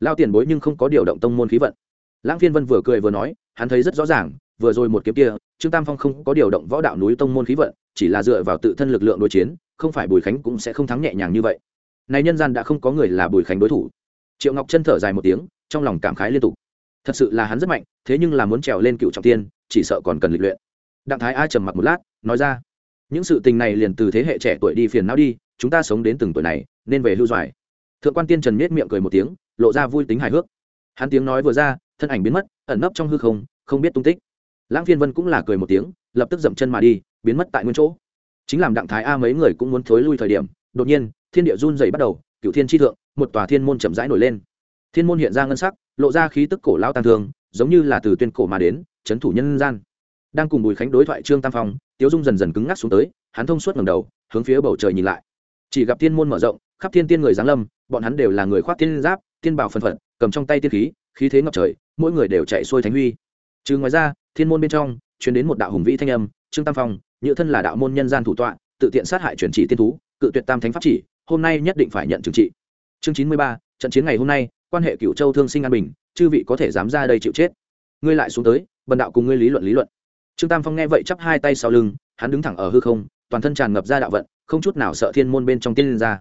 lao tiền bối nhưng không có điều động tông môn khí vận. Lãng phiên vân vừa cười vừa nói, hắn thấy rất rõ ràng, vừa rồi một kiếm kia, trương tam phong không có điều động võ đạo núi tông môn khí vận, chỉ là dựa vào tự thân lực lượng đối chiến, không phải bùi khánh cũng sẽ không thắng nhẹ nhàng như vậy. Này nhân gian đã không có người là bùi khánh đối thủ. Triệu ngọc chân thở dài một tiếng, trong lòng cảm khái liên tục. Thật sự là hắn rất mạnh, thế nhưng là muốn trèo lên cựu trọng tiên, chỉ sợ còn cần lịch luyện. Đặng thái a trầm mặc một lát, nói ra, những sự tình này liền từ thế hệ trẻ tuổi đi phiền não đi, chúng ta sống đến từng tuổi này, nên về hưu doài. Thượng quan tiên trần miết miệng cười một tiếng lộ ra vui tính hài hước. Hắn tiếng nói vừa ra, thân ảnh biến mất, ẩn nấp trong hư không không biết tung tích. Lãng phiên vân cũng là cười một tiếng, lập tức dậm chân mà đi, biến mất tại nguyên chỗ. Chính làm đặng thái a mấy người cũng muốn thối lui thời điểm, đột nhiên, thiên địa run dày bắt đầu cựu thiên tri thượng, một tòa thiên môn chậm rãi nổi lên. Thiên môn hiện ra ngân sắc, lộ ra khí tức cổ lao tàn thương, giống như là từ tuyên cổ mà đến trấn thủ nhân gian. Đang cùng bùi khánh đối thoại trương tam phong, tiếu dung dần dần cứng ngắc xuống tới, hắn thông suốt ngầm đầu, hướng phía bầu trời nhìn lại. Chỉ gặp thiên môn mở rộng, khắp thiên tiên người giáng lâm, bọn hắn đều là người khoác tiên giáp tiên bảo phân phận cầm trong tay tiên khí khí thế ngập trời, mỗi người đều chạy xuôi thánh huy. Trừ ngoài ra, thiên môn bên trong chuyển đến một đạo hùng vĩ thanh âm, trương tam phong, nhựa thân là đạo môn nhân gian thủ tọa, tự tiện sát hại truyền chỉ tiên thú, cự tuyệt tam thánh pháp chỉ, hôm nay nhất định phải nhận trừng trị. Chương chín mươi ba, trận chiến ngày hôm nay, quan hệ cựu châu thương sinh an bình, chư vị có thể dám ra đây chịu chết. Ngươi lại xuống tới, bần đạo cùng ngươi lý luận lý luận. Trương tam phong nghe vậy chắp hai tay sau lưng, hắn đứng thẳng ở hư không, toàn thân tràn ngập ra đạo vận, không chút nào sợ thiên môn bên trong tiên liên ra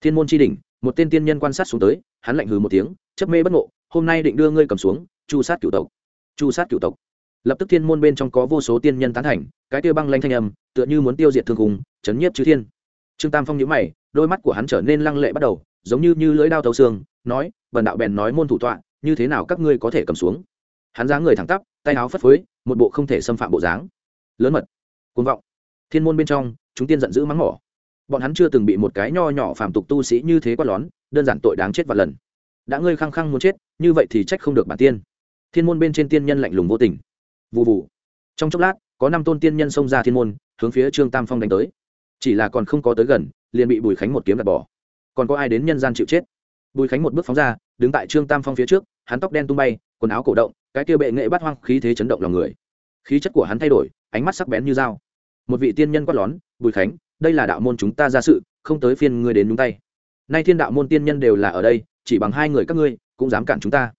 thiên môn tri đỉnh, một tên tiên nhân quan sát xuống tới, hắn lạnh hừ một tiếng, chấp mê bất ngộ, hôm nay định đưa ngươi cầm xuống, chu sát cựu tộc. Chu sát cựu tộc. Lập tức thiên môn bên trong có vô số tiên nhân tán thành, cái tiêu băng lanh thanh âm, tựa như muốn tiêu diệt thương cùng chấn nhiếp chư thiên. Trương tam phong nhíu mày, đôi mắt của hắn trở nên lăng lệ bắt đầu, giống như như lưỡi đao tàu xương, nói vần đạo bèn nói môn thủ tọa, như thế nào các ngươi có thể cầm xuống? Hắn giá người thẳng tắp, tay áo phất phới, một bộ không thể xâm phạm bộ dáng. Lớn mật. Côn vọng. Thiên môn bên trong, chúng tiên giận dữ mắng mỏ bọn hắn chưa từng bị một cái nho nhỏ phàm tục tu sĩ như thế quát lón, đơn giản tội đáng chết vạn lần. Đã ngươi khăng khăng muốn chết, như vậy thì trách không được bản tiên. Thiên môn bên trên tiên nhân lạnh lùng vô tình. Vụ vụ trong chốc lát, có năm tôn tiên nhân xông ra thiên môn, hướng phía trương tam phong đánh tới. Chỉ là còn không có tới gần, liền bị bùi khánh một kiếm đặt bỏ. Còn có ai đến nhân gian chịu chết? Bùi khánh một bước phóng ra, đứng tại trương tam phong phía trước, hắn tóc đen tung bay, quần áo cổ động, cái kia bệ nghệ bắt hoang, khí thế chấn động lòng người. Khí chất của hắn thay đổi, ánh mắt sắc bén như dao. Một vị tiên nhân quát lón, bùi khánh đây là đạo môn chúng ta ra sự, không tới phiên ngươi đến nhúng tay. Nay thiên đạo môn tiên nhân đều là ở đây, chỉ bằng hai người các ngươi, cũng dám cản chúng ta.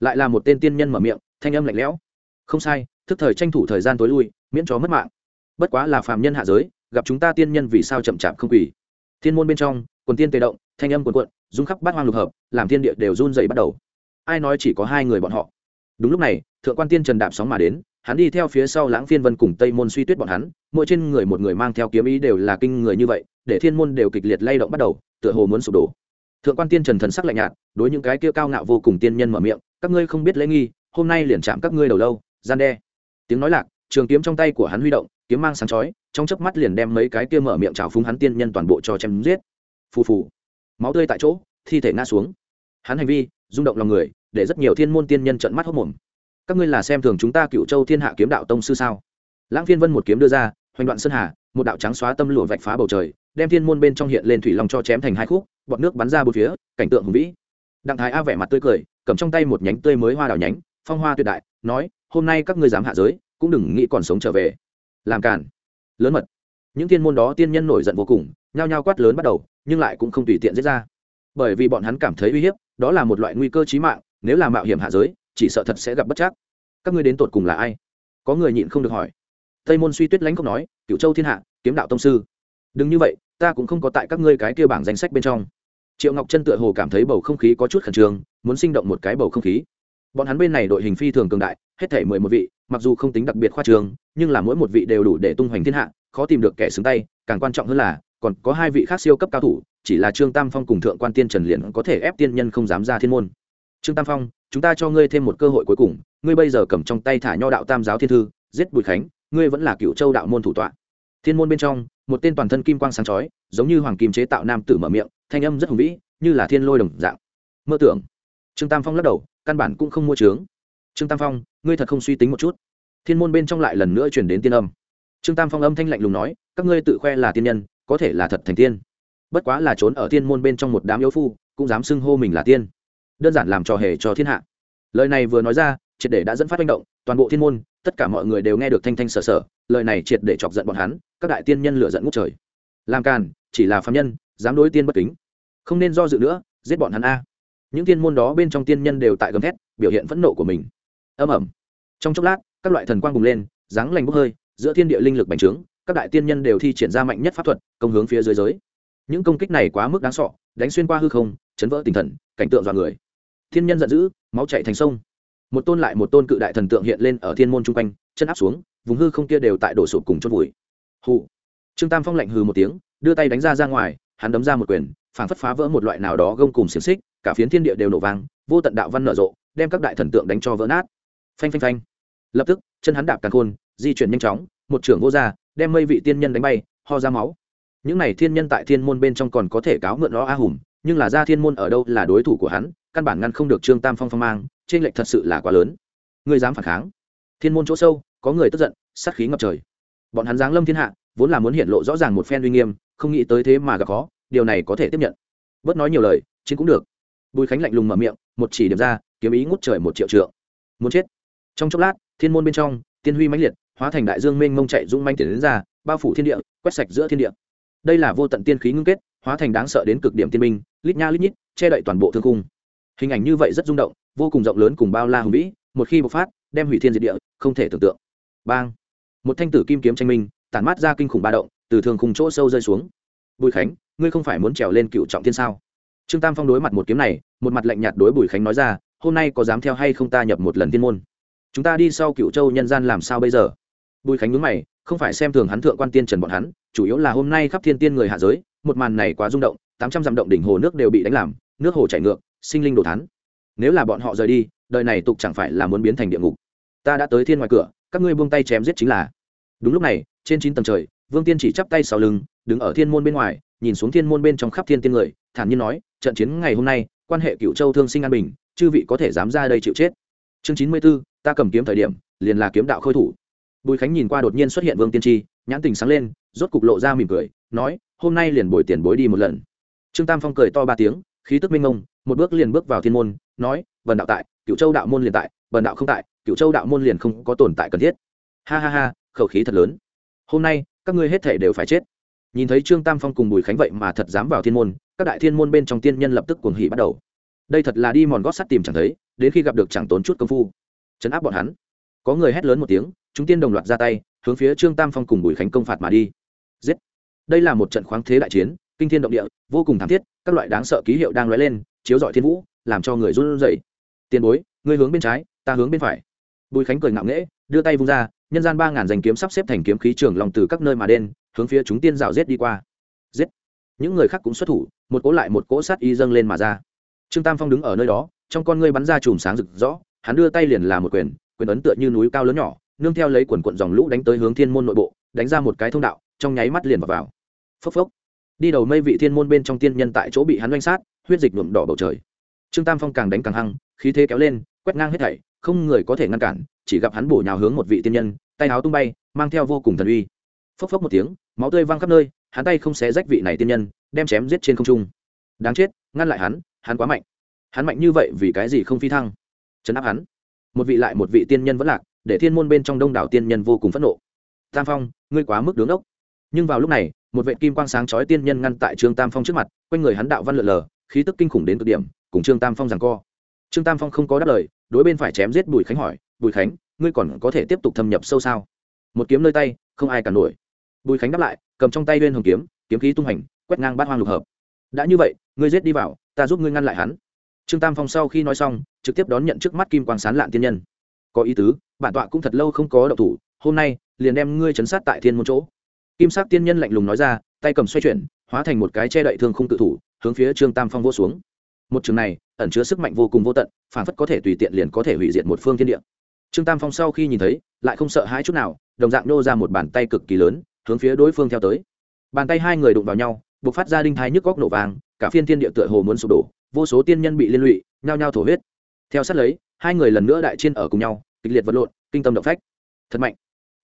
Lại là một tên tiên nhân mở miệng, thanh âm lạnh lẽo. Không sai, thức thời tranh thủ thời gian tối lui, miễn cho mất mạng. Bất quá là phàm nhân hạ giới, gặp chúng ta tiên nhân vì sao chậm chạp không quỳ? Thiên môn bên trong, quần tiên tề động, thanh âm quần quận rung khắp bát hoang lục hợp, làm thiên địa đều run dậy bắt đầu. Ai nói chỉ có hai người bọn họ? Đúng lúc này, thượng quan tiên trần đạp sóng mà đến hắn đi theo phía sau lãng phiên vân cùng tây môn suy tuyết bọn hắn, mỗi trên người một người mang theo kiếm ý đều là kinh người như vậy, để thiên môn đều kịch liệt lay động bắt đầu, tựa hồ muốn sụp đổ. Thượng quan tiên trần thần sắc lạnh nhạt, đối những cái kia cao ngạo vô cùng tiên nhân mở miệng, các ngươi không biết lễ nghi, hôm nay liền chạm các ngươi đầu lâu, gian đe. Tiếng nói lạc, trường kiếm trong tay của hắn huy động, kiếm mang sáng chói, trong chớp mắt liền đem mấy cái kia mở miệng trào phúng hắn tiên nhân toàn bộ cho chém giết. Phù phù. Máu tươi tại chỗ, thi thể ngã xuống. Hắn hành vi, rung động lòng người, để rất nhiều thiên môn tiên nhân trợn mắt hốc mồm các ngươi là xem thường chúng ta cựu châu thiên hạ kiếm đạo tông sư sao? Lãng phiên vân một kiếm đưa ra, hoành đoạn sơn hà, một đạo trắng xóa tâm lụa vạch phá bầu trời, đem thiên môn bên trong hiện lên thủy long cho chém thành hai khúc, bọt nước bắn ra bốn phía, cảnh tượng hùng vĩ. Đặng thái a vẻ mặt tươi cười, cầm trong tay một nhánh tươi mới hoa đào nhánh, phong hoa tuyệt đại, nói, hôm nay các ngươi dám hạ giới, cũng đừng nghĩ còn sống trở về. Làm cản lớn mật. Những thiên môn đó tiên nhân nổi giận vô cùng, nhao nhao quát lớn bắt đầu, nhưng lại cũng không tùy tiện giết ra. Bởi vì bọn hắn cảm thấy uy hiếp, đó là một loại nguy cơ chí mạng, nếu là mạo hiểm hạ giới chỉ sợ thật sẽ gặp bất chắc. Các ngươi đến tột cùng là ai? Có người nhịn không được hỏi. Tây môn suy tuyết lãnh không nói cựu châu thiên hạ, kiếm đạo tông sư. Đừng như vậy, ta cũng không có tại các ngươi cái kia bảng danh sách bên trong. Triệu ngọc chân tựa hồ cảm thấy bầu không khí có chút khẩn trương, muốn sinh động một cái bầu không khí. Bọn hắn bên này đội hình phi thường cường đại, hết thể mười một vị, mặc dù không tính đặc biệt khoa trường, nhưng là mỗi một vị đều đủ để tung hoành thiên hạ, khó tìm được kẻ xứng tay, càng quan trọng hơn là, còn có hai vị khác siêu cấp cao thủ, chỉ là trương tam phong cùng thượng quan tiên trần liền có thể ép tiên nhân không dám ra thiên môn. Trương tam phong chúng ta cho ngươi thêm một cơ hội cuối cùng, ngươi bây giờ cầm trong tay thả nho đạo tam giáo thiên thư, giết bùi khánh, ngươi vẫn là cựu châu đạo môn thủ tọa. Thiên môn bên trong, một tên toàn thân kim quang sáng chói, giống như hoàng kim chế tạo nam tử mở miệng, thanh âm rất hùng vĩ, như là thiên lôi đồng dạng. Mơ tưởng. Trương tam phong lắc đầu, căn bản cũng không mua trướng trương tam phong, ngươi thật không suy tính một chút. Thiên môn bên trong lại lần nữa chuyển đến tiên âm. Trương tam phong âm thanh lạnh lùng nói, các ngươi tự khoe là tiên nhân, có thể là thật thành tiên. Bất quá là trốn ở tiên môn bên trong một đám yếu phu, cũng dám xưng hô mình là tiên đơn giản làm trò hề cho thiên hạ. Lời này vừa nói ra, triệt để đã dẫn phát manh động, toàn bộ thiên môn, tất cả mọi người đều nghe được thanh thanh sở sở, lời này triệt để chọc giận bọn hắn, các đại tiên nhân lựa giận ngút trời. Làm càn, chỉ là phạm nhân, dám đối tiên bất kính. Không nên do dự nữa, giết bọn hắn a. Những tiên môn đó bên trong tiên nhân đều tại gầm thét, biểu hiện phẫn nộ của mình. Âm ẩm trong chốc lát, các loại thần quang bùng lên, dáng lành bốc hơi, giữa thiên địa linh lực bành trướng, các đại tiên nhân đều thi triển ra mạnh nhất pháp thuật, công hướng phía dưới giới. Những công kích này quá mức đáng sọ đánh xuyên qua hư không, chấn vỡ tinh thần, cảnh tượng dọa người thiên nhân giận dữ, máu chạy thành sông. Một tôn lại một tôn cự đại thần tượng hiện lên ở thiên môn chung quanh, chân áp xuống, vùng hư không kia đều tại đổ sụp cùng chốt vùi. Hụ trương tam phong lạnh hừ một tiếng, đưa tay đánh ra ra ngoài, hắn đấm ra một quyền, phảng phất phá vỡ một loại nào đó gông cùng xiềng xích, cả phiến thiên địa đều nổ vang, vô tận đạo văn nở rộ, đem các đại thần tượng đánh cho vỡ nát. Phanh phanh phanh. Lập tức, chân hắn đạp càng khôn, di chuyển nhanh chóng, một trưởng vô ra, đem mây vị tiên nhân đánh bay, ho ra máu. Những này thiên nhân tại thiên môn bên trong còn có thể cáo mượn nó a hùng, nhưng là ra thiên môn ở đâu là đối thủ của hắn căn bản ngăn không được trương tam phong phong mang, trên lệnh thật sự là quá lớn. Ngươi dám phản kháng? Thiên môn chỗ sâu, có người tức giận, sát khí ngập trời. Bọn hắn giáng lâm thiên hạ, vốn là muốn hiện lộ rõ ràng một phen uy nghiêm, không nghĩ tới thế mà gặp khó, điều này có thể tiếp nhận. Bớt nói nhiều lời, chiến cũng được. Bùi khánh lạnh lùng mở miệng, một chỉ điểm ra, kiếm ý ngút trời một triệu trượng. Muốn chết. Trong chốc lát, thiên môn bên trong, tiên huy mãnh liệt, hóa thành đại dương mênh mông chạy dung manh tiền đến ra, bao phủ thiên địa, quét sạch giữa thiên địa. Đây là vô tận tiên khí ngưng kết, hóa thành đáng sợ đến cực điểm tiên minh lít nha lít nhít, che đậy toàn bộ thương cung hình ảnh như vậy rất rung động, vô cùng rộng lớn cùng bao la hùng vĩ, một khi bộc phát, đem hủy thiên diệt địa, không thể tưởng tượng. Bang! Một thanh tử kim kiếm tranh minh, tản mát ra kinh khủng ba động, từ thường khung chỗ sâu rơi xuống. Bùi khánh, ngươi không phải muốn trèo lên cựu trọng thiên sao? Trương tam phong đối mặt một kiếm này, một mặt lạnh nhạt đối bùi khánh nói ra, hôm nay có dám theo hay không ta nhập một lần thiên môn? Chúng ta đi sau cựu châu nhân gian làm sao bây giờ? Bùi khánh nhớ mày, không phải xem thường hắn thượng quan tiên trần bọn hắn, chủ yếu là hôm nay khắp thiên tiên người hạ giới, một màn này quá rung động, tám trăm dặm động đỉnh hồ nước đều bị đánh làm, nước hồ chảy ngược sinh linh đồ thán. Nếu là bọn họ rời đi, đời này tục chẳng phải là muốn biến thành địa ngục. Ta đã tới thiên ngoài cửa, các ngươi buông tay chém giết chính là. Đúng lúc này, trên chín tầng trời, vương tiên chỉ chắp tay sau lưng, đứng ở thiên môn bên ngoài, nhìn xuống thiên môn bên trong khắp thiên tiên người, thản nhiên nói, trận chiến ngày hôm nay, quan hệ cựu châu thương sinh an bình, chư vị có thể dám ra đây chịu chết. Chương chín mươi b ố ta cầm kiếm thời điểm, liền là kiếm đạo khôi thủ. Bùi khánh nhìn qua đột nhiên xuất hiện vương tiên tri nhãn tình sáng lên, rốt cục lộ ra mỉm cười, nói, hôm nay liền bồi tiền bối đi một lần. Trương tam phong cười to ba tiếng khí tức minh ngông, một bước liền bước vào thiên môn, nói vần đạo tại cựu châu đạo môn liền tại vần đạo không tại cựu châu đạo môn liền không có tồn tại cần thiết. Ha ha ha, khẩu khí thật lớn. Hôm nay, các ngươi hết thể đều phải chết. Nhìn thấy trương tam phong cùng bùi khánh vậy mà thật dám vào thiên môn, các đại thiên môn bên trong tiên nhân lập tức cuồng hỉ bắt đầu. Đây thật là đi mòn gót sắt tìm chẳng thấy, đến khi gặp được chẳng tốn chút công phu. Chấn áp bọn hắn. Có người hét lớn một tiếng, chúng tiên đồng loạt ra tay, hướng phía trương tam phong cùng bùi khánh công phạt mà đi. Giết. Đây là một trận khoáng thế đại chiến kinh thiên động địa vô cùng thảm thiết các loại đáng sợ ký hiệu đang lóe lên chiếu dọi thiên vũ làm cho người run rẩy. Tiền bối ngươi hướng bên trái ta hướng bên phải. Bùi khánh cười ngạo nghễ đưa tay vung ra nhân gian ba ngàn danh kiếm sắp xếp thành kiếm khí trường lòng từ các nơi mà đen hướng phía chúng tiên rào rết đi qua. Giết. Những người khác cũng xuất thủ một cỗ lại một cỗ sát y dâng lên mà ra. Trương tam phong đứng ở nơi đó trong con ngươi bắn ra chùm sáng rực rõ hắn đưa tay liền là một quyền quyền ấn tựa như núi cao lớn nhỏ nương theo lấy quần quận dòng lũ đánh tới hướng thiên môn nội bộ đánh ra một cái thông đạo trong nháy mắt liền vào, vào. phốc phốc đi đầu mây vị thiên môn bên trong tiên nhân tại chỗ bị hắn oanh sát, huyết dịch nhuộm đỏ bầu trời. Trương tam phong càng đánh càng hăng, khí thế kéo lên, quét ngang hết thảy, không người có thể ngăn cản, chỉ gặp hắn bổ nhào hướng một vị tiên nhân, tay áo tung bay, mang theo vô cùng thần uy. Phốc phốc một tiếng, máu tươi văng khắp nơi, hắn tay không xé rách vị này tiên nhân, đem chém giết trên không trung. Đáng chết, ngăn lại hắn hắn quá mạnh. Hắn mạnh như vậy vì cái gì không phi thăng? Chấn áp hắn. Một vị lại một vị tiên nhân vẫn lạc, để thiên môn bên trong đông đảo tiên nhân vô cùng phẫn nộ. Tam phong, ngươi quá mức đứng ốc. Nhưng vào lúc này một vệ kim quang sáng chói tiên nhân ngăn tại trương tam phong trước mặt, quanh người hắn đạo văn lượn lờ, khí tức kinh khủng đến cực điểm, cùng trương tam phong rằng co. Trương tam phong không có đáp lời, đối bên phải chém giết bùi khánh hỏi, bùi khánh, ngươi còn có thể tiếp tục thâm nhập sâu sao? Một kiếm nơi tay, không ai cả nổi. Bùi khánh đáp lại, cầm trong tay bên hồng kiếm kiếm khí tung hành, quét ngang bát hoang lục hợp. Đã như vậy, ngươi giết đi vào, ta giúp ngươi ngăn lại hắn. Trương tam phong sau khi nói xong, trực tiếp đón nhận trước mắt kim quang sán lạn tiên nhân. Có ý tứ, bản tọa cũng thật lâu không có động thủ, hôm nay liền đem ngươi chấn sát tại thiên môn chỗ kim sắc tiên nhân lạnh lùng nói ra, tay cầm xoay chuyển, hóa thành một cái che đậy thương không tự thủ, hướng phía trương tam phong vô xuống. Một trường này, ẩn chứa sức mạnh vô cùng vô tận, phản phất có thể tùy tiện liền có thể hủy diệt một phương thiên địa. Trương tam phong sau khi nhìn thấy, lại không sợ hãi chút nào, đồng dạng nô ra một bàn tay cực kỳ lớn, hướng phía đối phương theo tới. Bàn tay hai người đụng vào nhau b ộ c phát ra đinh thái nhức góc nổ vàng, cả phiên thiên địa tựa hồ muốn sụp đổ, vô số tiên nhân bị liên lụy, nhao nhao thổ huyết. Theo sát lấy, hai người lần nữa đại chiên ở cùng nhau, kịch liệt vật lộn, kinh tâm động phách. Thật mạnh.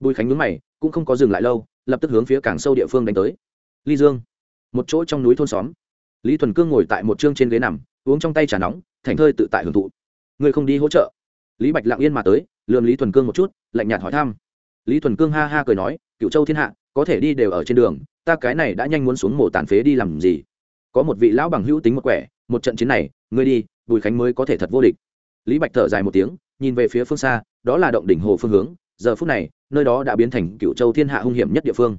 Bùi khánh nhúng mày, cũng không có dừng lại lâu lập tức hướng phía càng sâu địa phương đánh tới. Ly dương, một chỗ trong núi thôn xóm. Lý thuần cương ngồi tại một chương trên ghế nằm, uống trong tay trà nóng, thành thơi tự tại hưởng thụ. Người không đi hỗ trợ. Lý bạch lặng yên mà tới, lườm lý thuần cương một chút, lạnh nhạt hỏi thăm. Lý thuần cương ha ha cười nói cựu châu thiên hạ, có thể đi đều ở trên đường, ta cái này đã nhanh muốn xuống mổ tàn phế đi làm gì? Có một vị lão bằng hữu tính một quẻ, một trận chiến này, ngươi đi, bùi khánh mới có thể thật vô địch. Lý bạch thở dài một tiếng, nhìn về phía phương xa, đó là động đỉnh hồ phương hướng giờ phút này, nơi đó đã biến thành cựu châu thiên hạ hung hiểm nhất địa phương.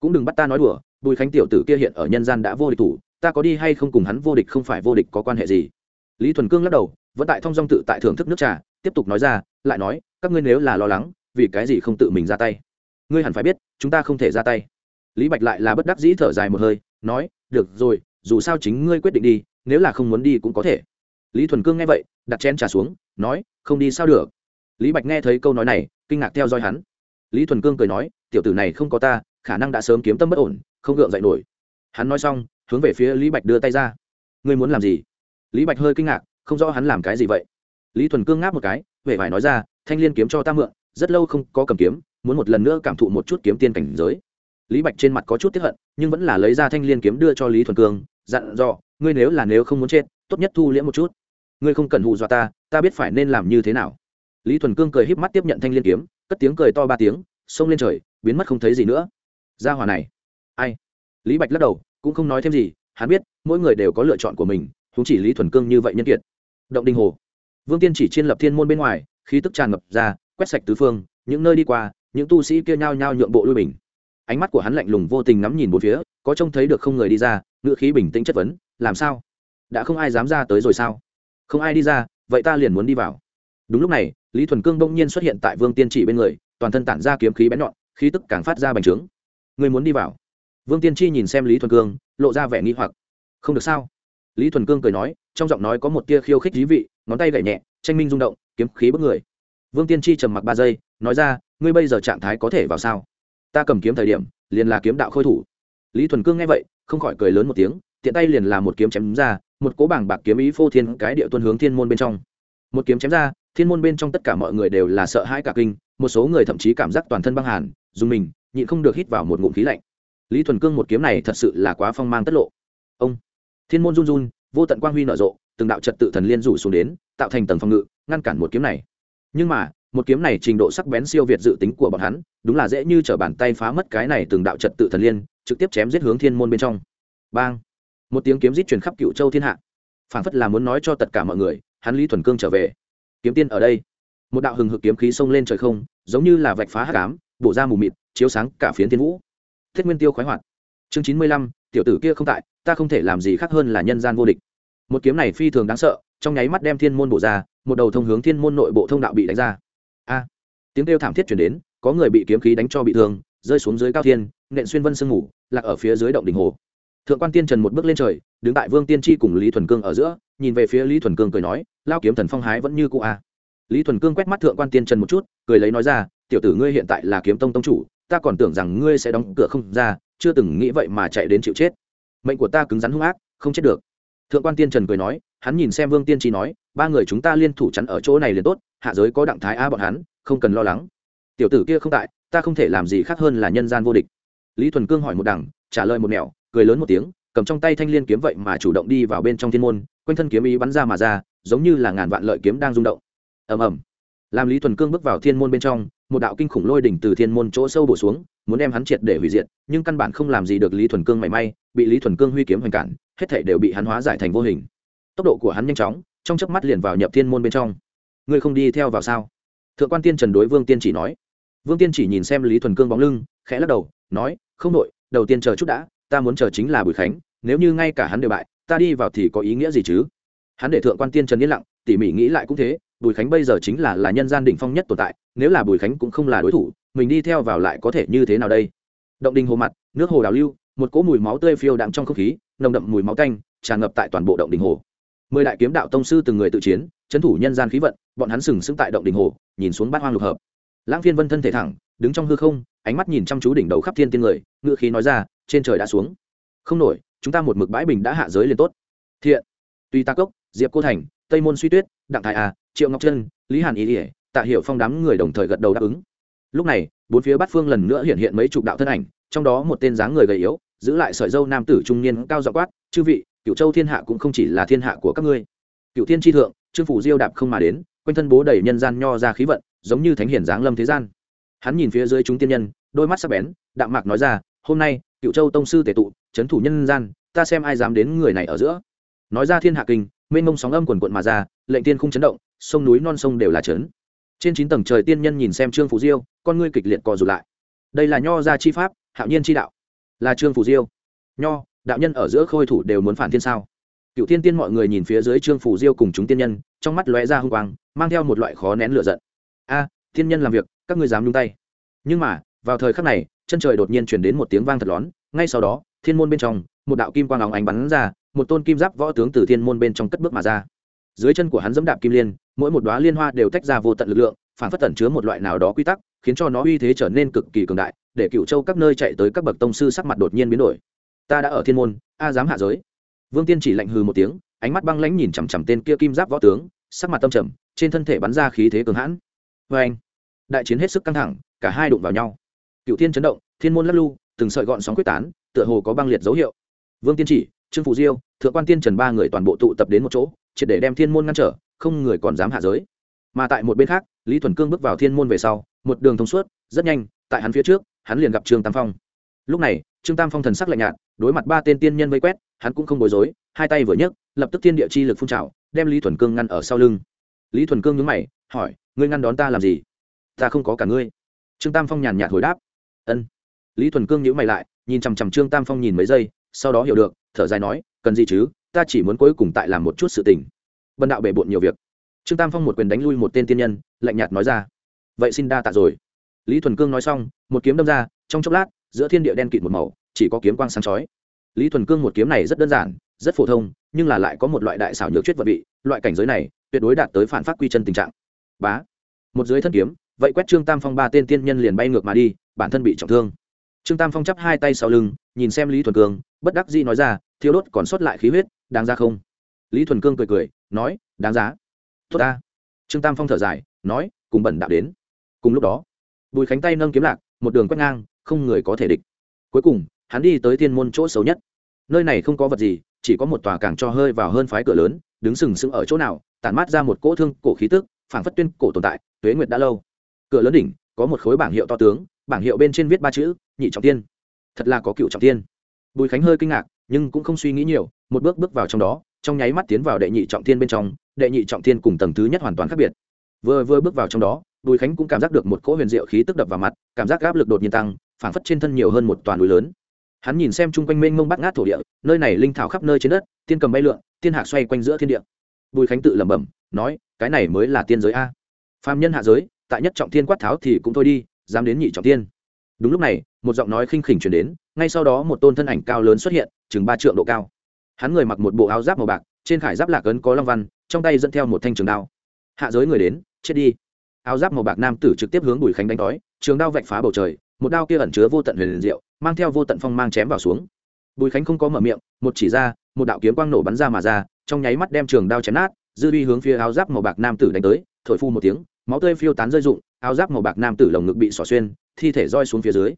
Cũng đừng bắt ta nói đùa, bùi khánh tiểu tử kia hiện ở nhân gian đã vô địch thủ, ta có đi hay không cùng hắn vô địch không phải vô địch có quan hệ gì? Lý thuần cương lắc đầu, vẫn tại thong dong tự tại thưởng thức nước trà, tiếp tục nói ra, lại nói, các ngươi nếu là lo lắng, vì cái gì không tự mình ra tay? Ngươi hẳn phải biết, chúng ta không thể ra tay. Lý bạch lại là bất đắc dĩ thở dài một hơi, nói, được rồi, dù sao chính ngươi quyết định đi, nếu là không muốn đi cũng có thể. Lý thuần cương nghe vậy, đặt chén trà xuống, nói, không đi sao được? Lý bạch nghe thấy câu nói này kinh ngạc theo dõi hắn. Lý thuần cương cười nói, tiểu tử này không có ta, khả năng đã sớm kiếm tâm bất ổn, không gượng dậy nổi. Hắn nói xong, hướng về phía lý bạch đưa tay ra. Ngươi muốn làm gì? Lý bạch hơi kinh ngạc, không rõ hắn làm cái gì vậy. Lý thuần cương ngáp một cái huệ vải nói ra, thanh liên kiếm cho ta mượn, rất lâu không có cầm kiếm, muốn một lần nữa cảm thụ một chút kiếm tiên cảnh giới. Lý bạch trên mặt có chút tiếp hận, nhưng vẫn là lấy ra thanh liên kiếm đưa cho lý thuần cương, dặn dò, ngươi nếu là nếu không muốn chết, tốt nhất thu liễm một chút. Ngươi không cần hù dọa ta ta biết phải nên làm như thế nào lý thuần cương cười híp mắt tiếp nhận thanh liên kiếm, cất tiếng cười to ba tiếng, xông lên trời, biến mất không thấy gì nữa. Ra hòa này, ai? Lý bạch lắc đầu, cũng không nói thêm gì, hắn biết, mỗi người đều có lựa chọn của mình chúng chỉ lý thuần cương như vậy nhân kiệt. Động đình hồ. Vương tiên chỉ chiên lập thiên môn bên ngoài, khí tức tràn ngập ra, quét sạch tứ phương, những nơi đi qua, những tu sĩ kia nhao nhao nhượng bộ lui bình. Ánh mắt của hắn lạnh lùng vô tình ngắm nhìn bốn phía, có trông thấy được không người đi ra ngựa khí bình tĩnh chất vấn, làm sao? Đã không ai dám ra tới rồi sao? Không ai đi ra, vậy ta liền muốn đi vào. Đúng lúc này lý thuần cương bỗng nhiên xuất hiện tại vương tiên chỉ bên người, toàn thân tản ra kiếm khí bén nhọn, khí tức càng phát ra bành trướng. Người muốn đi vào. Vương tiên tri nhìn xem lý thuần cương, lộ ra vẻ nghi hoặc. Không được sao? Lý thuần cương cười nói, trong giọng nói có một tia khiêu khích dí vị, ngón tay gậy nhẹ, tranh minh rung động, kiếm khí bức người. Vương tiên tri trầm mặc ba giây, nói ra, ngươi bây giờ trạng thái có thể vào sao? Ta cầm kiếm thời điểm, liền là kiếm đạo khôi thủ. Lý thuần cương nghe vậy, không khỏi cười lớn một tiếng, tiện tay liền là một kiếm chém ra, một cố bảng bạc kiếm ý phô thiên cái địa tuân hướng thiên môn bên trong. Một kiếm chém ra thiên môn bên trong tất cả mọi người đều là sợ hãi cả kinh, một số người thậm chí cảm giác toàn thân băng hàn, dùng mình, nhịn không được hít vào một ngụm khí lạnh. Lý thuần cương một kiếm này thật sự là quá phong mang tất lộ. Ông, thiên môn run run, vô tận quang huy nở rộ, từng đạo trật tự thần liên rủ xuống đến, tạo thành tầng phòng ngự, ngăn cản một kiếm này. Nhưng mà, một kiếm này trình độ sắc bén siêu việt dự tính của bọn hắn, đúng là dễ như t r ở bàn tay phá mất cái này từng đạo trật tự thần liên, trực tiếp chém giết hướng thiên môn bên trong. Bang! Một tiếng kiếm giết truyền khắp cựu châu thiên hạ. Phản phất là muốn nói cho tất cả mọi người, hắn lý thuần cương trở về kiếm tiên ở đây. Một đạo hừng hực kiếm khí xông lên trời không, giống như là vạch phá hát cám bổ ra mù mịt, chiếu sáng cả phiến thiên vũ. Thiết nguyên tiêu khoái hoạt. Chương chín mươi lăm, tiểu tử kia không tại, ta không thể làm gì khác hơn là nhân gian vô địch. Một kiếm này phi thường đáng sợ, trong nháy mắt đem thiên môn bổ ra, một đầu thông hướng thiên môn nội bộ thông đạo bị đánh ra. A! Tiếng kêu thảm thiết chuyển đến, có người bị kiếm khí đánh cho bị thương, rơi xuống dưới cao thiên, nện xuyên vân sương ngủ lạc ở phía dưới động đỉnh hồ thượng quan tiên trần một bước lên trời, đứng tại vương tiên tri cùng lý thuần cương ở giữa, nhìn về phía lý thuần cương cười nói lao kiếm thần phong hái vẫn như cụ a à. lý thuần cương quét mắt thượng quan tiên trần một chút, cười lấy nói ra, tiểu tử ngươi hiện tại là kiếm tông tông chủ, ta còn tưởng rằng ngươi sẽ đóng cửa không ra, chưa từng nghĩ vậy mà chạy đến chịu chết. Mệnh của ta cứng rắn hung ác, không chết được. Thượng quan tiên trần cười nói, hắn nhìn xem vương tiên tri nói, ba người chúng ta liên thủ chắn ở chỗ này liền tốt, hạ giới có đặng thái a bọn hắn, không cần lo lắng. Tiểu tử kia không tại, ta không thể làm gì khác hơn là nhân gian vô địch. Lý thuần cương hỏi một đằng, trả lời một mẹo cười lớn một tiếng, cầm trong tay thanh liên kiếm vậy mà chủ động đi vào bên trong thiên môn, quanh thân kiếm ý bắn ra mà ra, giống như là ngàn vạn lợi kiếm đang rung động. Ầm ầm. Làm lý thuần cương bước vào thiên môn bên trong, một đạo kinh khủng lôi đỉnh từ thiên môn chỗ sâu bổ xuống, muốn đem hắn triệt để hủy diệt, nhưng căn bản không làm gì được lý thuần cương mảy may, bị lý thuần cương huy kiếm hoành cản, hết thể đều bị hắn hóa giải thành vô hình. Tốc độ của hắn nhanh chóng, trong chớp mắt liền vào nhập thiên môn bên trong. Ngươi không đi theo vào sao? Thượng quan tiên trần đối vương tiên chỉ nói. Vương tiên chỉ nhìn xem lý thuần cương bóng lưng, khẽ lắc đầu, nói, không đội đầu tiên chờ chút đã ta muốn chờ chính là bùi khánh, nếu như ngay cả hắn đều bại, ta đi vào thì có ý nghĩa gì chứ? Hắn để thượng quan tiên trần yên lặng, tỉ mỉ nghĩ lại cũng thế, bùi khánh bây giờ chính là là nhân gian đỉnh phong nhất tồn tại, nếu là bùi khánh cũng không là đối thủ, mình đi theo vào lại có thể như thế nào đây? Động đình hồ mặt, nước hồ đào lưu, một cỗ mùi máu tươi phiêu đạm trong không khí, nồng đậm mùi máu tanh, tràn ngập tại toàn bộ động đình hồ. Mười đại kiếm đạo tông sư từng người tự chiến trấn thủ nhân gian khí vận, bọn hắn sừng sững tại động đình hồ, nhìn xuống bát hoang lục hợp. Lãng phiên vân thân thể thẳng, đứng trong hư không, ánh mắt nhìn chăm chú đỉnh đầu khắp thiên tiên người ngự khí nói ra trên trời đã xuống. Không nổi, chúng ta một mực bãi bình đã hạ giới liền tốt. Thiện. Tuy ta cốc, diệp cô thành, tây môn suy tuyết, đặng thái a, triệu ngọc trân, lý hàn ý ỉa tạ hiệu phong đám người đồng thời gật đầu đáp ứng. Lúc này, bốn phía bát phương lần nữa hiện hiện mấy chục đạo thân ảnh, trong đó một tên dáng người gầy yếu, giữ lại sợi dâu nam tử trung niên cao dọ quát, chư vị cựu châu thiên hạ cũng không chỉ là thiên hạ của các ngươi. Cựu thiên tri thượng, trương phủ diêu đạp không mà đến, quanh thân bố đầy nhân gian nho ra khí vận, giống như thánh hiển giáng lâm thế gian. Hắn nhìn phía dưới chúng tiên nhân, đôi mắt sắc bén, đạm mạc nói ra hôm nay cựu châu tông sư tề tụ trấn thủ nhân gian ta xem ai dám đến người này ở giữa. Nói ra thiên hạ kinh mênh mông sóng âm quần quận mà ra lệnh tiên không chấn động sông núi non sông đều là trấn. Trên chín tầng trời tiên nhân nhìn xem trương phù diêu con ngươi kịch liệt co rụt lại. Đây là nho gia chi pháp hạo nhiên chi đạo. Là trương phù diêu. Nho đạo nhân ở giữa khôi thủ đều muốn phản thiên sao? Cựu thiên tiên mọi người nhìn phía dưới trương phù diêu cùng chúng tiên nhân trong mắt lóe ra hung quang mang theo một loại khó nén lửa giận. A à, tiên nhân làm việc các ngươi dám nhung tay. Nhưng mà vào thời khắc này chân trời đột nhiên chuyển đến một tiếng vang thật lón, ngay sau đó, thiên môn bên trong, một đạo kim quang óng ánh bắn ra, một tôn kim giáp võ tướng từ thiên môn bên trong cất bước mà ra. Dưới chân của hắn dẫm đạp kim liên, mỗi một đoá liên hoa đều tách ra vô tận lực lượng, phản phất tẩn chứa một loại nào đó quy tắc, khiến cho nó uy thế trở nên cực kỳ cường đại, để cựu châu các nơi chạy tới các bậc tông sư sắc mặt đột nhiên biến đổi. Ta đã ở thiên môn, a dám hạ giới. Vương tiên chỉ lạnh hừ một tiếng, ánh mắt băng lãnh nhìn chằm chằm tên kia kim giáp võ tướng, sắc mặt tâm trầm, trên thân thể bắn ra khí thế cường hãn. Vê anh đại chiến hết sức căng thẳng, cả hai đụng vào nhau cựu thiên chấn động, thiên môn lắc lu từng sợi gọn sóng quyết tán, tựa hồ có băng liệt dấu hiệu. Vương tiên chỉ, trương phù diêu, thượng quan tiên trần ba người toàn bộ tụ tập đến một chỗ, triệt để đem thiên môn ngăn trở, không người còn dám hạ giới. Mà tại một bên khác, lý thuần cương bước vào thiên môn về sau, một đường thông suốt, rất nhanh, tại hắn phía trước, hắn liền gặp trương tam phong. Lúc này, trương tam phong thần sắc lạnh nhạt, đối mặt ba tên tiên nhân vây quét, hắn cũng không bối rối, hai tay vừa nhấc, lập tức thiên địa chi lực phun trào, đem lý thuần cương ngăn ở sau lưng. Lý thuần cương nhướng mày, hỏi, ngươi ngăn đón ta làm gì? Ta không có cả ngươi. Trương tam phong nhàn nhạt hồi đáp ân. Lý thuần cương nhíu mày lại, nhìn chằm chằm trương tam phong nhìn mấy giây, sau đó hiểu được, thở dài nói, cần gì chứ, ta chỉ muốn cuối cùng tại làm một chút sự tình. Bần đạo bể bộn nhiều việc. Trương tam phong một quyền đánh lui một tên tiên nhân, lạnh nhạt nói ra, vậy xin đa tạ rồi. Lý thuần cương nói xong, một kiếm đâm ra, trong chốc lát, giữa thiên địa đen kịt một màu, chỉ có kiếm quang sáng chói. Lý thuần cương một kiếm này rất đơn giản, rất phổ thông, nhưng là lại có một loại đại xảo nhược chuyết vật vị, loại cảnh giới này, tuyệt đối đạt tới phản phát quy chân tình trạng. Bá. Một dưới thân kiếm, vậy quét trương tam phong ba tên tiên nhân liền bay ngược mà đi bản thân bị trọng thương. Trương tam phong chắp hai tay sau lưng, nhìn xem lý thuần cương, bất đắc dĩ nói ra thiếu đốt còn sót lại khí huyết, đáng ra không? Lý thuần cương cười cười, nói, đáng giá. Tốt ta. Trương tam phong thở dài, nói, cùng bẩn đạo đến. Cùng lúc đó, bùi khánh tay nâng kiếm lạc, một đường quét ngang, không người có thể địch. Cuối cùng, hắn đi tới thiên môn chỗ xấu nhất. Nơi này không có vật gì, chỉ có một tòa càng cho hơi vào hơn phái cửa lớn, đứng sừng sững ở chỗ nào, tản mát ra một cỗ thương cổ khí tức, phảng phất tuyên cổ tồn tại, tuế nguyệt đã lâu. Cửa lớn đỉnh, có một khối bảng hiệu to tướng bảng hiệu bên trên viết ba chữ, nhị trọng tiên. Thật là có cựu trọng tiên. Bùi khánh hơi kinh ngạc, nhưng cũng không suy nghĩ nhiều, một bước bước vào trong đó, trong nháy mắt tiến vào đệ nhị trọng tiên bên trong, đệ nhị trọng tiên cùng tầng thứ nhất hoàn toàn khác biệt. Vừa vừa bước vào trong đó, bùi khánh cũng cảm giác được một cỗ huyền diệu khí tức đập vào mặt, cảm giác áp lực đột nhiên tăng, phảng phất trên thân nhiều hơn một toàn núi lớn. Hắn nhìn xem chung quanh mênh mông bắt ngát thổ địa, nơi này linh thảo khắp nơi trên đất, tiên cầm bay lượn, tiên hạc xoay quanh giữa thiên địa. Bùi khánh tự lẩm bẩm, nói, cái này mới là tiên giới a. Phàm nhân hạ giới, tại nhất trọng tiên quát tháo thì cũng thôi đi dám đến nhị trọng tiên. Đúng lúc này, một giọng nói khinh khỉnh chuyển đến, ngay sau đó một tôn thân ảnh cao lớn xuất hiện, chừng ba trượng độ cao. Hắn người mặc một bộ áo giáp màu bạc, trên khải giáp lạc ấn có long văn, trong tay dẫn theo một thanh trường đao. Hạ giới người đến, chết đi. Áo giáp màu bạc nam tử trực tiếp hướng bùi khánh đánh đói trường đao vạch phá bầu trời, một đao kia ẩn chứa vô tận huyền liền diệu, mang theo vô tận phong mang chém vào xuống. Bùi khánh không có mở miệng, một chỉ ra, một đạo kiếm quang nổ bắn ra mà ra, trong nháy mắt đem trường đao chém nát, dư uy hướng phía áo giáp màu bạc nam tử đánh tới, thổi phu một tiếng máu tươi phiêu tán rơi rụng, áo giáp màu bạc nam tử lồng ngực bị xỏ xuyên, thi thể roi xuống phía dưới.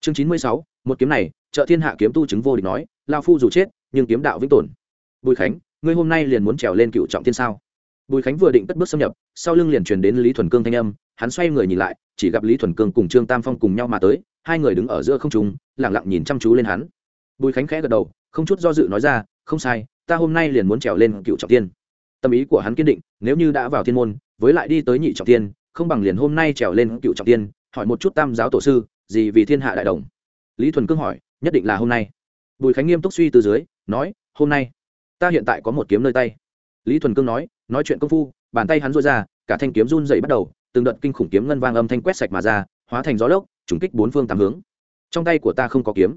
Chương chín mươi sáu, một kiếm này, trợ thiên hạ kiếm tu chứng vô địch nói lao phu dù chết, nhưng kiếm đạo vĩnh tồn. Bùi khánh, ngươi hôm nay liền muốn trèo lên cựu trọng thiên sao? Bùi khánh vừa định cất bước xâm nhập, sau lưng liền truyền đến lý thuần cương thanh âm, hắn xoay người nhìn lại, chỉ gặp lý thuần cương cùng trương tam phong cùng nhau mà tới, hai người đứng ở giữa không trung lẳng lặng nhìn chăm chú lên hắn. Bùi khánh khẽ gật đầu, không chút do dự nói ra, không sai, ta hôm nay liền muốn trèo lên cựu trọng tiên tâm ý của hắn kiên định, nếu như đã vào thiên môn với lại đi tới nhị trọng tiên, không bằng liền hôm nay trèo lên cựu trọng tiên, hỏi một chút tam giáo tổ sư, gì vì thiên hạ đại đồng. Lý thuần cương hỏi, nhất định là hôm nay. Bùi khánh nghiêm túc suy từ dưới, nói, hôm nay, ta hiện tại có một kiếm nơi tay. Lý thuần cương nói nói chuyện công phu, bàn tay hắn rối ra, cả thanh kiếm run dậy bắt đầu, từng đợt kinh khủng kiếm ngân vang âm thanh quét sạch mà ra, hóa thành gió lốc trúng kích bốn phương tám hướng. Trong tay của ta không có kiếm.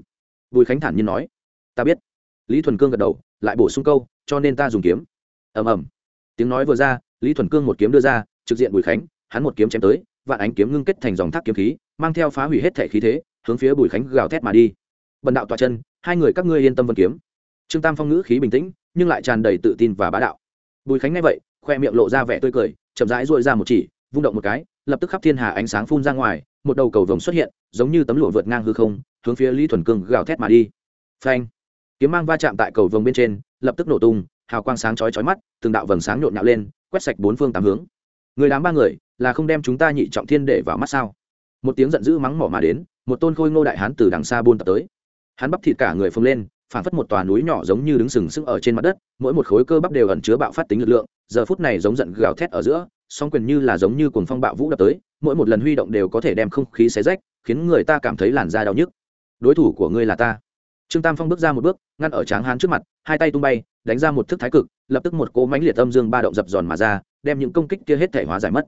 Bùi khánh thản nhiên nói, ta biết. Lý thuần cương gật đầu, lại bổ sung câu, cho nên ta dùng kiếm. Ầm ầm. Tiếng nói vừa ra lý thuần cương một kiếm đưa ra, trực diện bùi khánh, hắn một kiếm chém tới, vạn ánh kiếm ngưng kết thành dòng thác kiếm khí, mang theo phá hủy hết thể khí thế, hướng phía bùi khánh gào thét mà đi. Bần đạo tọa chân, hai người các ngươi yên tâm vân kiếm. Trương tam phong ngữ khí bình tĩnh, nhưng lại tràn đầy tự tin và bá đạo. Bùi khánh nghe vậy, khoe miệng lộ ra vẻ tươi cười, chậm rãi dội ra một chỉ, vung động một cái, lập tức khắp thiên hà ánh sáng phun ra ngoài, một đầu cầu vồng xuất hiện, giống như tấm lụa vượt ngang hư không, hướng phía lý thuần cương gào thét mà đi. Phanh! Kiếm mang va chạm tại cầu vồng bên trên, lập tức nổ tung, hào quang sáng chói chói mắt, từng đạo vầng sáng nhộn nhạo lên quét sạch bốn phương tám hướng. Người đám ba người, là không đem chúng ta nhị trọng thiên để vào mắt sao? Một tiếng giận dữ mắng mỏ mà đến, một tôn khôi ngô đại hán từ đằng xa buôn tập tới. Hắn bắp thịt cả người phồng lên phản phất một tòa núi nhỏ giống như đứng sừng sững ở trên mặt đất, mỗi một khối cơ bắp đều ẩn chứa bạo phát tính lực lượng, giờ phút này giống giận gào thét ở giữa, song quyền như là giống như cuồng phong bạo vũ đập tới, mỗi một lần huy động đều có thể đem không khí xé rách, khiến người ta cảm thấy làn da đau nhức. Đối thủ của ngươi là ta trương tam phong bước ra một bước, ngăn ở tráng hán trước mặt, hai tay tung bay, đánh ra một thức thái cực, lập tức một cỗ mánh liệt âm dương ba động dập giòn mà ra, đem những công kích kia hết thể hóa giải mất.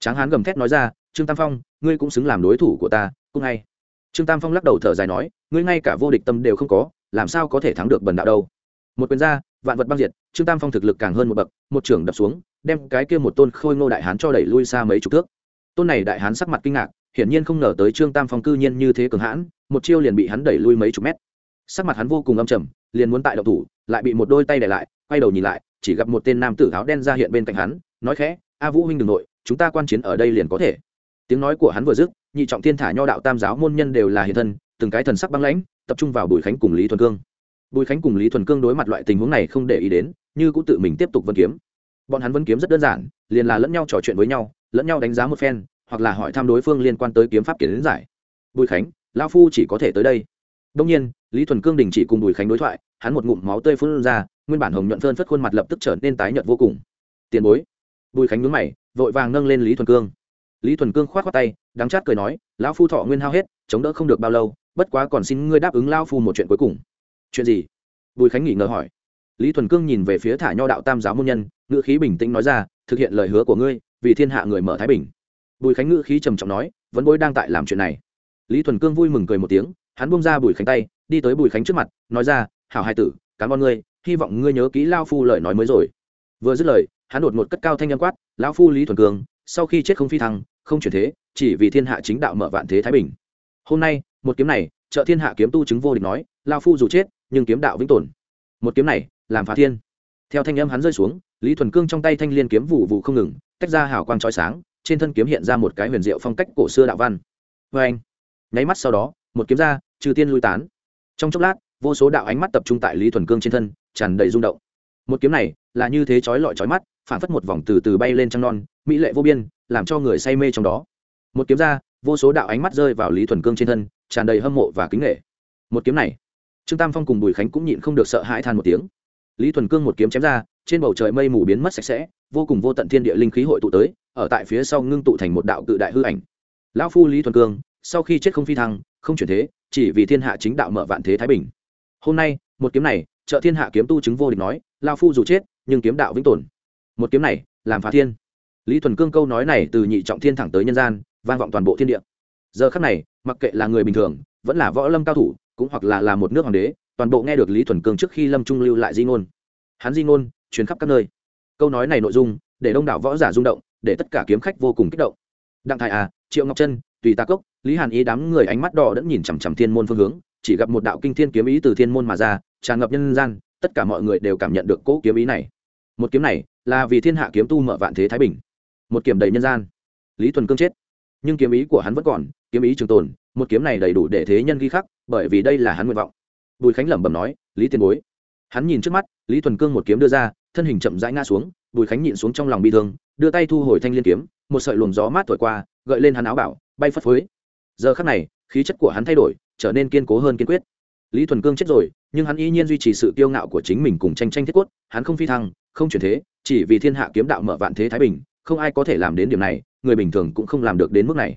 Tráng hán gầm thét nói ra, trương tam phong, ngươi cũng xứng làm đối thủ của ta, cũng ngay trương tam phong lắc đầu thở dài nói, ngươi ngay cả vô địch tâm đều không có, làm sao có thể thắng được bần đạo đâu? Một quyền ra, vạn vật băng diệt, trương tam phong thực lực càng hơn một bậc, một trưởng đập xuống, đem cái kia một tôn khôi ngô đại hán cho đẩy lui xa mấy chục thước. Tôn này đại hán sắc mặt kinh ngạc, hiển nhiên không ngờ tới trương tam phong cư nhiên như thế cường hãn, một chiêu liền bị hắn đẩy lui mấy chục mét sắc mặt hắn vô cùng âm trầm, liền muốn tại động thủ, lại bị một đôi tay để lại, quay đầu nhìn lại, chỉ gặp một tên nam tử áo đen ra hiện bên cạnh hắn, nói khẽ, a vũ huynh đ ừ n g nội, chúng ta quan chiến ở đây liền có thể. Tiếng nói của hắn vừa dứt, nhị trọng thiên thả nho đạo tam giáo môn nhân đều là hiện thân, từng cái thần sắc băng lãnh, tập trung vào bùi khánh cùng lý thuần cương. Bùi khánh cùng lý thuần cương đối mặt loại tình huống này không để ý đến, như cũng tự mình tiếp tục vân kiếm. Bọn hắn vân kiếm rất đơn giản, liền là lẫn nhau trò chuyện với nhau, lẫn nhau đánh giá một phen, hoặc là hỏi thăm đối phương liên quan tới kiếm pháp kiến giải. Bùi khánh lao phu chỉ có thể tới đây. Đông nhiên lý thuần cương đình chỉ cùng bùi khánh đối thoại, hắn một ngụm máu tươi phun ra, nguyên bản hồng nhuận phơn phất khuôn mặt lập tức trở nên tái nhợt vô cùng. Tiền bối. Bùi khánh nhướng mày, vội vàng nâng lên lý thuần cương. Lý thuần cương k h o tay, đắng chát cười nói, lão phu thọ nguyên hao hết, chống đỡ không được bao lâu, bất quá còn xin ngươi đáp ứng lao phu một chuyện cuối cùng. Chuyện gì? Bùi khánh nghỉ ngờ hỏi. Lý thuần cương nhìn về phía thả nho đạo tam giáo môn nhân, ngữ khí bình tĩnh nói ra, thực hiện lời hứa của ngươi, vì thiên hạ người mở thái bình. Bùi khánh ngữ khí trầm trọng nói, vẫn bối đang tại làm chuyện này. Lý thuần cương vui mừng cười một tiếng, hắn bông ra bùi khánh tay đi tới bùi khánh trước mặt, nói ra, hảo hai tử, cảm ơn ngươi, hy vọng ngươi nhớ kỹ lao phu lời nói mới rồi. Vừa dứt lời, hắn đột một cất cao thanh âm quát, lão phu lý thuần cường, sau khi chết không phi thăng, không chuyển thế, chỉ vì thiên hạ chính đạo mở vạn thế thái bình. Hôm nay, một kiếm này, trợ thiên hạ kiếm tu chứng vô địch nói, lao phu dù chết, nhưng kiếm đạo vĩnh tồn. Một kiếm này, làm phá thiên. Theo thanh âm hắn rơi xuống, lý thuần cương trong tay thanh liên kiếm vụ vụ không ngừng, tách ra hào quang trói sáng, trên thân kiếm hiện ra một cái huyền diệu phong cách cổ xưa đạo văn. Vê anh nháy mắt sau đó, một kiếm ra, trừ tiên lui tán trong chốc lát, vô số đạo ánh mắt tập trung tại lý thuần cương trên thân, tràn đầy rung động. Một kiếm này là như thế chói lọi chói mắt, phản phất một vòng từ từ bay lên trăng non, mỹ lệ vô biên, làm cho người say mê trong đó. Một kiếm ra, vô số đạo ánh mắt rơi vào lý thuần cương trên thân, tràn đầy hâm mộ và kính nghệ một kiếm này, trương tam phong cùng bùi khánh cũng nhịn không được sợ hãi than một tiếng. Lý thuần cương một kiếm chém ra, trên bầu trời mây mù biến mất sạch sẽ, vô cùng vô tận thiên địa linh khí hội tụ tới, ở tại phía sau ngưng tụ thành một đạo cự đại hư ảnh. Lão phu lý thuần cương, sau khi chết không phi thăng, không chuyển thế chỉ vì thiên hạ chính đạo mở vạn thế thái bình. Hôm nay, một kiếm này, trợ thiên hạ kiếm tu chứng vô địch nói, lao phu dù chết, nhưng kiếm đạo vĩnh tồn. Một kiếm này, làm phá thiên. Lý thuần cương câu nói này từ nhị trọng thiên thẳng tới nhân gian, vang vọng toàn bộ thiên địa. Giờ khắc này, mặc kệ là người bình thường, vẫn là võ lâm cao thủ, cũng hoặc là là một nước hoàng đế, toàn bộ nghe được lý thuần cương trước khi lâm trung lưu lại di ngôn. Hắn di ngôn chuyến khắp các nơi. Câu nói này nội dung, để đông đảo võ giả rung động, để tất cả kiếm khách vô cùng kích động. Đặng thái à triệu ngọc trân, tùy ta cốc lý hàn ý đám người ánh mắt đỏ đẫn nhìn chằm chằm thiên môn phương hướng, chỉ gặp một đạo kinh thiên kiếm ý từ thiên môn mà ra, tràn ngập nhân gian, tất cả mọi người đều cảm nhận được cỗ kiếm ý này. Một kiếm này là vì thiên hạ kiếm tu mở vạn thế thái bình. Một kiếm đầy nhân gian. Lý thuần cương chết. Nhưng kiếm ý của hắn vẫn còn, kiếm ý trường tồn, một kiếm này đầy đủ để thế nhân ghi khắc, bởi vì đây là hắn nguyện vọng. Bùi khánh lẩm bẩm nói, lý tiền bối. Hắn nhìn trước mắt, lý thuần cương một kiếm đưa ra, thân hình chậm rãi ngã xuống, bùi khánh nhịn xuống trong lòng bi thương, đưa tay thu hồi thanh liên kiếm, một sợi luồng gió mát thổi qua, gợi lên hắn áo bảo bay phất phới giờ khắc này, khí chất của hắn thay đổi, trở nên kiên cố hơn kiên quyết. Lý thuần cương chết rồi, nhưng hắn y nhiên duy trì sự kiêu ngạo của chính mình cùng tranh tranh thiết quất hắn không phi thăng, không chuyển thế, chỉ vì thiên hạ kiếm đạo mở vạn thế thái bình, không ai có thể làm đến điểm này, người bình thường cũng không làm được đến mức này.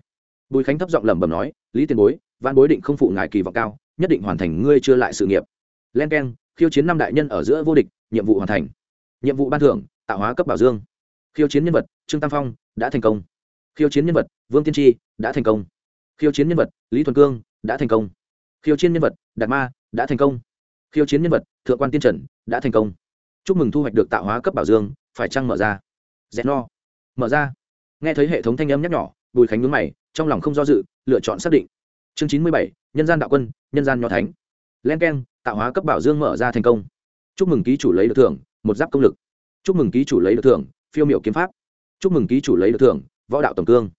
Bùi khánh thấp giọng lẩm bẩm nói, lý tiền bối văn bối định không phụ ngài kỳ vọng cao, nhất định hoàn thành ngươi chưa lại sự nghiệp. Len k e n khiêu chiến năm đại nhân ở giữa vô địch, nhiệm vụ hoàn thành. Nhiệm vụ ban thưởng, tạo hóa cấp bảo dương. Khiêu chiến nhân vật, trương tam phong, đã thành công. Khiêu chiến nhân vật, vương tiên tri, đã thành công khiêu chiến nhân vật, lý thuần cương, đã thành công. Khiêu chiến nhân vật, đạt ma, đã thành công. Khiêu chiến nhân vật, thượng quan tiên trần, đã thành công. Chúc mừng thu hoạch được tạo hóa cấp bảo dương, phải trăng mở ra? Rẽ no. Mở ra. Nghe thấy hệ thống thanh âm nhắc nhỏ bùi khánh nhướng mày, trong lòng không do dự, lựa chọn xác định. Chương chín mươi bảy, nhân gian đạo quân, nhân gian nho thánh. Len k e n tạo hóa cấp bảo dương mở ra thành công. Chúc mừng ký chủ lấy được thưởng, một giáp công lực. Chúc mừng ký chủ lấy được thưởng, phiêu miệu kiếm pháp. Chúc mừng ký chủ lấy được thưởng, võ đạo tổng cương.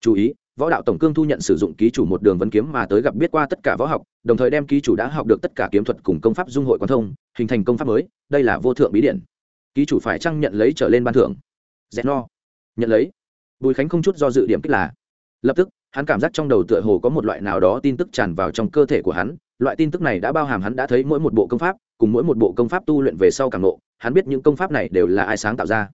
Chú ý võ đạo tổng cương thu nhận sử dụng ký chủ một đường vấn kiếm mà tới gặp biết qua tất cả võ học, đồng thời đem ký chủ đã học được tất cả kiếm thuật cùng công pháp dung hội quan thông, hình thành công pháp mới, đây là vô thượng bí điển. Ký chủ phải chăng nhận lấy trở lên ban thưởng? Dẹn no. Nhận lấy. Bùi khánh không chút do dự điểm kích là. Lập tức, hắn cảm giác trong đầu tựa hồ có một loại nào đó tin tức tràn vào trong cơ thể của hắn, loại tin tức này đã bao hàm hắn đã thấy mỗi một bộ công pháp, cùng mỗi một bộ công pháp tu luyện về sau càng nộ hắn biết những công pháp này đều là ai sáng tạo ra.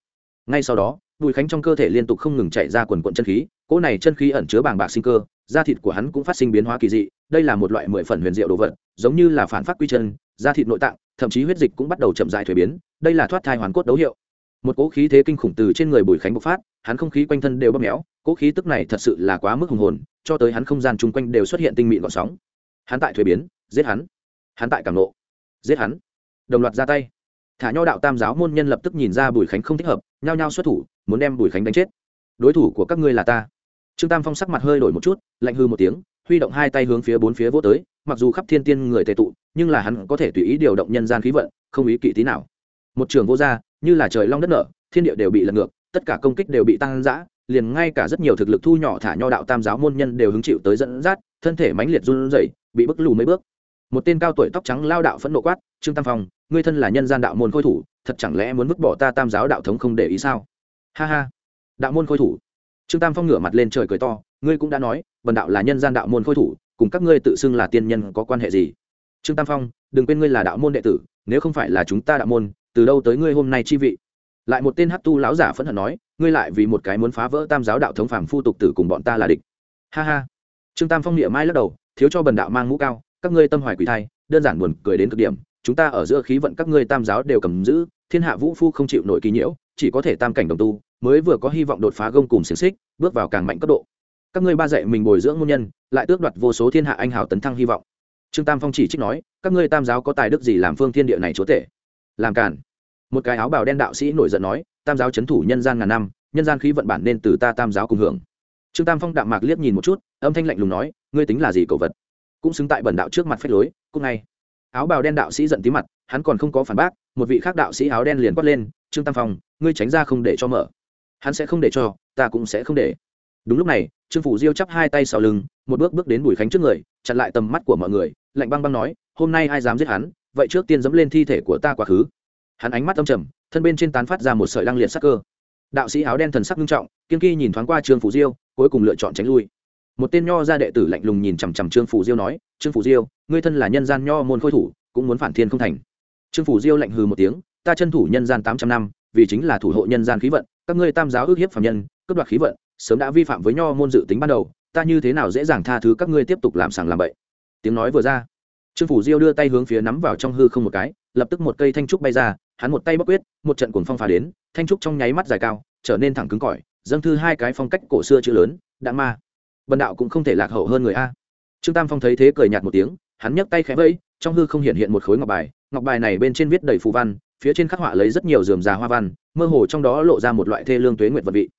Ngay sau đó, bùi khánh trong cơ thể liên tục không ngừng chạy ra quần quận chân khí cỗ này chân khí ẩn chứa bàng bạc sinh cơ, da thịt của hắn cũng phát sinh biến hóa kỳ dị, đây là một loại mười phần huyền diệu đồ vật, giống như là phản phát quy chân, da thịt nội tạng, thậm chí huyết dịch cũng bắt đầu chậm dại thuế biến, đây là thoát thai hoàn cốt đấu hiệu. Một cỗ khí thế kinh khủng từ trên người bùi khánh bộc phát, hắn không khí quanh thân đều bóp méo, cỗ khí tức này thật sự là quá mức hùng hồn, cho tới hắn không gian chung quanh đều xuất hiện tinh mịn gọn sóng. Hắn tại thuế biến, giết hắn. Hắn tại cảm nộ, giết hắn. Đồng loạt ra tay. Thả nho đạo tam giáo môn nhân lập tức nhìn ra bùi khánh không thích hợp, nhao nhao xuất thủ, muốn đem bùi khánh đánh chết. Đối thủ của các ngươi là ta trương tam phong sắc mặt hơi đổi một chút, lạnh hư một tiếng, huy động hai tay hướng phía bốn phía vô tới, mặc dù khắp thiên tiên người tề tụ, nhưng là hắn có thể tùy ý điều động nhân gian khí vận, không ý kỵ tí nào. Một trường vô gia như là trời long đất nở, thiên địa đều bị lật ngược, tất cả công kích đều bị tăng giã liền ngay cả rất nhiều thực lực thu nhỏ thả nho đạo tam giáo môn nhân đều hứng chịu tới dẫn dắt, thân thể mãnh liệt run rẩy, bị bức lù mấy bước. Một tên cao tuổi tóc trắng lao đạo phẫn nộ quát, trương tam phong, ngươi thân là nhân gian đạo môn khôi thủ, thật chẳng lẽ muốn vứt bỏ ta tam giáo đạo thống không để ý sao? Ha ha. Đạo môn khôi thủ trương tam phong ngửa mặt lên trời cười to, ngươi cũng đã nói, bần đạo là nhân gian đạo môn khôi thủ, cùng các ngươi tự xưng là tiên nhân có quan hệ gì? Trương tam phong, đừng quên ngươi là đạo môn đệ tử, nếu không phải là chúng ta đạo môn, từ đâu tới ngươi hôm nay chi vị? Lại một tên hát tu lão giả phẫn hận nói, ngươi lại vì một cái muốn phá vỡ tam giáo đạo thống phàm phu tục tử cùng bọn ta là địch. Ha ha. Trương tam phong niệm mai lắc đầu, thiếu cho bần đạo mang mũ cao, các ngươi tâm hoài quỷ thai, đơn giản buồn cười đến cực điểm, chúng ta ở giữa khí vận các ngươi tam giáo đều cầm giữ, thiên hạ vũ phu không chịu nổi kỳ nhiễu, chỉ có thể tam cảnh đồng tu mới vừa có hy vọng đột phá gông cùng xiềng xích, bước vào càng mạnh cấp độ. Các ngươi ba dạy mình bồi dưỡng môn nhân, lại tước đoạt vô số thiên hạ anh hào tấn thăng hy vọng. Trương tam phong chỉ trích nói, các ngươi tam giáo có tài đức gì làm phương thiên địa này chúa tể? Làm cản một cái áo bào đen đạo sĩ nổi giận nói, tam giáo c h ấ n thủ nhân gian ngàn năm, nhân gian khí vận bản nên từ ta tam giáo cùng hưởng. Trương tam phong đạm mạc liếc nhìn một chút, âm thanh lạnh lùng nói, ngươi tính là gì cầu vật? Cũng xứng tại bẩn đạo trước mặt phách lối, cũng ngay. Áo bào đen đạo sĩ giận tí mặt, hắn còn không có phản bác, một vị khác đạo sĩ áo đen liền quát lên, trương tam phong, ngươi tránh ra không để cho mở hắn sẽ không để cho, ta cũng sẽ không để. Đúng lúc này, trương phủ diêu chắp hai tay sau lưng, một bước bước đến bùi khánh trước người, chặn lại tầm mắt của mọi người, lạnh băng băng nói, hôm nay ai dám giết hắn? Vậy trước tiên dẫm lên thi thể của ta quá khứ. Hắn ánh mắt âm trầm, thân bên trên tán phát ra một sợi lăng liệt sắc cơ. Đạo sĩ áo đen thần sắc nghiêm trọng, kiên kỳ nhìn thoáng qua trương phủ diêu, cuối cùng lựa chọn tránh lui. Một tên nho gia đệ tử lạnh lùng nhìn chằm chằm trương phủ diêu nói, trương phủ diêu, ngươi thân là nhân gian nho môn khôi thủ, cũng muốn phản thiên không thành. Trương phủ diêu lạnh hừ một tiếng, ta chân thủ nhân gian tám trăm năm, vì chính là thủ hộ nhân gian khí vận các ngươi tam giáo ước hiếp phạm nhân, cướp đoạt khí vận, sớm đã vi phạm với nho môn dự tính ban đầu, ta như thế nào dễ dàng tha thứ các ngươi tiếp tục làm sàng làm bậy? Tiếng nói vừa ra, trương phủ diêu đưa tay hướng phía nắm vào trong hư không một cái, lập tức một cây thanh trúc bay ra, hắn một tay bóc quyết, một trận cuồng phong phá đến, thanh trúc trong nháy mắt dài cao, trở nên thẳng cứng cỏi, dâng thư hai cái phong cách cổ xưa chữ lớn đã ma. Bần đạo cũng không thể lạc hậu hơn người a. Trương tam phong thấy thế cười nhạt một tiếng, hắn nhấc tay khẽ vẫy, trong hư không hiện hiện một khối ngọc bài ngọc bài này bên trên viết đầy phù văn phía trên khắc họa lấy rất nhiều dườm già hoa văn, mơ hồ trong đó lộ ra một loại thê lương tuế nguyệt vật vị.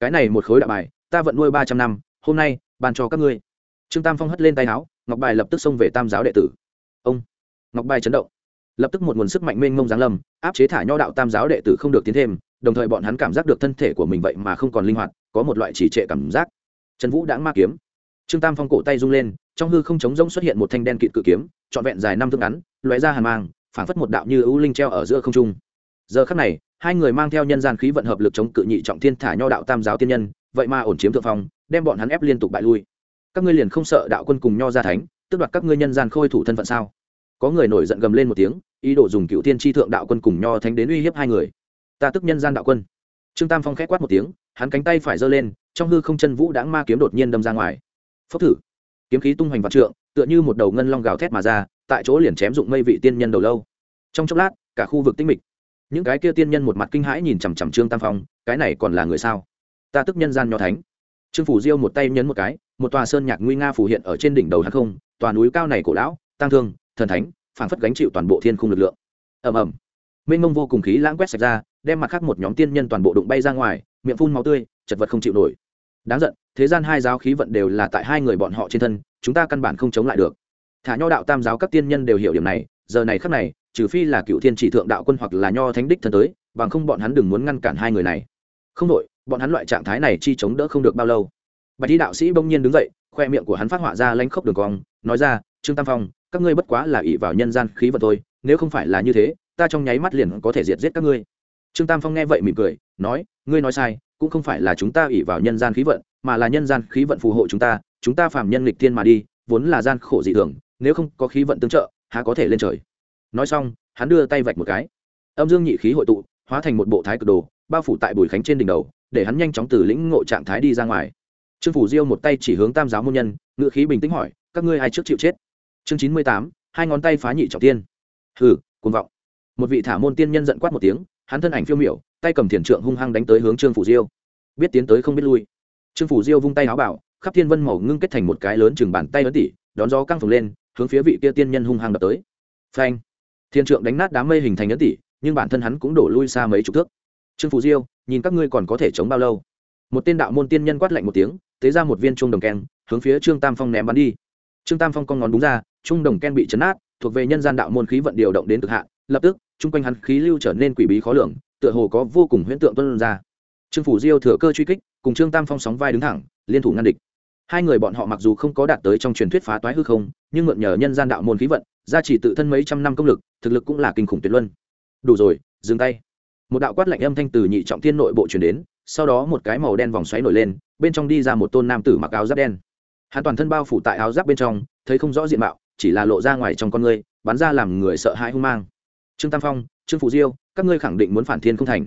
Cái này một khối đạo bài, ta vận nuôi ba trăm năm, hôm nay, ban cho các ngươi. Trương tam phong hất lên tay áo, ngọc bài lập tức xông về tam giáo đệ tử. Ông, ngọc bài chấn động. Lập tức một nguồn sức mạnh mênh mông giáng lâm, áp chế thả nho đạo tam giáo đệ tử không được tiến thêm, đồng thời bọn hắn cảm giác được thân thể của mình vậy mà không còn linh hoạt, có một loại chỉ trệ cảm giác. Trần vũ đã ma kiếm. Trương tam phong cổ tay rung lên, trong hư không chống rỗng xuất hiện một thanh đen kịt cự kiếm, trọn vẹn dài năm thước ngắn, lóe ra hàn mang phản phất một đạo như ưu linh treo ở giữa không trung. Giờ khắc này, hai người mang theo nhân gian khí vận hợp lực chống cự nhị trọng thiên thả nho đạo tam giáo tiên nhân, vậy mà ổn chiếm thượng phong, đem bọn hắn ép liên tục bại lui. Các ngươi liền không sợ đạo quân cùng nho gia thánh tức đoạt các ngươi nhân gian khôi thủ thân phận sao? Có người nổi giận gầm lên một tiếng, ý đồ dùng cựu thiên tri thượng đạo quân cùng nho thánh đến uy hiếp hai người. Ta tức nhân gian đạo quân. Trương tam phong k h quát một tiếng, hắn cánh tay phải giơ lên, trong hư không chân vũ đãng ma kiếm đột nhiên đâm ra ngoài. Phốc thử. Kiếm khí tung hoành vạn trượng, tựa như một đầu ngân long gào thét mà ra tại chỗ liền chém dụng mây vị tiên nhân đầu lâu. Trong chốc lát, cả khu vực tinh mịch. Những cái kia tiên nhân một mặt kinh hãi nhìn chằm chằm trương tam phong, cái này còn là người sao? Ta tức nhân gian nho thánh. Trương phủ diêu một tay nhấn một cái, một tòa sơn nhạc nguy nga phủ hiện ở trên đỉnh đầu hàng không, tòa núi cao này cổ lão tăng thương, thần thánh, phảng phất gánh chịu toàn bộ thiên khung lực lượng. Ầm ầm. Mênh mông vô cùng khí lãng quét sạch ra, đem mặt khác một nhóm tiên nhân toàn bộ đụng bay ra ngoài, miệng phun máu tươi, chật vật không chịu nổi. Đáng giận, thế gian hai giáo khí vận đều là tại hai người bọn họ trên thân, chúng ta căn bản không chống lại được thả nho đạo tam giáo các tiên nhân đều hiểu điểm này, giờ này khắc này, trừ phi là cựu thiên chỉ thượng đạo quân hoặc là nho thánh đích thân tới, bằng không bọn hắn đừng muốn ngăn cản hai người này. Không đội bọn hắn loại trạng thái này chi chống đỡ không được bao lâu. Bạch y đạo sĩ bỗng nhiên đứng dậy, khoe miệng của hắn phát họa ra lanh khốc đường cong, nói ra, trương tam phong, các ngươi bất quá là ỷ vào nhân gian khí vật thôi, nếu không phải là như thế, ta trong nháy mắt liền có thể diệt giết các ngươi. Trương tam phong nghe vậy mỉm cười, nói, ngươi nói sai, cũng không phải là chúng ta ỷ vào nhân gian khí vận, mà là nhân gian khí vận phù hộ chúng ta chúng ta phạm nhân lịch thiên mà đi, vốn là gian khổ dị thường nếu không có khí vận tương trợ, há có thể lên trời. Nói xong, hắn đưa tay vạch một cái. Âm dương nhị khí hội tụ, hóa thành một bộ thái cực đồ, bao phủ tại bùi khánh trên đỉnh đầu, để hắn nhanh chóng từ lĩnh ngộ trạng thái đi ra ngoài. Trương phủ diêu một tay chỉ hướng tam giáo môn nhân ngự khí bình tĩnh hỏi, các ngươi ai trước chịu chết? Chương chín mươi tám, hai ngón tay phá nhị trọng tiên. Hừ, cuồng vọng. Một vị thả môn tiên nhân giận quát một tiếng, hắn thân ảnh phiêu miểu, tay cầm thiền trượng hung hăng đánh tới hướng trương phủ diêu. Biết tiến tới không biết lui. Trương phủ diêu vung tay áo bảo, khắp thiên vân màu ngưng kết thành một cái lớn chừng bàn tay ấn tỉ, đón gió căng phồng lên hướng phía vị kia tiên nhân hung hăng đập tới. Phanh. Thiên trượng đánh nát đám mây hình thành ấn tỷ, nhưng bản thân hắn cũng đổ lui xa mấy chục thước. Trương phủ diêu nhìn các ngươi còn có thể chống bao lâu? Một tên đạo môn tiên nhân quát lạnh một tiếng tế ra một viên trung đồng keng hướng phía trương tam phong ném bắn đi. Trương tam phong con ngón đúng ra trung đồng ken bị chấn át thuộc về nhân gian đạo môn khí vận điều động đến cực hạn lập tức chung quanh hắn khí lưu trở nên quỷ bí khó lường tựa hồ có vô cùng huyễn tượng tuân ra. Trương phủ diêu thừa cơ truy kích cùng trương tam phong sóng vai đứng thẳng liên thủ ngăn địch hai người bọn họ mặc dù không có đạt tới trong truyền thuyết phá toái hư không, nhưng mượn nhờ nhân gian đạo môn khí vận, gia trì tự thân mấy trăm năm công lực, thực lực cũng là kinh khủng tuyệt luân. Đủ rồi, dừng tay. Một đạo quát lạnh âm thanh từ nhị trọng thiên nội bộ truyền đến, sau đó một cái màu đen vòng xoáy nổi lên, bên trong đi ra một tôn nam tử mặc áo giáp đen. Hắn toàn thân bao phủ tại áo giáp bên trong, thấy không rõ diện mạo, chỉ là lộ ra ngoài trong con người bắn ra làm người sợ hãi hung mang. Trương tam phong, trương phủ diêu, các ngươi khẳng định muốn phản thiên không thành.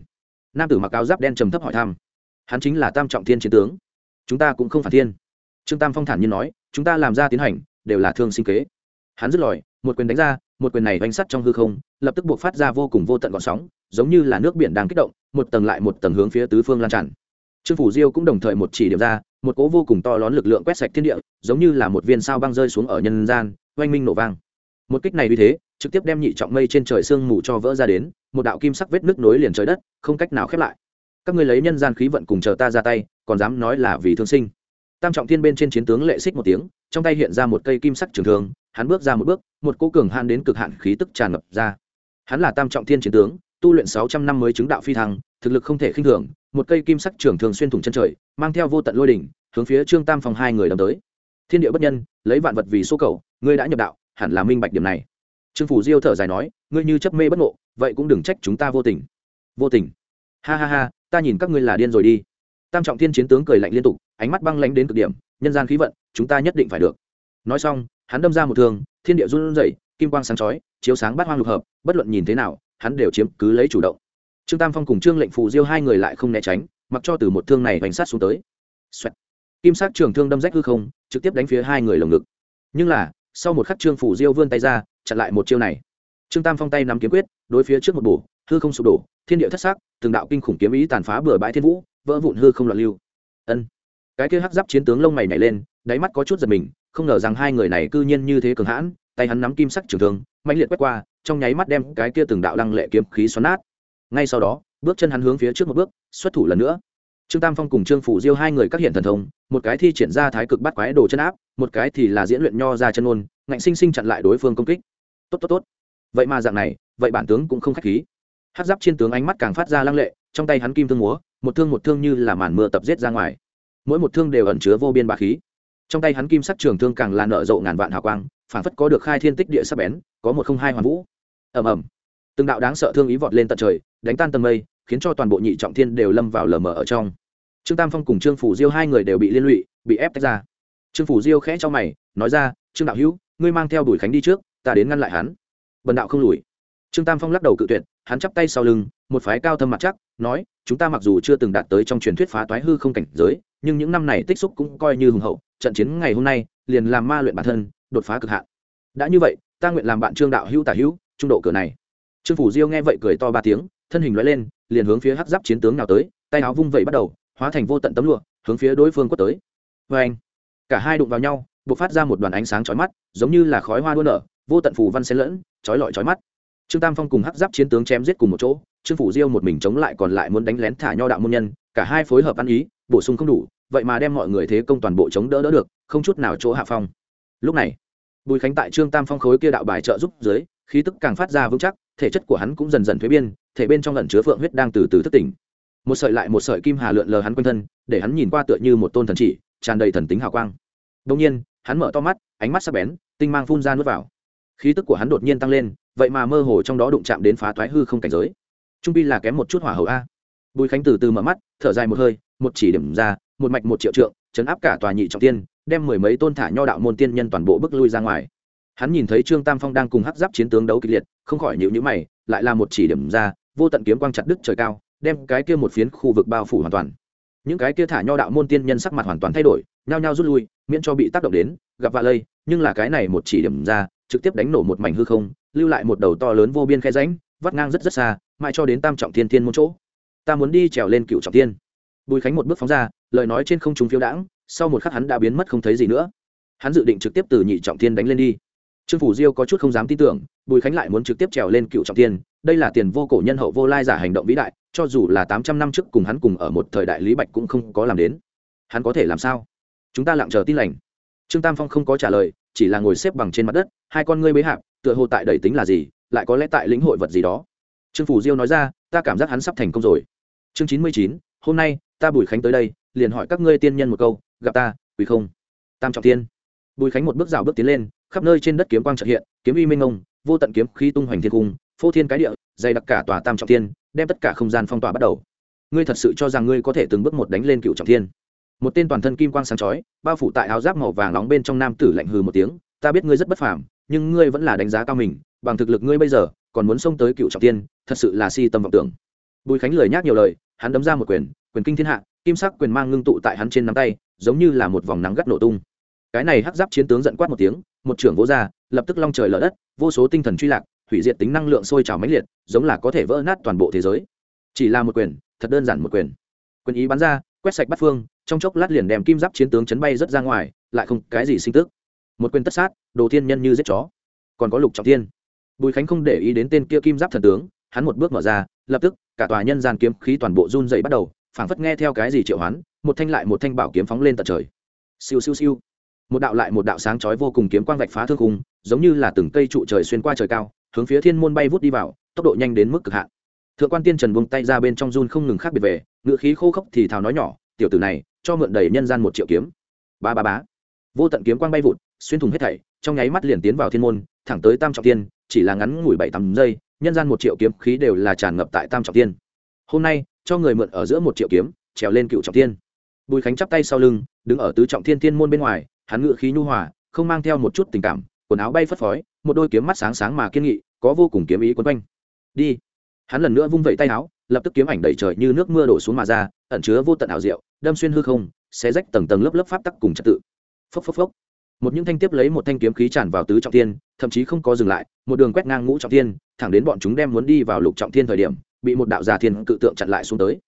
Nam tử mặc áo giáp đen trầm thấp hỏi thăm. Hắn chính là tam trọng thiên chiến tướng. Chúng ta cũng không phản thiên trương tam phong thản nhiên nói, chúng ta làm ra tiến hành, đều là thương sinh kế. Hắn dứt lòi một quyền đánh ra, một quyền này oanh sắt trong hư không, lập tức buộc phát ra vô cùng vô tận gọn sóng, giống như là nước biển đang kích động, một tầng lại một tầng hướng phía tứ phương lan tràn. Trương phủ diêu cũng đồng thời một chỉ điểm ra, một cỗ vô cùng to lớn lực lượng quét sạch thiên địa, giống như là một viên sao băng rơi xuống ở nhân gian, oanh minh nổ vang. Một kích này vì thế, trực tiếp đem nhị trọng mây trên trời sương mù cho vỡ ra đến, một đạo kim sắc vết nước nối liền trời đất, không cách nào khép lại. Các ngươi lấy nhân gian khí vận cùng chờ ta ra tay, còn dám nói là vì thương sinh tam trọng thiên bên trên chiến tướng lệ xích một tiếng, trong tay hiện ra một cây kim sắc trường thương, hắn bước ra một bước, một cỗ cường han đến cực hạn khí tức tràn ngập ra. Hắn là tam trọng thiên chiến tướng, tu luyện sáu trăm năm mới chứng đạo phi thăng, thực lực không thể khinh thường, một cây kim sắc trường thường xuyên thủng chân trời, mang theo vô tận lôi đỉnh, hướng phía trương tam phòng hai người đâm tới. Thiên địa bất nhân, lấy vạn vật vì số cầu, ngươi đã nhập đạo, hẳn là minh bạch điểm này. Trương phủ diêu thở dài nói, ngươi như chấp mê bất ngộ, vậy cũng đừng trách chúng ta vô tình. Vô tình. Ha ha ha, ta nhìn các ngươi là điên rồi đi. Tam trọng thiên chiến tướng cười lạnh liên tục ánh mắt băng lánh đến cực điểm, nhân gian khí vận, chúng ta nhất định phải được. Nói xong, hắn đâm ra một thương, thiên địa run rẩy, kim quang sáng chói, chiếu sáng bát hoang lục hợp, bất luận nhìn thế nào, hắn đều chiếm cứ lấy chủ động. Trương tam phong cùng trương lệnh phù diêu hai người lại không né tránh, mặc cho từ một thương này bánh sát xuống tới. Xoẹt. kim sát trường thương đâm rách hư không, trực tiếp đánh phía hai người lồng ngực. Nhưng là, sau một khắc trương phủ diêu vươn tay ra, chặn lại một chiêu này. Trương tam phong tay nắm kiếm quyết, đối phía trước một bổ, hư không sụp đổ, thiên địa thất sắc, từng đạo kinh khủng kiếm ý tàn phá bừa bãi thiên vũ, vỡ vụn hư không loạn lưu. Ân cái kia hắc giáp chiến tướng lông mày nhảy lên, đáy mắt có chút giật mình, không ngờ rằng hai người này cư nhiên như thế cường hãn, tay hắn nắm kim sắc trường thương mạnh liệt quét qua, trong nháy mắt đem cái kia từng đạo lăng lệ kiếm khí xoắn nát. Ngay sau đó, bước chân hắn hướng phía trước một bước, xuất thủ lần nữa. Trương tam phong cùng trương phủ diêu hai người các hiện thần thông, một cái thi triển ra thái cực bắt quái đồ chân áp, một cái thì là diễn luyện nho ra chân ôn ngạnh sinh sinh chặn lại đối phương công kích. Tốt tốt tốt. Vậy mà dạng này, vậy bản tướng cũng không khách khí. Hát giáp trên tướng ánh mắt càng phát ra lăng lệ, trong tay hắn kim thương múa, một thương một thương như là màn mưa tập giết ra ngoài mỗi một thương đều ẩn chứa vô biên bá khí. Trong tay hắn kim sắc trường thương càng là nở rộ ngàn vạn hào quang, phản phất có được khai thiên tích địa sắp bén, có một không hai hoàn vũ. Ầm ầm. Từng đạo đáng sợ thương ý vọt lên tận trời, đánh tan tầng mây, khiến cho toàn bộ nhị trọng thiên đều lâm vào lờ mờ ở trong. Trương tam phong cùng trương phủ diêu hai người đều bị liên lụy, bị ép tách ra. Trương phủ diêu khẽ cho mày, nói ra, trương đạo hữu, ngươi mang theo đuổi khánh đi trước, ta đến ngăn lại hắn. Bần đạo không lùi. Trương tam phong lắc đầu cự tuyệt, hắn chắp tay sau lưng một phái cao thâm mặt chắc, nói, chúng ta mặc dù chưa từng đạt tới trong truyền thuyết phá toái hư không cảnh giới, nhưng những năm này tích xúc cũng coi như hùng hậu, trận chiến ngày hôm nay, liền làm ma luyện bản thân, đột phá cực hạn. Đã như vậy, ta nguyện làm bạn trương đạo hữu tả hữu, trung độ cửa này. Trương phủ diêu nghe vậy cười to ba tiếng, thân hình loại lên, liền hướng phía hắc giáp chiến tướng nào tới, tay áo vung vẩy bắt đầu, hóa thành vô tận tấm lụa, hướng phía đối phương quất tới. Vê anh, cả hai đụng vào nhau b ộ c phát ra một đoàn ánh sáng chói mắt, giống như là khói hoa đua nở, vô tận phù văn xen lẫn, chói lọi chói mắt trương tam phong cùng hắc giáp chiến tướng chém giết cùng một chỗ, trương phủ diêu một mình chống lại còn lại muốn đánh lén thả nho đạo môn nhân, cả hai phối hợp ăn ý, bổ sung không đủ, vậy mà đem mọi người thế công toàn bộ chống đỡ đỡ được, không chút nào chỗ hạ phong. Lúc này, bùi khánh tại trương tam phong khối kia đạo bài trợ giúp dưới, khí tức càng phát ra vững chắc, thể chất của hắn cũng dần dần thuế biên, thể bên trong lẩn chứa phượng huyết đang từ từ thức tỉnh. Một sợi lại một sợi kim hà lượn lờ hắn quanh thân, để hắn nhìn qua tựa như một tôn thần chỉ, tràn đầy thần tính hào quang. Đông nhiên, hắn mở to mắt, ánh mắt sắc bén, tinh mang phun ra nuốt vào. Khí tức của hắn đột nhiên tăng lên vậy mà mơ hồ trong đó đụng chạm đến phá toái hư không cảnh giới. Trung pi là kém một chút hỏa hậu a. Bùi khánh từ từ mở mắt, thở dài một hơi, một chỉ điểm ra, một mạch một triệu trượng, chấn áp cả tòa nhị trọng tiên, đem mười mấy tôn thả nho đạo môn tiên nhân toàn bộ bước lui ra ngoài. Hắn nhìn thấy trương tam phong đang cùng hắc giáp chiến tướng đấu kịch liệt, không khỏi nhịu nhữ mày, lại là một chỉ điểm ra, vô tận kiếm quang chặt đứt trời cao, đem cái kia một phiến khu vực bao phủ hoàn toàn. Những cái kia thả nho đạo môn tiên nhân sắc mặt hoàn toàn thay đổi, nhao nhao rút lui, miễn cho bị tác động đến, gặp vạ lây, nhưng là cái này một chỉ điểm ra trực tiếp đánh nổ một mảnh hư không, lưu lại một đầu to lớn vô biên khe ránh vắt ngang rất rất xa, mãi cho đến tam trọng thiên thiên một chỗ. Ta muốn đi trèo lên cựu trọng thiên. Bùi khánh một bước phóng ra, lời nói trên không trung phiêu đãng, sau một khắc hắn đã biến mất không thấy gì nữa. Hắn dự định trực tiếp từ nhị trọng thiên đánh lên đi. Trương phủ diêu có chút không dám tin tưởng, bùi khánh lại muốn trực tiếp trèo lên cựu trọng thiên, đây là tiền vô cổ nhân hậu vô lai giả hành động vĩ đại, cho dù là tám trăm năm trước cùng hắn cùng ở một thời đại lý bạch cũng không có làm đến. Hắn có thể làm sao? Chúng ta lặng chờ tin lành. Trương tam phong không có trả lời chỉ là ngồi xếp bằng trên mặt đất, hai con ngươi bế hạp, tựa hồ tại đầy tính là gì, lại có lẽ tại lĩnh hội vật gì đó. Trương phủ diêu nói ra, ta cảm giác hắn sắp thành công rồi. Chương chín mươi chín, hôm nay, ta bùi khánh tới đây, liền hỏi các ngươi tiên nhân một câu, gặp ta quỳ không? Tam trọng tiên bùi khánh một bước rào bước tiến lên, khắp nơi trên đất kiếm quang trợ hiện, kiếm uy minh ông vô tận kiếm khí tung hoành thiên cung, phô thiên cái địa, dày đặc cả tòa tam trọng thiên, đem tất cả không gian phong tỏa bắt đầu. Ngươi thật sự cho rằng ngươi có thể từng bước một đánh lên cựu trọng thiên? Một tên toàn thân kim quang sáng chói, bao phủ tại áo giáp màu vàng nóng bên trong nam tử lạnh hừ một tiếng, ta biết ngươi rất bất phàm, nhưng ngươi vẫn là đánh giá cao mình, bằng thực lực ngươi bây giờ, còn muốn xông tới cựu trọng thiên thật sự là si tâm vọng tưởng. Bùi khánh lời nhắc nhiều lời, hắn đấm ra một quyền quyền kinh thiên hạ, kim sắc quyền mang ngưng tụ tại hắn trên nắm tay, giống như là một vòng nắng gắt nổ tung. Cái này hắc giáp chiến tướng giận quát một tiếng, một trưởng vỗ ra, lập tức long trời lở đất, vô số tinh thần truy lạc, hủy diệt tính năng lượng sôi trào mãnh liệt, giống là có thể vỡ nát toàn bộ thế giới. Chỉ là một quyền, thật đơn giản một quyền. Quyền ý bắn ra, quét sạch bắt phương trong chốc lát liền đem kim giáp chiến tướng chấn bay rất ra ngoài, lại không cái gì sinh tức. Một quyền tất sát, đồ thiên nhân như giết chó. Còn có lục trọng thiên. Bùi khánh không để ý đến tên kia kim giáp thần tướng, hắn một bước mở ra, lập tức, cả tòa nhân gian kiếm khí toàn bộ run dậy bắt đầu, phảng phất nghe theo cái gì triệu hoán, một thanh lại một thanh bảo kiếm phóng lên tận trời. Siêu siêu siêu. Một đạo lại một đạo sáng chói vô cùng kiếm quang vạch phá thương khung, giống như là từng cây trụ trời xuyên qua trời cao, hướng phía thiên môn bay vút đi vào, tốc độ nhanh đến mức cực hạn. Thượng quan tiên trần buông tay ra bên trong run không ngừng khác biệt về, ngựa khí khô khốc thì thào nói nhỏ, tiểu tử này cho mượn đầy nhân gian một triệu kiếm. Ba ba bá vô tận kiếm quang bay vụt, xuyên thủng hết thảy, trong nháy mắt liền tiến vào thiên môn, thẳng tới tam trọng tiên, chỉ là ngắn ngủi bảy tầm giây, nhân gian một triệu kiếm khí đều là tràn ngập tại tam trọng tiên. Hôm nay, cho người mượn ở giữa một triệu kiếm, trèo lên cựu trọng tiên. Bùi khánh chắp tay sau lưng, đứng ở tứ trọng thiên thiên môn bên ngoài, hắn ngự khí nhu hòa, không mang theo một chút tình cảm, quần áo bay phất phới, một đôi kiếm mắt sáng sáng mà kiên nghị, có vô cùng kiếm ý quấn quanh. Đi. Hắn lần nữa vung vẩy tay áo, lập tức kiếm ảnh đầy trời như nước mưa đổ xuống mà ra, ẩn chứa vô tận ảo diệu đâm xuyên hư không, xé rách tầng tầng lớp lớp pháp tắc cùng trật tự. Phốc phốc phốc. Một những thanh tiếp lấy một thanh kiếm khí tràn vào tứ trọng thiên, thậm chí không có dừng lại, một đường quét ngang ngũ trọng thiên, thẳng đến bọn chúng đem muốn đi vào lục trọng thiên thời điểm, bị một đạo già thiên cự tượng chặn lại xuống tới.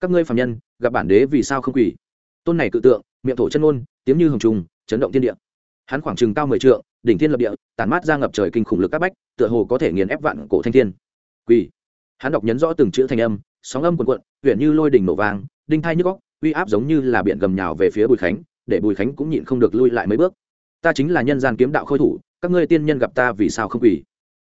Các ngươi phạm nhân, gặp bản đế vì sao không quỳ? Tôn này cự tượng, miệng thổ chân ôn tiếng như hồng trùng, chấn động thiên địa. Hắn khoảng chừng cao mười trượng, đỉnh thiên lập địa, tản mát ra ngập trời kinh khủng lực các bách, tựa hồ có thể nghiền ép vạn cổ thanh thiên. Quỳ. Hắn đọc nhấn rõ từng chữ thanh âm, sóng âm quần quận huyện như lôi đỉnh nổ vàng đinh thai nhức góc uy áp giống như là biển gầm nhào về phía bùi khánh, để bùi khánh cũng nhịn không được lui lại mấy bước. Ta chính là nhân gian kiếm đạo khôi thủ, các ngươi tiên nhân gặp ta vì sao không quỳ?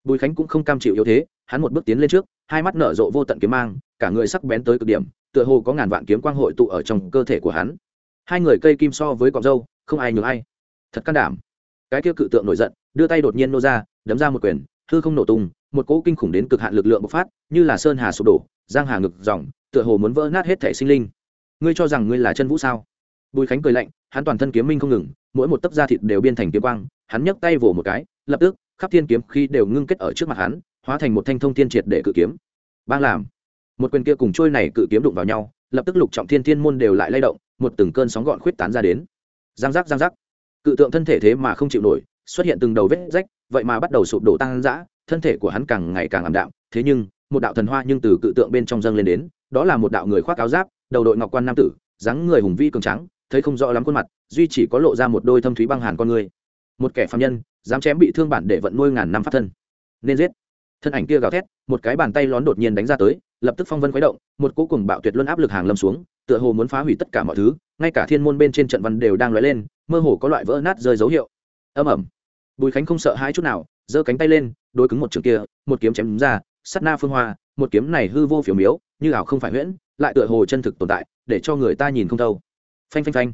Bùi khánh cũng không cam chịu yếu thế, hắn một bước tiến lên trước, hai mắt nở rộ vô tận kiếm mang, cả người sắc bén tới cực điểm, tựa hồ có ngàn vạn kiếm quang hội tụ ở trong cơ thể của hắn. Hai người cây kim so với cọc dâu không ai nhường ai. Thật can đảm. Cái kia cự tượng nổi giận, đưa tay đột nhiên nô ra, đấm ra một quyền, hư không nổ tung, một cỗ kinh khủng đến cực hạn lực lượng bộc phát, như là sơn hà sụp đổ, giang hà ngực dòng, tựa hồ muốn vỡ nát hết thể sinh linh ngươi cho rằng ngươi là chân vũ sao? Bùi khánh cười lạnh, hắn toàn thân kiếm minh không ngừng, mỗi một tấc da thịt đều biên thành kiếm quang, hắn nhấc tay vỗ một cái, lập tức, khắp thiên kiếm khi đều ngưng kết ở trước mặt hắn, hóa thành một thanh thông thiên triệt để cự kiếm. Bang làm. Một quyền kia cùng trôi này cự kiếm đụng vào nhau, lập tức lục trọng thiên thiên môn đều lại lay động, một từng cơn sóng gọn khuyết tán ra đến. Giang giác giang giác. Cự tượng thân thể thế mà không chịu nổi, xuất hiện từng đầu vết rách, vậy mà bắt đầu sụp đổ tăng dã, thân thể của hắn càng ngày càng ảm đạm, thế nhưng, một đạo thần hoa nhưng từ cự tượng bên trong dâng lên đến, đó là một đạo người khoác áo giáp đầu đội ngọc quan nam tử, dáng người hùng vi cường trắng thấy không rõ lắm khuôn mặt, duy chỉ có lộ ra một đôi thâm thúy băng hàn con người. Một kẻ phạm nhân, dám chém bị thương bản để vận nuôi ngàn năm phát thân. Nên giết. Thân ảnh kia gào thét, một cái bàn tay lón đột nhiên đánh ra tới, lập tức phong vân khuấy động, một cỗ cùng bạo tuyệt luân áp lực hàng lâm xuống, tựa hồ muốn phá hủy tất cả mọi thứ, ngay cả thiên môn bên trên trận văn đều đang lóe lên, mơ hồ có loại vỡ nát rơi dấu hiệu. Âm ẩm bùi khánh không sợ hãi chút nào, giơ cánh tay lên, đối cứng một trường kia, một kiếm chém ra sắt na phương hoa, một kiếm này hư vô phiểu miếu như ảo không phải huyễn, lại tựa hồ chân thực tồn tại, để cho người ta nhìn không thâu phanh phanh phanh.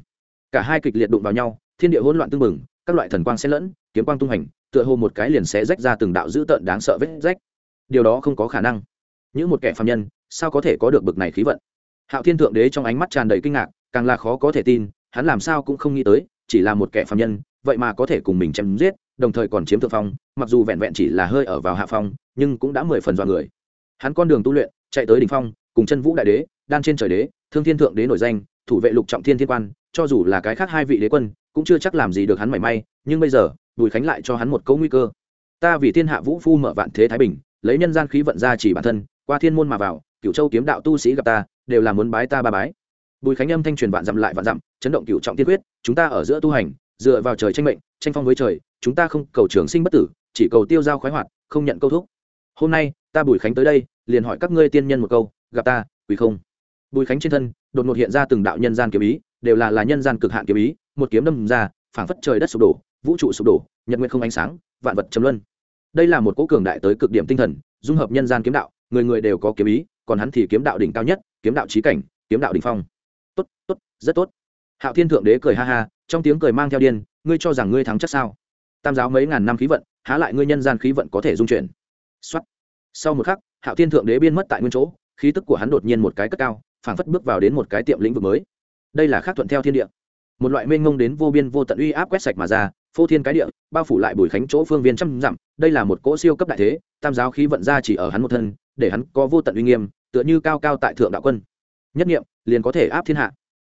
Cả hai kịch liệt đụng vào nhau, thiên địa hỗn loạn tương mừng các loại thần quang xen lẫn, kiếm quang tung hành, tựa hồ một cái liền sẽ rách ra từng đạo dữ tợn đáng sợ vết rách. Điều đó không có khả năng. Những một kẻ phạm nhân, sao có thể có được bực này khí vận? Hạo thiên thượng đế trong ánh mắt tràn đầy kinh ngạc, càng là khó có thể tin, hắn làm sao cũng không nghĩ tới, chỉ là một kẻ phạm nhân, vậy mà có thể cùng mình chém giết, đồng thời còn chiếm thượng phong, mặc dù vẹn vẹn chỉ là hơi ở vào hạ phong, nhưng cũng đã mười phần dọa người. Hắn con đường tu luyện, chạy tới đỉnh phong cùng chân vũ đại đế, đan trên trời đế, thương thiên thượng đế nổi danh, thủ vệ lục trọng thiên thiên quan, cho dù là cái khác hai vị đế quân, cũng chưa chắc làm gì được hắn mảy may, nhưng bây giờ, bùi khánh lại cho hắn một câu nguy cơ. Ta vì thiên hạ vũ phu mở vạn thế thái bình, lấy nhân gian khí vận ra chỉ bản thân, qua thiên môn mà vào cựu châu kiếm đạo tu sĩ gặp ta, đều là muốn bái ta ba bái. Bùi khánh âm thanh truyền vạn dặm lại vạn dặm, chấn động cựu trọng tiên quyết, chúng ta ở giữa tu hành, dựa vào trời tranh mệnh, tranh phong với trời, chúng ta không cầu trường sinh bất tử, chỉ cầu tiêu giao khoái hoạt, không nhận câu thúc. Hôm nay, ta bùi khánh tới đây, liền hỏi các ngươi tiên nhân một câu gặp ta quý không. Bùi khánh trên thân, đột ngột hiện ra từng đạo nhân gian kiếm ý, đều là là nhân gian cực hạn kiếm ý, một kiếm đâm ra, phảng phất trời đất sụp đổ, vũ trụ sụp đổ, nhật nguyện không ánh sáng, vạn vật chấm luân. Đây là một cỗ cường đại tới cực điểm tinh thần, dung hợp nhân gian kiếm đạo, người người đều có kiếm ý, còn hắn thì kiếm đạo đỉnh cao nhất, kiếm đạo trí cảnh, kiếm đạo đỉnh phong. Tốt tốt, rất tốt. Hạo thiên thượng đế cười ha ha, trong tiếng cười mang theo điên, ngươi cho rằng ngươi thắng chắc sao? Tam giáo mấy ngàn năm khí vận, há lại ngươi nhân gian khí vận có thể dung chuyển? Xuất sau một khắc, hạo thiên thượng đế biên mất tại nguyên chỗ khí tức của hắn đột nhiên một cái cất cao, phảng phất bước vào đến một cái tiệm lĩnh vực mới. Đây là khác thuận theo thiên địa. Một loại mênh mông đến vô biên vô tận uy áp quét sạch mà ra, phô thiên cái địa, bao phủ lại bùi khánh chỗ phương viên trăm dặm. Đây là một cỗ siêu cấp đại thế, tam giáo khí vận ra chỉ ở hắn một thân, để hắn có vô tận uy nghiêm, tựa như cao cao tại thượng đạo quân. Nhất nghiệm, liền có thể áp thiên hạ.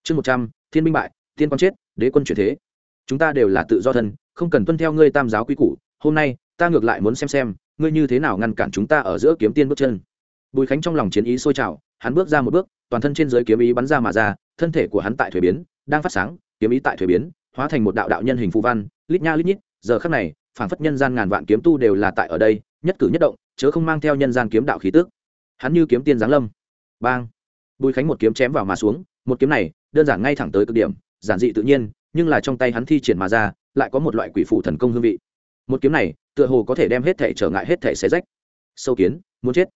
Chương một trăm, thiên binh bại tiên quan chết, đế quân chuyển thế. Chúng ta đều là tự do thân, không cần tuân theo ngươi tam giáo quy củ. Hôm nay, ta ngược lại muốn xem xem, ngươi như thế nào ngăn cản chúng ta ở giữa kiếm tiên bước chân bùi khánh trong lòng chiến ý sôi trào, hắn bước ra một bước, toàn thân trên dưới kiếm ý bắn ra mà ra, thân thể của hắn tại thuế biến, đang phát sáng, kiếm ý tại thuế biến, hóa thành một đạo đạo nhân hình phù văn, lít nha lít nhít, giờ khắc này, phảng phất nhân gian ngàn vạn kiếm tu đều là tại ở đây, nhất cử nhất động, chớ không mang theo nhân gian kiếm đạo khí tức. Hắn như kiếm tiên giáng lâm. Bang! Bùi khánh một kiếm chém vào mà xuống, một kiếm này, đơn giản ngay thẳng tới cực điểm, giản dị tự nhiên, nhưng là trong tay hắn thi triển mà ra, lại có một loại quỷ phụ thần công hương vị. Một kiếm này, tựa hồ có thể đem hết thể trở ngại, hết thể xé rách. Sâu kiến, muốn chết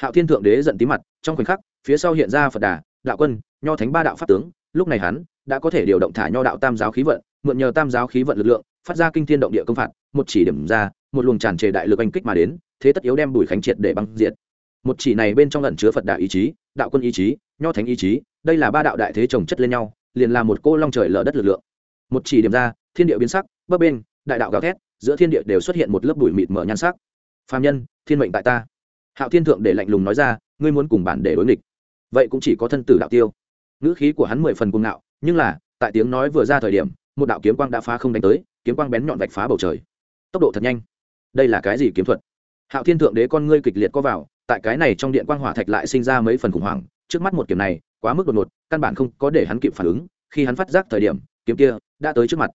hạo thiên thượng đế giận tí mặt, trong khoảnh khắc, phía sau hiện ra phật đà, đạo quân, nho thánh ba đạo pháp tướng. Lúc này hắn đã có thể điều động thả nho đạo tam giáo khí vận, mượn nhờ tam giáo khí vận lực lượng, phát ra kinh thiên động địa công phạt, một chỉ điểm ra, một luồng tràn trề đại lực anh kích mà đến, thế tất yếu đem bùi khánh triệt để băng diệt. Một chỉ này bên trong lẩn chứa phật đạo ý chí, đạo quân ý chí, nho thánh ý chí, đây là ba đạo đại thế chồng chất lên nhau, liền là một cô long trời lở đất lực lượng. Một chỉ điểm ra, thiên địa biến sắc, bấp bên đại đạo gào thét, giữa thiên địa đều xuất hiện một lớp bụi mịt mở nhan sắc. Phàm nhân, thiên mệnh tại ta hạo thiên thượng để lạnh lùng nói ra, ngươi muốn cùng bản để đối nghịch, vậy cũng chỉ có thân tử đạo tiêu. Ngữ khí của hắn mười phần cuồng ngạo, nhưng là, tại tiếng nói vừa ra thời điểm, một đạo kiếm quang đã phá không đánh tới, kiếm quang bén nhọn vạch phá bầu trời. Tốc độ thật nhanh. Đây là cái gì kiếm thuật? Hạo thiên thượng đế con ngươi kịch liệt có vào, tại cái này trong điện quang hỏa thạch lại sinh ra mấy phần khủng hoảng, trước mắt một kiếm này, quá mức đột ngột, căn bản không có để hắn kịp phản ứng, khi hắn phát giác thời điểm, kiếm kia đã tới trước mặt.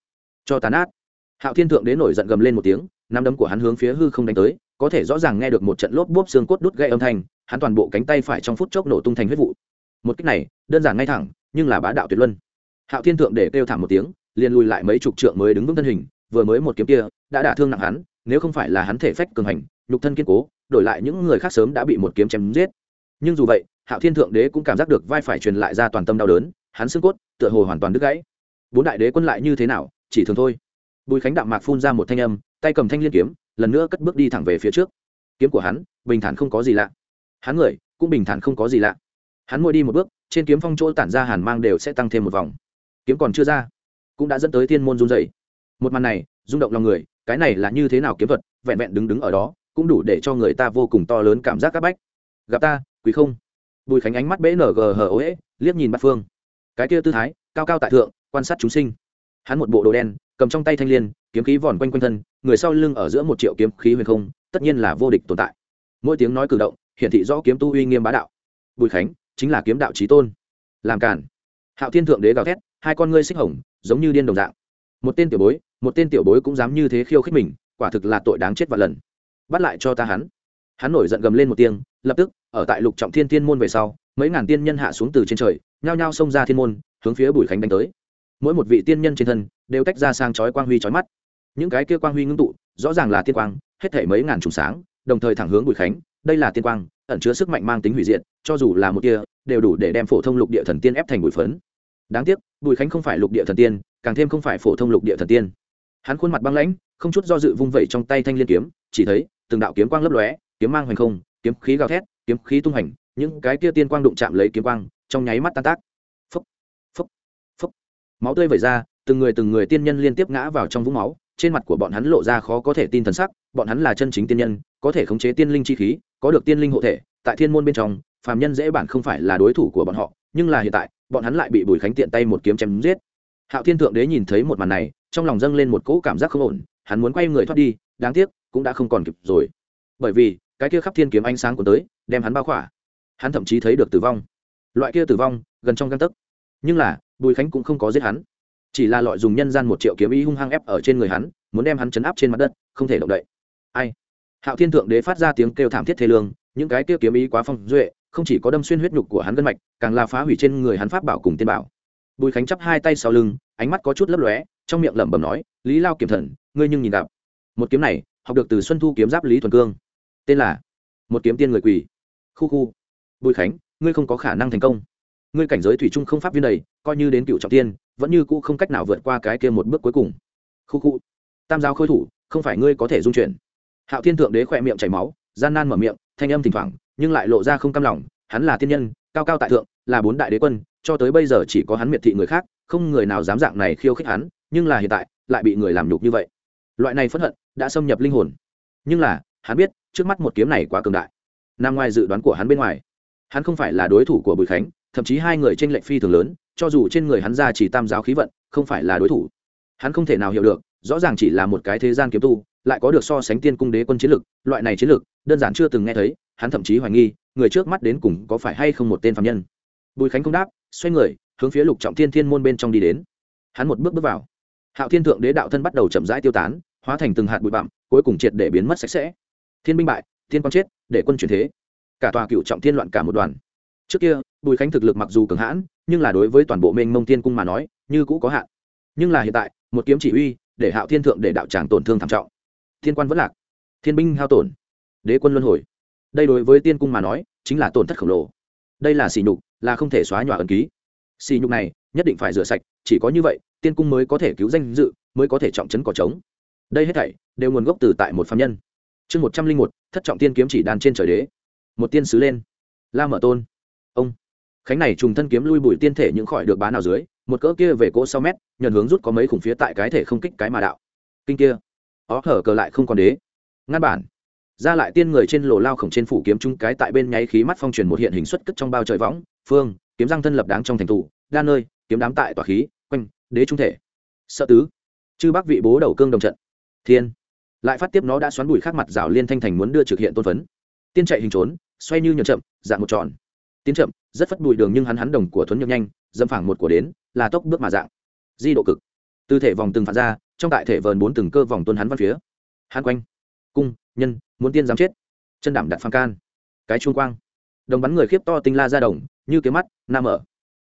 Cho tàn át hạo thiên thượng đế nổi giận gầm lên một tiếng, nắm đấm của hắn hướng phía hư không đánh tới có thể rõ ràng nghe được một trận lốp bốp xương cốt đút gây âm thanh, hắn toàn bộ cánh tay phải trong phút chốc nổ tung thành huyết vụ. Một cách này, đơn giản ngay thẳng, nhưng là bá đạo tuyệt luân. Hạo thiên thượng để kêu thảm một tiếng, liền lùi lại mấy chục trượng mới đứng vững thân hình, vừa mới một kiếm kia, đã đả thương nặng hắn, nếu không phải là hắn thể phách cường hành, nhục thân kiên cố, đổi lại những người khác sớm đã bị một kiếm chém giết. Nhưng dù vậy, hạo thiên thượng đế cũng cảm giác được vai phải truyền lại ra toàn tâm đau đớn, hắn xương cốt, tựa hồ hoàn toàn đứt gãy. Bốn đại đế quân lại như thế nào, chỉ thường thôi. Bùi khánh đạm mạc phun ra một thanh âm, tay cầm thanh liên kiếm lần nữa cất bước đi thẳng về phía trước. Kiếm của hắn, bình thản không có gì lạ. Hắn người, cũng bình thản không có gì lạ. Hắn môi đi một bước, trên kiếm phong chỗ tản ra hàn mang đều sẽ tăng thêm một vòng. Kiếm còn chưa ra, cũng đã dẫn tới thiên môn run dày một màn này, rung động lòng người, cái này là như thế nào kiếm thuật, vẹn vẹn đứng đứng ở đó, cũng đủ để cho người ta vô cùng to lớn cảm giác c áp bách. Gặp ta quý không? Bùi khánh ánh mắt bẽ nở gờ hờ ố ế, liếc nhìn bát phương. Cái kia tư thái, cao cao tại thượng, quan sát chúng sinh. Hắn một bộ đồ đen cầm trong tay thanh liên, kiếm khí vòn quanh quanh thân, người sau lưng ở giữa một triệu kiếm khí huyền không, tất nhiên là vô địch tồn tại. Mỗi tiếng nói cử động, hiển thị rõ kiếm tu uy nghiêm bá đạo. Bùi khánh, chính là kiếm đạo trí tôn. Làm cản. Hạo thiên thượng đế gào thét, hai con ngươi xích hồng, giống như điên đồng dạng. Một tên tiểu bối, một tên tiểu bối cũng dám như thế khiêu khích mình, quả thực là tội đáng chết và lần. Bắt lại cho ta hắn. Hắn nổi giận gầm lên một tiếng, lập tức, ở tại lục trọng thiên thiên môn về sau, mấy ngàn tiên nhân hạ xuống từ trên trời, nhao nhao xông ra thiên môn, hướng phía bùi khánh đánh tới mỗi một vị tiên nhân trên thân đều tách ra sang chói quang huy chói mắt. Những cái kia quang huy ngưng tụ, rõ ràng là tiên quang, hết thể mấy ngàn trùng sáng, đồng thời thẳng hướng bùi khánh, đây là tiên quang, ẩn chứa sức mạnh mang tính hủy diệt, cho dù là một kia đều đủ để đem phổ thông lục địa thần tiên ép thành bụi phấn. Đáng tiếc, bùi khánh không phải lục địa thần tiên, càng thêm không phải phổ thông lục địa thần tiên. Hắn khuôn mặt băng lãnh, không chút do dự vung vẩy trong tay thanh liên kiếm, chỉ thấy từng đạo kiếm quang lấp lóe, kiếm mang hoành không, kiếm khí gào thét, kiếm khí tung hành những cái kia tiên quang đụng chạm lấy kiếm quang, trong nháy mắt tan tác máu tươi vẩy ra, từng người từng người tiên nhân liên tiếp ngã vào trong vũng máu, trên mặt của bọn hắn lộ ra khó có thể tin thần sắc, bọn hắn là chân chính tiên nhân, có thể khống chế tiên linh chi khí, có được tiên linh hộ thể, tại thiên môn bên trong, phàm nhân dễ bản không phải là đối thủ của bọn họ, nhưng là hiện tại, bọn hắn lại bị bùi khánh tiện tay một kiếm chém giết. Hạo thiên thượng đế nhìn thấy một màn này, trong lòng dâng lên một cỗ cảm giác không ổn, hắn muốn quay người thoát đi, đáng tiếc, cũng đã không còn kịp rồi. Bởi vì, cái kia khắp thiên kiếm ánh sáng của tới, đem hắn bao khỏa. Hắn thậm chí thấy được tử vong. Loại kia tử vong, gần trong găng tấc nhưng là, bùi khánh cũng không có giết hắn. Chỉ là loại dùng nhân gian một triệu kiếm ý hung hăng ép ở trên người hắn, muốn đem hắn chấn áp trên mặt đất, không thể động đậy. Ai? Hạo thiên thượng đế phát ra tiếng kêu thảm thiết thế lương, những cái kia kiếm ý quá phong duệ, không chỉ có đâm xuyên huyết nhục của hắn gân mạch, càng là phá hủy trên người hắn pháp bảo cùng tiên bảo. Bùi khánh chắp hai tay sau lưng, ánh mắt có chút lấp lóe, trong miệng lẩm bẩm nói, lý lao kiểm thần, ngươi nhưng nhìn gặp. Một kiếm này, học được từ xuân thu kiếm giáp lý thuần cương. Tên là một kiếm tiên người quỳ. Khu khu. Bùi khánh, ngươi không có khả năng thành công ngươi cảnh giới thủy chung không pháp viên đầy, coi như đến cựu trọng tiên, vẫn như cũ không cách nào vượt qua cái kia một bước cuối cùng. Khu khu. Tam giáo khôi thủ, không phải ngươi có thể dung chuyển. Hạo thiên thượng đế khỏe miệng chảy máu, gian nan mở miệng, thanh âm thỉnh thoảng, nhưng lại lộ ra không cam lòng, hắn là tiên nhân, cao cao tại thượng, là bốn đại đế quân, cho tới bây giờ chỉ có hắn miệt thị người khác, không người nào dám dạng này khiêu khích hắn, nhưng là hiện tại, lại bị người làm nhục như vậy. Loại này phẫn hận, đã xâm nhập linh hồn. Nhưng là, hắn biết, trước mắt một kiếm này quá cường đại. Nằm ngoài dự đoán của hắn bên ngoài, hắn không phải là đối thủ của bùi khánh thậm chí hai người trên lệnh phi thường lớn, cho dù trên người hắn ra chỉ tam giáo khí vận, không phải là đối thủ. Hắn không thể nào hiểu được, rõ ràng chỉ là một cái thế gian kiếm tu, lại có được so sánh tiên cung đế quân chiến lực, loại này chiến lực, đơn giản chưa từng nghe thấy, hắn thậm chí hoài nghi, người trước mắt đến cùng có phải hay không một tên phạm nhân. Bùi khánh không đáp, xoay người, hướng phía lục trọng thiên thiên môn bên trong đi đến. Hắn một bước bước vào. Hạo thiên thượng đế đạo thân bắt đầu chậm rãi tiêu tán, hóa thành từng hạt bụi bặm, cuối cùng triệt để biến mất sạch sẽ. Thiên binh bại, thiên quang chết, để quân chuyển thế. Cả tòa cựu trọng thiên loạn cả một đoàn. Trước kia bùi khánh thực lực mặc dù cường hãn, nhưng là đối với toàn bộ mênh mông thiên cung mà nói, như cũ có hạn. Nhưng là hiện tại, một kiếm chỉ uy, để hạo thiên thượng để đạo tràng tổn thương thảm trọng. Thiên quan vẫn lạc. Thiên binh hao tổn. Đế quân luân hồi. Đây đối với tiên cung mà nói, chính là tổn thất khổng lồ. Đây là sỉ nhục, là không thể xóa nhòa ẩn ký. Sỉ nhục này, nhất định phải rửa sạch, chỉ có như vậy, tiên cung mới có thể cứu danh dự, mới có thể trọng trấn cỏ trống. Đây hết thảy, đều nguồn gốc từ tại một phạm nhân. Chương một trăm linh một, thất trọng tiên kiếm chỉ đàn trên trời đế. Một tiên sứ lên. La mở tôn. Ông khánh này trùng thân kiếm lui bụi tiên thể những khỏi được bá nào dưới, một cỡ kia về cỗ sau mét nhận hướng rút có mấy khủng phía tại cái thể không kích cái mà đạo. Kinh kia. Ó, hở, cờ lại không còn đế. Ngăn bản. Ra lại tiên người trên lồ lao khổng trên phủ kiếm trung cái tại bên nháy khí mắt phong truyền một hiện hình xuất cất trong bao trời võng, phương, kiếm răng thân lập đáng trong thành thủ. đa nơi, kiếm đám tại tỏa khí, quanh, đế trung thể. Sợ tứ. Chư bác vị bố đầu cương đồng trận. Thiên. Lại phát tiếp nó đã xoắn bùi khắc mặt rào liên thanh thành muốn đưa trực hiện tôn phấn. Tiên chạy hình trốn, xoay như nhợt chậm, dạng một tròn tiến chậm, rất phất bụi đường nhưng hắn hắn đồng của thuấn nhược nhanh dâm phẳng một của đến, là tốc bước mà dạng. Di độ cực. Tư thể vòng từng phản ra, trong tại thể vờn bốn từng cơ vòng tuân hắn văn phía. Hắn quanh. Cung, nhân, muốn tiên dám chết. Chân đảm đặt phan can. Cái chuông quang. Đồng bắn người khiếp to tinh la ra đồng, như cái mắt nam ở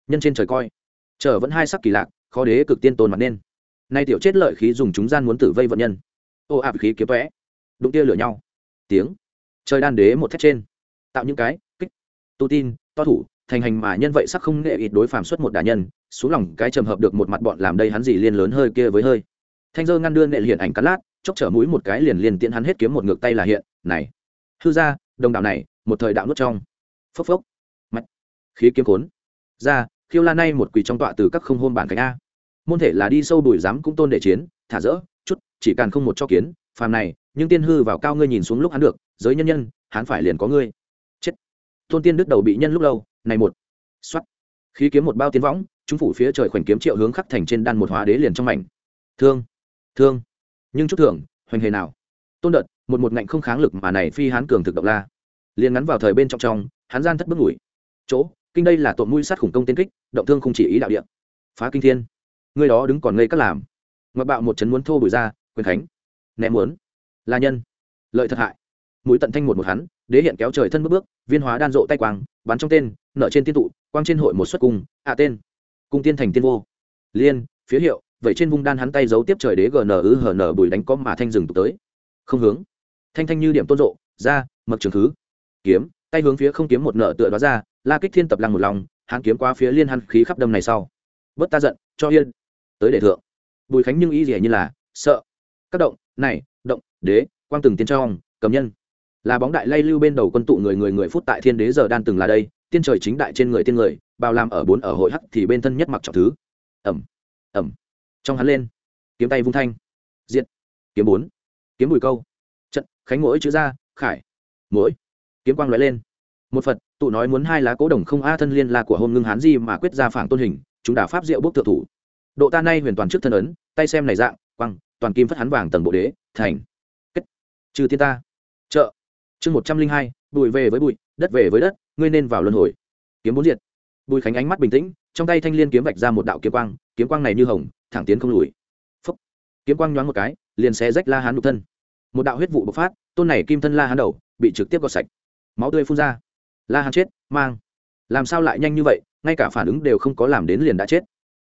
nhân trên trời coi. Trở vẫn hai sắc kỳ lạ khó đế cực tiên tồn mặt nên. Nay tiểu chết lợi khí dùng chúng gian muốn tử vây vận nhân. Ô, ạp khí kiếm vẽ. Đụng tia lửa nhau. Tiếng. Trời đan đế một thét trên. Tạo những cái, kích. Tu tin to thủ, thành hành mà nhân vậy sắc không nghệ ít đối phàm xuất một đả nhân, xuống lòng cái trầm hợp được một mặt bọn làm đây hắn gì liên lớn hơi kia với hơi. Thanh dơ ngăn đưa nệ liền ảnh cắt lát, chốc trở mũi một cái liền liền tiễn hắn hết kiếm một ngược tay là hiện, này. Hư ra, đồng đạo này, một thời đạo nuốt trong. Phốc phốc. Mạch. Khí kiếm khốn. Ra, khiêu la nay một quỳ trong tọa từ các không hôn bản cánh a. Môn thể là đi sâu đùi dám cũng tôn để chiến, thả rỡ, chút, chỉ càng không một cho kiến, phàm này, nhưng tiên hư vào cao ngươi nhìn xuống lúc hắn được, giới nhân nhân, hắn phải liền có ngươi tôn tiên đức đầu bị nhân lúc lâu, này một xuất khí kiếm một bao tiến võng, chúng phủ phía trời khoảnh kiếm triệu hướng khắc thành trên đan một hóa đế liền trong mảnh. Thương thương, nhưng chút thưởng, hoành hề nào? Tôn đợt, một một ngạnh không kháng lực mà này phi hán cường thực động la. Liền ngắn vào thời bên trong trong, hắn gian thất bước ngủi. Chỗ, kinh đây là tội mũi sát khủng công tiên kích, động thương không chỉ ý đạo địa. Phá kinh thiên. Người đó đứng còn ngây các làm. Ngoại bạo một chấn muốn thô bùi ra, quyền khánh. Ném muốn. Là nhân. Lợi thật hại. Mũi tận thanh một một hắn đế hiện kéo trời thân bước bước, viên hóa đan rộ tay quang, bắn trong tên nợ trên tiên tụ, quang trên hội một xuất cung, ạ tên. Cung tiên thành tiên vô. Liên, phía hiệu, vậy trên vung đan hắn tay giấu tiếp trời đế gn ứ hn bùi đánh có mà thanh rừng tụ tới. Không hướng. Thanh thanh như điểm tôn rộ, ra, mật trường thứ. Kiếm, tay hướng phía không kiếm một nợ tựa đó ra, la kích thiên tập lăng một lòng, hắn kiếm qua phía liên hắn khí khắp đâm này sau. Bớt ta giận, cho yên. Tới để thượng. Bùi khánh nhưng ý gì như là, sợ. Các động, này, động, đế, quang từng tiên trong, cầm nhân là bóng đại lay lưu bên đầu quân tụ người người người phút tại thiên đế giờ đan từng là đây, tiên trời chính đại trên người tiên người, bao làm ở bốn ở hội hắc thì bên thân nhất mặc trọng thứ. Ẩm ẩm. Trong hắn lên, kiếm tay vung thanh. Diện kiếm bốn. Kiếm bùi câu. Trận, khánh mỗi chữ ra, khải. Mỗi. Kiếm quang lóe lên. Một phật, tụ nói muốn hai lá cố đồng không a thân liên là của hôn ngưng hán gì mà quyết ra phản tôn hình, chúng đả pháp diệu bốc thượng thủ. Độ ta nay huyền toàn trước thân ấn, tay xem này dạng quăng toàn kim phất hắn vàng tầng bộ đế, thành. Kết. Trừ tiên ta. Trợ chương một trăm linh hai bụi về với bụi, đất về với đất, ngươi nên vào luân hồi. Kiếm bốn diệt. Bùi khánh ánh mắt bình tĩnh, trong tay thanh liên kiếm vạch ra một đạo kiếm quang kiếm quang này như hồng, thẳng tiến không lùi. Phấp kiếm quang nhoáng một cái, liền xé rách la hán đục thân. Một đạo huyết vụ bộc phát, tôn này kim thân la hán đầu, bị trực tiếp gọt sạch. Máu tươi phun ra. La hán chết, mang. Làm sao lại nhanh như vậy, ngay cả phản ứng đều không có làm đến liền đã chết.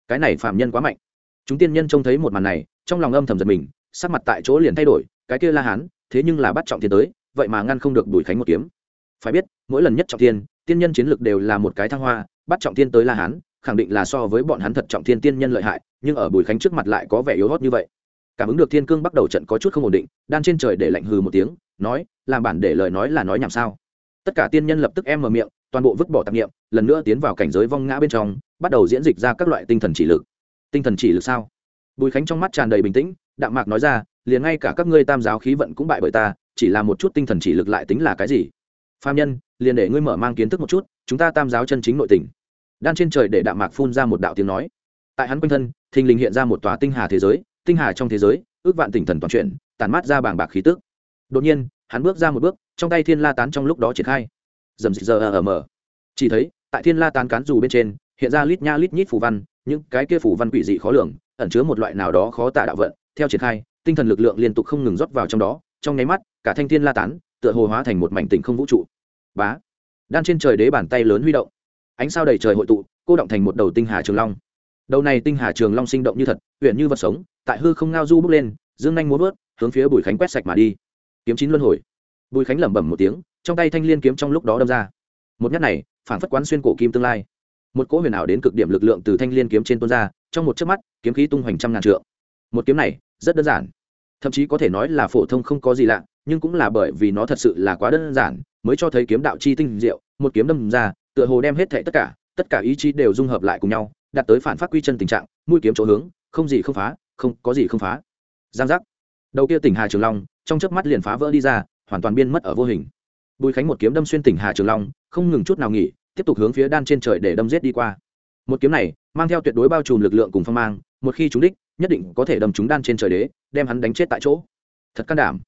Cái này phạm nhân quá mạnh. Chúng tiên nhân trông thấy một màn này, trong lòng âm thầm giật mình, sắc mặt tại chỗ liền thay đổi, cái kia la hán, thế nhưng là bắt trọng thiên tới vậy mà ngăn không được Bùi khánh một kiếm. Phải biết, mỗi lần nhất trọng thiên, tiên nhân chiến lược đều là một cái thăng hoa, bắt trọng thiên tới la hán, khẳng định là so với bọn hắn thật trọng thiên tiên nhân lợi hại, nhưng ở bùi khánh trước mặt lại có vẻ yếu hót như vậy. Cảm ứng được thiên cương bắt đầu trận có chút không ổn định, đan trên trời để lạnh hừ một tiếng, nói, làm bản để lời nói là nói nhảm sao? Tất cả tiên nhân lập tức em mở miệng, toàn bộ vứt bỏ tạp nghiệm lần nữa tiến vào cảnh giới vong ngã bên trong, bắt đầu diễn dịch ra các loại tinh thần chỉ lực. Tinh thần chỉ lực sao? Bùi khánh trong mắt tràn đầy bình tĩnh đạm mạc nói ra, liền ngay cả các ngươi tam giáo khí vận cũng bại bởi ta, chỉ là một chút tinh thần chỉ lực lại tính là cái gì? Phạm nhân, liền để ngươi mở mang kiến thức một chút, chúng ta tam giáo chân chính nội tình. Đan trên trời để đạm mạc phun ra một đạo tiếng nói. Tại hắn quanh thân, thình lình hiện ra một tòa tinh hà thế giới, tinh hà trong thế giới, ước vạn tinh thần toàn chuyển tàn mát ra bảng bạc khí tức. Đột nhiên, hắn bước ra một bước, trong tay thiên la tán trong lúc đó triển khai. Dầm giờ ở mở chỉ thấy, tại thiên la tán cán dù bên trên, hiện ra lít nha lít nhít phủ văn, những cái kia phủ văn quỷ dị khó lường, ẩn chứa một loại nào đó khó tạ đạo vận theo triển khai, tinh thần lực lượng liên tục không ngừng rót vào trong đó, trong nháy mắt, cả thanh thiên la tán, tựa hồ hóa thành một mảnh tình không vũ trụ. Bá! Đan trên trời đế bàn tay lớn huy động. Ánh sao đầy trời hội tụ, cô động thành một đầu tinh hà trường long. Đầu này tinh hà trường long sinh động như thật huyện như vật sống, tại hư không ngao du bước lên, dương nhanh muốn vớt, hướng phía bùi khánh quét sạch mà đi. Kiếm chín luân hồi. Bùi khánh lẩm bẩm một tiếng, trong tay thanh liên kiếm trong lúc đó đâm ra. Một nhát này, phản phất quán xuyên cổ kim tương lai. Một cỗ huyền ảo đến cực điểm lực lượng từ thanh liên kiếm trên tuôn ra, trong một chớp mắt, kiếm khí tung hoành trăm ngàn trượng. Một kiếm này rất đơn giản. Thậm chí có thể nói là phổ thông không có gì lạ, nhưng cũng là bởi vì nó thật sự là quá đơn giản, mới cho thấy kiếm đạo chi tinh diệu, một kiếm đâm ra, tựa hồ đem hết thệ tất cả tất cả ý chí đều dung hợp lại cùng nhau, đạt tới phản phát quy chân tình trạng, mũi kiếm chỗ hướng, không gì không phá, không có gì không phá. Giang giác. Đầu kia tỉnh hà trường long, trong chớp mắt liền phá vỡ đi ra, hoàn toàn biên mất ở vô hình. Bùi khánh một kiếm đâm xuyên tỉnh hà trường long, không ngừng chút nào nghỉ, tiếp tục hướng phía đan trên trời để đâm giết đi qua. Một kiếm này, mang theo tuyệt đối bao trùm lực lượng cùng phong mang một khi chúng đích, nhất định có thể đâm chúng đan trên trời đế, đem hắn đánh chết tại chỗ. Thật can đảm.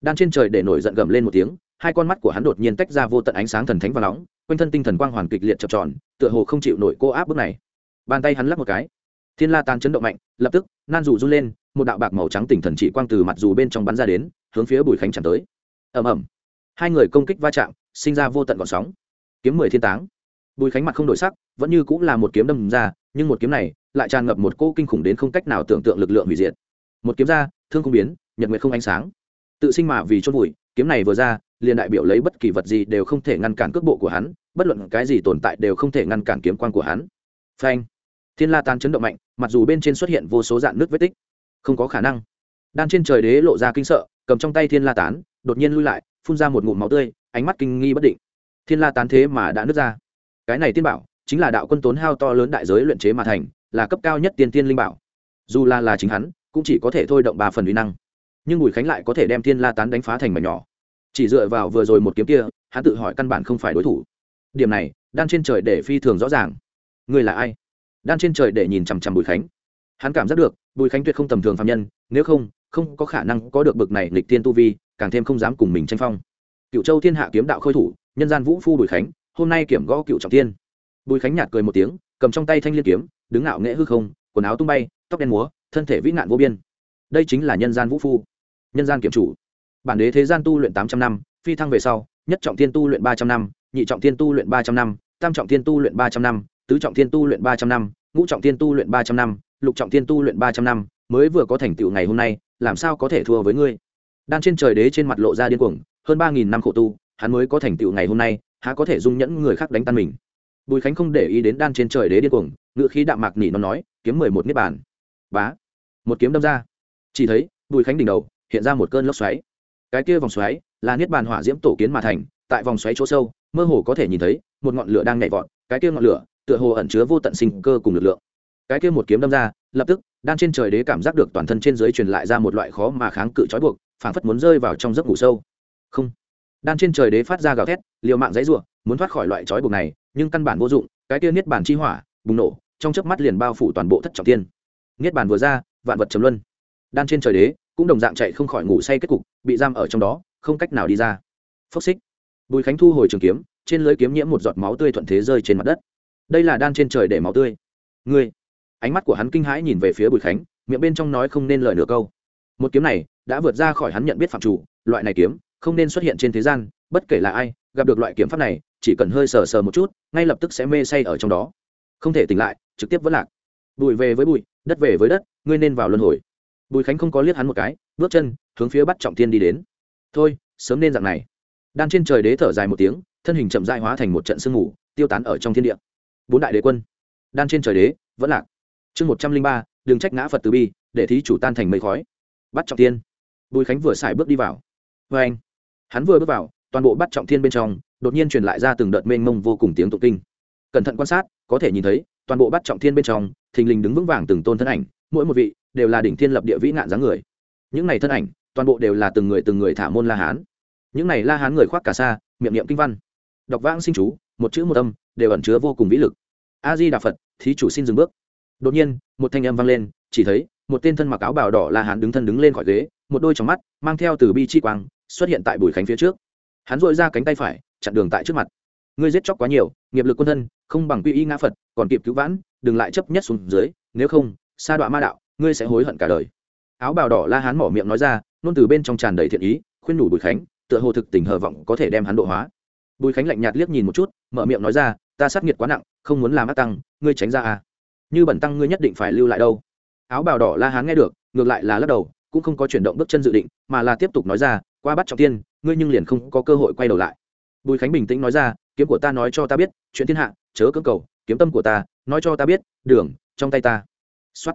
Đan trên trời để nổi giận gầm lên một tiếng, hai con mắt của hắn đột nhiên tách ra vô tận ánh sáng thần thánh và nóng, quanh thân tinh thần quang hoàn kịch liệt chập tròn, tựa hồ không chịu nổi cô áp bước này. Bàn tay hắn lắc một cái. Thiên la tan chấn động mạnh, lập tức, nan dù run lên, một đạo bạc màu trắng tỉnh thần chỉ quang từ mặt dù bên trong bắn ra đến, hướng phía bùi khánh chẳng tới. Ầm ầm. Hai người công kích va chạm, sinh ra vô tận gọn sóng. Kiếm mười thiên táng. Bùi khánh mặt không đổi sắc, vẫn như cũng là một kiếm đâm ra nhưng một kiếm này lại tràn ngập một cỗ kinh khủng đến không cách nào tưởng tượng lực lượng hủy diệt. Một kiếm ra, thương không biến, nhật nguyệt không ánh sáng. Tự sinh mà vì chôn vùi, kiếm này vừa ra, liền đại biểu lấy bất kỳ vật gì đều không thể ngăn cản cước bộ của hắn, bất luận cái gì tồn tại đều không thể ngăn cản kiếm quan của hắn. Phanh! Thiên la tan chấn động mạnh, mặc dù bên trên xuất hiện vô số dạng nước vết tích, không có khả năng. Đan trên trời đế lộ ra kinh sợ, cầm trong tay thiên la tán, đột nhiên lui lại, phun ra một ngụm máu tươi, ánh mắt kinh nghi bất định. Thiên la tán thế mà đã nứt ra. Cái này tiên bảo chính là đạo quân tốn hao to lớn đại giới luyện chế mà thành, là cấp cao nhất tiên tiên linh bảo. Dù là là chính hắn, cũng chỉ có thể thôi động ba phần uy năng. Nhưng bùi khánh lại có thể đem thiên la tán đánh phá thành mảnh nhỏ. Chỉ dựa vào vừa rồi một kiếm kia, hắn tự hỏi căn bản không phải đối thủ. Điểm này, đan trên trời để phi thường rõ ràng. Người là ai? Đan trên trời để nhìn chằm chằm bùi khánh. Hắn cảm giác được, bùi khánh tuyệt không tầm thường phạm nhân, nếu không không có khả năng có được bực này lịch tiên tu vi, càng thêm không dám cùng mình tranh phong. Cựu châu thiên hạ kiếm đạo khôi thủ, nhân gian vũ phu bùi khánh, hôm nay kiểm gõ cựu trọng tiên bùi khánh nhạt cười một tiếng, cầm trong tay thanh liên kiếm, đứng ngạo nghễ hư không, quần áo tung bay, tóc đen múa, thân thể vĩ nạn vô biên. Đây chính là nhân gian vũ phu, nhân gian kiểm chủ. Bản đế thế gian tu luyện tám trăm năm, phi thăng về sau, nhất trọng thiên tu luyện ba trăm năm, nhị trọng thiên tu luyện ba trăm năm, tam trọng thiên tu luyện ba trăm năm, tứ trọng thiên tu luyện ba trăm năm, ngũ trọng thiên tu luyện ba trăm năm, lục trọng thiên tu luyện ba trăm năm, mới vừa có thành tựu ngày hôm nay, làm sao có thể thua với ngươi? Đan trên trời đế trên mặt lộ ra điên cuồng, hơn ba nghìn năm khổ tu, hắn mới có thành tựu ngày hôm nay, há có thể dung nhẫn người khác đánh tan mình? Bùi khánh không để ý đến đan trên trời đế điên cuồng, ngựa khí đạm mạc nỉ nó nói, kiếm mười một niết bàn. Bá. Một kiếm đâm ra. Chỉ thấy, bùi khánh đỉnh đầu, hiện ra một cơn lốc xoáy. Cái kia vòng xoáy là niết bàn hỏa diễm tổ kiến mà thành, tại vòng xoáy chỗ sâu, mơ hồ có thể nhìn thấy một ngọn lửa đang nhảy vọt, cái kia ngọn lửa tựa hồ ẩn chứa vô tận sinh cơ cùng lực lượng. Cái kia một kiếm đâm ra, lập tức, đan trên trời đế cảm giác được toàn thân trên dưới truyền lại ra một loại khó mà kháng cự trói buộc, phảng phất muốn rơi vào trong giấc ngủ sâu. Không. Đan trên trời đế phát ra gào thét, liều mạng dãy ruộng muốn thoát khỏi loại trói buộc này nhưng căn bản vô dụng, cái kia niết bàn chi hỏa, bùng nổ, trong chớp mắt liền bao phủ toàn bộ thất trọng thiên. niết bàn vừa ra, vạn vật trầm luân. Đan trên trời đế, cũng đồng dạng chạy không khỏi ngủ say kết cục, bị giam ở trong đó, không cách nào đi ra. Phốc xích. Bùi khánh thu hồi trường kiếm, trên lưới kiếm nhiễm một giọt máu tươi thuận thế rơi trên mặt đất. Đây là đan trên trời để máu tươi. Ngươi. Ánh mắt của hắn kinh hãi nhìn về phía bùi khánh, miệng bên trong nói không nên lời nửa câu. Một kiếm này đã vượt ra khỏi hắn nhận biết phạm chủ, loại này kiếm không nên xuất hiện trên thế gian, bất kể là ai, gặp được loại kiếm pháp này chỉ cần hơi sờ sờ một chút, ngay lập tức sẽ mê say ở trong đó. Không thể tỉnh lại, trực tiếp vẫn lạc. Bụi về với bụi đất về với đất, ngươi nên vào luân hồi. Bùi khánh không có liếc hắn một cái, bước chân, hướng phía bắt trọng tiên đi đến. Thôi, sớm nên dạng này. Đan trên trời đế thở dài một tiếng, thân hình chậm dại hóa thành một trận sương mù, tiêu tán ở trong thiên địa. Bốn đại đế quân. Đan trên trời đế, vẫn lạc. Chương một trăm linh ba, đừng trách ngã phật từ bi, để thí chủ tan thành mây khói. Bắt trọng tiên bùi khánh vừa xài bước đi vào. Vê anh hắn vừa bước vào toàn bộ bắt trọng thiên bên trong, đột nhiên truyền lại ra từng đợt mênh mông vô cùng tiếng tụng kinh. Cẩn thận quan sát, có thể nhìn thấy, toàn bộ bắt trọng thiên bên trong, thình lình đứng vững vàng từng tôn thân ảnh, mỗi một vị đều là đỉnh thiên lập địa vĩ nạn dáng người. Những này thân ảnh, toàn bộ đều là từng người từng người thả môn la hán. Những này la hán người khoác cả xa miệng niệm kinh văn. Đọc vãng sinh chú, một chữ một âm, đều ẩn chứa vô cùng vĩ lực. A di đà phật, thí chủ xin dừng bước. Đột nhiên, một thanh âm vang lên, chỉ thấy, một tên thân mặc áo bào đỏ la hán đứng thân đứng lên khỏi ghế, một đôi trong mắt, mang theo từ bi chi quang, xuất hiện tại bùi khánh phía trước hắn dội ra cánh tay phải, chặn đường tại trước mặt. Ngươi giết chóc quá nhiều, nghiệp lực quân thân, không bằng quy y ngã phật, còn kịp cứu vãn, đừng lại chấp nhất xuống dưới, nếu không, sa đọa ma đạo, ngươi sẽ hối hận cả đời. Áo bào đỏ la hán mỏ miệng nói ra, nôn từ bên trong tràn đầy thiện ý, khuyên nhủ bùi khánh, tựa hồ thực tình hờ vọng có thể đem hắn độ hóa. Bùi khánh lạnh nhạt liếc nhìn một chút, mở miệng nói ra, ta sát nghiệt quá nặng, không muốn làm ác tăng, ngươi tránh ra à như bẩn tăng ngươi nhất định phải lưu lại đâu. Áo bào đỏ la hán nghe được, ngược lại là lắc đầu, cũng không có chuyển động bước chân dự định, mà là tiếp tục nói ra, qua bắt trọng tiên ngươi nhưng liền không có cơ hội quay đầu lại. Bùi khánh bình tĩnh nói ra, kiếm của ta nói cho ta biết, chuyện thiên hạ, chớ cưỡng cầu, kiếm tâm của ta, nói cho ta biết, đường, trong tay ta. Xuất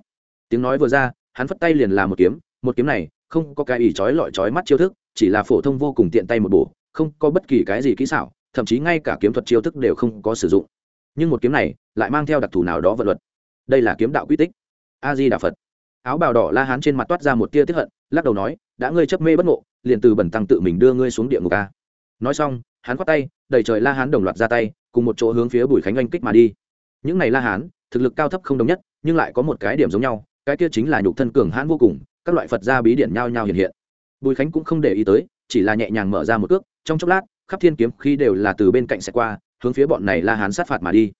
tiếng nói vừa ra, hắn phất tay liền là một kiếm một kiếm này, không có cái ỷ chói lọi chói mắt chiêu thức, chỉ là phổ thông vô cùng tiện tay một bổ, không có bất kỳ cái gì kỹ xảo, thậm chí ngay cả kiếm thuật chiêu thức đều không có sử dụng. Nhưng một kiếm này, lại mang theo đặc thù nào đó vật luật. Đây là kiếm đạo quy tích. A di đà phật. Áo bào đỏ la hán trên mặt toát ra một tia tiếp hận, lắc đầu nói, đã ngươi chấp mê bất ngộ liền từ bẩn tăng tự mình đưa ngươi xuống địa ngục a. Nói xong, hắn khoát tay, đẩy trời la hán đồng loạt ra tay, cùng một chỗ hướng phía bùi khánh oanh kích mà đi. Những này la hán, thực lực cao thấp không đồng nhất, nhưng lại có một cái điểm giống nhau, cái kia chính là nhục thân cường hãn vô cùng, các loại phật gia bí điển nhao nhao hiện hiện. Bùi khánh cũng không để ý tới, chỉ là nhẹ nhàng mở ra một cước, trong chốc lát, khắp thiên kiếm khi đều là từ bên cạnh sẽ qua, hướng phía bọn này la hán sát phạt mà đi.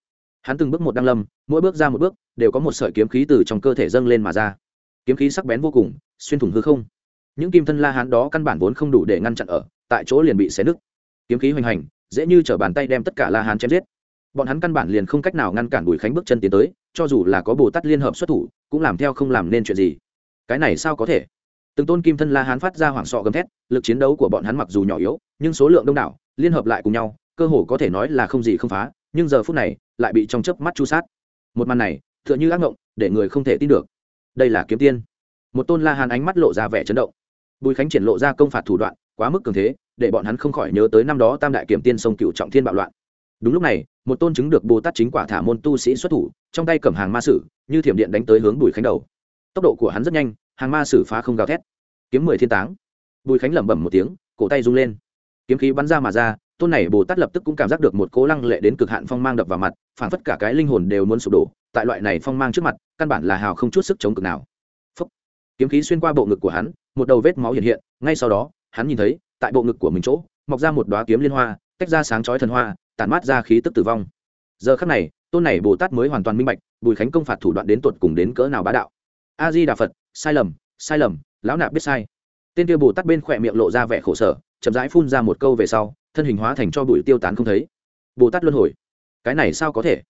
Hắn từng bước một đăng lâm, mỗi bước ra một bước, đều có một sợi kiếm khí từ trong cơ thể dâng lên mà ra. Kiếm khí sắc bén vô cùng, xuyên thủng hư không những kim thân la hán đó căn bản vốn không đủ để ngăn chặn ở, tại chỗ liền bị xé nứt. Kiếm khí hoành hành, dễ như t bàn tay đem tất cả la hán chém giết. Bọn hắn căn bản liền không cách nào ngăn cản bùi khánh bước chân tiến tới, cho dù là có bồ tát liên hợp xuất thủ, cũng làm theo không làm nên chuyện gì. Cái này sao có thể? Từng tôn kim thân la hán phát ra hoảng sọ gầm thét, lực chiến đấu của bọn hắn mặc dù nhỏ yếu, nhưng số lượng đông đảo, liên hợp lại cùng nhau, cơ hồ có thể nói là không gì không phá, nhưng giờ phút này, lại bị trong chớp mắt chu sát. Một màn này, tựa như ác mộng, để người không thể tin được. Đây là kiếm tiên. Một tôn la hán ánh mắt lộ ra vẻ chấn động bùi khánh triển lộ ra công phạt thủ đoạn, quá mức cường thế, để bọn hắn không khỏi nhớ tới năm đó tam đại kiểm tiên sông cựu trọng thiên bạo loạn. Đúng lúc này, một tôn chứng được bồ tát chính quả thả môn tu sĩ xuất thủ, trong tay cầm hàng ma sử, như thiểm điện đánh tới hướng bùi khánh đầu. Tốc độ của hắn rất nhanh, hàng ma sử phá không gào thét. Kiếm mười thiên táng. Bùi khánh lẩm bẩm một tiếng, cổ tay rung lên. Kiếm khí bắn ra mà ra, tôn này bồ tát lập tức cũng cảm giác được một cố lăng lệ đến cực hạn phong mang đập vào mặt phản phất cả cái linh hồn đều muốn sụp đổ, tại loại này phong mang trước mặt, căn bản là hào không chút sức chống cực nào. Phúc. kiếm khí xuyên qua bộ ngực của hắn một đầu vết máu hiện hiện, ngay sau đó, hắn nhìn thấy, tại bộ ngực của mình chỗ, mọc ra một đoá kiếm liên hoa, tách ra sáng chói thần hoa, tản mát ra khí tức tử vong. Giờ khắc này, tôn này bồ tát mới hoàn toàn minh bạch, bùi khánh công phạt thủ đoạn đến tột cùng đến cỡ nào bá đạo. A di đà phật, sai lầm sai lầm, lão nạp biết sai. Tên kia bồ tát bên khỏe miệng lộ ra vẻ khổ sở, chậm rãi phun ra một câu về sau, thân hình hóa thành cho bụi tiêu tán không thấy. Bồ tát luân hồi. Cái này sao có thể?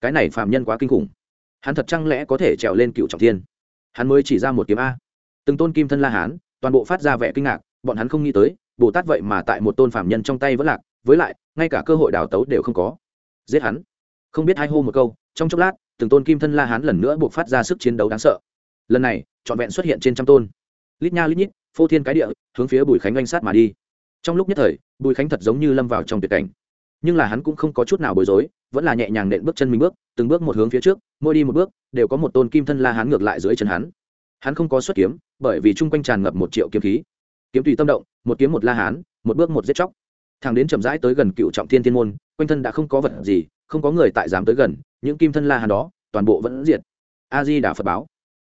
Cái này phạm nhân quá kinh khủng. Hắn thật chăng lẽ có thể trèo lên cựu trọng thiên? Hắn mới chỉ ra một kiếm a từng tôn kim thân la hán, toàn bộ phát ra vẻ kinh ngạc, bọn hắn không nghĩ tới, bồ tát vậy mà tại một tôn phạm nhân trong tay vẫn lạc, với lại, ngay cả cơ hội đào tấu đều không có. Giết hắn. Không biết hai hô một câu, trong chốc lát, từng tôn kim thân la hán lần nữa buộc phát ra sức chiến đấu đáng sợ. Lần này, trọn vẹn xuất hiện trên trăm tôn. Lít nha lít nhít, phô thiên cái địa, hướng phía bùi khánh oanh sát mà đi. Trong lúc nhất thời, bùi khánh thật giống như lâm vào trong tuyệt cảnh. Nhưng là hắn cũng không có chút nào bối rối, vẫn là nhẹ nhàng nện bước chân mình bước, từng bước một hướng phía trước, mỗi đi một bước, đều có một tôn kim thân la hán ngược lại dưới chân hắn. Hắn không có xuất kiếm bởi vì chung quanh tràn ngập một triệu kiếm khí. Kiếm tùy tâm động, một kiếm một la hán, một bước một giết chóc. Thằng đến chậm rãi tới gần cựu trọng thiên thiên môn, quanh thân đã không có vật gì, không có người tại dám tới gần, những kim thân la hán đó, toàn bộ vẫn diệt. A di đà phật báo.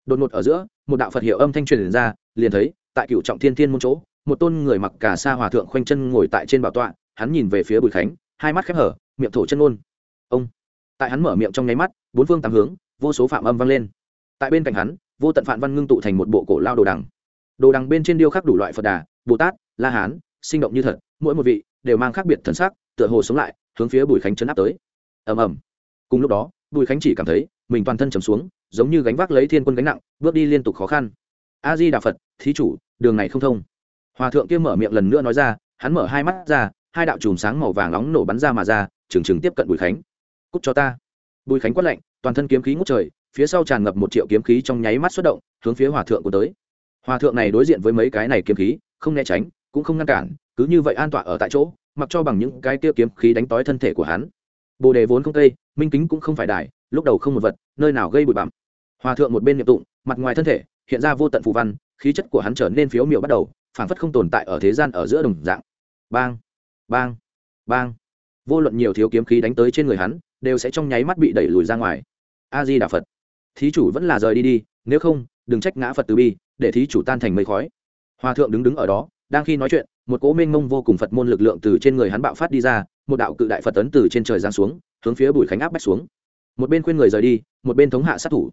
Đột ngột ở giữa, một đạo phật hiệu âm thanh truyền ra, liền thấy, tại cựu trọng thiên thiên môn chỗ, một tôn người mặc cả sa hòa thượng khoanh chân ngồi tại trên bảo tọa, hắn nhìn về phía bùi khánh, hai mắt khép hở, miệng thổ chân ngôn. Ông. Tại hắn mở miệng trong nháy mắt, bốn phương tám hướng, vô số phạm âm vang lên. Tại bên cạnh hắn vô tận phạm văn ngưng tụ thành một bộ cổ lao đồ đằng. Đồ đằng bên trên điêu khắc đủ loại phật đà, bồ tát, la hán, sinh động như thật, mỗi một vị đều mang khác biệt thần sắc, tựa hồ sống lại, hướng phía bùi khánh chấn áp tới. Ầm ầm. Cùng lúc đó, bùi khánh chỉ cảm thấy mình toàn thân trầm xuống, giống như gánh vác lấy thiên quân gánh nặng, bước đi liên tục khó khăn. A di đà phật, thí chủ, đường này không thông. Hòa thượng kia mở miệng lần nữa nói ra, hắn mở hai mắt ra, hai đạo chùm sáng màu vàng nóng nổ bắn ra mà ra, trừng trừng tiếp cận bùi khánh. Cúc cho ta. Bùi khánh quát lạnh, toàn thân kiếm khí ngút trời phía sau tràn ngập một triệu kiếm khí trong nháy mắt xuất động, hướng phía hòa thượng của tới. Hòa thượng này đối diện với mấy cái này kiếm khí, không né tránh, cũng không ngăn cản, cứ như vậy an tọa ở tại chỗ, mặc cho bằng những cái kia kiếm khí đánh tói thân thể của hắn. Bồ đề vốn không tây minh kính cũng không phải đài, lúc đầu không một vật, nơi nào gây bụi bặm. Hòa thượng một bên niệm tụng, mặt ngoài thân thể, hiện ra vô tận phù văn, khí chất của hắn trở nên phiếu miệu bắt đầu, phảng phất không tồn tại ở thế gian ở giữa đồng dạng. Bang bang bang. Vô luận nhiều thiếu kiếm khí đánh tới trên người hắn, đều sẽ trong nháy mắt bị đẩy lùi ra ngoài. A di đà phật thí chủ vẫn là rời đi đi, nếu không, đừng trách ngã phật từ bi, để thí chủ tan thành mây khói. Hòa thượng đứng đứng ở đó, đang khi nói chuyện, một cỗ mênh mông vô cùng phật môn lực lượng từ trên người hắn bạo phát đi ra, một đạo cự đại phật tấn từ trên trời giáng xuống, hướng phía bùi khánh áp bách xuống. Một bên khuyên người rời đi, một bên thống hạ sát thủ.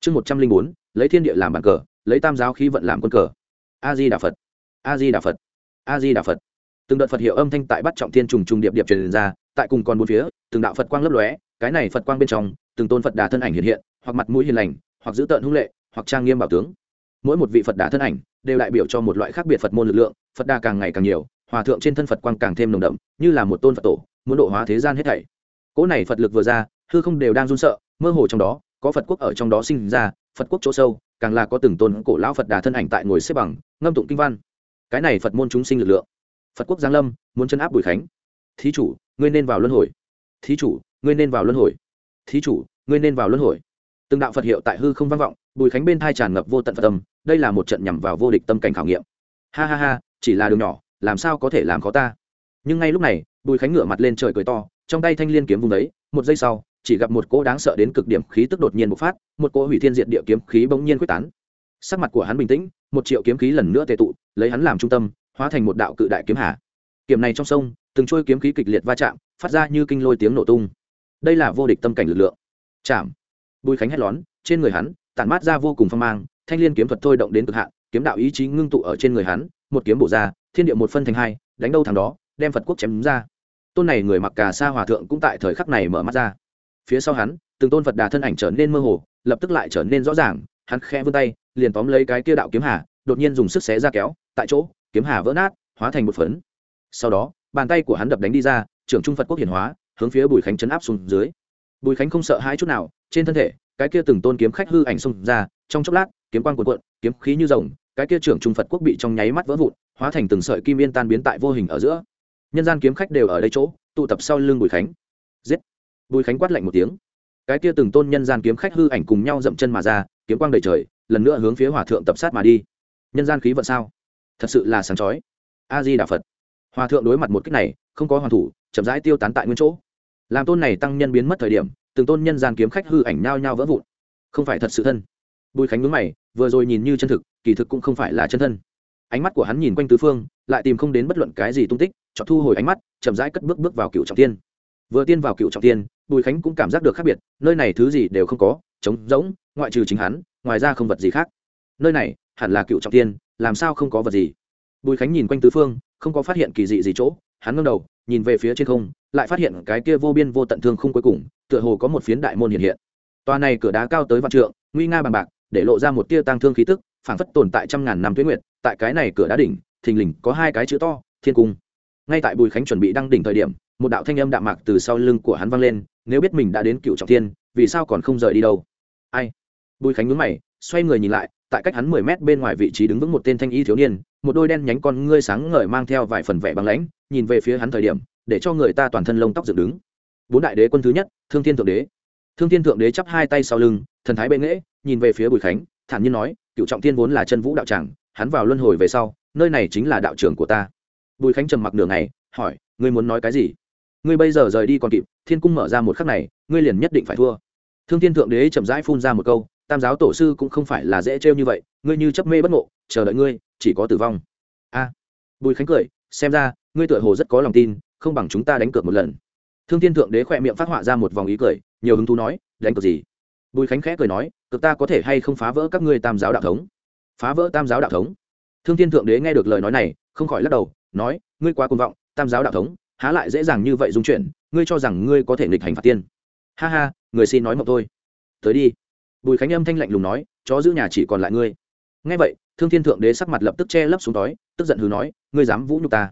Chương một trăm linh bốn, lấy thiên địa làm bàn cờ, lấy tam giáo khí vận làm quân cờ. A di đà phật a di đà phật a di đà phật. Từng đợt phật hiệu âm thanh tại bắt trọng thiên trùng trùng điệp điệp truyền ra, tại cùng còn bốn phía, từng đạo phật quang lấp lóe, cái này phật quang bên trong, từng tôn phật đà thân ảnh hiện hiện hoặc mặt mũi hiền lành, hoặc giữ tợn hung lệ, hoặc trang nghiêm bảo tướng. Mỗi một vị phật đà thân ảnh đều đại biểu cho một loại khác biệt phật môn lực lượng, phật đà càng ngày càng nhiều, hòa thượng trên thân phật quang càng thêm nồng đậm, như là một tôn phật tổ, muốn độ hóa thế gian hết thảy. Cỗ này phật lực vừa ra, hư không đều đang run sợ, mơ hồ trong đó, có phật quốc ở trong đó sinh ra, phật quốc chỗ sâu, càng là có từng tôn cổ lão phật đà thân ảnh tại ngồi xếp bằng, ngâm tụng kinh văn. Cái này phật môn chúng sinh lực lượng. Phật quốc giáng lâm, muốn chân áp bùi khánh. Thí chủ, ngươi nên vào luân hồi. Thí chủ, ngươi nên vào luân hồi. Thí chủ, ngươi nên vào luân hồi từng đạo phật hiệu tại hư không vang vọng, bùi khánh bên thai tràn ngập vô tận phật tâm đây là một trận nhằm vào vô địch tâm cảnh khảo nghiệm. Ha ha ha, chỉ là đường nhỏ, làm sao có thể làm khó ta? Nhưng ngay lúc này, bùi khánh ngửa mặt lên trời cười to, trong tay thanh liên kiếm vùng đấy, một giây sau, chỉ gặp một cỗ đáng sợ đến cực điểm khí tức đột nhiên bộc phát, một cỗ hủy thiên diệt địa kiếm khí bỗng nhiên quyết tán. Sắc mặt của hắn bình tĩnh, một triệu kiếm khí lần nữa tệ tụ, lấy hắn làm trung tâm, hóa thành một đạo cự đại kiếm hà. Kiếm này trong sông, từng trôi kiếm khí kịch liệt va chạm, phát ra như kinh lôi tiếng nổ tung. Đây là vô địch tâm cảnh lực lượng. Chạm bùi khánh hét lón, trên người hắn, tản mát ra vô cùng phong mang, thanh liên kiếm thuật thôi động đến cực hạn, kiếm đạo ý chí ngưng tụ ở trên người hắn, một kiếm bổ ra, thiên địa một phân thành hai, đánh đâu thằng đó, đem phật quốc chém ra. Tôn này người mặc cà sa hòa thượng cũng tại thời khắc này mở mắt ra. Phía sau hắn, từng tôn phật đà thân ảnh trở nên mơ hồ, lập tức lại trở nên rõ ràng, hắn khẽ vươn tay, liền tóm lấy cái kia đạo kiếm hà, đột nhiên dùng sức xé ra kéo, tại chỗ, kiếm hà vỡ nát, hóa thành một phấn. Sau đó, bàn tay của hắn đập đánh đi ra, trưởng trung phật quốc hiển hóa, hướng phía bùi khánh chấn áp xuống dưới. Bùi khánh không sợ hãi chút nào trên thân thể, cái kia từng tôn kiếm khách hư ảnh xông ra, trong chốc lát, kiếm quang cuộn cuộn, kiếm khí như rồng, cái kia trưởng trung phật quốc bị trong nháy mắt vỡ vụn, hóa thành từng sợi kim yên tan biến tại vô hình ở giữa. Nhân gian kiếm khách đều ở đây chỗ, tụ tập sau lưng bùi khánh. Giết! Bùi khánh quát lạnh một tiếng. Cái kia từng tôn nhân gian kiếm khách hư ảnh cùng nhau dậm chân mà ra, kiếm quang đầy trời, lần nữa hướng phía hòa thượng tập sát mà đi. Nhân gian khí vận sao? Thật sự là sáng chói. A di đà phật. Hòa thượng đối mặt một cách này, không có hoàn thủ, chậm rãi tiêu tán tại nguyên chỗ. Làm tôn này tăng nhân biến mất thời điểm từng tôn nhân gian kiếm khách hư ảnh nhao nhao vỡ vụn. Không phải thật sự thân. Bùi khánh mướn mày, vừa rồi nhìn như chân thực, kỳ thực cũng không phải là chân thân. Ánh mắt của hắn nhìn quanh tứ phương, lại tìm không đến bất luận cái gì tung tích, cho thu hồi ánh mắt, chậm rãi cất bước bước vào cựu trọng tiên. Vừa tiên vào cựu trọng tiên, bùi khánh cũng cảm giác được khác biệt, nơi này thứ gì đều không có, trống rỗng, ngoại trừ chính hắn, ngoài ra không vật gì khác. Nơi này, hẳn là cựu trọng tiên, làm sao không có vật gì? Bùi khánh nhìn quanh tứ phương, không có phát hiện kỳ dị gì chỗ, hắn ngưng đầu, nhìn về phía trên không lại phát hiện cái kia vô biên vô tận thương không cuối cùng, tựa hồ có một phiến đại môn hiện hiện. Tòa này cửa đá cao tới vạn trượng, nguy nga bằng bạc, để lộ ra một tia tang thương khí tức, phảng phất tồn tại trăm ngàn năm tuyến nguyệt, tại cái này cửa đá đỉnh, thình lình có hai cái chữ to, thiên cung. Ngay tại bùi khánh chuẩn bị đăng đỉnh thời điểm, một đạo thanh âm đạm mạc từ sau lưng của hắn vang lên, nếu biết mình đã đến cựu trọng thiên, vì sao còn không rời đi đâu? Ai? Bùi khánh nhướng mày, xoay người nhìn lại, tại cách hắn mười mét bên ngoài vị trí đứng vững một tên thanh y thiếu niên, một đôi đen nhánh con ngươi sáng ngời mang theo vài phần vẻ băng lãnh, nhìn về phía hắn thời điểm để cho người ta toàn thân lông tóc dựng đứng. Bốn đại đế quân thứ nhất, thương thiên thượng đế. Thương thiên thượng đế chắp hai tay sau lưng, thần thái bệ nghễ, nhìn về phía bùi khánh, thản nhiên nói, cựu trọng thiên vốn là chân vũ đạo tràng, hắn vào luân hồi về sau, nơi này chính là đạo trưởng của ta. Bùi khánh trầm mặc nửa ngày, hỏi, ngươi muốn nói cái gì? Ngươi bây giờ rời đi còn kịp, thiên cung mở ra một khắc này, ngươi liền nhất định phải thua. Thương thiên thượng đế chậm rãi phun ra một câu, tam giáo tổ sư cũng không phải là dễ trêu như vậy, ngươi như chấp mê bất ngộ, chờ đợi ngươi, chỉ có tử vong. A. Bùi khánh cười, xem ra, ngươi tựa hồ rất có lòng tin không bằng chúng ta đánh cược một lần. Thương thiên thượng đế khỏe miệng phát họa ra một vòng ý cười, nhiều hứng thú nói, đánh cược gì? Bùi khánh khẽ cười nói cực ta có thể hay không phá vỡ các ngươi tam giáo đạo thống? Phá vỡ tam giáo đạo thống? Thương thiên thượng đế nghe được lời nói này, không khỏi lắc đầu, nói, ngươi quá cuồng vọng, tam giáo đạo thống, há lại dễ dàng như vậy dung chuyển, ngươi cho rằng ngươi có thể nghịch hành phạt tiên. Ha ha, người xin nói mộng thôi. Tới đi. Bùi khánh âm thanh lạnh lùng nói, chó giữ nhà chỉ còn lại ngươi. Nghe vậy, thương thiên thượng đế sắc mặt lập tức che lấp xuống đói tức giận hừ nói, ngươi dám vũ nhục ta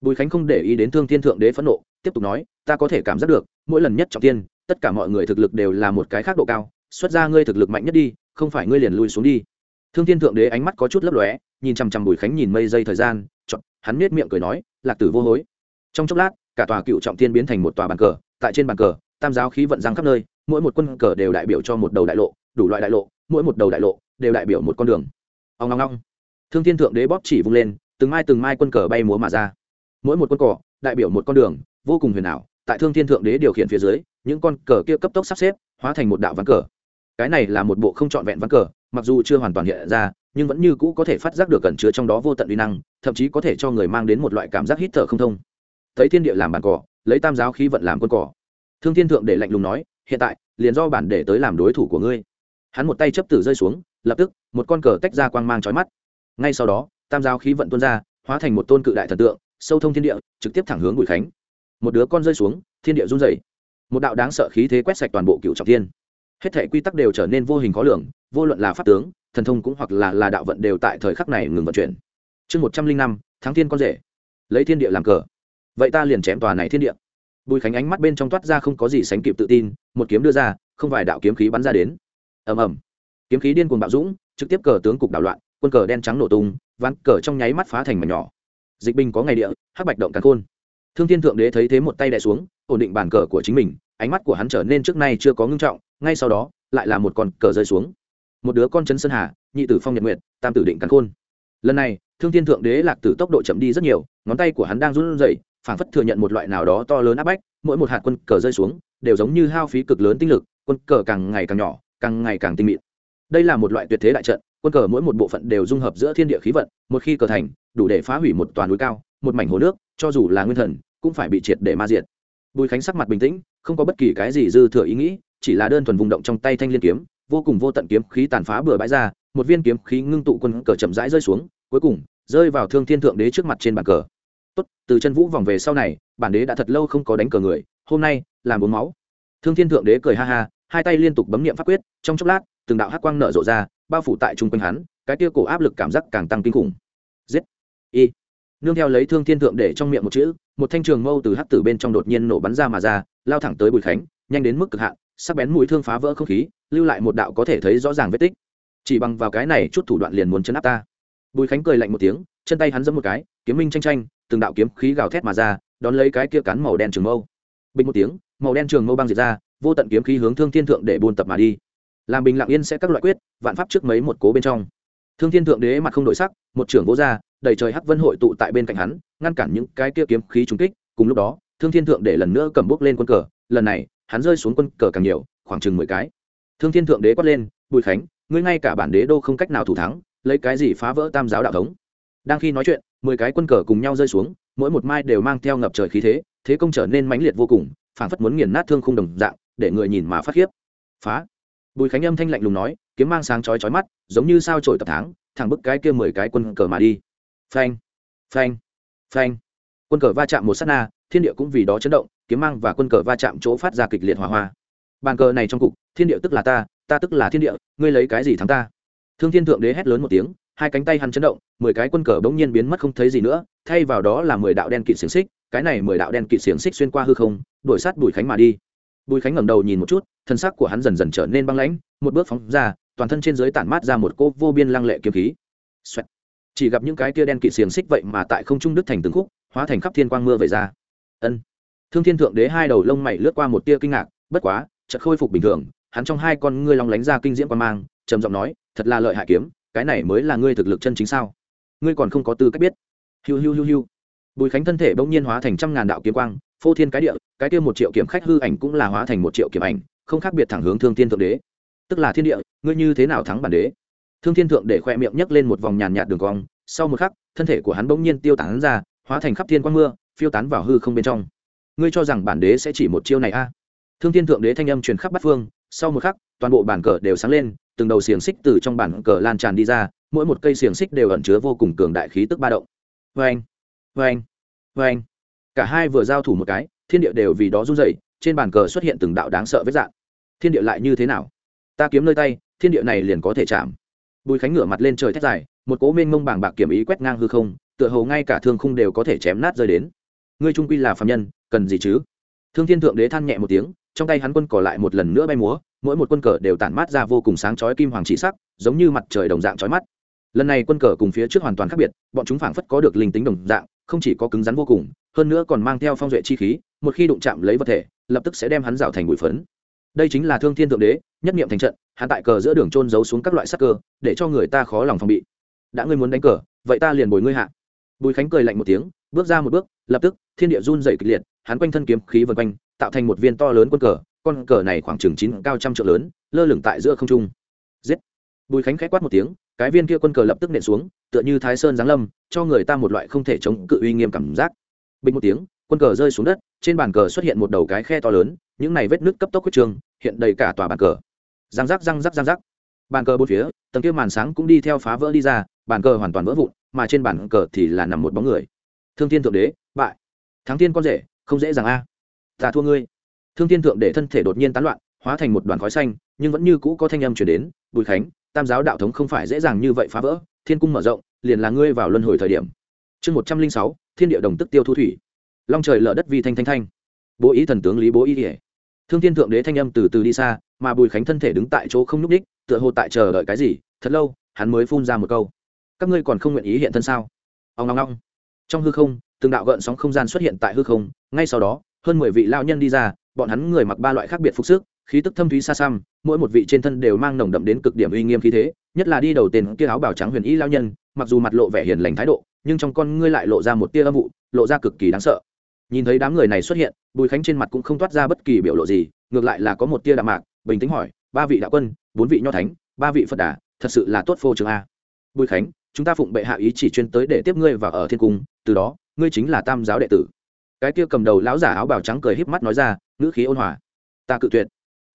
bùi khánh không để ý đến thương thiên thượng đế phẫn nộ, tiếp tục nói, ta có thể cảm giác được, mỗi lần nhất trọng tiên tất cả mọi người thực lực đều là một cái khác độ cao, xuất ra ngươi thực lực mạnh nhất đi, không phải ngươi liền lui xuống đi. Thương thiên thượng đế ánh mắt có chút lấp lóe, nhìn chằm chằm bùi khánh nhìn mây dây thời gian chọn hắn nết miệng cười nói, lạc tử vô hối. Trong chốc lát, cả tòa cựu trọng tiên biến thành một tòa bàn cờ, tại trên bàn cờ, tam giáo khí vận giang khắp nơi, mỗi một quân cờ đều đại biểu cho một đầu đại lộ, đủ loại đại lộ, mỗi một đầu đại lộ đều đại biểu một con đường. Ông ngong ngong thương thiên thượng đế bóp chỉ vung lên, từng mai từng mai quân cờ bay múa mà ra mỗi một con cỏ, đại biểu một con đường, vô cùng huyền ảo, tại thương thiên thượng đế điều khiển phía dưới, những con cờ kia cấp tốc sắp xếp, hóa thành một đạo ván cờ. Cái này là một bộ không trọn vẹn ván cờ, mặc dù chưa hoàn toàn hiện ra, nhưng vẫn như cũ có thể phát giác được cẩn chứa trong đó vô tận uy năng, thậm chí có thể cho người mang đến một loại cảm giác hít thở không thông. Thấy thiên địa làm bản cỏ, lấy tam giáo khí vận làm con cỏ. Thương thiên thượng để lạnh lùng nói, hiện tại, liền do bản để tới làm đối thủ của ngươi. Hắn một tay chấp tử rơi xuống, lập tức, một con cờ tách ra quang mang trói mắt. Ngay sau đó, tam giáo khí vận tuôn ra, hóa thành một tôn cự đại thần tượng sâu thông thiên địa, trực tiếp thẳng hướng bùi khánh. Một đứa con rơi xuống, thiên địa run rẩy. Một đạo đáng sợ khí thế quét sạch toàn bộ cựu trọng thiên. Hết thể quy tắc đều trở nên vô hình khó lường, vô luận là pháp tướng, thần thông cũng hoặc là là đạo vận đều tại thời khắc này ngừng vận chuyển. Chương một trăm linh năm tháng thiên con rể. Lấy thiên địa làm cờ. Vậy ta liền chém tòa này thiên địa. Bùi khánh ánh mắt bên trong toát ra không có gì sánh kịp tự tin, một kiếm đưa ra, không vài đạo kiếm khí bắn ra đến. Ầm ầm. Kiếm khí điên cuồng bạo dũng, trực tiếp cờ tướng cục đảo loạn, quân cờ đen trắng nổ tung, ván cờ trong nháy mắt phá thành mảnh nhỏ dịch binh có ngày địa, hắc bạch động càng khôn. Thương thiên thượng đế thấy thế một tay đè xuống, ổn định bàn cờ của chính mình, ánh mắt của hắn trở nên trước nay chưa có ngưng trọng, ngay sau đó, lại là một con cờ rơi xuống. Một đứa con chấn sơn hà, nhị tử phong nhật nguyệt, tam tử định cắn khôn. Lần này, thương thiên thượng đế lạc tử tốc độ chậm đi rất nhiều, ngón tay của hắn đang run rẩy, phảng phất thừa nhận một loại nào đó to lớn áp bách, mỗi một hạt quân cờ rơi xuống, đều giống như hao phí cực lớn tinh lực, quân cờ càng ngày càng nhỏ, càng ngày càng tinh mịn. Đây là một loại tuyệt thế đại trận quân cờ mỗi một bộ phận đều dung hợp giữa thiên địa khí vận, một khi cờ thành, đủ để phá hủy một toàn núi cao, một mảnh hồ nước, cho dù là nguyên thần, cũng phải bị triệt để ma diệt. Bùi khánh sắc mặt bình tĩnh, không có bất kỳ cái gì dư thừa ý nghĩ, chỉ là đơn thuần vùng động trong tay thanh liên kiếm, vô cùng vô tận kiếm khí tàn phá bừa bãi ra, một viên kiếm khí ngưng tụ quân cờ chậm rãi rơi xuống, cuối cùng, rơi vào thương thiên thượng đế trước mặt trên bàn cờ. Tốt, từ chân vũ vòng về sau này, bản đế đã thật lâu không có đánh cờ người, hôm nay, làm uống máu. Thương thiên thượng đế cười ha ha, hai tay liên tục bấm niệm pháp quyết, trong chốc lát từng đạo hắc quang nở rộ ra, bao phủ tại trung quanh hắn, cái kia cổ áp lực cảm giác càng tăng kinh khủng. Giết. Y. Nương theo lấy thương thiên thượng để trong miệng một chữ, một thanh trường mâu từ hắc tử bên trong đột nhiên nổ bắn ra mà ra, lao thẳng tới bùi khánh, nhanh đến mức cực hạn, sắc bén mũi thương phá vỡ không khí, lưu lại một đạo có thể thấy rõ ràng vết tích. Chỉ bằng vào cái này chút thủ đoạn liền muốn chấn áp ta. Bùi khánh cười lạnh một tiếng, chân tay hắn giẫm một cái, kiếm minh tranh tranh từng đạo kiếm khí gào thét mà ra, đón lấy cái kia cán màu đen trường mâu. Bình một tiếng, màu đen trường mâu băng diệt ra, vô tận kiếm khí hướng thương thiên thượng để buôn tập mà đi làm bình lặng yên sẽ các loại quyết, vạn pháp trước mấy một cố bên trong. Thương thiên thượng đế mặt không đổi sắc, một trưởng vô gia đầy trời hắc vân hội tụ tại bên cạnh hắn, ngăn cản những cái kia kiếm khí trúng kích. Cùng lúc đó, thương thiên thượng để lần nữa cầm bước lên quân cờ, lần này, hắn rơi xuống quân cờ càng nhiều, khoảng chừng mười cái. Thương thiên thượng đế quát lên, bùi khánh, ngươi ngay cả bản đế đô không cách nào thủ thắng, lấy cái gì phá vỡ tam giáo đạo thống? Đang khi nói chuyện, mười cái quân cờ cùng nhau rơi xuống, mỗi một mai đều mang theo ngập trời khí thế thế công trở nên mãnh liệt vô cùng, phảng phất muốn nghiền nát thương khung đồng dạng, để người nhìn mà phát khiếp. Phá! Bùi khánh âm thanh lạnh lùng nói, kiếm mang sáng chói chói mắt, giống như sao trổi tập tháng, thẳng bức cái kia mười cái quân cờ mà đi. Phanh phanh phanh. Quân cờ va chạm một sát na, thiên địa cũng vì đó chấn động, kiếm mang và quân cờ va chạm chỗ phát ra kịch liệt hỏa hoa. Bàn cờ này trong cục, thiên địa tức là ta ta tức là thiên địa, ngươi lấy cái gì thắng ta? Thương thiên thượng đế hét lớn một tiếng, hai cánh tay hắn chấn động, mười cái quân cờ bỗng nhiên biến mất không thấy gì nữa, thay vào đó là mười đạo đen kịt xiềng xích, cái này mười đạo đen kịt xiềng xích xuyên qua hư không, đuổi sát bùi khánh mà đi bùi khánh ngẩng đầu nhìn một chút, thân xác của hắn dần dần trở nên băng lãnh, một bước phóng ra, toàn thân trên dưới tản mát ra một cỗ vô biên lăng lệ kiếm khí. Xoẹt. chỉ gặp những cái tia đen kịt xiềng xích vậy mà tại không trung đứt thành từng khúc, hóa thành khắp thiên quang mưa về ra. Ân. Thương thiên thượng đế hai đầu lông mày lướt qua một tia kinh ngạc, bất quá, chợt khôi phục bình thường, hắn trong hai con ngươi long lánh ra kinh diễm quan mang, trầm giọng nói, thật là lợi hại kiếm, cái này mới là ngươi thực lực chân chính sao? Ngươi còn không có tư cách biết. Hiu hiu hiu hiu. Bùi khánh thân thể bỗng nhiên hóa thành trăm ngàn đạo kiếm quang phô thiên cái địa, cái kia một triệu kiếm khách hư ảnh cũng là hóa thành một triệu kiếm ảnh, không khác biệt thẳng hướng thương thiên thượng đế. Tức là thiên địa, ngươi như thế nào thắng bản đế? Thương thiên thượng để khoe miệng nhấc lên một vòng nhàn nhạt đường cong, sau một khắc, thân thể của hắn bỗng nhiên tiêu tán ra, hóa thành khắp thiên quang mưa, phiêu tán vào hư không bên trong. Ngươi cho rằng bản đế sẽ chỉ một chiêu này a thương thiên thượng đế thanh âm truyền khắp bát phương, sau một khắc, toàn bộ bản cờ đều sáng lên, từng đầu xiềng xích từ trong bản cờ lan tràn đi ra, mỗi một cây xiềng xích đều ẩn chứa vô cùng cường đại khí tức ba động. Vê anh vê anh vê anh cả hai vừa giao thủ một cái, thiên địa đều vì đó run dày trên bàn cờ xuất hiện từng đạo đáng sợ vết dạng. Thiên địa lại như thế nào? Ta kiếm nơi tay, thiên địa này liền có thể chạm. Bùi khánh ngửa mặt lên trời thét dài, một cố mênh mông bảng bạc kiểm ý quét ngang hư không, tựa hồ ngay cả thương khung đều có thể chém nát rơi đến. Ngươi trung quy là phạm nhân, cần gì chứ? Thương thiên thượng đế than nhẹ một tiếng, trong tay hắn quân cỏ lại một lần nữa bay múa, mỗi một quân cờ đều tản mát ra vô cùng sáng chói kim hoàng chỉ sắc, giống như mặt trời đồng dạng chói mắt. Lần này quân cờ cùng phía trước hoàn toàn khác biệt, bọn chúng phảng phất có được linh tính đồng dạng, không chỉ có cứng rắn vô cùng hơn nữa còn mang theo phong duệ chi khí, một khi đụng chạm lấy vật thể, lập tức sẽ đem hắn rào thành bụi phấn. Đây chính là thương thiên thượng đế, nhất niệm thành trận hạ tại cờ giữa đường trôn giấu xuống các loại sắc cơ, để cho người ta khó lòng phòng bị. Đã ngươi muốn đánh cờ, vậy ta liền bồi ngươi hạ. Bùi khánh cười lạnh một tiếng, bước ra một bước, lập tức, thiên địa run dày kịch liệt, hắn quanh thân kiếm khí vân quanh, tạo thành một viên to lớn quân cờ, con cờ này khoảng chừng chín, cao trăm trượng lớn, lơ lửng tại giữa không trung. Giết! Bùi khánh k h á quát một tiếng, cái viên kia quân cờ lập tức nện xuống, tựa như thái sơn giáng lâm, cho người ta một loại không thể chống cự uy nghiêm cảm giác bình một tiếng, quân cờ rơi xuống đất, trên bàn cờ xuất hiện một đầu cái khe to lớn, những này vết nước cấp tốc quyết trường hiện đầy cả tòa bàn cờ. Răng rắc răng rắc răng rắc. Bàn cờ bốn phía, tầng kia màn sáng cũng đi theo phá vỡ đi ra, bàn cờ hoàn toàn vỡ vụn, mà trên bàn cờ thì là nằm một bóng người. Thương thiên thượng đế, bại. Thắng thiên con rể, không dễ dàng a. Ta thua ngươi. Thương thiên thượng để thân thể đột nhiên tán loạn, hóa thành một đoàn khói xanh, nhưng vẫn như cũ có thanh âm chuyển đến, bùi khánh, tam giáo đạo thống không phải dễ dàng như vậy phá vỡ, thiên cung mở rộng, liền là ngươi vào luân hồi thời điểm chương một trăm linh sáu, thiên địa đồng tức tiêu thu thủy. Long trời lở đất vi thanh thanh thanh. Bố ý thần tướng lý bố ý ỉa thương thiên thượng đế thanh âm từ từ đi xa, mà bùi khánh thân thể đứng tại chỗ không n ú c ních tựa hồ tại chờ đợi cái gì, thật lâu, hắn mới phun ra một câu. Các ngươi còn không nguyện ý hiện thân sao? Ông long long trong hư không, từng đạo gợn sóng không gian xuất hiện tại hư không, ngay sau đó, hơn mười vị lao nhân đi ra, bọn hắn người mặc ba loại khác biệt phục sức, khí tức thâm thúy xa xăm, mỗi một vị trên thân đều mang nồng đậm đến cực điểm uy nghiêm khí thế, nhất là đi đầu tên kia áo bào trắng huyền y lao nhân, mặc dù mặt lộ vẻ hiền lành thái độ nhưng trong con ngươi lại lộ ra một tia âm vụ, lộ ra cực kỳ đáng sợ. Nhìn thấy đám người này xuất hiện, bùi khánh trên mặt cũng không toát ra bất kỳ biểu lộ gì, ngược lại là có một tia đạm mạc, bình tĩnh hỏi, ba vị đạo quân, bốn vị nho thánh, ba vị phật đà, thật sự là tốt phô trường a. Bùi khánh, chúng ta phụng bệ hạ ý chỉ chuyên tới để tiếp ngươi vào ở thiên cung, từ đó, ngươi chính là tam giáo đệ tử. Cái kia cầm đầu lão giả áo bào trắng cười híp mắt nói ra, ngữ khí ôn hòa, ta cự tuyệt.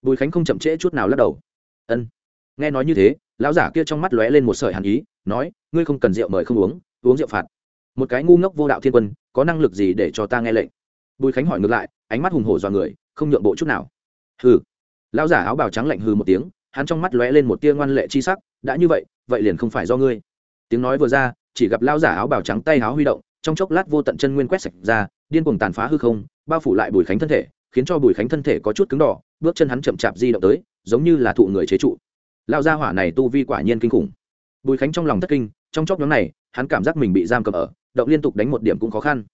Bùi khánh không chậm trễ chút nào lắc đầu. Ân. Nghe nói như thế, lão giả kia trong mắt lóe lên một sợi hàn ý, nói, ngươi không cần rượu mời không uống uống rượu phạt. Một cái ngu ngốc vô đạo thiên quân, có năng lực gì để cho ta nghe lệnh? Bùi khánh hỏi ngược lại, ánh mắt hùng hổ dọa người, không nhượng bộ chút nào. Hừ. Lão giả áo bào trắng lạnh hừ một tiếng, hắn trong mắt lóe lên một tia ngoan lệ chi sắc, đã như vậy vậy liền không phải do ngươi. Tiếng nói vừa ra, chỉ gặp lão giả áo bào trắng tay áo huy động, trong chốc lát vô tận chân nguyên quét sạch ra, điên cuồng tàn phá hư không, bao phủ lại bùi khánh thân thể, khiến cho bùi khánh thân thể có chút cứng đỏ, bước chân hắn chậm chạp di động tới, giống như là thụ người chế trụ. Lão gia hỏa này tu vi quả nhiên kinh khủng. Bùi khánh trong lòng thất kinh, trong chốc nhóm này hắn cảm giác mình bị giam cầm ở, động liên tục đánh một điểm cũng khó khăn.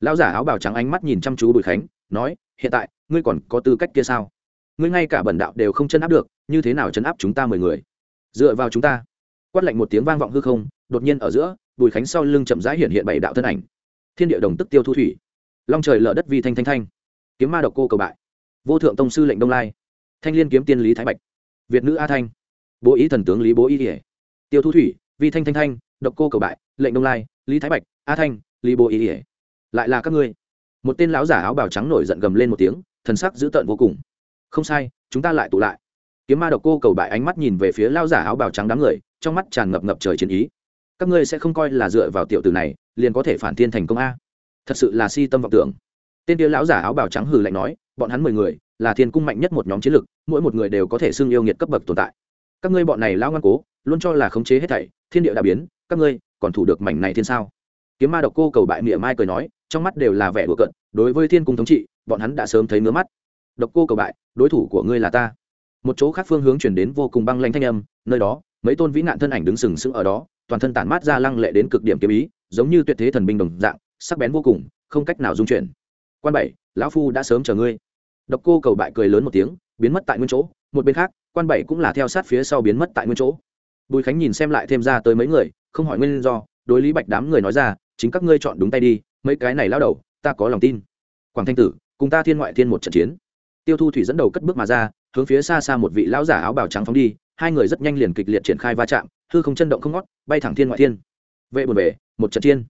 Lão giả áo bào trắng ánh mắt nhìn chăm chú bùi khánh, nói, hiện tại, ngươi còn có tư cách kia sao? Ngươi ngay cả bẩn đạo đều không chân áp được, như thế nào chấn áp chúng ta mười người? Dựa vào chúng ta. Quát lạnh một tiếng vang vọng hư không, đột nhiên ở giữa, bùi khánh sau lưng chậm rãi hiện hiện bảy đạo thân ảnh. Thiên địa đồng tức tiêu thu thủy. Long trời lở đất vi thanh thanh thanh. Kiếm ma độc cô cầu bại. Vô thượng tông sư lệnh đông lai. Thanh liên kiếm tiên lý thái bạch. Việt nữ a thanh. Bố ý thần tướng lý bố ý ỉa tiêu thu thủy, vi thanh thanh thanh độc cô cầu bại, lệnh đông lai, lý thái bạch, a thanh, lý bố ý ỉa lại là các ngươi. Một tên lão giả áo bào trắng nổi giận gầm lên một tiếng, thần sắc dữ tợn vô cùng. Không sai, chúng ta lại tụ lại. Kiếm ma độc cô cầu bại ánh mắt nhìn về phía lao giả áo bào trắng đám người, trong mắt tràn ngập ngập trời chiến ý. Các ngươi sẽ không coi là dựa vào tiểu tử này, liền có thể phản thiên thành công a. Thật sự là si tâm vọng tưởng. Tên kia lão giả áo bào trắng hừ lạnh nói, bọn hắn mười người, là thiên cung mạnh nhất một nhóm chiến lực, mỗi một người đều có thể xưng yêu nghiệt cấp bậc tồn tại. Các ngươi bọn này lão ngoan cố, luôn cho là khống chế hết thảy, thiên địa đã biến các ngươi còn thủ được mảnh này thiên sao? Kiếm ma độc cô cầu bại miệng mai cười nói, trong mắt đều là vẻ đùa cận đối với thiên cung thống trị, bọn hắn đã sớm thấy ngứa mắt. Độc cô cầu bại, đối thủ của ngươi là ta. Một chỗ khác phương hướng chuyển đến vô cùng băng lanh thanh âm, nơi đó, mấy tôn vĩ nạn thân ảnh đứng sừng sững ở đó, toàn thân tản mát ra lăng lệ đến cực điểm kiếm ý, giống như tuyệt thế thần binh đồng dạng, sắc bén vô cùng, không cách nào dung chuyển. Quan bảy, lão phu đã sớm chờ ngươi. Độc cô cầu bại cười lớn một tiếng, biến mất tại nguyên chỗ, một bên khác, quan bảy cũng là theo sát phía sau biến mất tại nguyên chỗ bùi khánh nhìn xem lại thêm ra tới mấy người, không hỏi nguyên do, đối lý bạch đám người nói ra, chính các ngươi chọn đúng tay đi, mấy cái này lao đầu, ta có lòng tin. Quảng thanh tử, cùng ta thiên ngoại thiên một trận chiến. Tiêu thu thủy dẫn đầu cất bước mà ra, hướng phía xa xa một vị lão giả áo bào trắng phóng đi, hai người rất nhanh liền kịch liệt triển khai va chạm, hư không chân động không ngót, bay thẳng thiên ngoại thiên. Vệ buồn bể một trận thiên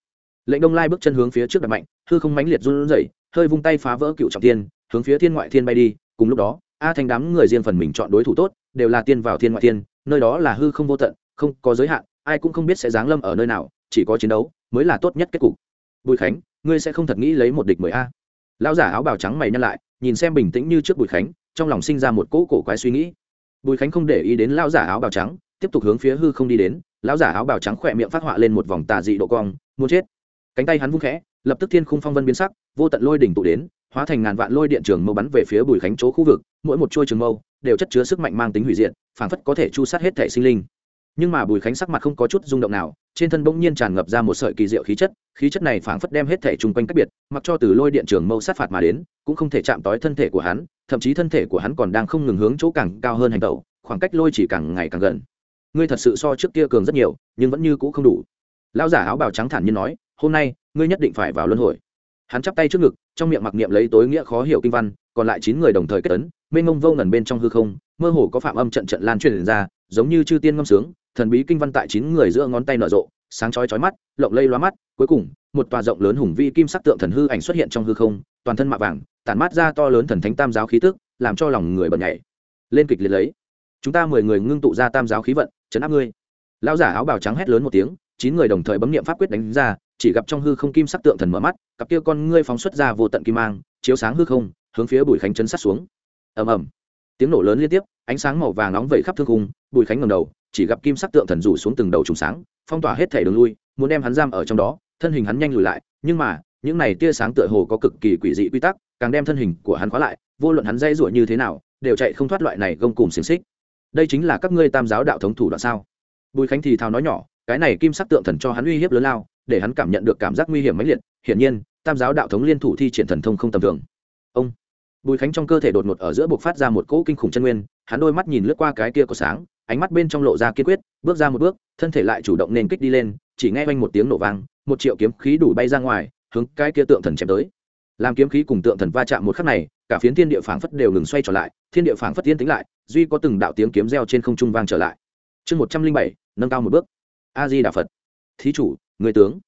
lệnh đông lai bước chân hướng phía trước đặt mạnh, hư không mãnh liệt run rẩy, hơi vung tay phá vỡ cựu trọng thiên, hướng phía thiên ngoại thiên bay đi, cùng lúc đó, a Thanh đám người riêng phần mình chọn đối thủ tốt, đều là tiên vào thiên ngoại thiên nơi đó là hư không vô tận, không có giới hạn, ai cũng không biết sẽ giáng lâm ở nơi nào, chỉ có chiến đấu mới là tốt nhất kết cục. Bùi khánh, ngươi sẽ không thật nghĩ lấy một địch mười a. Lão giả áo bào trắng mày nhăn lại, nhìn xem bình tĩnh như trước bùi khánh, trong lòng sinh ra một cỗ cổ quái suy nghĩ. Bùi khánh không để ý đến lão giả áo bào trắng, tiếp tục hướng phía hư không đi đến, lão giả áo bào trắng khỏe miệng phát họa lên một vòng tà dị độ cong, muốn chết. Cánh tay hắn vung khẽ, lập tức thiên khung phong vân biến sắc, vô tận lôi đỉnh tụ đến, hóa thành ngàn vạn lôi điện trường mâu bắn về phía bùi khánh chỗ khu vực, mỗi một chuôi trường mâu đều chất chứa sức mạnh mang tính hủy diệt, phảng phất có thể chu sát hết thể sinh linh. Nhưng mà bùi khánh sắc mặt không có chút rung động nào, trên thân bỗng nhiên tràn ngập ra một sợi kỳ diệu khí chất khí chất này phảng phất đem hết thể chung quanh cách biệt, mặc cho từ lôi điện trường mâu sát phạt mà đến, cũng không thể chạm tới thân thể của hắn, thậm chí thân thể của hắn còn đang không ngừng hướng chỗ càng cao hơn hành tẩu khoảng cách lôi chỉ càng ngày càng gần. Ngươi thật sự so trước kia cường rất nhiều, nhưng vẫn như cũ không đủ. Lão giả áo bào trắng thản nhiên nói, hôm nay, ngươi nhất định phải vào luân hồi. Hắn chắp tay trước ngực, trong miệng mặc niệm lấy tối nghĩa khó hiểu kinh văn, còn lại chín người đồng thời kết ấn mênh mông vô ngần bên trong hư không, mơ hồ có phạm âm trận trận lan truyền ra, giống như chư tiên ngâm sướng, thần bí kinh văn tại chín người giữa ngón tay nở rộ, sáng chói chói mắt, lộng lây loa mắt, cuối cùng, một tòa rộng lớn hùng vi kim sắc tượng thần hư ảnh xuất hiện trong hư không, toàn thân mạ vàng, tản mát ra to lớn thần thánh tam giáo khí tức, làm cho lòng người bật nhảy. Lên kịch liệt lấy. Chúng ta mười người ngưng tụ ra tam giáo khí vận chấn áp ngươi. Lão giả áo bào trắng hét lớn một tiếng, chín người đồng thời bấm niệm pháp quyết đánh ra, chỉ gặp trong hư không kim sắc tượng thần mở mắt, cặp kia con ngươi phóng xuất ra vô tận kim mang, chiếu sáng hư không, hướng phía bùi khánh chấn sát xuống ầm ầm. Tiếng nổ lớn liên tiếp, ánh sáng màu vàng nóng vẩy khắp thương khung, bùi khánh ngầm đầu, chỉ gặp kim sắc tượng thần rủ xuống từng đầu trùng sáng, phong tỏa hết thể đường lui, muốn đem hắn giam ở trong đó, thân hình hắn nhanh lùi lại, nhưng mà, những này tia sáng tựa hồ có cực kỳ quỷ dị quy tắc, càng đem thân hình của hắn khóa lại, vô luận hắn dây rủa như thế nào, đều chạy không thoát loại này gông cùng xiềng xích. Đây chính là các ngươi tam giáo đạo thống thủ đoạn sao? Bùi khánh thì thào nói nhỏ, cái này kim sắc tượng thần cho hắn uy hiếp lớn lao, để hắn cảm nhận được cảm giác nguy hiểm mãnh liệt, hiển nhiên, tam giáo đạo thống liên thủ thi triển thần thông không tầm thường. Ông! Bùi khánh trong cơ thể đột ngột ở giữa buộc phát ra một cỗ kinh khủng chân nguyên, hắn đôi mắt nhìn lướt qua cái kia của sáng, ánh mắt bên trong lộ ra kiên quyết, bước ra một bước, thân thể lại chủ động nên kích đi lên, chỉ nghe oanh một tiếng nổ vang, một triệu kiếm khí đủ bay ra ngoài, hướng cái kia tượng thần chém tới. Làm kiếm khí cùng tượng thần va chạm một khắc này, cả phiến thiên địa phảng phất đều ngừng xoay trở lại, thiên địa phảng phất tiên tính lại, duy có từng đạo tiếng kiếm reo trên không trung vang trở lại. Chương một trăm linh bảy, nâng cao một bước. A di đà phật. Thí chủ, người tướng.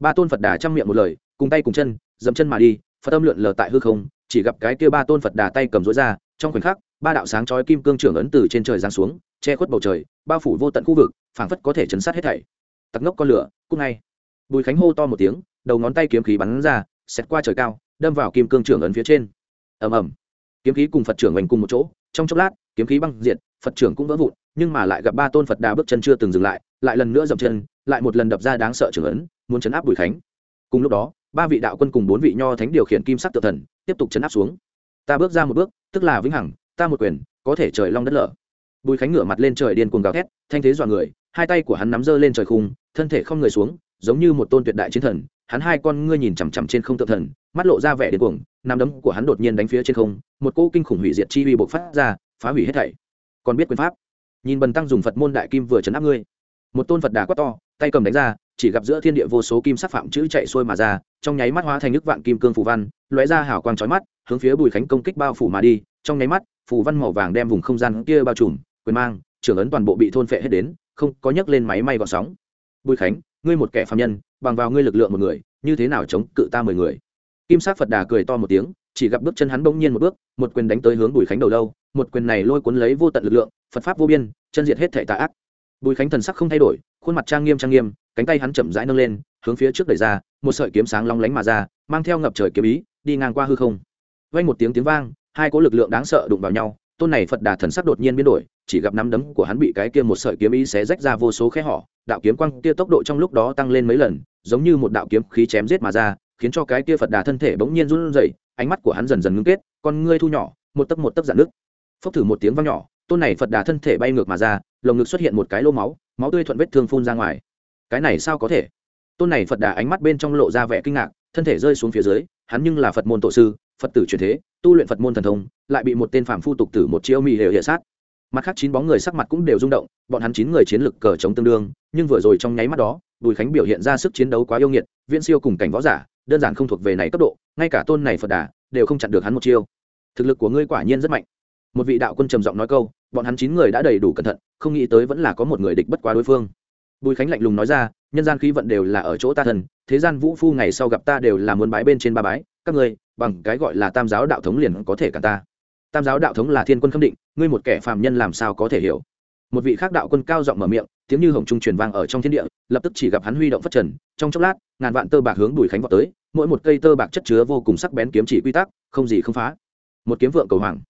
Ba tôn phật đà chăm miệng một lời, cùng tay cùng chân, dậm chân mà đi, phật âm lượn lờ tại hư không chỉ gặp cái kia ba tôn phật đà tay cầm rối ra, trong khoảnh khắc, ba đạo sáng chói kim cương trưởng ấn từ trên trời giáng xuống, che khuất bầu trời, bao phủ vô tận khu vực, phảng phất có thể chấn sát hết thảy. Tặc ngốc con lửa cúc ngay. Bùi khánh hô to một tiếng, đầu ngón tay kiếm khí bắn ra, xẹt qua trời cao, đâm vào kim cương trưởng ấn phía trên. Ầm ầm. Kiếm khí cùng phật trưởng hoành cùng một chỗ, trong chốc lát, kiếm khí băng diệt, phật trưởng cũng vỡ vụn, nhưng mà lại gặp ba tôn phật đà bước chân chưa từng dừng lại lại lần nữa dậm chân, lại một lần đập ra đáng sợ trưởng ấn, muốn chấn áp bùi khánh. Cùng lúc đó, ba vị đạo quân cùng bốn vị nho thánh điều khiển kim sắc tự thần tiếp tục chấn áp xuống. Ta bước ra một bước, tức là vĩnh hằng, ta một quyền, có thể trời long đất lở. Bùi khánh ngửa mặt lên trời điên cuồng gào thét, thanh thế dọa người, hai tay của hắn nắm giơ lên trời khung, thân thể không người xuống, giống như một tôn tuyệt đại chiến thần. Hắn hai con ngươi nhìn chằm chằm trên không tự thần, mắt lộ ra vẻ điên cuồng, nắm đấm của hắn đột nhiên đánh phía trên không, một cỗ kinh khủng hủy diệt chi uy bộc phát ra, phá hủy hết thảy. Còn biết quyền pháp? Nhìn bần tăng dùng phật môn đại kim vừa chấn áp ngươi. Một tôn phật đà quát to, tay cầm đánh ra chỉ gặp giữa thiên địa vô số kim sắc phạm chữ chạy xuôi mà ra, trong nháy mắt hóa thành nước vạn kim cương phù văn, lóe ra hào quang chói mắt, hướng phía bùi khánh công kích bao phủ mà đi. Trong nháy mắt, phù văn màu vàng đem vùng không gian kia bao trùm, quyền mang, trưởng ấn toàn bộ bị thôn phệ hết đến, không có nhấc lên máy may gọn sóng. Bùi khánh, ngươi một kẻ phạm nhân, bằng vào ngươi lực lượng một người, như thế nào chống cự ta mười người? Kim sắc phật đà cười to một tiếng, chỉ gặp bước chân hắn bỗng nhiên một bước, một quyền đánh tới hướng bùi khánh đầu lâu, một quyền này lôi cuốn lấy vô tận lực lượng, phật pháp vô biên, chân diệt hết thể tà ác bùi khánh thần sắc không thay đổi, khuôn mặt trang nghiêm trang nghiêm, cánh tay hắn chậm rãi nâng lên, hướng phía trước đẩy ra, một sợi kiếm sáng long lánh mà ra, mang theo ngập trời kiếm ý, đi ngang qua hư không. Vang một tiếng tiếng vang, hai cỗ lực lượng đáng sợ đụng vào nhau, tôn này phật đà thần sắc đột nhiên biến đổi, chỉ gặp nắm đấm của hắn bị cái kia một sợi kiếm ý xé rách ra vô số khe họ đạo kiếm quang kia tốc độ trong lúc đó tăng lên mấy lần, giống như một đạo kiếm khí chém giết mà ra, khiến cho cái kia phật đà thân thể bỗng nhiên run rẩy, ánh mắt của hắn dần dần ngưng kết, con ngươi thu nhỏ, một tấc một tấc dạn nước phốc thử một tiếng vang nhỏ, tôn này phật đà thân thể bay ngược mà ra lồng ngực xuất hiện một cái lô máu máu tươi thuận vết thương phun ra ngoài. Cái này sao có thể? Tôn này phật đà ánh mắt bên trong lộ ra vẻ kinh ngạc, thân thể rơi xuống phía dưới, hắn nhưng là phật môn tổ sư, phật tử truyền thế, tu luyện phật môn thần thông, lại bị một tên phàm phu tục tử một chiêu mì đều hệ sát. Mặt khác chín bóng người sắc mặt cũng đều rung động, bọn hắn chín người chiến lực cờ chống tương đương, nhưng vừa rồi trong nháy mắt đó, bùi khánh biểu hiện ra sức chiến đấu quá yêu nghiệt, viễn siêu cùng cảnh võ giả, đơn giản không thuộc về này cấp độ, ngay cả tôn này phật đà đều không chặn được hắn một chiêu. Thực lực của ngươi quả nhiên rất mạnh. Một vị đạo quân trầm giọng nói câu bọn hắn chín người đã đầy đủ cẩn thận, không nghĩ tới vẫn là có một người địch bất quá đối phương. Bùi khánh lạnh lùng nói ra, nhân gian khí vận đều là ở chỗ ta thần, thế gian vũ phu ngày sau gặp ta đều là muốn bái bên trên ba bái, các ngươi, bằng cái gọi là tam giáo đạo thống liền có thể cả ta. Tam giáo đạo thống là thiên quân khâm định, ngươi một kẻ phàm nhân làm sao có thể hiểu? Một vị khác đạo quân cao giọng mở miệng, tiếng như hồng trung truyền vang ở trong thiên địa, lập tức chỉ gặp hắn huy động phát trần, trong chốc lát, ngàn vạn tơ bạc hướng bùi khánh vào tới, mỗi một cây tơ bạc chất chứa vô cùng sắc bén kiếm chỉ quy tắc, không gì không phá. Một kiếm vượng cầu hoàng.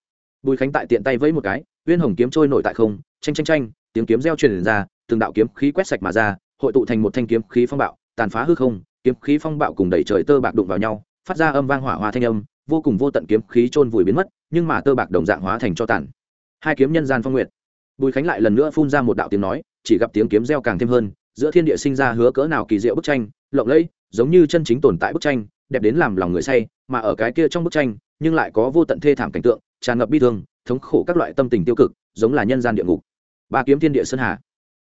Bùi khánh tại tiện tay vẫy một cái uyên hồng kiếm trôi nổi tại không tranh tranh tranh tiếng kiếm reo truyền ra, từng đạo kiếm khí quét sạch mà ra, hội tụ thành một thanh kiếm khí phong bạo, tàn phá hư không, kiếm khí phong bạo cùng đẩy trời tơ bạc đụng vào nhau, phát ra âm vang hỏa hoa thanh âm, vô cùng vô tận kiếm khí trôn vùi biến mất, nhưng mà tơ bạc đồng dạng hóa thành cho tàn. Hai kiếm nhân gian phong nguyệt. Bùi khánh lại lần nữa phun ra một đạo tiếng nói, chỉ gặp tiếng kiếm reo càng thêm hơn, giữa thiên địa sinh ra hứa cỡ nào kỳ diệu bức tranh, lộng lẫy, giống như chân chính tồn tại bức tranh, đẹp đến làm lòng người say, mà ở cái kia trong bức tranh, nhưng lại có vô tận thê thảm cảnh tượng, tràn ngập bi thương thống khổ các loại tâm tình tiêu cực, giống là nhân gian địa ngục. Ba kiếm thiên địa sơn hà.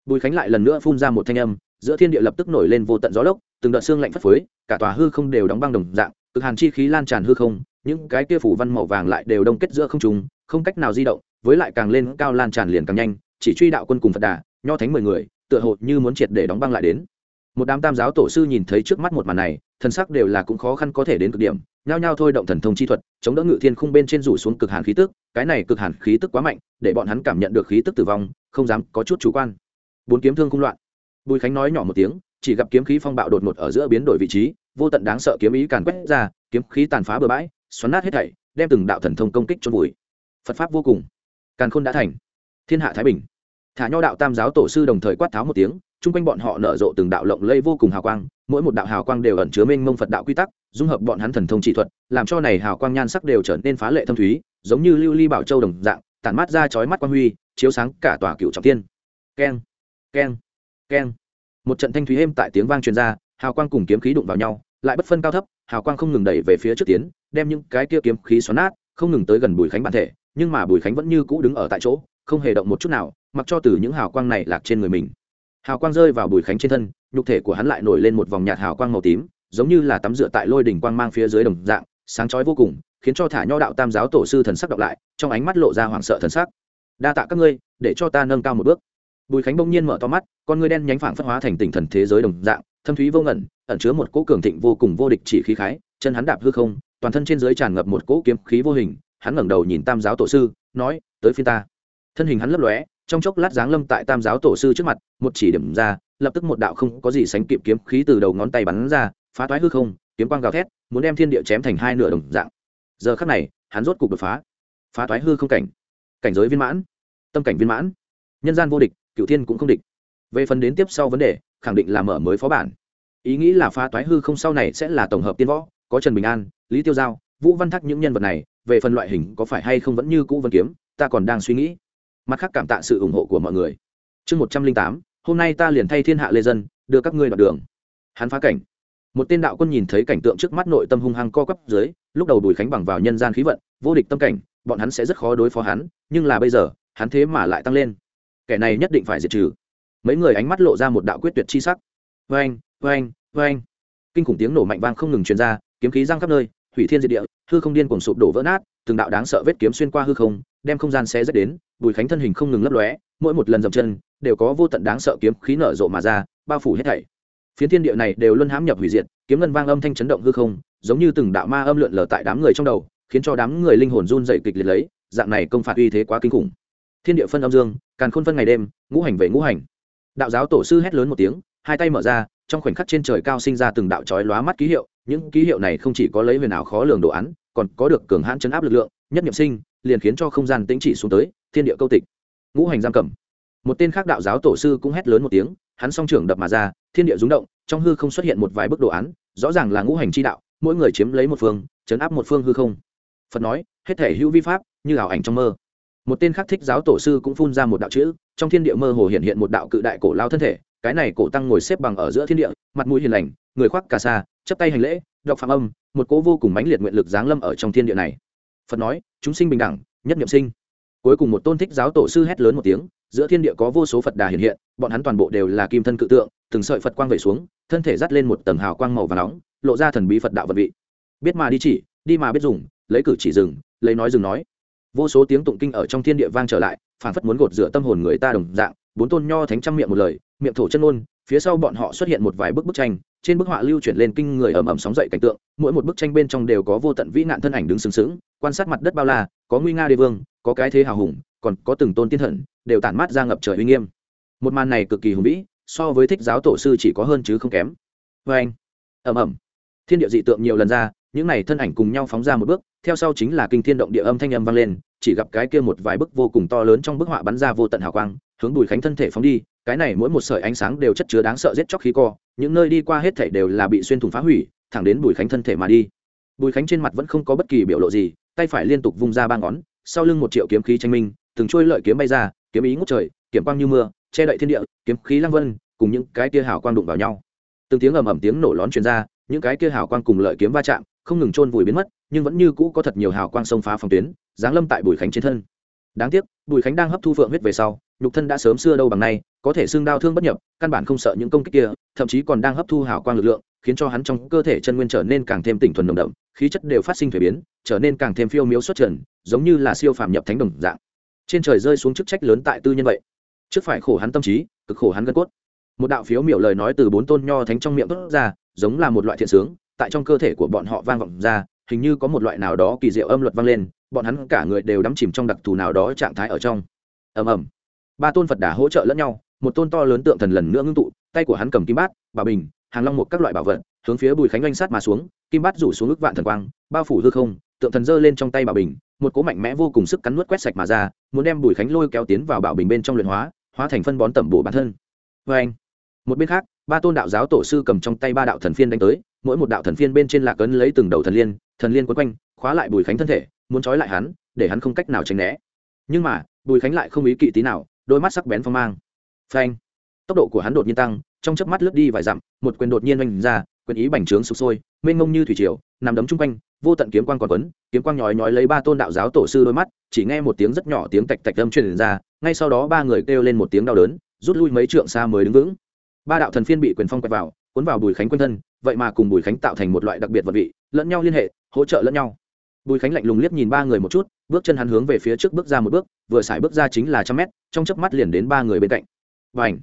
Bùi khánh lại lần nữa phun ra một thanh âm, giữa thiên địa lập tức nổi lên vô tận gió lốc, từng đợt xương lạnh phất phới, cả tòa hư không đều đóng băng đồng dạng, cực hàn chi khí lan tràn hư không, những cái kia phủ văn màu vàng lại đều đông kết giữa không trùng không cách nào di động, với lại càng lên cao lan tràn liền càng nhanh, chỉ truy đạo quân cùng phật đà, nho thánh mười người, tựa hồ như muốn triệt để đóng băng lại đến. Một đám tam giáo tổ sư nhìn thấy trước mắt một màn này thần sắc đều là cũng khó khăn có thể đến cực điểm, nhao nhao thôi động thần thông chi thuật, chống đỡ ngự thiên khung bên trên rủ xuống cực hàn khí tức, cái này cực hàn khí tức quá mạnh, để bọn hắn cảm nhận được khí tức tử vong, không dám có chút chủ quan. Bốn kiếm thương cung loạn. Bùi khánh nói nhỏ một tiếng, chỉ gặp kiếm khí phong bạo đột ngột ở giữa biến đổi vị trí, vô tận đáng sợ kiếm ý càn quét ra, kiếm khí tàn phá bừa bãi, xoắn nát hết thảy, đem từng đạo thần thông công kích trôn vùi. Phật pháp vô cùng. Càn khôn đã thành. Thiên hạ thái bình thả nho đạo tam giáo tổ sư đồng thời quát tháo một tiếng, chung quanh bọn họ nở rộ từng đạo lộng lây vô cùng hào quang, mỗi một đạo hào quang đều ẩn chứa mênh mông phật đạo quy tắc, dung hợp bọn hắn thần thông chỉ thuật, làm cho này hào quang nhan sắc đều trở nên phá lệ thâm thúy, giống như lưu ly bảo châu đồng dạng, tản mát ra chói mắt quang huy, chiếu sáng cả tòa cựu trọng tiên keng keng keng. Một trận thanh thúy êm tại tiếng vang truyền ra, hào quang cùng kiếm khí đụng vào nhau, lại bất phân cao thấp, hào quang không ngừng đẩy về phía trước tiến, đem những cái kia kiếm khí xoắn nát, không ngừng tới gần bùi khánh bản thể, nhưng mà bùi khánh vẫn như cũ đứng ở tại chỗ, không hề động một chút nào mặc cho từ những hào quang này lạc trên người mình. Hào quang rơi vào bùi khánh trên thân, nhục thể của hắn lại nổi lên một vòng nhạt hào quang màu tím, giống như là tắm rửa tại lôi đỉnh quang mang phía dưới đồng dạng, sáng chói vô cùng, khiến cho thả nho đạo tam giáo tổ sư thần sắc đọc lại, trong ánh mắt lộ ra hoảng sợ thần sắc. Đa tạ các ngươi, để cho ta nâng cao một bước. Bùi khánh bỗng nhiên mở to mắt, con ngươi đen nhánh phảng phất hóa thành tỉnh thần thế giới đồng dạng, thâm thúy vô ngẩn, ẩn chứa một cỗ cường thịnh vô cùng vô địch chỉ khí khái, chân hắn đạp hư không, toàn thân trên dưới tràn ngập một cỗ kiếm khí vô hình, hắn ngẩng đầu nhìn tam giáo tổ sư, nói, tới phiên ta. Thân hình hắn lấp lóe trong chốc lát giáng lâm tại tam giáo tổ sư trước mặt, một chỉ điểm ra, lập tức một đạo không có gì sánh kịp kiếm khí từ đầu ngón tay bắn ra, phá toái hư không, kiếm quang gào thét, muốn đem thiên địa chém thành hai nửa đồng dạng. Giờ khắc này, hắn rốt cục đột phá. Phá toái hư không cảnh. Cảnh giới viên mãn. Tâm cảnh viên mãn. Nhân gian vô địch cựu thiên cũng không địch. Về phần đến tiếp sau vấn đề, khẳng định là mở mới phó bản. Ý nghĩ là phá toái hư không sau này sẽ là tổng hợp tiên võ, có trần bình an, lý tiêu giao, vũ văn thắc những nhân vật này, về phần loại hình có phải hay không vẫn như cũ vân kiếm, ta còn đang suy nghĩ mặt khác cảm tạ sự ủng hộ của mọi người. Chương một trăm linh tám, hôm nay ta liền thay thiên hạ lê dân, đưa các ngươi đoạn đường. Hắn phá cảnh. Một tên đạo quân nhìn thấy cảnh tượng trước mắt nội tâm hung hăng co quắp dưới, lúc đầu đùi khánh bằng vào nhân gian khí vận, vô địch tâm cảnh, bọn hắn sẽ rất khó đối phó hắn, nhưng là bây giờ, hắn thế mà lại tăng lên. Kẻ này nhất định phải diệt trừ. Mấy người ánh mắt lộ ra một đạo quyết tuyệt chi sắc. Vê anh vê anh vê anh kinh khủng tiếng nổ mạnh vang không ngừng truyền ra, kiếm khí răng khắp nơi hủy thiên diệt địa, hư không điên cuồng sụp đổ vỡ nát, từng đạo đáng sợ vết kiếm xuyên qua hư không, đem không gian xé rách đến bùi khánh thân hình không ngừng lấp lóe, mỗi một lần dậm chân đều có vô tận đáng sợ kiếm khí nở rộ mà ra, bao phủ hết thảy. Phiến thiên địa này đều luân hãm nhập hủy diệt, kiếm ngân vang âm thanh chấn động hư không, giống như từng đạo ma âm lượn lờ tại đám người trong đầu, khiến cho đám người linh hồn run dậy kịch liệt lấy, dạng này công phạt uy thế quá kinh khủng. Thiên địa phân âm dương, càn khôn phân ngày đêm, ngũ hành về ngũ hành. Đạo giáo tổ sư hét lớn một tiếng, hai tay mở ra, trong khoảnh khắc trên trời cao sinh ra từng đạo chói lóa mắt ký hiệu, những ký hiệu này không chỉ có lấy huyền ảo khó lường đồ án, còn có được cường hãn chấn áp lực lượng, nhất nhậm sinh, liền khiến cho không gian tĩnh chỉ xuống tới thiên địa câu tịch. Ngũ hành giam cầm. Một tên khác đạo giáo tổ sư cũng hét lớn một tiếng, hắn song trưởng đập mà ra, thiên địa rúng động, trong hư không xuất hiện một vài bức đồ án, rõ ràng là ngũ hành chi đạo, mỗi người chiếm lấy một phương, chấn áp một phương hư không. Phật nói, hết thể hữu vi pháp, như ảo ảnh trong mơ. Một tên khác thích giáo tổ sư cũng phun ra một đạo chữ, trong thiên địa mơ hồ hiện hiện một đạo cự đại cổ lao thân thể, cái này cổ tăng ngồi xếp bằng ở giữa thiên địa, mặt mũi hiền lành, người khoác cà sa, chấp tay hành lễ, đọc phạm âm, một cỗ vô cùng mãnh liệt nguyện lực giáng lâm ở trong thiên địa này. Phật nói, chúng sinh bình đẳng, nhất niệm sinh cuối cùng một tôn thích giáo tổ sư hét lớn một tiếng, giữa thiên địa có vô số phật đà hiện hiện, bọn hắn toàn bộ đều là kim thân cự tượng, từng sợi phật quang vẩy xuống, thân thể dắt lên một tầng hào quang màu và nóng, lộ ra thần bí phật đạo vật vị. Biết mà đi chỉ, đi mà biết dùng, lấy cử chỉ dừng, lấy nói dừng nói. Vô số tiếng tụng kinh ở trong thiên địa vang trở lại phản phất muốn gột rửa tâm hồn người ta đồng dạng, bốn tôn nho thánh trăm miệng một lời, miệng thổ chân ôn phía sau bọn họ xuất hiện một vài bức bức tranh, trên bức họa lưu chuyển lên kinh người ầm ầm sóng dậy cảnh tượng, mỗi một bức tranh bên trong đều có vô tận vĩ nạn thân ảnh đứng sừng sững, quan sát mặt đất bao la, có nguy nga đế vương, có cái thế hào hùng, còn có từng tôn tiên thần, đều tản mát ra ngập trời uy nghiêm. Một màn này cực kỳ hùng vĩ, so với thích giáo tổ sư chỉ có hơn chứ không kém. Vê anh, ầm ầm, thiên địa dị tượng nhiều lần ra, những này thân ảnh cùng nhau phóng ra một bước, theo sau chính là kinh thiên động địa âm thanh âm vang lên, chỉ gặp cái kia một vài bức vô cùng to lớn trong bức họa bắn ra vô tận hào quang hướng bùi khánh thân thể phóng đi, cái này mỗi một sợi ánh sáng đều chất chứa đáng sợ giết chóc khí co, những nơi đi qua hết thảy đều là bị xuyên thủng phá hủy, thẳng đến bùi khánh thân thể mà đi. Bùi khánh trên mặt vẫn không có bất kỳ biểu lộ gì, tay phải liên tục vung ra ba ngón, sau lưng một triệu kiếm khí tranh minh, từng trôi lợi kiếm bay ra, kiếm ý ngút trời, kiếm quang như mưa, che đậy thiên địa, kiếm khí lăng vân, cùng những cái kia hào quang đụng vào nhau. Từng tiếng ầm ầm tiếng nổ lón truyền ra, những cái kia hào quang cùng lợi kiếm va chạm, không ngừng trôn vùi biến mất, nhưng vẫn như cũ có thật nhiều hào quang xông phá phòng tuyến, giáng lâm tại bùi khánh trên thân. Đáng tiếc, bùi khánh đang hấp thu phượng huyết về sau nhục thân đã sớm xưa đâu bằng nay, có thể xương đau thương bất nhập, căn bản không sợ những công kích kia, thậm chí còn đang hấp thu hào quang lực lượng, khiến cho hắn trong cơ thể chân nguyên trở nên càng thêm tỉnh thuần đồng đậm, khí chất đều phát sinh thuế biến, trở nên càng thêm phiêu miếu xuất trần, giống như là siêu phàm nhập thánh đồng dạng. Trên trời rơi xuống chức trách lớn tại tư nhân vậy. Trước phải khổ hắn tâm trí, cực khổ hắn gân cốt. Một đạo phiếu miểu lời nói từ bốn tôn nho thánh trong miệng thốt ra, giống là một loại thiện sướng, tại trong cơ thể của bọn họ vang vọng ra, hình như có một loại nào đó kỳ diệu âm luật vang lên, bọn hắn cả người đều đắm chìm trong đặc thù nào đó trạng thái ở trong. Ầm ầm ba tôn phật đà hỗ trợ lẫn nhau một tôn to lớn tượng thần lần nữa ngưng tụ tay của hắn cầm kim bát bà bình hàng long một các loại bảo vật hướng phía bùi khánh oanh sát mà xuống kim bát rủ xuống ức vạn thần quang bao phủ hư không tượng thần giơ lên trong tay bảo bình một cỗ mạnh mẽ vô cùng sức cắn nuốt quét sạch mà ra muốn đem bùi khánh lôi kéo tiến vào bảo bình bên trong luyện hóa hóa thành phân bón tẩm bổ bản thân vê anh một bên khác ba tôn đạo giáo tổ sư cầm trong tay ba đạo thần phiên đánh tới mỗi một đạo thần phiên bên trên lạc ấn lấy từng đầu thần liên thần liên quấn quanh khóa lại bùi khánh thân thể muốn trói lại hắn để hắn không cách nào tránh né nhưng mà bùi khánh lại không ý kỵ tí nào đôi mắt sắc bén phong mang. Phanh. Tốc độ của hắn đột nhiên tăng, trong chớp mắt lướt đi vài dặm, một quyền đột nhiên oanh ra, quyền ý bành trướng sụp sôi, mênh mông như thủy triều, nằm đấm chung quanh, vô tận kiếm quang còn quấn, kiếm quang nhói nhói lấy ba tôn đạo giáo tổ sư đôi mắt, chỉ nghe một tiếng rất nhỏ tiếng tạch tạch âm truyền ra, ngay sau đó ba người kêu lên một tiếng đau đớn, rút lui mấy trượng xa mới đứng vững. Ba đạo thần phiên bị quyền phong quẹt vào, cuốn vào bùi khánh quanh thân, vậy mà cùng bùi khánh tạo thành một loại đặc biệt vật vị, lẫn nhau liên hệ, hỗ trợ lẫn nhau. Bùi khánh lạnh lùng liếc nhìn ba người một chút bước chân hắn hướng về phía trước bước ra một bước, vừa xài bước ra chính là trăm mét, trong chớp mắt liền đến ba người bên cạnh. Và ảnh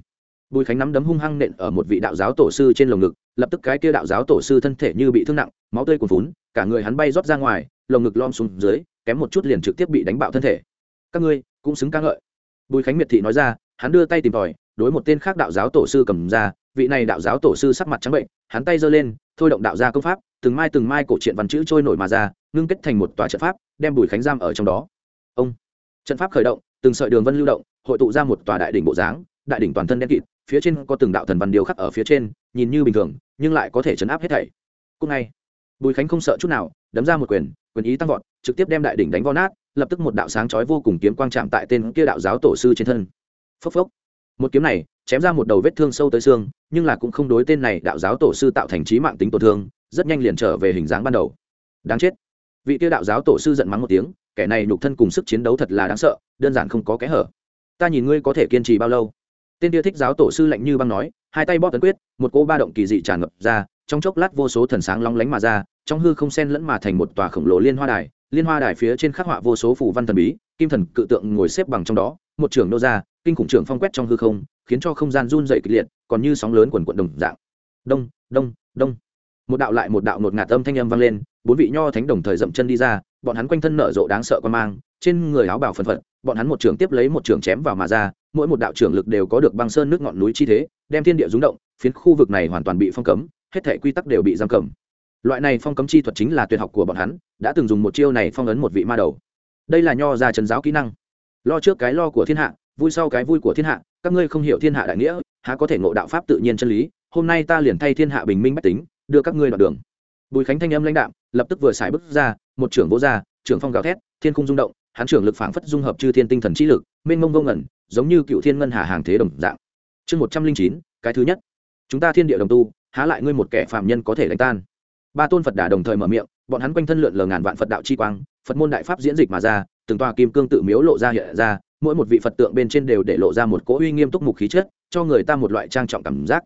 bùi khánh nắm đấm hung hăng nện ở một vị đạo giáo tổ sư trên lồng ngực, lập tức cái kia đạo giáo tổ sư thân thể như bị thương nặng, máu tươi cuồn phún cả người hắn bay rót ra ngoài, lồng ngực lom xuống dưới, kém một chút liền trực tiếp bị đánh bạo thân thể. Các ngươi cũng xứng ca ngợi. Bùi khánh miệt thị nói ra, hắn đưa tay tìm tòi, đối một tên khác đạo giáo tổ sư cầm ra, vị này đạo giáo tổ sư sắc mặt trắng bệnh, hắn tay giơ lên, thôi động đạo gia công pháp từng mai từng mai cổ truyện văn chữ trôi nổi mà ra, ngưng kết thành một tòa trận pháp, đem bùi khánh giam ở trong đó. Ông. Trận pháp khởi động, từng sợi đường vân lưu động, hội tụ ra một tòa đại đỉnh bộ dáng, đại đỉnh toàn thân đen kịt, phía trên có từng đạo thần văn điều khắc ở phía trên, nhìn như bình thường, nhưng lại có thể chấn áp hết thảy. Cùng ngay, bùi khánh không sợ chút nào, đấm ra một quyền quyền ý tăng vọt, trực tiếp đem đại đỉnh đánh vo nát, lập tức một đạo sáng chói vô cùng kiếm quang chạm tại tên kia đạo giáo tổ sư trên thân. Phốc phốc. Một kiếm này, chém ra một đầu vết thương sâu tới xương, nhưng là cũng không đối tên này đạo giáo tổ sư tạo thành trí mạng tính tổn thương rất nhanh liền trở về hình dáng ban đầu. Đáng chết. Vị tiêu đạo giáo tổ sư giận mắng một tiếng, kẻ này nhục thân cùng sức chiến đấu thật là đáng sợ, đơn giản không có kẽ hở. Ta nhìn ngươi có thể kiên trì bao lâu? Tên tiêu thích giáo tổ sư lạnh như băng nói, hai tay bóp tấn quyết, một cỗ ba động kỳ dị tràn ngập ra, trong chốc lát vô số thần sáng long lánh mà ra, trong hư không sen lẫn mà thành một tòa khổng lồ liên hoa đài, liên hoa đài phía trên khắc họa vô số phù văn thần bí, kim thần cự tượng ngồi xếp bằng trong đó, một trưởng nô ra, kinh khủng trưởng phong quét trong hư không, khiến cho không gian run dày kịch liệt, còn như sóng lớn quần quận đồng dạng. Đông đông đông một đạo lại một đạo nột ngạt âm thanh âm vang lên, bốn vị nho thánh đồng thời dậm chân đi ra, bọn hắn quanh thân nở rộ đáng sợ quan mang, trên người áo bào phần phật, bọn hắn một trường tiếp lấy một trường chém vào mà ra, mỗi một đạo trưởng lực đều có được băng sơn nước ngọn núi chi thế, đem thiên địa rúng động, phiến khu vực này hoàn toàn bị phong cấm, hết thể quy tắc đều bị giam cầm. Loại này phong cấm chi thuật chính là tuyệt học của bọn hắn, đã từng dùng một chiêu này phong ấn một vị ma đầu. Đây là nho ra trần giáo kỹ năng. Lo trước cái lo của thiên hạ, vui sau cái vui của thiên hạ, các ngươi không hiểu thiên hạ đại nghĩa, há có thể ngộ đạo pháp tự nhiên chân lý, hôm nay ta liền thay thiên hạ bình minh bách tính đưa các ngươi đoạn đường. Bùi khánh thanh âm lãnh đạm, lập tức vừa xài bước ra, một trưởng vô gia trưởng phong gào thét, thiên khung rung động, hắn trưởng lực phảng phất dung hợp chư thiên tinh thần trí lực, mênh mông vô ngẩn giống như cựu thiên ngân hà hàng thế đồng dạng. Chương một trăm linh chín, cái thứ nhất. Chúng ta thiên địa đồng tu, há lại ngươi một kẻ phạm nhân có thể đánh tan? Ba tôn phật đà đồng thời mở miệng, bọn hắn quanh thân lượn lờ ngàn vạn phật đạo chi quang, phật môn đại pháp diễn dịch mà ra, từng tòa kim cương tự miếu lộ ra hiện ra, mỗi một vị phật tượng bên trên đều để lộ ra một cỗ uy nghiêm túc mục khí chất, cho người ta một loại trang trọng cảm giác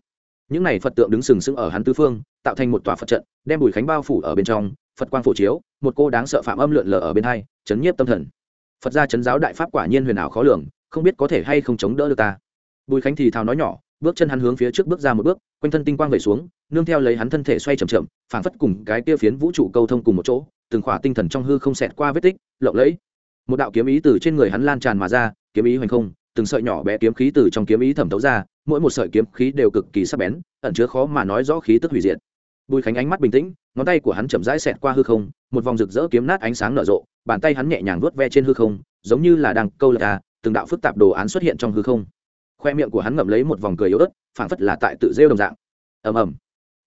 những này phật tượng đứng sừng sững ở hắn tứ phương, tạo thành một tòa phật trận, đem bùi khánh bao phủ ở bên trong, phật quang phổ chiếu, một cô đáng sợ phạm âm lượn lờ ở bên hai, chấn nhiếp tâm thần. Phật gia chấn giáo đại pháp quả nhiên huyền ảo khó lường, không biết có thể hay không chống đỡ được ta. Bùi khánh thì thào nói nhỏ, bước chân hắn hướng phía trước bước ra một bước, quanh thân tinh quang về xuống, nương theo lấy hắn thân thể xoay chậm chậm, phảng phất cùng cái kia phiến vũ trụ câu thông cùng một chỗ, từng khỏa tinh thần trong hư không xẹt qua vết tích, lộng lẫy. Một đạo kiếm ý từ trên người hắn lan tràn mà ra, kiếm ý hoành không, từng sợi nhỏ bé kiếm khí từ trong kiếm ý thẩm thấu ra mỗi một sợi kiếm khí đều cực kỳ sắc bén, ẩn chứa khó mà nói rõ khí tức hủy diệt. Bùi khánh ánh mắt bình tĩnh, ngón tay của hắn chậm rãi xẹt qua hư không, một vòng rực rỡ kiếm nát ánh sáng nở rộ, bàn tay hắn nhẹ nhàng vuốt ve trên hư không, giống như là đang câu lạc à từng đạo phức tạp đồ án xuất hiện trong hư không. Khoe miệng của hắn ngậm lấy một vòng cười yếu ớt, phảng phất là tại tự rêu đồng dạng. Ầm ầm.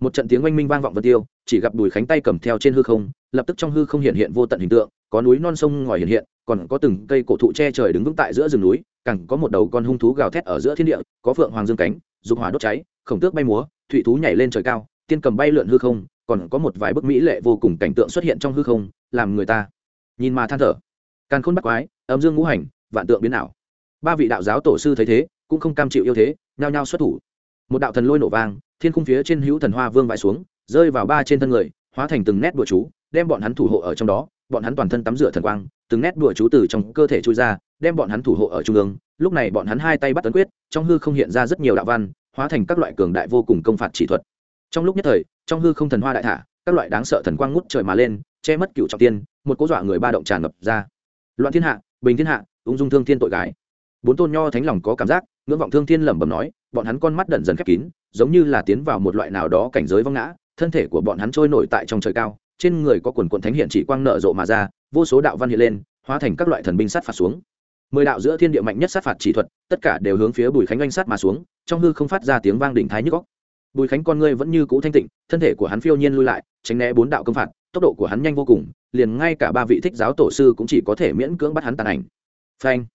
Một trận tiếng oanh minh vang vọng vân tiêu, chỉ gặp bùi khánh tay cầm theo trên hư không, lập tức trong hư không hiện hiện vô tận hình tượng, có núi non sông ngòi hiện hiện còn có từng cây cổ thụ che trời đứng vững tại giữa rừng núi, càng có một đầu con hung thú gào thét ở giữa thiên địa, có phượng hoàng dương cánh, dục hỏa đốt cháy, khổng tước bay múa thụy thú nhảy lên trời cao, tiên cầm bay lượn hư không, còn có một vài bức mỹ lệ vô cùng cảnh tượng xuất hiện trong hư không, làm người ta nhìn mà than thở. Càng khôn bắt quái, âm dương ngũ hành, vạn tượng biến ảo. Ba vị đạo giáo tổ sư thấy thế, cũng không cam chịu yêu thế, nhao nhao xuất thủ. Một đạo thần lôi nổ vang, thiên khung phía trên hữu thần hoa vương vãi xuống, rơi vào ba trên thân người, hóa thành từng nét bụa chú, đem bọn hắn thủ hộ ở trong đó, bọn hắn toàn thân tắm rửa thần quang từng nét đùa chú từ trong cơ thể chui ra, đem bọn hắn thủ hộ ở trung ương. Lúc này bọn hắn hai tay bắt tấn quyết, trong hư không hiện ra rất nhiều đạo văn, hóa thành các loại cường đại vô cùng công phạt chỉ thuật. Trong lúc nhất thời, trong hư không thần hoa đại thả, các loại đáng sợ thần quang ngút trời mà lên, che mất cựu trọng tiên, một cố dọa người ba động tràn ngập ra. Loạn thiên hạ, bình thiên hạ, ung dung thương thiên tội gái. Bốn tôn nho thánh lòng có cảm giác, ngưỡng vọng thương thiên lẩm bẩm nói, bọn hắn con mắt đẩn dần khép kín, giống như là tiến vào một loại nào đó cảnh giới vong ngã, thân thể của bọn hắn trôi nổi tại trong trời cao trên người có quần quần thánh hiện chỉ quang nợ rộ mà ra, vô số đạo văn hiện lên, hóa thành các loại thần binh sát phạt xuống. Mười đạo giữa thiên địa mạnh nhất sát phạt chỉ thuật, tất cả đều hướng phía bùi khánh oanh sát mà xuống, trong hư không phát ra tiếng vang đỉnh thái nhức góc bùi khánh con ngươi vẫn như cũ thanh tịnh, thân thể của hắn phiêu nhiên lui lại, tránh né bốn đạo công phạt, tốc độ của hắn nhanh vô cùng, liền ngay cả ba vị thích giáo tổ sư cũng chỉ có thể miễn cưỡng bắt hắn tàn ảnh. Phanh.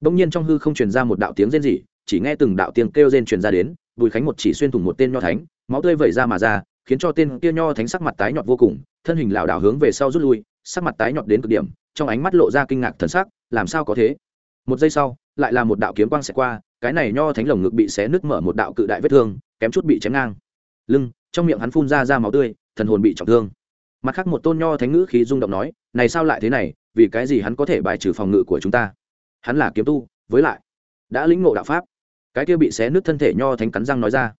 Bỗng nhiên trong hư không truyền ra một đạo tiếng rên rỉ, chỉ nghe từng đạo tiếng kêu rên truyền ra đến, bùi khánh một chỉ xuyên thủng một tên nho thánh, máu tươi vẩy ra mà ra, khiến cho tên kia nho thánh sắc mặt tái nhọt vô cùng thân hình lảo đảo hướng về sau rút lui, sắc mặt tái nhọt đến cực điểm, trong ánh mắt lộ ra kinh ngạc thần sắc, làm sao có thế? Một giây sau, lại là một đạo kiếm quang xẹt qua, cái này nho thánh lồng ngực bị xé nứt mở một đạo cự đại vết thương, kém chút bị chém ngang. Lưng, trong miệng hắn phun ra ra máu tươi, thần hồn bị trọng thương. Mặt khác một tôn nho thánh ngữ khí rung động nói, này sao lại thế này? Vì cái gì hắn có thể bài trừ phòng ngự của chúng ta? Hắn là kiếm tu, với lại đã lĩnh ngộ đạo pháp. Cái kia bị xé nứt thân thể nho thánh cắn răng nói ra.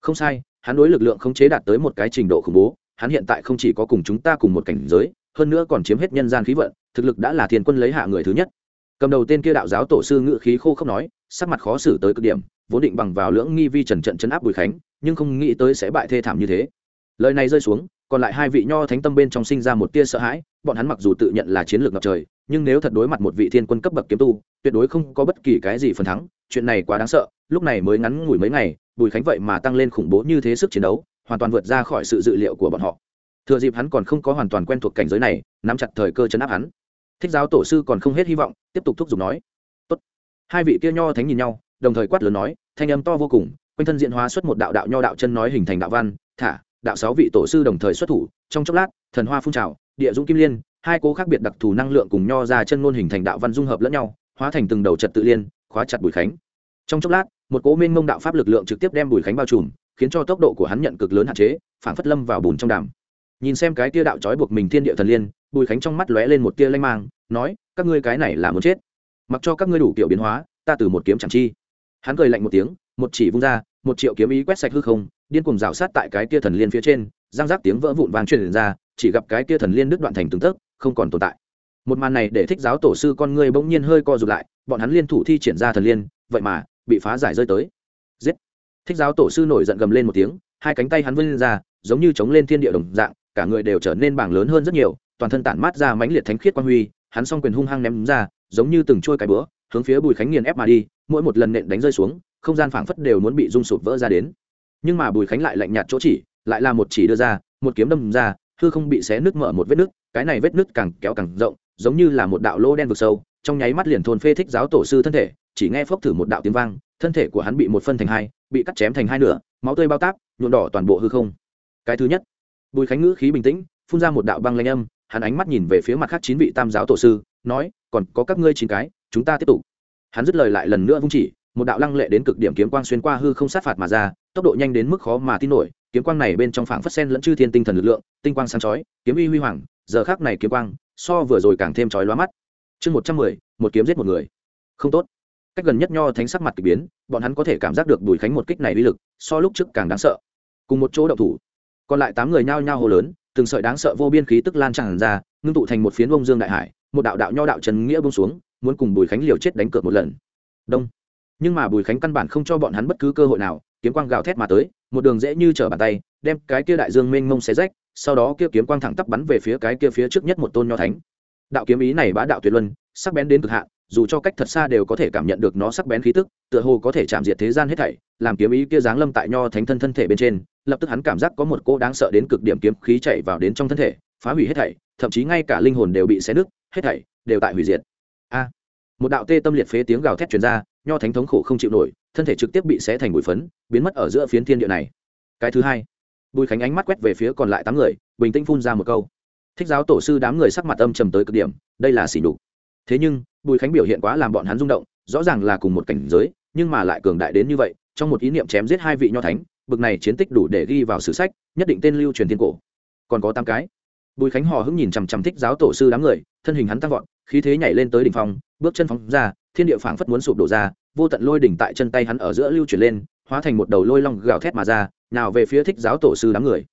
Không sai, hắn đối lực lượng khống chế đạt tới một cái trình độ khủng bố hắn hiện tại không chỉ có cùng chúng ta cùng một cảnh giới, hơn nữa còn chiếm hết nhân gian khí vận, thực lực đã là thiên quân lấy hạ người thứ nhất. Cầm đầu tên kia đạo giáo tổ sư ngự khí khô không nói, sắc mặt khó xử tới cực điểm, vốn định bằng vào lưỡng nghi vi trần trận chấn áp bùi khánh, nhưng không nghĩ tới sẽ bại thê thảm như thế. Lời này rơi xuống, còn lại hai vị nho thánh tâm bên trong sinh ra một tia sợ hãi, bọn hắn mặc dù tự nhận là chiến lược ngập trời, nhưng nếu thật đối mặt một vị thiên quân cấp bậc kiếm tu, tuyệt đối không có bất kỳ cái gì phần thắng, chuyện này quá đáng sợ, lúc này mới ngắn ngủi mấy ngày, bùi khánh vậy mà tăng lên khủng bố như thế sức chiến đấu hoàn toàn vượt ra khỏi sự dự liệu của bọn họ. Thừa dịp hắn còn không có hoàn toàn quen thuộc cảnh giới này, nắm chặt thời cơ chấn áp hắn. Thích giáo tổ sư còn không hết hy vọng, tiếp tục thúc giục nói. Tốt. hai vị kia nho thánh nhìn nhau, đồng thời quát lớn nói, thanh âm to vô cùng, quanh thân diện hóa xuất một đạo đạo nho đạo chân nói hình thành đạo văn, thả, đạo sáu vị tổ sư đồng thời xuất thủ, trong chốc lát, thần hoa phun trào, địa dũng kim liên, hai cố khác biệt đặc thù năng lượng cùng nho ra chân ngôn hình thành đạo văn dung hợp lẫn nhau, hóa thành từng đầu trật tự liên, khóa chặt bùi khánh. Trong chốc lát, một cố minh mông đạo pháp lực lượng trực tiếp đem bùi khánh bao trùm khiến cho tốc độ của hắn nhận cực lớn hạn chế phản phất lâm vào bùn trong đàm. Nhìn xem cái tia đạo trói buộc mình thiên địa thần liên, bùi khánh trong mắt lóe lên một tia lanh mang, nói, các ngươi cái này là muốn chết. Mặc cho các ngươi đủ kiểu biến hóa, ta từ một kiếm chẳng chi. Hắn cười lạnh một tiếng, một chỉ vung ra, một triệu kiếm ý quét sạch hư không, điên cùng rào sát tại cái tia thần liên phía trên giang giác tiếng vỡ vụn vàng truyền ra, chỉ gặp cái tia thần liên đứt đoạn thành từng tấc, không còn tồn tại. Một màn này để thích giáo tổ sư con người bỗng nhiên hơi co rụt lại, bọn hắn liên thủ thi triển ra thần liên, vậy mà bị phá giải rơi tới thích giáo tổ sư nổi giận gầm lên một tiếng, hai cánh tay hắn vươn ra, giống như chống lên thiên địa đồng dạng, cả người đều trở nên bảng lớn hơn rất nhiều, toàn thân tản mát ra mãnh liệt thánh khiết quang huy, hắn s o n g quyền hung hăng ném ra, giống như từng trôi cái bữa, hướng phía bùi khánh nghiền ép mà đi, mỗi một lần nện đánh rơi xuống, không gian phảng phất đều muốn bị rung sụp vỡ ra đến. Nhưng mà bùi khánh lại lạnh nhạt chỗ chỉ, lại là một chỉ đưa ra, một kiếm đâm ra, hư không bị xé nứt mở một vết nứt, cái này vết nứt càng kéo càng rộng, giống như là một đạo lỗ đen vực sâu, trong nháy mắt liền thôn phê thích giáo tổ sư thân thể, chỉ nghe phốc thử một đạo tiếng vang, thân thể của hắn bị một phân thành hai bị cắt chém thành hai nửa, máu tươi bao táp, nhuộm đỏ toàn bộ hư không. Cái thứ nhất, bùi khánh ngữ khí bình tĩnh, phun ra một đạo băng lanh âm, hắn ánh mắt nhìn về phía mặt khác chín vị tam giáo tổ sư, nói, còn có các ngươi chín cái, chúng ta tiếp tục. Hắn dứt lời lại lần nữa vung chỉ, một đạo lăng lệ đến cực điểm kiếm quang xuyên qua hư không sát phạt mà ra, tốc độ nhanh đến mức khó mà tin nổi, kiếm quang này bên trong phảng phất sen lẫn chư thiên tinh thần lực lượng, tinh quang sáng chói, kiếm uy huy hoàng, giờ khác này kiếm quang so vừa rồi càng thêm chói lóa mắt. Chương một trăm mười, một kiếm giết một người. Không tốt cách gần nhất nho thánh sắc mặt k ỳ biến, bọn hắn có thể cảm giác được bùi khánh một kích này uy lực, so lúc trước càng đáng sợ. Cùng một chỗ đậu thủ, còn lại tám người nhao nhao hồ lớn, từng sợi đáng sợ vô biên khí tức lan tràn ra, ngưng tụ thành một phiến bông dương đại hải, một đạo đạo nho đạo trần nghĩa bông xuống, muốn cùng bùi khánh liều chết đánh cược một lần. Đông. Nhưng mà bùi khánh căn bản không cho bọn hắn bất cứ cơ hội nào, kiếm quang gào thét mà tới, một đường dễ như trở bàn tay, đem cái kia đại dương mênh mông xé rách, sau đó kia kiếm quang thẳng tắp bắn về phía cái kia phía trước nhất một tôn nho thánh. Đạo kiếm ý này bá đạo tuyệt luân, sắc bén đến cực hạn dù cho cách thật xa đều có thể cảm nhận được nó sắc bén khí tức, tựa hồ có thể chạm diệt thế gian hết thảy, làm kiếm ý kia giáng lâm tại nho thánh thân thân thể bên trên, lập tức hắn cảm giác có một cô đáng sợ đến cực điểm kiếm khí chạy vào đến trong thân thể, phá hủy hết thảy, thậm chí ngay cả linh hồn đều bị xé nứt, hết thảy đều tại hủy diệt. A! Một đạo tê tâm liệt phế tiếng gào thét truyền ra, nho thánh thống khổ không chịu nổi, thân thể trực tiếp bị xé thành bụi phấn, biến mất ở giữa phiến thiên địa này. Cái thứ hai, bùi khánh ánh mắt quét về phía còn lại tám người, bình tĩnh phun ra một câu. Thích giáo tổ sư đám người sắc mặt âm trầm tới cực điểm, đây là xỉ nhục. Thế nhưng bùi khánh biểu hiện quá làm bọn hắn rung động, rõ ràng là cùng một cảnh giới, nhưng mà lại cường đại đến như vậy, trong một ý niệm chém giết hai vị nho thánh, bực này chiến tích đủ để ghi vào sử sách, nhất định tên lưu truyền thiên cổ. Còn có tám cái. Bùi khánh hò hững nhìn chằm chằm thích giáo tổ sư đám người, thân hình hắn tăng vọt, khí thế nhảy lên tới đỉnh phong, bước chân phóng ra, thiên địa phảng phất muốn sụp đổ ra, vô tận lôi đỉnh tại chân tay hắn ở giữa lưu chuyển lên, hóa thành một đầu lôi long gào thét mà ra, nào về phía thích giáo tổ sư đám người.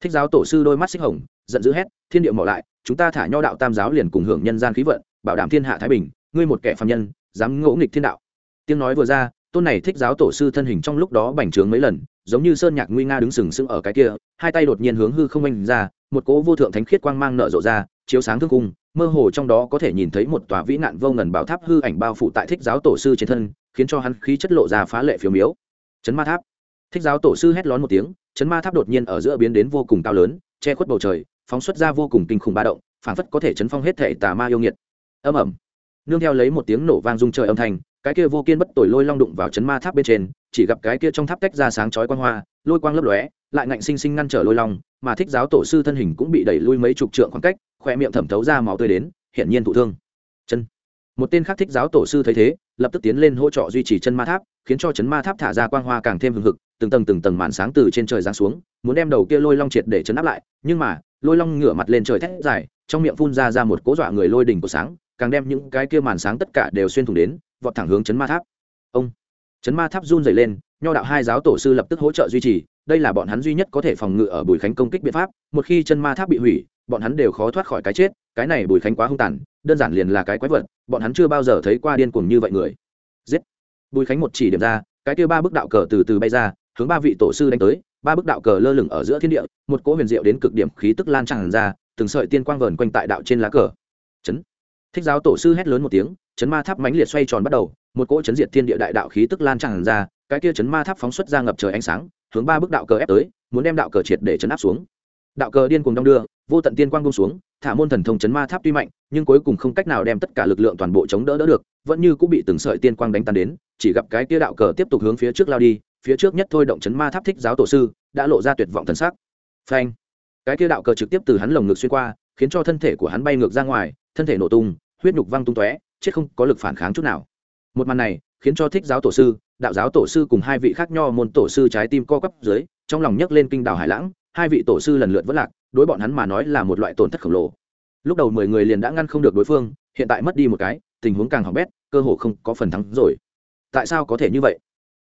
Thích giáo tổ sư đôi mắt xích hồng, giận dữ hét, thiên địa mỏ lại, chúng ta thả nho đạo tam giáo liền cùng hưởng nhân gian khí vận, bảo đảm thiên hạ thái bình ngươi một kẻ phạm nhân, dám ngỗ nghịch thiên đạo. Tiếng nói vừa ra, tôn này thích giáo tổ sư thân hình trong lúc đó bành trướng mấy lần, giống như sơn nhạc nguy nga đứng sừng sững ở cái kia, hai tay đột nhiên hướng hư không anh ra, một cỗ vô thượng thánh khiết quang mang nở rộ ra, chiếu sáng thương cung, mơ hồ trong đó có thể nhìn thấy một tòa vĩ nạn vô ngần bảo tháp hư ảnh bao phủ tại thích giáo tổ sư trên thân, khiến cho hắn khí chất lộ ra phá lệ phiếu miếu. Chấn ma tháp. Thích giáo tổ sư hét lón một tiếng, chấn ma tháp đột nhiên ở giữa biến đến vô cùng cao lớn, che khuất bầu trời, phóng xuất ra vô cùng kinh khủng ba động, phảng phất có thể chấn phong hết thể tà ma yêu nghiệt. Âm ẩm nương theo lấy một tiếng nổ vang rung trời âm thanh, cái kia vô kiên bất tồi lôi long đụng vào chấn ma tháp bên trên, chỉ gặp cái kia trong tháp tách ra sáng chói quang hoa, lôi quang lấp lóe, lại ngạnh sinh sinh ngăn trở lôi long, mà thích giáo tổ sư thân hình cũng bị đẩy lui mấy chục trượng khoảng cách khoe miệng thẩm thấu ra máu tươi đến, hiển nhiên thụ thương. Chân. Một tên khác thích giáo tổ sư thấy thế, lập tức tiến lên hỗ trợ duy trì chân ma tháp, khiến cho chấn ma tháp thả ra quang hoa càng thêm hừng hực, từng tầng từng tầng màn sáng từ trên trời giáng xuống, muốn đem đầu kia lôi long triệt để chấn áp lại, nhưng mà, lôi long ngửa mặt lên trời thét dài, trong miệng phun ra ra một cố dọa người lôi đỉnh của sáng càng đem những cái kia màn sáng tất cả đều xuyên thủng đến, vọt thẳng hướng chấn ma tháp. Ông, chấn ma tháp run dày lên, nho đạo hai giáo tổ sư lập tức hỗ trợ duy trì, đây là bọn hắn duy nhất có thể phòng ngự ở bùi khánh công kích biện pháp, một khi chân ma tháp bị hủy, bọn hắn đều khó thoát khỏi cái chết, cái này bùi khánh quá hung tàn, đơn giản liền là cái quái vật, bọn hắn chưa bao giờ thấy qua điên cuồng như vậy người. Giết! Bùi khánh một chỉ điểm ra, cái kia ba bức đạo cờ từ từ bay ra, hướng ba vị tổ sư đánh tới, ba bức đạo cờ lơ lửng ở giữa thiên địa, một cỗ huyền diệu đến cực điểm khí tức lan tràn ra, từng sợi tiên quang vờn quanh tại đạo trên lá cờ. Chấn! Thích giáo tổ sư hét lớn một tiếng, chấn ma tháp mãnh liệt xoay tròn bắt đầu, một cỗ chấn diệt thiên địa đại đạo khí tức lan tràn ra, cái kia chấn ma tháp phóng xuất ra ngập trời ánh sáng, hướng ba bức đạo cờ ép tới, muốn đem đạo cờ triệt để chấn áp xuống. Đạo cờ điên cuồng đong đưa, vô tận tiên quang bông xuống, thả môn thần thông chấn ma tháp tuy mạnh, nhưng cuối cùng không cách nào đem tất cả lực lượng toàn bộ chống đỡ đỡ được, vẫn như cũng bị từng sợi tiên quang đánh tan đến, chỉ gặp cái kia đạo cờ tiếp tục hướng phía trước lao đi, phía trước nhất thôi động chấn ma tháp thích giáo tổ sư, đã lộ ra tuyệt vọng thần sắc. Phanh! Cái kia đạo cờ trực tiếp từ hắn lồng ngực xuyên qua, khiến cho thân thể của hắn bay ngược ra ngoài, thân thể nổ tung huyết nhục văng tung tóe, chết không có lực phản kháng chút nào. Một màn này khiến cho thích giáo tổ sư, đạo giáo tổ sư cùng hai vị khác nho môn tổ sư trái tim co quắp dưới, trong lòng nhấc lên kinh đảo hải lãng, hai vị tổ sư lần lượt vất lạc, đối bọn hắn mà nói là một loại tổn thất khổng lồ. Lúc đầu mười người liền đã ngăn không được đối phương, hiện tại mất đi một cái, tình huống càng hỏng bét, cơ hồ không có phần thắng rồi. Tại sao có thể như vậy?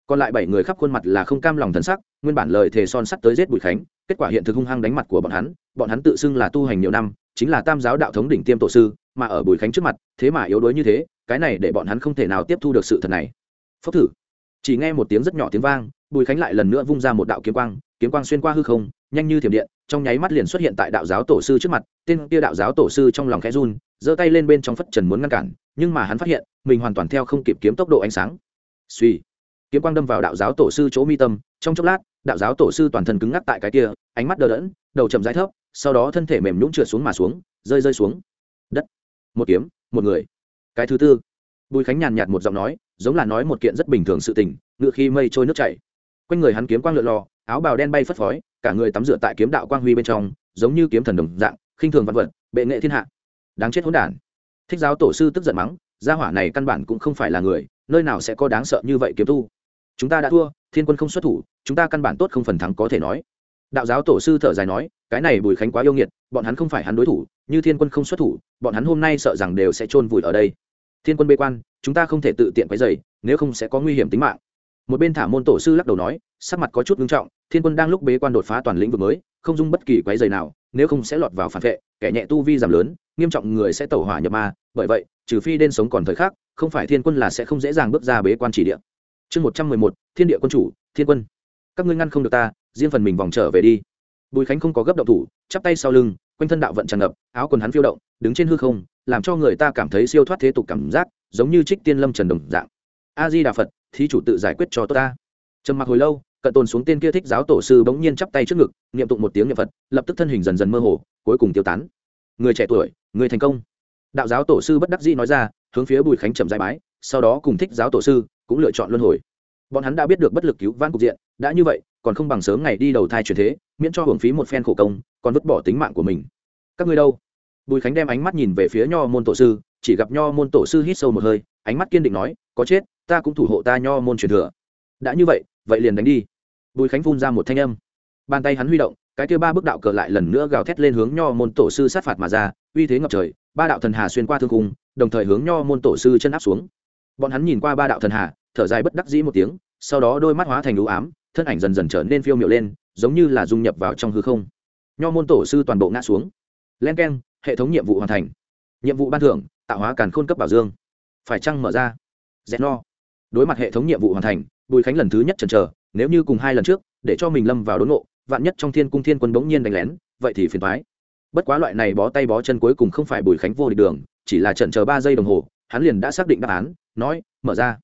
Còn lại bảy người khắp khuôn mặt là không cam lòng thần sắc, nguyên bản lời thề son sắt tới giết bùi khánh, kết quả hiện thực hung hăng đánh mặt của bọn hắn bọn hắn tự xưng là tu hành nhiều năm, chính là tam giáo đạo thống đỉnh tiêm tổ sư mà ở bùi khánh trước mặt, thế mà yếu đuối như thế, cái này để bọn hắn không thể nào tiếp thu được sự thật này. Phốc thử. Chỉ nghe một tiếng rất nhỏ tiếng vang, bùi khánh lại lần nữa vung ra một đạo kiếm quang kiếm quang xuyên qua hư không, nhanh như thiểm điện, trong nháy mắt liền xuất hiện tại đạo giáo tổ sư trước mặt, tên kia đạo giáo tổ sư trong lòng khẽ run, giơ tay lên bên trong phất trần muốn ngăn cản, nhưng mà hắn phát hiện, mình hoàn toàn theo không kịp kiếm tốc độ ánh sáng. Suy kiếm quang đâm vào đạo giáo tổ sư chỗ mi tâm, trong chốc lát, đạo giáo tổ sư toàn thân cứng ngắc tại cái kia, ánh mắt đờ đẫn, đầu chậm rãi thấp, sau đó thân thể mềm nhũng trượt xuống mà xuống, rơi rơi xuống một kiếm, một người. Cái thứ tư. Bùi khánh nhàn nhạt một giọng nói, giống là nói một kiện rất bình thường sự tình, ngựa khi mây trôi nước chảy. Quanh người hắn kiếm quang lượn lò áo bào đen bay phất phới, cả người tắm rửa tại kiếm đạo quang huy bên trong, giống như kiếm thần đồng dạng, khinh thường văn vật, bệ nghệ thiên hạ. Đáng chết hỗn đản. Thích giáo tổ sư tức giận mắng, gia hỏa này căn bản cũng không phải là người, nơi nào sẽ có đáng sợ như vậy kiếm tu. Chúng ta đã thua, thiên quân không xuất thủ, chúng ta căn bản tốt không phần thắng có thể nói. Đạo giáo tổ sư thở dài nói, cái này bùi khánh quá yêu nghiệt, bọn hắn không phải hắn đối thủ như thiên quân không xuất thủ, bọn hắn hôm nay sợ rằng đều sẽ chôn vùi ở đây. Thiên quân bê quan, chúng ta không thể tự tiện quấy dày nếu không sẽ có nguy hiểm tính mạng. Một bên thả môn tổ sư lắc đầu nói, sắc mặt có chút nghiêm trọng, thiên quân đang lúc bế quan đột phá toàn lĩnh vực mới, không dung bất kỳ quấy dày nào, nếu không sẽ lọt vào phản vệ, kẻ nhẹ tu vi giảm lớn, nghiêm trọng người sẽ tẩu hỏa nhập ma, bởi vậy, trừ phi đen sống còn thời khắc, không phải thiên quân là sẽ không dễ dàng bước ra bế quan chỉ địa. Chương một trăm mười một, thiên địa quân chủ, thiên quân. Các ngươi ngăn không được ta, riêng phần mình vòng trở về đi. Bùi khánh không có gấp động thủ, chắp tay sau lưng quanh thân đạo vận tràn ngập, áo quần hắn phiêu động, đứng trên hư không, làm cho người ta cảm thấy siêu thoát thế tục cảm giác, giống như trích tiên lâm trần đồng dạng. A di đà phật thí chủ tự giải quyết cho tốt ta. Trầm mặc hồi lâu, cận tồn xuống tên kia thích giáo tổ sư bỗng nhiên chắp tay trước ngực, niệm tụng một tiếng niệm phật, lập tức thân hình dần dần mơ hồ, cuối cùng tiêu tán. Người trẻ tuổi, người thành công. Đạo giáo tổ sư bất đắc dĩ nói ra, hướng phía bùi khánh trầm giải bái, sau đó cùng thích giáo tổ sư cũng lựa chọn luân hồi. Bọn hắn đã biết được bất lực cứu vãn cục diện, đã như vậy còn không bằng sớm ngày đi đầu thai chuyển thế, miễn cho hưởng phí một phen khổ công, còn vứt bỏ tính mạng của mình. Các ngươi đâu? Bùi khánh đem ánh mắt nhìn về phía nho môn tổ sư, chỉ gặp nho môn tổ sư hít sâu một hơi, ánh mắt kiên định nói, có chết, ta cũng thủ hộ ta nho môn truyền thừa. Đã như vậy vậy liền đánh đi. Bùi khánh phun ra một thanh âm. Bàn tay hắn huy động, cái kia ba bước đạo cờ lại lần nữa gào thét lên hướng nho môn tổ sư sát phạt mà ra, uy thế ngập trời, ba đạo thần hà xuyên qua thương cung đồng thời hướng nho môn tổ sư chân áp xuống. Bọn hắn nhìn qua ba đạo thần hà, thở dài bất đắc dĩ một tiếng, sau đó đôi mắt hóa thành lũ ám thân ảnh dần dần trở nên phiêu miệu lên giống như là dung nhập vào trong hư không. Nho môn tổ sư toàn bộ ngã xuống. Len k e n hệ thống nhiệm vụ hoàn thành. Nhiệm vụ ban thưởng tạo hóa càn khôn cấp bảo dương. Phải chăng mở ra? Dẹp no đối mặt hệ thống nhiệm vụ hoàn thành bùi khánh lần thứ nhất chần chờ nếu như cùng hai lần trước để cho mình lâm vào đốn ngộ, vạn nhất trong thiên cung thiên quân bỗng nhiên đánh lén vậy thì phiền thoái bất quá loại này bó tay bó chân cuối cùng không phải bùi khánh vô địch đường chỉ là chần chờ ba giây đồng hồ hắn liền đã xác định đáp án nói mở ra.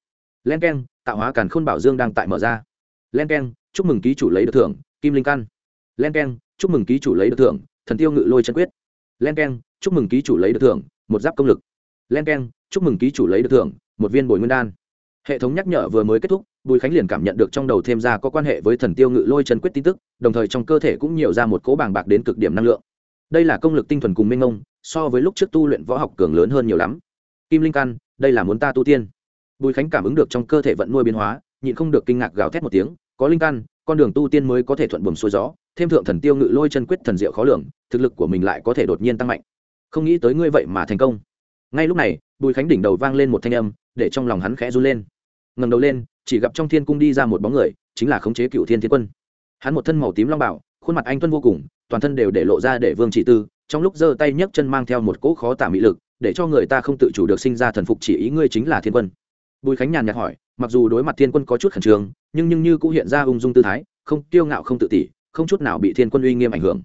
Len k e n tạo hóa càn khôn bảo dương đang tại mở ra len k e n chúc mừng ký chủ lấy được thưởng, kim linh căn. Len k e n chúc mừng ký chủ lấy được thưởng, thần tiêu ngự lôi chân quyết. Len k e n chúc mừng ký chủ lấy được thưởng, một giáp công lực. Len k e n chúc mừng ký chủ lấy được thưởng, một viên bồi nguyên đan. Hệ thống nhắc nhở vừa mới kết thúc, bùi khánh liền cảm nhận được trong đầu thêm ra có quan hệ với thần tiêu ngự lôi chân quyết tin tức, đồng thời trong cơ thể cũng nhiều ra một cỗ bàng bạc đến cực điểm năng lượng. Đây là công lực tinh thuần cùng minh ông so với lúc trước tu luyện võ học cường lớn hơn nhiều lắm. Kim linh căn, đây là muốn ta tu tiên. Bùi khánh cảm ứng được trong cơ thể vận nuôi biến hóa, nhịn không được kinh ngạc gào thét một tiếng có linh căn, con đường tu tiên mới có thể thuận buồm xuôi gió, thêm thượng thần tiêu ngự lôi chân quyết thần diệu khó lường, thực lực của mình lại có thể đột nhiên tăng mạnh. Không nghĩ tới ngươi vậy mà thành công. Ngay lúc này, bùi khánh đỉnh đầu vang lên một thanh âm, để trong lòng hắn khẽ run lên. Ngầm đầu lên, chỉ gặp trong thiên cung đi ra một bóng người, chính là khống chế cựu thiên thiên quân. Hắn một thân màu tím long bảo khuôn mặt anh tuân vô cùng, toàn thân đều để lộ ra để vương chỉ tư, trong lúc giơ tay nhấc chân mang theo một cỗ khó tả mỹ lực, để cho người ta không tự chủ được sinh ra thần phục chỉ ý ngươi chính là thiên quân bùi khánh nhàn nhạt hỏi, mặc dù đối mặt thiên quân có chút khẩn trương, nhưng nhưng như cũng hiện ra ung dung tư thái, không kiêu ngạo, không tự tỷ không chút nào bị thiên quân uy nghiêm ảnh hưởng.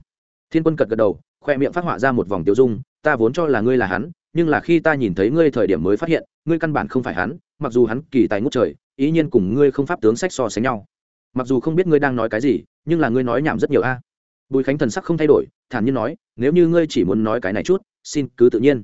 Thiên quân cật gật đầu, khoe miệng phát họa ra một vòng tiêu dung, ta vốn cho là ngươi là hắn, nhưng là khi ta nhìn thấy ngươi thời điểm mới phát hiện, ngươi căn bản không phải hắn, mặc dù hắn kỳ tài ngút trời, ý nhiên cùng ngươi không pháp tướng sách so sánh nhau. Mặc dù không biết ngươi đang nói cái gì, nhưng là ngươi nói nhảm rất nhiều a. Bùi khánh thần sắc không thay đổi, thản nhiên nói, nếu như ngươi chỉ muốn nói cái này chút, xin cứ tự nhiên.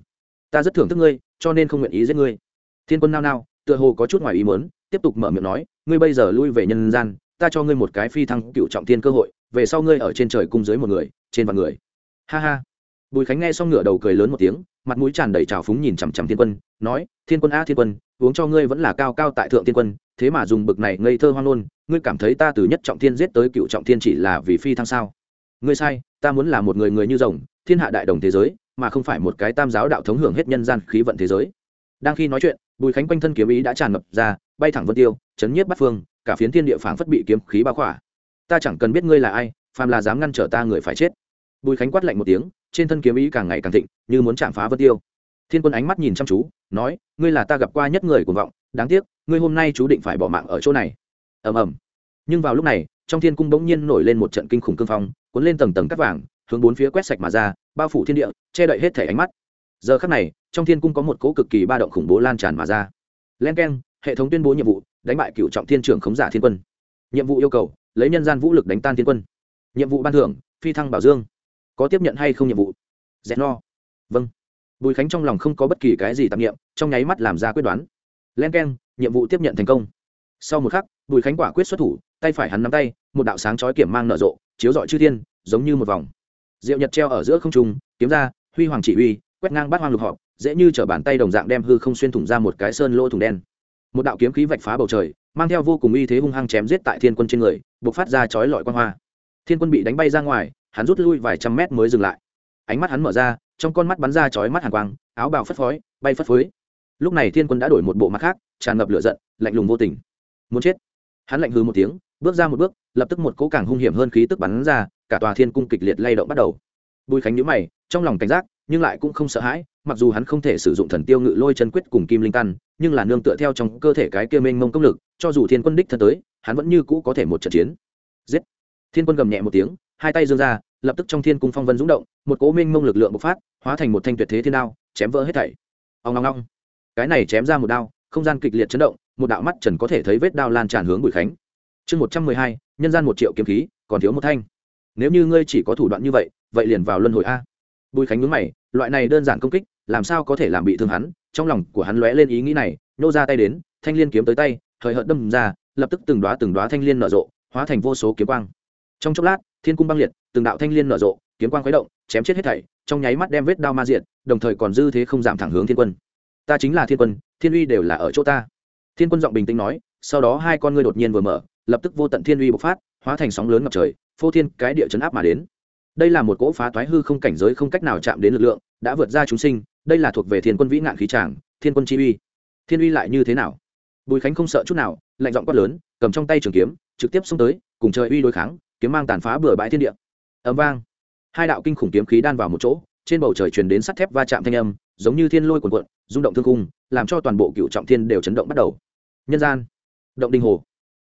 Ta rất thưởng thức ngươi, cho nên không nguyện ý giết ngươi. Thiên quân nao nao tựa hồ có chút ngoài ý muốn, tiếp tục mở miệng nói, ngươi bây giờ lui về nhân gian, ta cho ngươi một cái phi thăng cựu trọng thiên cơ hội, về sau ngươi ở trên trời cung dưới một người, trên vạn người. Ha ha. Bùi khánh nghe xong ngửa đầu cười lớn một tiếng, mặt mũi tràn đầy trào phúng nhìn chằm chằm thiên quân, nói, thiên quân a, thiên quân, uống cho ngươi vẫn là cao cao tại thượng thiên quân, thế mà dùng bực này ngây thơ hoang nôn ngươi cảm thấy ta từ nhất trọng thiên giết tới cựu trọng thiên chỉ là vì phi thăng sao? Ngươi sai, ta muốn là một người người như rồng, thiên hạ đại đồng thế giới, mà không phải một cái tam giáo đạo thống hưởng hết nhân gian khí vận thế giới đang khi nói chuyện, bùi khánh quanh thân kiếm ý đã tràn ngập ra, bay thẳng vân tiêu, chấn nhiếp bắt phương, cả phiến thiên địa phảng phất bị kiếm khí bao khỏa. Ta chẳng cần biết ngươi là ai, phàm là dám ngăn trở ta người phải chết. Bùi khánh quát lạnh một tiếng, trên thân kiếm ý càng ngày càng thịnh, như muốn chạm phá vân tiêu. Thiên quân ánh mắt nhìn chăm chú, nói, ngươi là ta gặp qua nhất người cuồng vọng, đáng tiếc, ngươi hôm nay chú định phải bỏ mạng ở chỗ này. Ầm ầm. Nhưng vào lúc này, trong thiên cung bỗng nhiên nổi lên một trận kinh khủng cương phong, cuốn lên tầng tầng cắt vàng, hướng bốn phía quét sạch mà ra, bao phủ thiên địa, che đậy hết thể ánh mắt. Giờ khắc này trong thiên cung có một cỗ cực kỳ ba động khủng bố lan tràn mà ra. Len k e n hệ thống tuyên bố nhiệm vụ, đánh bại cựu trọng thiên trưởng khống giả thiên quân. Nhiệm vụ yêu cầu, lấy nhân gian vũ lực đánh tan thiên quân. Nhiệm vụ ban thưởng, phi thăng bảo dương. Có tiếp nhận hay không nhiệm vụ? Dẹt no. Vâng. Bùi khánh trong lòng không có bất kỳ cái gì tạp nghiệm trong nháy mắt làm ra quyết đoán. Len k e n nhiệm vụ tiếp nhận thành công. Sau một khắc, bùi khánh quả quyết xuất thủ, tay phải hắn nắm tay, một đạo sáng chói kiểm mang nở rộ, chiếu dọi chư thiên, giống như một vòng. Diệu nhật treo ở giữa không trung, kiếm ra, huy hoàng chỉ huy, quét ngang bát hoang lục họp dễ như chở bàn tay đồng dạng đem hư không xuyên thủng ra một cái sơn lỗ thủng đen. Một đạo kiếm khí vạch phá bầu trời, mang theo vô cùng uy thế hung hăng chém giết tại thiên quân trên người buộc phát ra chói lọi quan hoa. Thiên quân bị đánh bay ra ngoài, hắn rút lui vài trăm mét mới dừng lại. Ánh mắt hắn mở ra, trong con mắt bắn ra chói mắt hàn quang, áo bào phất phới, bay phất phới. Lúc này thiên quân đã đổi một bộ mặt khác, tràn ngập lửa giận, lạnh lùng vô tình. Muốn chết. Hắn lạnh hư một tiếng, bước ra một bước, lập tức một cỗ càng hung hiểm hơn khí tức bắn ra, cả tòa thiên cung kịch liệt lay động bắt đầu. Bùi khánh nhíu mày, trong lòng cảnh giác nhưng lại cũng không sợ hãi, mặc dù hắn không thể sử dụng thần tiêu ngự lôi chân quyết cùng kim linh căn, nhưng là nương tựa theo trong cơ thể cái kia mênh mông công lực, cho dù thiên quân đích thân tới, hắn vẫn như cũ có thể một trận chiến. Giết! Thiên quân gầm nhẹ một tiếng, hai tay giương ra, lập tức trong thiên cung phong vân rúng động, một cỗ mênh mông lực lượng bộc phát, hóa thành một thanh tuyệt thế thiên đao, chém vỡ hết thảy. Ông long long cái này chém ra một đao, không gian kịch liệt chấn động, một đạo mắt trần có thể thấy vết đao lan tràn hướng bùi khánh. Chương một trăm mười hai, nhân gian một triệu kiếm khí, còn thiếu một thanh. Nếu như ngươi chỉ có thủ đoạn như vậy vậy liền vào luân hồi a bùi khánh nhướng mày, loại này đơn giản công kích, làm sao có thể làm bị thương hắn? Trong lòng của hắn lóe lên ý nghĩ này nhô ra tay đến, thanh liên kiếm tới tay, thời hợt đâm ra, lập tức từng đoá từng đoá thanh liên nở rộ, hóa thành vô số kiếm quang. Trong chốc lát, thiên cung băng liệt, từng đạo thanh liên nở rộ, kiếm quang khuấy động, chém chết hết thảy, trong nháy mắt đem vết đao ma diện đồng thời còn dư thế không giảm thẳng hướng thiên quân. Ta chính là thiên quân, thiên uy đều là ở chỗ ta. Thiên quân giọng bình tĩnh nói, sau đó hai con ngươi đột nhiên vừa mở, lập tức vô tận thiên uy bộc phát, hóa thành sóng lớn ngập trời, phô thiên cái địa chấn áp mà đến đây là một cỗ phá toái hư không cảnh giới không cách nào chạm đến lực lượng, đã vượt ra chúng sinh, đây là thuộc về thiên quân vĩ ngạn khí tràng, thiên quân chi uy. Thiên uy lại như thế nào? Bùi khánh không sợ chút nào, lạnh giọng quát lớn, cầm trong tay trường kiếm, trực tiếp xông tới, cùng trời uy đối kháng, kiếm mang tàn phá bừa bãi thiên địa. Ấm vang. Hai đạo kinh khủng kiếm khí đan vào một chỗ, trên bầu trời truyền đến sắt thép va chạm thanh âm, giống như thiên lôi cuồn cuộn, rung động thương cung làm cho toàn bộ cựu trọng thiên đều chấn động bắt đầu. Nhân gian. Động đình hồ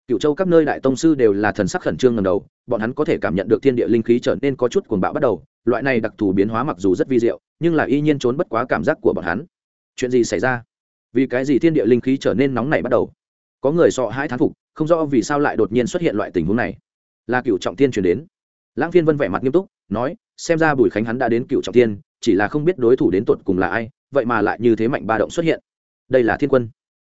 cựu châu các nơi đại tông sư đều là thần sắc khẩn trương ngầm đầu, bọn hắn có thể cảm nhận được thiên địa linh khí trở nên có chút cuồng bạo bắt đầu, loại này đặc thù biến hóa mặc dù rất vi diệu, nhưng là y nhiên trốn bất quá cảm giác của bọn hắn. Chuyện gì xảy ra? Vì cái gì thiên địa linh khí trở nên nóng nảy bắt đầu? Có người sợ hãi thán phục, không rõ vì sao lại đột nhiên xuất hiện loại tình huống này. Là cựu trọng thiên chuyển đến. Lãng phiên vân vẻ mặt nghiêm túc, nói, xem ra bùi khánh hắn đã đến cựu trọng thiên, chỉ là không biết đối thủ đến tột cùng là ai, vậy mà lại như thế mạnh ba động xuất hiện. Đây là thiên quân.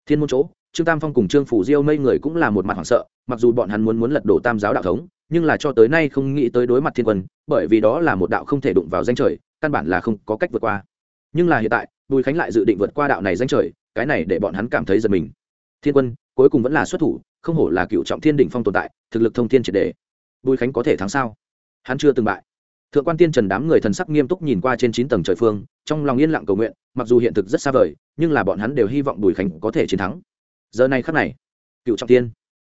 Thiên môn chỗ trương tam phong cùng trương phủ diêu mây người cũng là một mặt hoảng sợ, mặc dù bọn hắn muốn muốn lật đổ tam giáo đạo thống, nhưng là cho tới nay không nghĩ tới đối mặt thiên quân, bởi vì đó là một đạo không thể đụng vào danh trời, căn bản là không có cách vượt qua. Nhưng là hiện tại, bùi khánh lại dự định vượt qua đạo này danh trời, cái này để bọn hắn cảm thấy giật mình. Thiên quân, cuối cùng vẫn là xuất thủ, không hổ là cựu trọng thiên đỉnh phong tồn tại, thực lực thông thiên triệt đề. Bùi khánh có thể thắng sao? Hắn chưa từng bại. Thượng quan tiên trần đám người thần sắc nghiêm túc nhìn qua trên chín tầng trời phương, trong lòng yên lặng cầu nguyện, mặc dù hiện thực rất xa vời, nhưng là bọn hắn đều hy vọng bùi khánh có thể chiến thắng giờ này khắc này, cựu trọng tiên,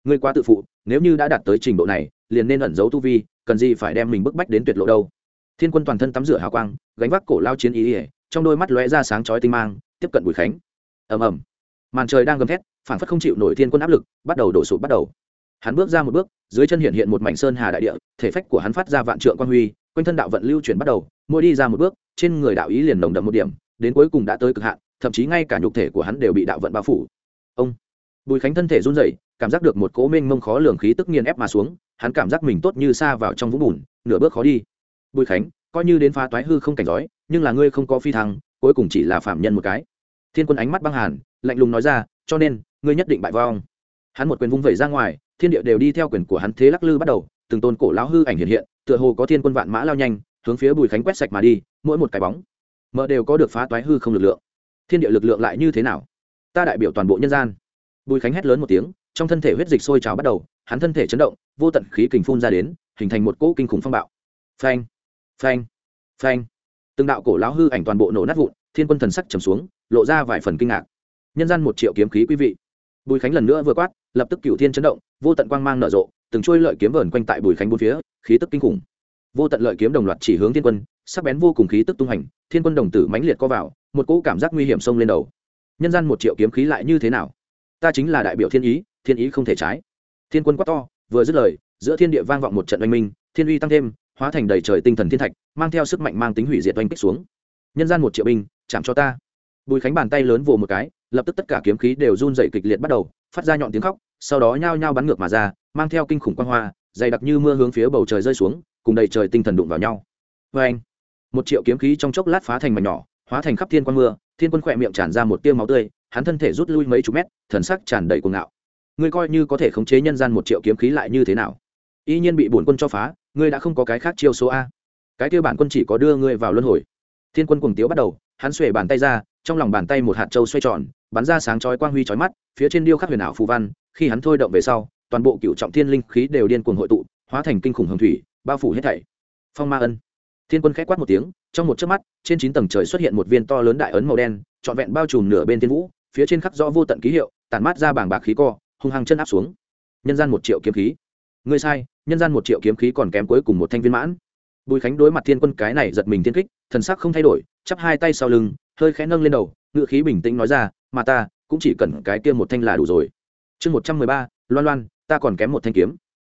ngươi quá tự phụ, nếu như đã đạt tới trình độ này, liền nên ẩn giấu tu vi, cần gì phải đem mình bức bách đến tuyệt lộ đâu. Thiên quân toàn thân tắm rửa hào quang, gánh vác cổ lao chiến ý ỉa trong đôi mắt lóe ra sáng chói tinh mang, tiếp cận bùi khánh. Ầm ầm. Màn trời đang gầm thét phản phất không chịu nổi thiên quân áp lực, bắt đầu đổ sụp bắt đầu. Hắn bước ra một bước, dưới chân hiện hiện một mảnh sơn hà đại địa, thể phách của hắn phát ra vạn trượng quan huy, quanh thân đạo vận lưu chuyển bắt đầu, mỗi đi ra một bước, trên người đạo ý liền nồng đậm một điểm, đến cuối cùng đã tới cực hạn, thậm chí ngay cả nhục thể của hắn đều bị đạo vận bao phủ. Ông bùi khánh thân thể run rẩy, cảm giác được một cố mênh mông khó lường khí tức nghiền ép mà xuống, hắn cảm giác mình tốt như xa vào trong vũng bùn, nửa bước khó đi. Bùi khánh, coi như đến phá toái hư không cảnh giói, nhưng là ngươi không có phi thăng, cuối cùng chỉ là phạm nhân một cái. Thiên quân ánh mắt băng hàn, lạnh lùng nói ra, cho nên, ngươi nhất định bại vong. Hắn một quyền vung vẩy ra ngoài, thiên địa đều đi theo quyền của hắn thế lắc lư bắt đầu, từng tôn cổ lão hư ảnh hiện hiện, tựa hồ có thiên quân vạn mã lao nhanh, hướng phía bùi khánh quét sạch mà đi, mỗi một cái bóng mỡ đều có được phá toái hư không lực lượng. Thiên địa lực lượng lại như thế nào? Ta đại biểu toàn bộ nhân gian bùi khánh hét lớn một tiếng, trong thân thể huyết dịch sôi trào bắt đầu, hắn thân thể chấn động, vô tận khí kình phun ra đến, hình thành một cỗ kinh khủng phong bạo. Phanh phanh phanh. Từng đạo cổ lão hư ảnh toàn bộ nổ nát vụn, thiên quân thần sắc trầm xuống, lộ ra vài phần kinh ngạc. Nhân gian một triệu kiếm khí quý vị. Bùi khánh lần nữa vừa quát, lập tức cựu thiên chấn động, vô tận quang mang nở rộ, từng trôi lợi kiếm vờn quanh tại bùi khánh bốn phía, khí tức kinh khủng. Vô tận lợi kiếm đồng loạt chỉ hướng thiên quân, sắc bén vô cùng khí tức tung hành, thiên quân đồng tử mãnh liệt co vào, một cỗ cảm giác nguy hiểm xông lên đầu. Nhân gian một triệu kiếm khí lại như thế nào? Ta chính là đại biểu thiên ý thiên ý không thể trái. Thiên quân quát to, vừa dứt lời, giữa thiên địa vang vọng một trận oanh minh, thiên uy tăng thêm, hóa thành đầy trời tinh thần thiên thạch, mang theo sức mạnh mang tính hủy diệt oanh kích xuống. Nhân gian một triệu binh, chạm cho ta. Bùi khánh bàn tay lớn vồ một cái, lập tức tất cả kiếm khí đều run dày kịch liệt bắt đầu, phát ra nhọn tiếng khóc, sau đó nhao nhao bắn ngược mà ra, mang theo kinh khủng quan hoa, dày đặc như mưa hướng phía bầu trời rơi xuống, cùng đầy trời tinh thần đụng vào nhau. Vê anh một triệu kiếm khí trong chốc lát phá thành mảnh nhỏ, hóa thành khắp thiên quan mưa, thiên quân khỏe miệng tràn ra một tiêu máu tươi hắn thân thể rút lui mấy chục mét, thần sắc tràn đầy cuồng ngạo. Ngươi coi như có thể khống chế nhân gian một triệu kiếm khí lại như thế nào? Y nhiên bị bổn quân cho phá, ngươi đã không có cái khác chiêu số a. Cái kêu bản quân chỉ có đưa ngươi vào luân hồi. Thiên quân cuồng tiếu bắt đầu, hắn xuề bàn tay ra, trong lòng bàn tay một hạt trâu xoay tròn, bắn ra sáng chói quang huy chói mắt, phía trên điêu khắc huyền ảo phù văn, khi hắn thôi động về sau, toàn bộ cựu trọng thiên linh khí đều điên cuồng hội tụ, hóa thành kinh khủng hồng thủy, bao phủ hết thảy. Phong ma ân. Thiên quân khẽ quát một tiếng, trong một chớp mắt, trên chín tầng trời xuất hiện một viên to lớn đại ấn màu đen, trọn vẹn bao trùm nửa bên thiên vũ phía trên khắc rõ vô tận ký hiệu, tản mát ra bảng bạc khí co, hung hăng chân áp xuống. Nhân gian một triệu kiếm khí. Ngươi sai, nhân gian một triệu kiếm khí còn kém cuối cùng một thanh viên mãn. Bùi khánh đối mặt thiên quân cái này giật mình thiên kích, thần sắc không thay đổi, chắp hai tay sau lưng, hơi khẽ nâng lên đầu ngự khí bình tĩnh nói ra, mà ta cũng chỉ cần cái kia một thanh là đủ rồi. Chương một trăm mười ba, loan loan, ta còn kém một thanh kiếm.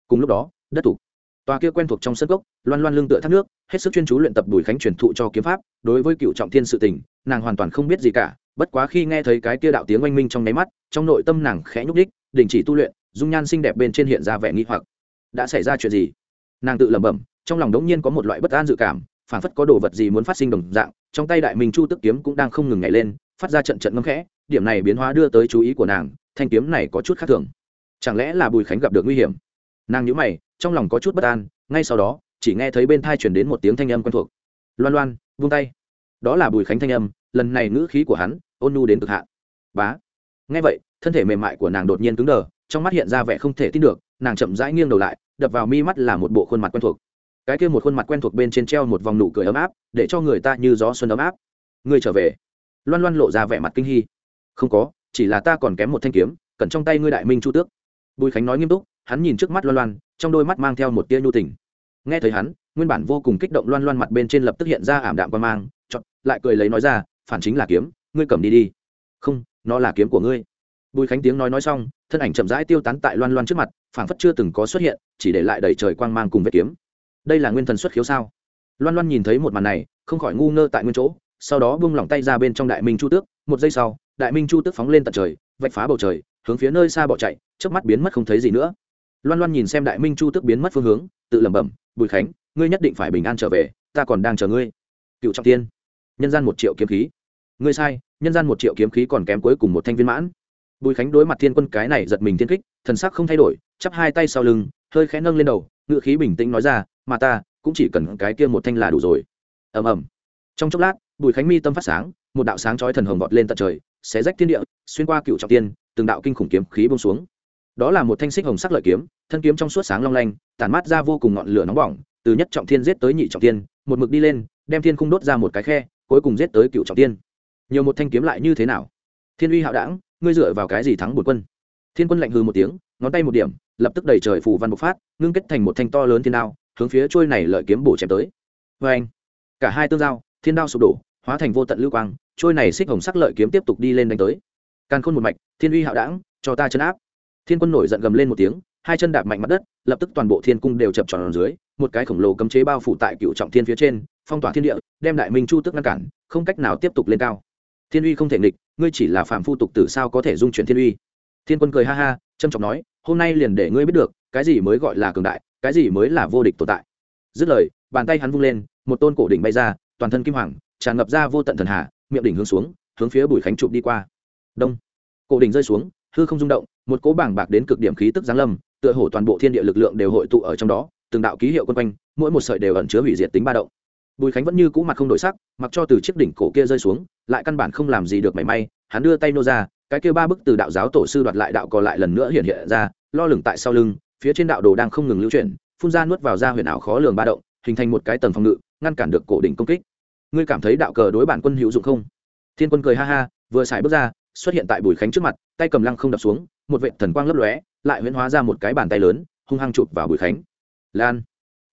Cùng lúc đó, đất thủ. Tòa kia quen thuộc trong sân gốc loan loan lưng tựa thác nước, hết sức chuyên chú luyện tập bùi khánh truyền thụ cho kiếm pháp, đối với cựu trọng thiên sự tình, nàng hoàn toàn không biết gì cả bất quá khi nghe thấy cái kia đạo tiếng oanh minh trong nháy mắt, trong nội tâm nàng khẽ nhúc đích đình chỉ tu luyện, dung nhan xinh đẹp bên trên hiện ra vẻ nghi hoặc. Đã xảy ra chuyện gì? Nàng tự lẩm bẩm, trong lòng đống nhiên có một loại bất an dự cảm, phảng phất có đồ vật gì muốn phát sinh đồng dạng, trong tay đại minh chu tức kiếm cũng đang không ngừng nhảy lên, phát ra trận trận ngâm khẽ, điểm này biến hóa đưa tới chú ý của nàng, thanh kiếm này có chút khác thường. Chẳng lẽ là bùi khánh gặp được nguy hiểm? Nàng nhíu mày, trong lòng có chút bất an, ngay sau đó, chỉ nghe thấy bên thai chuyển đến một tiếng thanh âm quen thuộc. Loan loan vung tay. Đó là bùi khánh thanh âm, lần này ngữ khí của hắn ôn nu đến cực hạn. Bá. Nghe vậy, thân thể mềm mại của nàng đột nhiên cứng đờ, trong mắt hiện ra vẻ không thể tin được, nàng chậm rãi nghiêng đầu lại, đập vào mi mắt là một bộ khuôn mặt quen thuộc. Cái kia một khuôn mặt quen thuộc bên trên treo một vòng nụ cười ấm áp, để cho người ta như gió xuân ấm áp. Ngươi trở về. Loan loan lộ ra vẻ mặt kinh hy không có, chỉ là ta còn kém một thanh kiếm cẩn trong tay ngươi đại minh chu tước. Bùi khánh nói nghiêm túc, hắn nhìn trước mắt loan loan, trong đôi mắt mang theo một tia nhu tình. Nghe thấy hắn, nguyên bản vô cùng kích động loan loan mặt bên trên lập tức hiện ra ảm đạm quan mang chọn lại cười lấy nói ra, phản chính là kiếm ngươi cầm đi đi. Không, nó là kiếm của ngươi. Bùi khánh tiếng nói nói xong, thân ảnh chậm rãi tiêu tán tại loan loan trước mặt, phảng phất chưa từng có xuất hiện, chỉ để lại đầy trời quang mang cùng vết kiếm. Đây là nguyên thần xuất khiếu sao? Loan loan nhìn thấy một màn này, không khỏi ngu ngơ tại nguyên chỗ, sau đó bung lỏng tay ra bên trong đại minh chu tước. Một giây sau, đại minh chu tước phóng lên tận trời, vạch phá bầu trời, hướng phía nơi xa bỏ chạy trước mắt biến mất không thấy gì nữa. Loan loan nhìn xem đại minh chu tước biến mất phương hướng, tự lẩm bẩm, bùi khánh, ngươi nhất định phải bình an trở về, ta còn đang chờ ngươi. Cựu trọng tiên nhân gian một triệu kiếm khí ngươi sai, nhân gian một triệu kiếm khí còn kém cuối cùng một thanh viên mãn. Bùi khánh đối mặt thiên quân cái này giật mình thiên kích, thần sắc không thay đổi, chắp hai tay sau lưng, hơi khẽ nâng lên đầu ngự khí bình tĩnh nói ra, mà ta cũng chỉ cần cái kia một thanh là đủ rồi. Ầm ầm. Trong chốc lát, bùi khánh mi tâm phát sáng, một đạo sáng chói thần hồng vọt lên tận trời, xé rách thiên địa, xuyên qua cựu trọng tiên, từng đạo kinh khủng kiếm khí bông xuống. Đó là một thanh xích hồng sắc lợi kiếm, thân kiếm trong suốt sáng long lanh, tản mát ra vô cùng ngọn lửa nóng bỏng, từ nhất trọng thiên giết tới nhị trọng tiên, một mực đi lên, đem thiên khung đốt ra một cái khe, cuối cùng giết tới cựu trọng tiên nhiều một thanh kiếm lại như thế nào? Thiên uy hạo đảng, ngươi dựa vào cái gì thắng bột quân? Thiên quân lạnh hư một tiếng, ngón tay một điểm, lập tức đẩy trời phủ văn bộc phát, ngưng kết thành một thanh to lớn thiên đao, hướng phía trôi này lợi kiếm bổ chém tới. Vê anh, cả hai tương giao, thiên đao sụp đổ, hóa thành vô tận lưu quang, trôi này xích hồng sắc lợi kiếm tiếp tục đi lên đánh tới. Càn khôn một mạch, thiên uy hạo đảng, cho ta chấn áp. Thiên quân nổi giận gầm lên một tiếng, hai chân đạp mạnh mặt đất, lập tức toàn bộ thiên cung đều chập tròn dưới, một cái khổng lồ cấm chế bao phủ tại cựu trọng thiên phía trên, phong tỏa thiên địa, đem đại minh chu tức ngăn cản, không cách nào tiếp tục lên cao thiên uy không thể nghịch, ngươi chỉ là phạm phu tục tử sao có thể dung chuyển thiên uy? Thiên quân cười ha ha trâm trọng nói, hôm nay liền để ngươi biết được, cái gì mới gọi là cường đại, cái gì mới là vô địch tồn tại. Dứt lời, bàn tay hắn vung lên, một tôn cổ đỉnh bay ra, toàn thân kim hoàng, tràn ngập ra vô tận thần hà, miệng đỉnh hướng xuống, hướng phía bùi khánh trụ đi qua. Đông. Cổ đỉnh rơi xuống, hư không rung động, một cỗ bảng bạc đến cực điểm khí tức giáng lâm, tựa hồ toàn bộ thiên địa lực lượng đều hội tụ ở trong đó, từng đạo ký hiệu quân quanh, mỗi một sợi đều ẩn chứa hủy diệt tính ba động bùi khánh vẫn như cũ mặt không đổi sắc, mặc cho từ chiếc đỉnh cổ kia rơi xuống, lại căn bản không làm gì được mảy may, hắn đưa tay nô ra, cái kia ba bức từ đạo giáo tổ sư đoạt lại đạo còn lại lần nữa hiện hiện ra, lo lửng tại sau lưng, phía trên đạo đồ đang không ngừng lưu chuyển, phun ra nuốt vào ra huyền ảo khó lường ba động, hình thành một cái tầng phòng ngự, ngăn cản được cổ đỉnh công kích. Ngươi cảm thấy đạo cờ đối bản quân hữu dụng không? Thiên quân cười ha ha, vừa xài bước ra, xuất hiện tại bùi khánh trước mặt, tay cầm lăng không đập xuống, một vệ thần quang lấp lóe, lại huyễn hóa ra một cái bàn tay lớn, hung hăng chụp vào bùi khánh. Lan.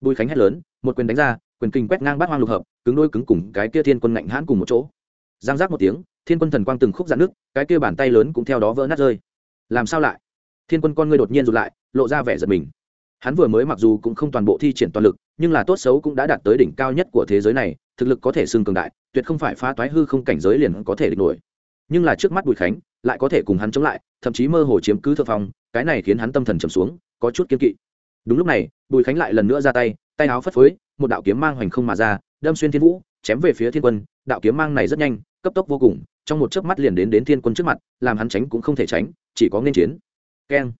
Bùi khánh hét lớn, một quyền đánh ra quyền kinh quét ngang bát hoang lục hợp, cứng đôi cứng cùng cái kia thiên quân ngạnh hãn cùng một chỗ. Giang giác một tiếng, thiên quân thần quang từng khúc dạn nước, cái kia bàn tay lớn cũng theo đó vỡ nát rơi. Làm sao lại? Thiên quân con ngươi đột nhiên rụt lại, lộ ra vẻ giật mình. Hắn vừa mới mặc dù cũng không toàn bộ thi triển toàn lực, nhưng là tốt xấu cũng đã đạt tới đỉnh cao nhất của thế giới này, thực lực có thể xưng cường đại, tuyệt không phải phá toái hư không cảnh giới liền có thể địch nổi. Nhưng là trước mắt bùi khánh, lại có thể cùng hắn chống lại, thậm chí mơ hồ chiếm cứ thượng phong, cái này khiến hắn tâm thần trầm xuống, có chút kiên kỵ. Đúng lúc này, bùi khánh lại lần nữa ra tay tay áo phất phới, một đạo kiếm mang hoành không mà ra, đâm xuyên thiên vũ, chém về phía thiên quân. Đạo kiếm mang này rất nhanh, cấp tốc vô cùng, trong một chớp mắt liền đến đến thiên quân trước mặt, làm hắn tránh cũng không thể tránh, chỉ có nên chiến. Keng.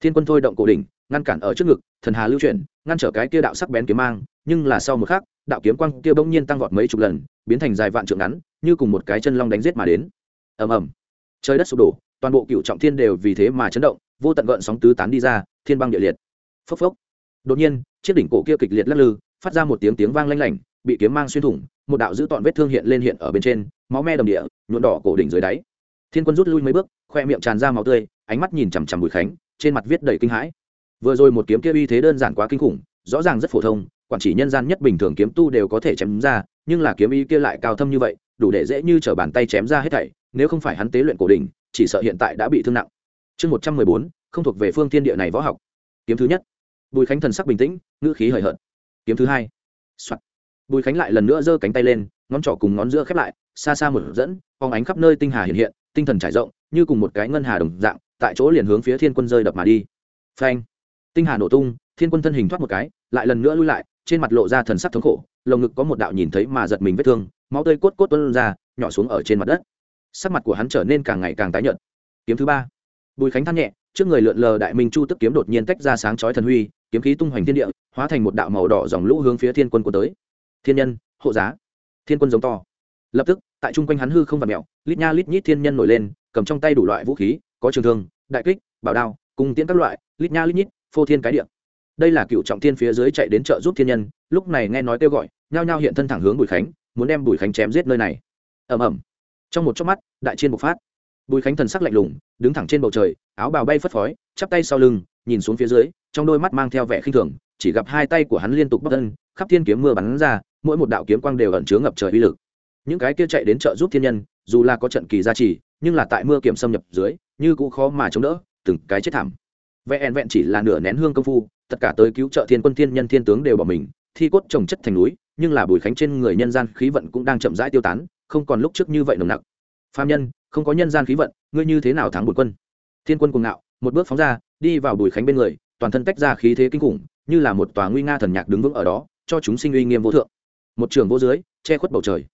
Thiên quân thôi động cổ đỉnh, ngăn cản ở trước ngực, thần hà lưu chuyển, ngăn trở cái kia đạo sắc bén kiếm mang, nhưng là sau một khắc, đạo kiếm quang kia bỗng nhiên tăng vọt mấy chục lần, biến thành dài vạn trượng ngắn, như cùng một cái chân long đánh giết mà đến. Ầm ầm. Trời đất sụp đổ, toàn bộ cựu trọng thiên đều vì thế mà chấn động, vô tận gợn sóng tứ tán đi ra, thiên băng địa liệt. Phốc phốc đột nhiên, chiếc đỉnh cổ kia kịch liệt lắc lư, phát ra một tiếng tiếng vang lanh lảnh, bị kiếm mang xuyên thủng, một đạo dữ tọn vết thương hiện lên hiện ở bên trên, máu me đầm địa nhuộn đỏ cổ đỉnh dưới đáy. Thiên quân rút lui mấy bước, khoe miệng tràn ra máu tươi, ánh mắt nhìn chằm chằm bùi khánh, trên mặt viết đầy kinh hãi. Vừa rồi một kiếm kia uy thế đơn giản quá kinh khủng, rõ ràng rất phổ thông, quản chỉ nhân gian nhất bình thường kiếm tu đều có thể chém ra, nhưng là kiếm ý kia lại cao thâm như vậy, đủ để dễ như t bàn tay chém ra hết thảy, nếu không phải hắn tế luyện cổ đỉnh, chỉ sợ hiện tại đã bị thương nặng. Chương một trăm mười bốn, không thuộc về phương thiên địa này võ học. Kiếm thứ nhất bùi khánh thần sắc bình tĩnh, ngữ khí hời hợt. Kiếm thứ hai、Soạn. bùi khánh lại lần nữa giơ cánh tay lên, ngón trỏ cùng ngón giữa khép lại, xa xa một dẫn phóng ánh khắp nơi tinh hà hiện hiện, tinh thần trải rộng, như cùng một cái ngân hà đồng dạng, tại chỗ liền hướng phía thiên quân rơi đập mà đi. Phanh. Tinh hà nổ tung, thiên quân thân hình thoát một cái, lại lần nữa lui lại, trên mặt lộ ra thần sắc thống khổ, lồng ngực có một đạo nhìn thấy mà giật mình vết thương, máu tươi cốt cốt tuôn ra, nhỏ xuống ở trên mặt đất. Sắc mặt của hắn trở nên càng ngày càng tái nhợt. Kiếm thứ ba. Bùi khánh than nhẹ, trước người lượn lờ đại minh chu tức kiếm đột nhiên tách ra sáng chói thần huy kiếm khí tung hoành thiên địa, hóa thành một đạo màu đỏ dòng lũ hướng phía thiên quân của tới. Thiên nhân, hộ giá. Thiên quân giống to. Lập tức, tại chung quanh hắn hư không và mẹo, lít nha lít nhít thiên nhân nổi lên, cầm trong tay đủ loại vũ khí, có trường thương, đại kích, bảo đao cùng tiễn các loại, lít nha lít nhít, phô thiên cái địa. Đây là cựu trọng thiên phía dưới chạy đến chợ giúp thiên nhân, lúc này nghe nói kêu gọi, nhao nhao hiện thân thẳng hướng bùi khánh, muốn đem bùi khánh chém giết nơi này. Ầm ầm. Trong một chớp mắt, đại chiên bộc phát. Bùi khánh thần sắc lạnh lùng, đứng thẳng trên bầu trời, áo bào bay phất phới, chắp tay sau lưng nhìn xuống phía dưới, trong đôi mắt mang theo vẻ khinh thường, chỉ gặp hai tay của hắn liên tục bất thân, khắp thiên kiếm mưa bắn ra, mỗi một đạo kiếm quang đều ẩn chứa ngập trời uy lực. Những cái kia chạy đến chợ giúp thiên nhân, dù là có trận kỳ gia trì, nhưng là tại mưa kiểm xâm nhập dưới, như cũng khó mà chống đỡ, từng cái chết thảm. Vẹn vẹn chỉ là nửa nén hương công phu, tất cả tới cứu trợ thiên quân thiên nhân thiên tướng đều bỏ mình, thi cốt trồng chất thành núi, nhưng là bùi khánh trên người nhân gian khí vận cũng đang chậm rãi tiêu tán, không còn lúc trước như vậy nồng nặc. Phạm nhân, không có nhân gian khí vận, ngươi như thế nào thắng bùi quân? Thiên quân cuồng ngạo, một bước phóng ra đi vào bùi khánh bên người, toàn thân tách ra khí thế kinh khủng, như là một tòa nguy nga thần nhạc đứng vững ở đó, cho chúng sinh uy nghiêm vô thượng. Một trường vô dưới, che khuất bầu trời,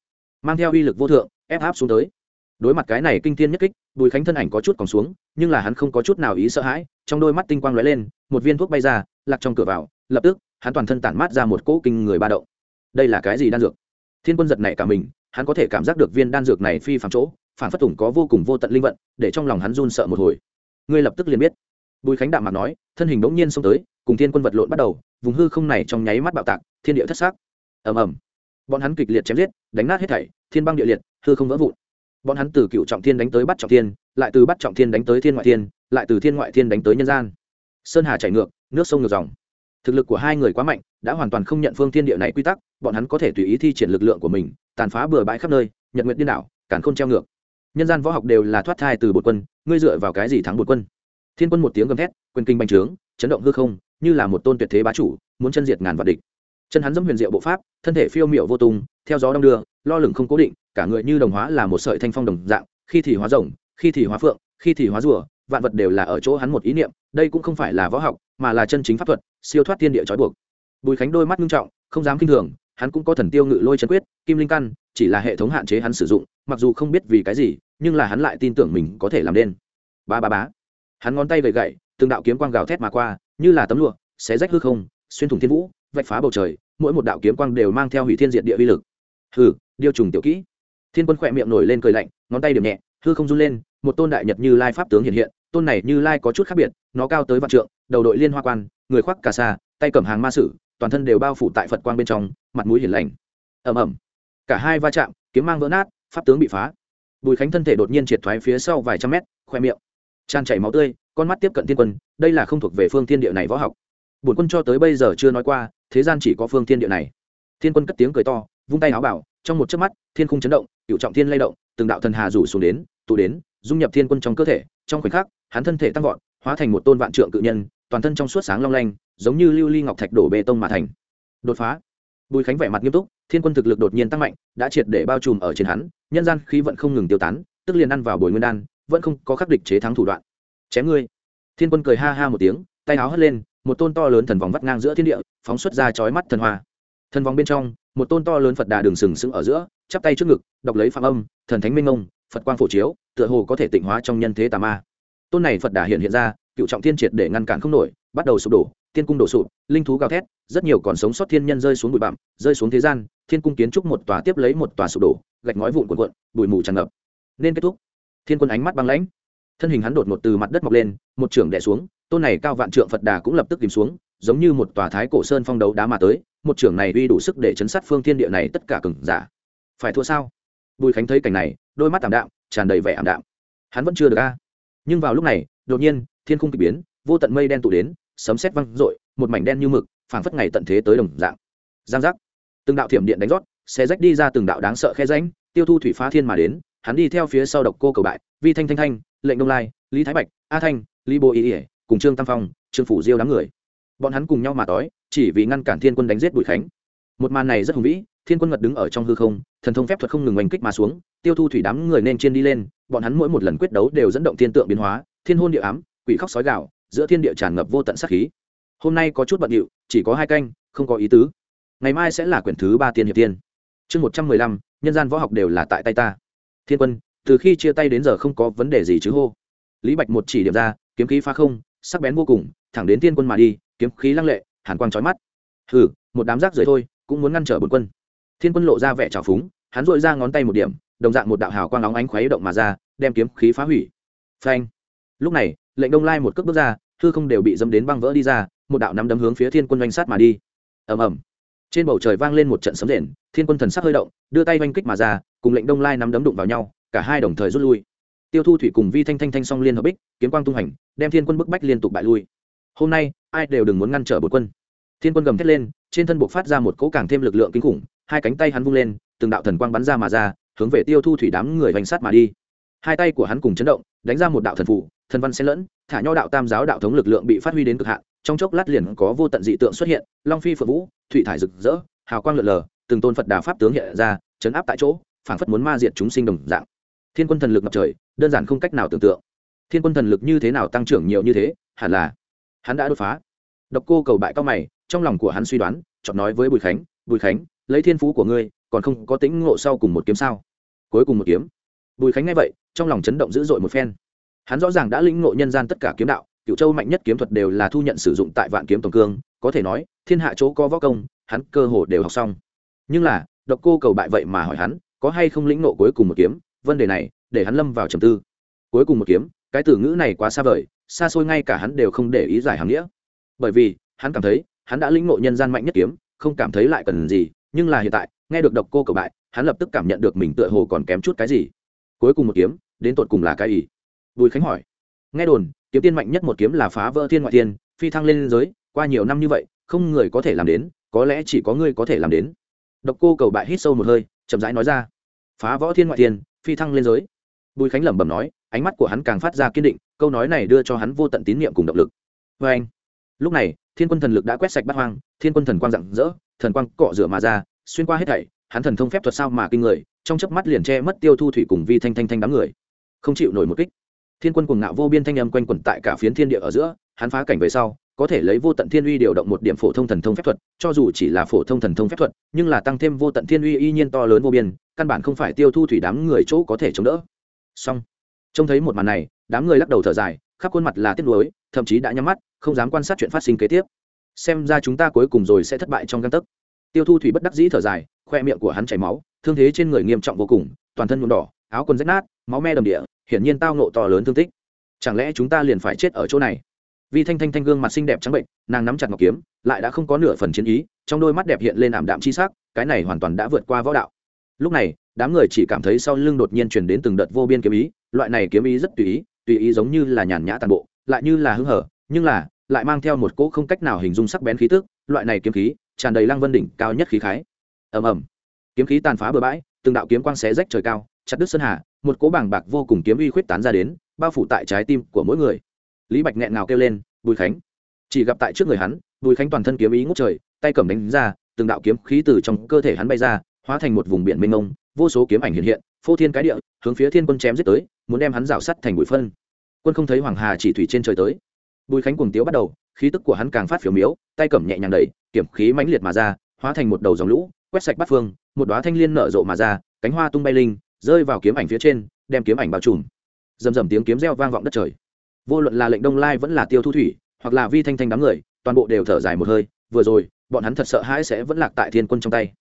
mang theo uy lực vô thượng, ép áp xuống tới. Đối mặt cái này kinh thiên nhất kích, bùi khánh thân ảnh có chút còn xuống, nhưng là hắn không có chút nào ý sợ hãi, trong đôi mắt tinh quang lóe lên, một viên thuốc bay ra, lạc trong cửa vào, lập tức, hắn toàn thân tản mát ra một cỗ kinh người ba động. Đây là cái gì đan dược? Thiên quân giật này cả mình, hắn có thể cảm giác được viên đan dược này phi phạm chỗ, phản phất tùng có vô cùng vô tận linh vận, để trong lòng hắn run sợ một hồi. Ngươi lập tức liền biết bùi khánh đạm mặt nói, thân hình bỗng nhiên xông tới, cùng thiên quân vật lộn bắt đầu, vùng hư không này trong nháy mắt bạo tạc, thiên địa thất xác ầm ầm. Bọn hắn kịch liệt chém giết, đánh nát hết thảy, thiên băng địa liệt, hư không vỡ vụn. Bọn hắn từ cựu trọng thiên đánh tới bắt trọng thiên, lại từ bắt trọng thiên đánh tới thiên ngoại thiên, lại từ thiên ngoại thiên đánh tới nhân gian. Sơn hà chảy ngược, nước sông ngược dòng. Thực lực của hai người quá mạnh, đã hoàn toàn không nhận phương thiên địa này quy tắc, bọn hắn có thể tùy ý thi triển lực lượng của mình, tàn phá bừa bãi khắp nơi, nhật nguyện điên đảo cản khôn treo ngược. Nhân gian võ học đều là thoát thai từ bột quân, ngươi dựa vào cái gì thắng bột quân? Thiên quân một tiếng gầm thét, quyền kinh bành trướng, chấn động hư không, như là một tôn tuyệt thế bá chủ, muốn chân diệt ngàn vạn địch. Chân hắn dẫm huyền diệu bộ pháp, thân thể phiêu miệu vô tung, theo gió đông đưa, lo lửng không cố định, cả người như đồng hóa là một sợi thanh phong đồng dạng, khi thì hóa rồng, khi thì hóa phượng, khi thì hóa rùa, vạn vật đều là ở chỗ hắn một ý niệm, đây cũng không phải là võ học, mà là chân chính pháp thuật, siêu thoát thiên địa trói buộc. Bùi khánh đôi mắt nghiêm trọng, không dám kinh thường, hắn cũng có thần tiêu ngự lôi chân quyết, kim linh căn, chỉ là hệ thống hạn chế hắn sử dụng, mặc dù không biết vì cái gì, nhưng là hắn lại tin tưởng mình có thể làm nên. Ba ba bá hắn ngón tay gậy gậy từng đạo kiếm quang gào thét mà qua, như là tấm lụa, xé rách hư không, xuyên thủng thiên vũ, vạch phá bầu trời, mỗi một đạo kiếm quang đều mang theo hủy thiên diệt địa uy lực. Hừ, điêu trùng tiểu kỹ. Thiên quân khỏe miệng nổi lên cười lạnh, ngón tay điểm nhẹ, hư không run lên, một tôn đại nhật như lai pháp tướng hiện hiện, tôn này như lai có chút khác biệt, nó cao tới vạn trượng, đầu đội liên hoa quan, người khoác cà sa, tay cầm hàng ma sử, toàn thân đều bao phủ tại phật quang bên trong, mặt mũi hiền lành. Ầm ầm. Cả hai va chạm, kiếm mang vỡ nát, pháp tướng bị phá. Bùi khánh thân thể đột nhiên triệt thoái phía sau vài trăm mét khoe miệng tràn chảy máu tươi, con mắt tiếp cận thiên quân, đây là không thuộc về phương thiên địa này võ học. Bổn quân cho tới bây giờ chưa nói qua, thế gian chỉ có phương thiên địa này. Thiên quân cất tiếng cười to, vung tay áo bảo, trong một chớp mắt, thiên khung chấn động cựu trọng thiên lay động, từng đạo thần hà rủ xuống đến, tụ đến, dung nhập thiên quân trong cơ thể, trong khoảnh khắc, hắn thân thể tăng vọt, hóa thành một tôn vạn trượng cự nhân, toàn thân trong suốt sáng long lanh, giống như lưu ly ngọc thạch đổ bê tông mà thành. Đột phá. Bùi khánh vẻ mặt nghiêm túc, thiên quân thực lực đột nhiên tăng mạnh, đã triệt để bao trùm ở trên hắn, nhân gian khí vận không ngừng tiêu tán, tức liền ăn vào bồi nguyên đan vẫn không có khắc địch chế thắng thủ đoạn. Chém ngươi. Thiên quân cười ha ha một tiếng, tay áo hất lên, một tôn to lớn thần vòng vắt ngang giữa thiên địa, phóng xuất ra chói mắt thần hoa. Thần vòng bên trong, một tôn to lớn phật đà đường sừng sững ở giữa, chắp tay trước ngực, đọc lấy phạm âm, thần thánh minh ông, phật quang phổ chiếu, tựa hồ có thể tịnh hóa trong nhân thế tà ma. Tôn này phật đà hiện hiện ra, cựu trọng thiên triệt để ngăn cản không nổi, bắt đầu sụp đổ thiên cung đổ sụp, linh thú gào thét, rất nhiều còn sống sót thiên nhân rơi xuống bụi bặm, rơi xuống thế gian, thiên cung kiến trúc một tòa tiếp lấy một tòa sụp đổ, gạch ngói vụn cuộn cuộn, bụi mù tràn ngập. Nên kết thúc thiên quân ánh mắt băng lãnh. Thân hình hắn đột ngột từ mặt đất mọc lên, một trưởng đẻ xuống, tôn này cao vạn trượng phật đà cũng lập tức tìm xuống, giống như một tòa thái cổ sơn phong đấu đá mà tới, một trưởng này uy đủ sức để chấn sát phương thiên địa này tất cả cừng giả. Phải thua sao? Bùi khánh thấy cảnh này, đôi mắt ảm đạm, tràn đầy vẻ ảm đạm. Hắn vẫn chưa được a. Nhưng vào lúc này, đột nhiên, thiên khung k ỳ biến, vô tận mây đen tụ đến, sấm xét văng r ộ i một mảnh đen như mực, phảng phất ngày tận thế tới đồng dạng. Giang giác. Từng đạo thiểm điện đánh rót xe rách đi ra từng đạo đáng sợ khe ránh tiêu thu thủy phá thiên mà đến hắn đi theo phía sau độc cô cầu bại, vi thanh thanh thanh, lệnh đông lai, lý thái bạch, a thanh, lý bồ ý ỉa cùng trương tam phong, trương phủ diêu đám người. Bọn hắn cùng nhau mà tói chỉ vì ngăn cản thiên quân đánh giết bùi khánh. Một màn này rất hùng vĩ, thiên quân ngật đứng ở trong hư không, thần thông phép thuật không ngừng oanh kích mà xuống, tiêu thu thủy đám người nên trên đi lên, bọn hắn mỗi một lần quyết đấu đều dẫn động thiên tượng biến hóa, thiên hôn địa ám, quỷ khóc sói gạo giữa thiên địa tràn ngập vô tận sắc khí. Hôm nay có chút bận điệu, chỉ có hai canh, không có ý tứ. Ngày mai sẽ là quyển thứ ba tiên hiệp tiên. Chương một trăm mười lăm, nhân gian võ học đều là tại tay ta thiên quân, từ khi chia tay đến giờ không có vấn đề gì chứ hô. Lý bạch một chỉ điểm ra, kiếm khí phá không, sắc bén vô cùng, thẳng đến thiên quân mà đi, kiếm khí lăng lệ, hàn quang trói mắt. Hừ, một đám rác rưởi thôi, cũng muốn ngăn trở bột quân. Thiên quân lộ ra vẻ trào phúng, hắn dội ra ngón tay một điểm, đồng dạng một đạo hào quang óng ánh khuấy động mà ra, đem kiếm khí phá hủy. Phanh. Lúc này, lệnh đông lai một cước bước ra thư không đều bị dâm đến băng vỡ đi ra, một đạo nắm đấm hướng phía thiên quân oanh sát mà đi. Ầm ầm. Trên bầu trời vang lên một trận sấm rền, thiên quân thần sắc hơi động, đưa tay oanh kích mà ra cùng lệnh đông lai nắm đấm đụng vào nhau, cả hai đồng thời rút lui. Tiêu thu thủy cùng vi thanh thanh thanh song liên hợp bích, kiếm quang tung hành, đem thiên quân bức bách liên tục bại lui. Hôm nay, ai đều đừng muốn ngăn trở bột quân. Thiên quân gầm thét lên, trên thân buộc phát ra một cỗ càng thêm lực lượng kinh khủng, hai cánh tay hắn vung lên, từng đạo thần quang bắn ra mà ra, hướng về tiêu thu thủy đám người hoành sát mà đi. Hai tay của hắn cùng chấn động, đánh ra một đạo thần phủ, thần văn xen lẫn, thả nho đạo tam giáo đạo thống lực lượng bị phát huy đến cực hạn, trong chốc lát liền có vô tận dị tượng xuất hiện, long phi phượng vũ, thủy thải rực rỡ, hào quang lượn lờ, từng tôn phật đà pháp tướng hiện ra, chấn áp tại chỗ phảng phất muốn ma diệt chúng sinh đồng dạng. Thiên quân thần lực ngập trời, đơn giản không cách nào tưởng tượng. Thiên quân thần lực như thế nào tăng trưởng nhiều như thế, hẳn là hắn đã đột phá. Độc cô cầu bại cao mày, trong lòng của hắn suy đoán chọn nói với bùi khánh bùi khánh, lấy thiên phú của ngươi, còn không có tính ngộ sau cùng một kiếm sao? Cuối cùng một kiếm. Bùi khánh nghe vậy, trong lòng chấn động dữ dội một phen. Hắn rõ ràng đã lĩnh ngộ nhân gian tất cả kiếm đạo cựu châu mạnh nhất kiếm thuật đều là thu nhận sử dụng tại vạn kiếm tổng cương, có thể nói, thiên hạ chỗ có võ công, hắn cơ hồ đều học xong. Nhưng là, độc cô cầu bại vậy mà hỏi hắn có hay không lĩnh nộ cuối cùng một kiếm, vấn đề này, để hắn lâm vào trầm tư. Cuối cùng một kiếm, cái từ ngữ này quá xa vời, xa xôi ngay cả hắn đều không để ý giải hàm nghĩa. Bởi vì, hắn cảm thấy, hắn đã lĩnh ngộ nhân gian mạnh nhất kiếm, không cảm thấy lại cần gì, nhưng là hiện tại, nghe được độc cô cầu bại, hắn lập tức cảm nhận được mình tựa hồ còn kém chút cái gì. Cuối cùng một kiếm, đến tột cùng là cái gì? Bùi khánh hỏi. Nghe đồn, kiếm tiên mạnh nhất một kiếm là phá vỡ thiên ngoại thiên, phi thăng lên giới, qua nhiều năm như vậy, không người có thể làm đến, có lẽ chỉ có ngươi có thể làm đến. Độc cô cầu bại hít sâu một hơi chậm rãi nói ra. Phá võ thiên ngoại thiên, phi thăng lên giới. Bùi khánh lẩm bẩm nói, ánh mắt của hắn càng phát ra kiên định, câu nói này đưa cho hắn vô tận tín nhiệm cùng động lực. Vê anh, lúc này, thiên quân thần lực đã quét sạch bát hoang, thiên quân thần quang rạng rỡ, thần quang cọ rửa mà ra, xuyên qua hết thảy, hắn thần thông phép thuật sao mà kinh người, trong chớp mắt liền che mất tiêu thu thủy cùng vi thanh thanh thanh đám người. Không chịu nổi một kích. Thiên quân cuồng ngạo vô biên thanh âm quanh quẩn tại cả phiến thiên địa ở giữa, hắn phá cảnh về sau có thể lấy vô tận thiên uy điều động một điểm phổ thông thần thông phép thuật, cho dù chỉ là phổ thông thần thông phép thuật, nhưng là tăng thêm vô tận thiên uy y nhiên to lớn vô biên, căn bản không phải tiêu thu thủy đám người chỗ có thể chống đỡ. Song trông thấy một màn này, đám người lắc đầu thở dài, khắp khuôn mặt là tiếc nuối, thậm chí đã nhắm mắt, không dám quan sát chuyện phát sinh kế tiếp. Xem ra chúng ta cuối cùng rồi sẽ thất bại trong căn tấc. Tiêu thu thủy bất đắc dĩ thở dài, khoe miệng của hắn chảy máu, thương thế trên người nghiêm trọng vô cùng, toàn thân nhuộm đỏ, áo quần rách nát, máu me đầm địa, hiển nhiên tao nộ to lớn thương tích. Chẳng lẽ chúng ta liền phải chết ở chỗ này? Vì thanh thanh thanh gương mặt xinh đẹp trắng bệnh, nàng nắm chặt ngọc kiếm, lại đã không có nửa phần chiến ý, trong đôi mắt đẹp hiện lên ảm đạm chi sắc, cái này hoàn toàn đã vượt qua võ đạo. Lúc này, đám người chỉ cảm thấy sau lưng đột nhiên truyền đến từng đợt vô biên kiếm ý, loại này kiếm ý rất tùy ý tùy ý giống như là nhàn nhã tàn bộ, lại như là hưng hở, nhưng là lại mang theo một cỗ không cách nào hình dung sắc bén khí tức, loại này kiếm khí tràn đầy lăng vân đỉnh cao nhất khí khái. Ầm ầm. Kiếm khí tàn phá bừa bãi, từng đạo kiếm quang xé rách trời cao, chặt đứt sơn hà, một cỗ bảng bạc vô cùng kiếm uy khuyết tán ra đến, bao phủ tại trái tim của mỗi người lý bạch nghẹn ngào kêu lên, bùi khánh! Chỉ gặp tại trước người hắn, bùi khánh toàn thân kiếm ý ngút trời, tay cầm đánh ra, từng đạo kiếm khí từ trong cơ thể hắn bay ra, hóa thành một vùng biển mênh mông, vô số kiếm ảnh hiện hiện, phô thiên cái địa, hướng phía thiên quân chém giết tới, muốn đem hắn rào sắt thành bụi phân. Quân không thấy hoàng hà chỉ thủy trên trời tới. Bùi khánh cuồng tiếu bắt đầu, khí tức của hắn càng phát phiểu miếu, tay cầm nhẹ nhàng đẩy kiểm khí mãnh liệt mà ra, hóa thành một đầu dòng lũ, quét sạch bắt phương, một đoá thanh liên nở rộ mà ra, cánh hoa tung bay linh, rơi vào kiếm ảnh phía trên, đem kiếm ảnh bao trùm. Rầm rầm tiếng kiếm reo vang vọng đất trời vô luận là lệnh đông lai vẫn là tiêu thu thủy, hoặc là vi thanh thanh đám người, toàn bộ đều thở dài một hơi, vừa rồi, bọn hắn thật sợ hãi sẽ vẫn lạc tại thiên quân trong tay.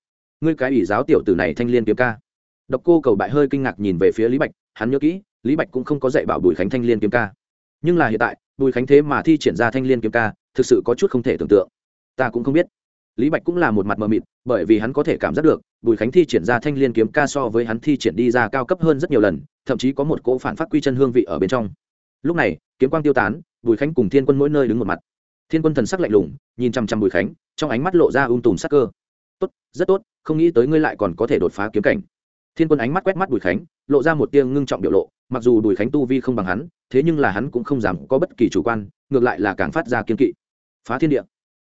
Ngươi cái ủy giáo tiểu tử này thanh liên kiếm ca. Độc cô cầu bại hơi kinh ngạc nhìn về phía lý bạch, hắn nhớ kỹ, lý bạch cũng không có dạy bảo bùi khánh thanh liên kiếm ca. Nhưng là hiện tại, bùi khánh thế mà thi triển ra thanh liên kiếm ca, thực sự có chút không thể tưởng tượng. Ta cũng không biết. Lý bạch cũng là một mặt mờ mịt, bởi vì hắn có thể cảm giác được, bùi khánh thi triển ra thanh liên kiếm ca so với hắn thi triển đi ra cao cấp hơn rất nhiều lần, thậm chí có một cỗ phản phát quy chân hương vị ở bên trong lúc này, kiếm quang tiêu tán, bùi khánh cùng thiên quân mỗi nơi đứng một mặt. Thiên quân thần sắc lạnh lùng, nhìn chăm chăm bùi khánh, trong ánh mắt lộ ra ung tùm sắc cơ. Tốt, rất tốt, không nghĩ tới ngươi lại còn có thể đột phá kiếm cảnh. Thiên quân ánh mắt quét mắt bùi khánh, lộ ra một tia ngưng trọng biểu lộ, mặc dù bùi khánh tu vi không bằng hắn, thế nhưng là hắn cũng không dám có bất kỳ chủ quan, ngược lại là càng phát ra kiên kỵ. Phá thiên địa,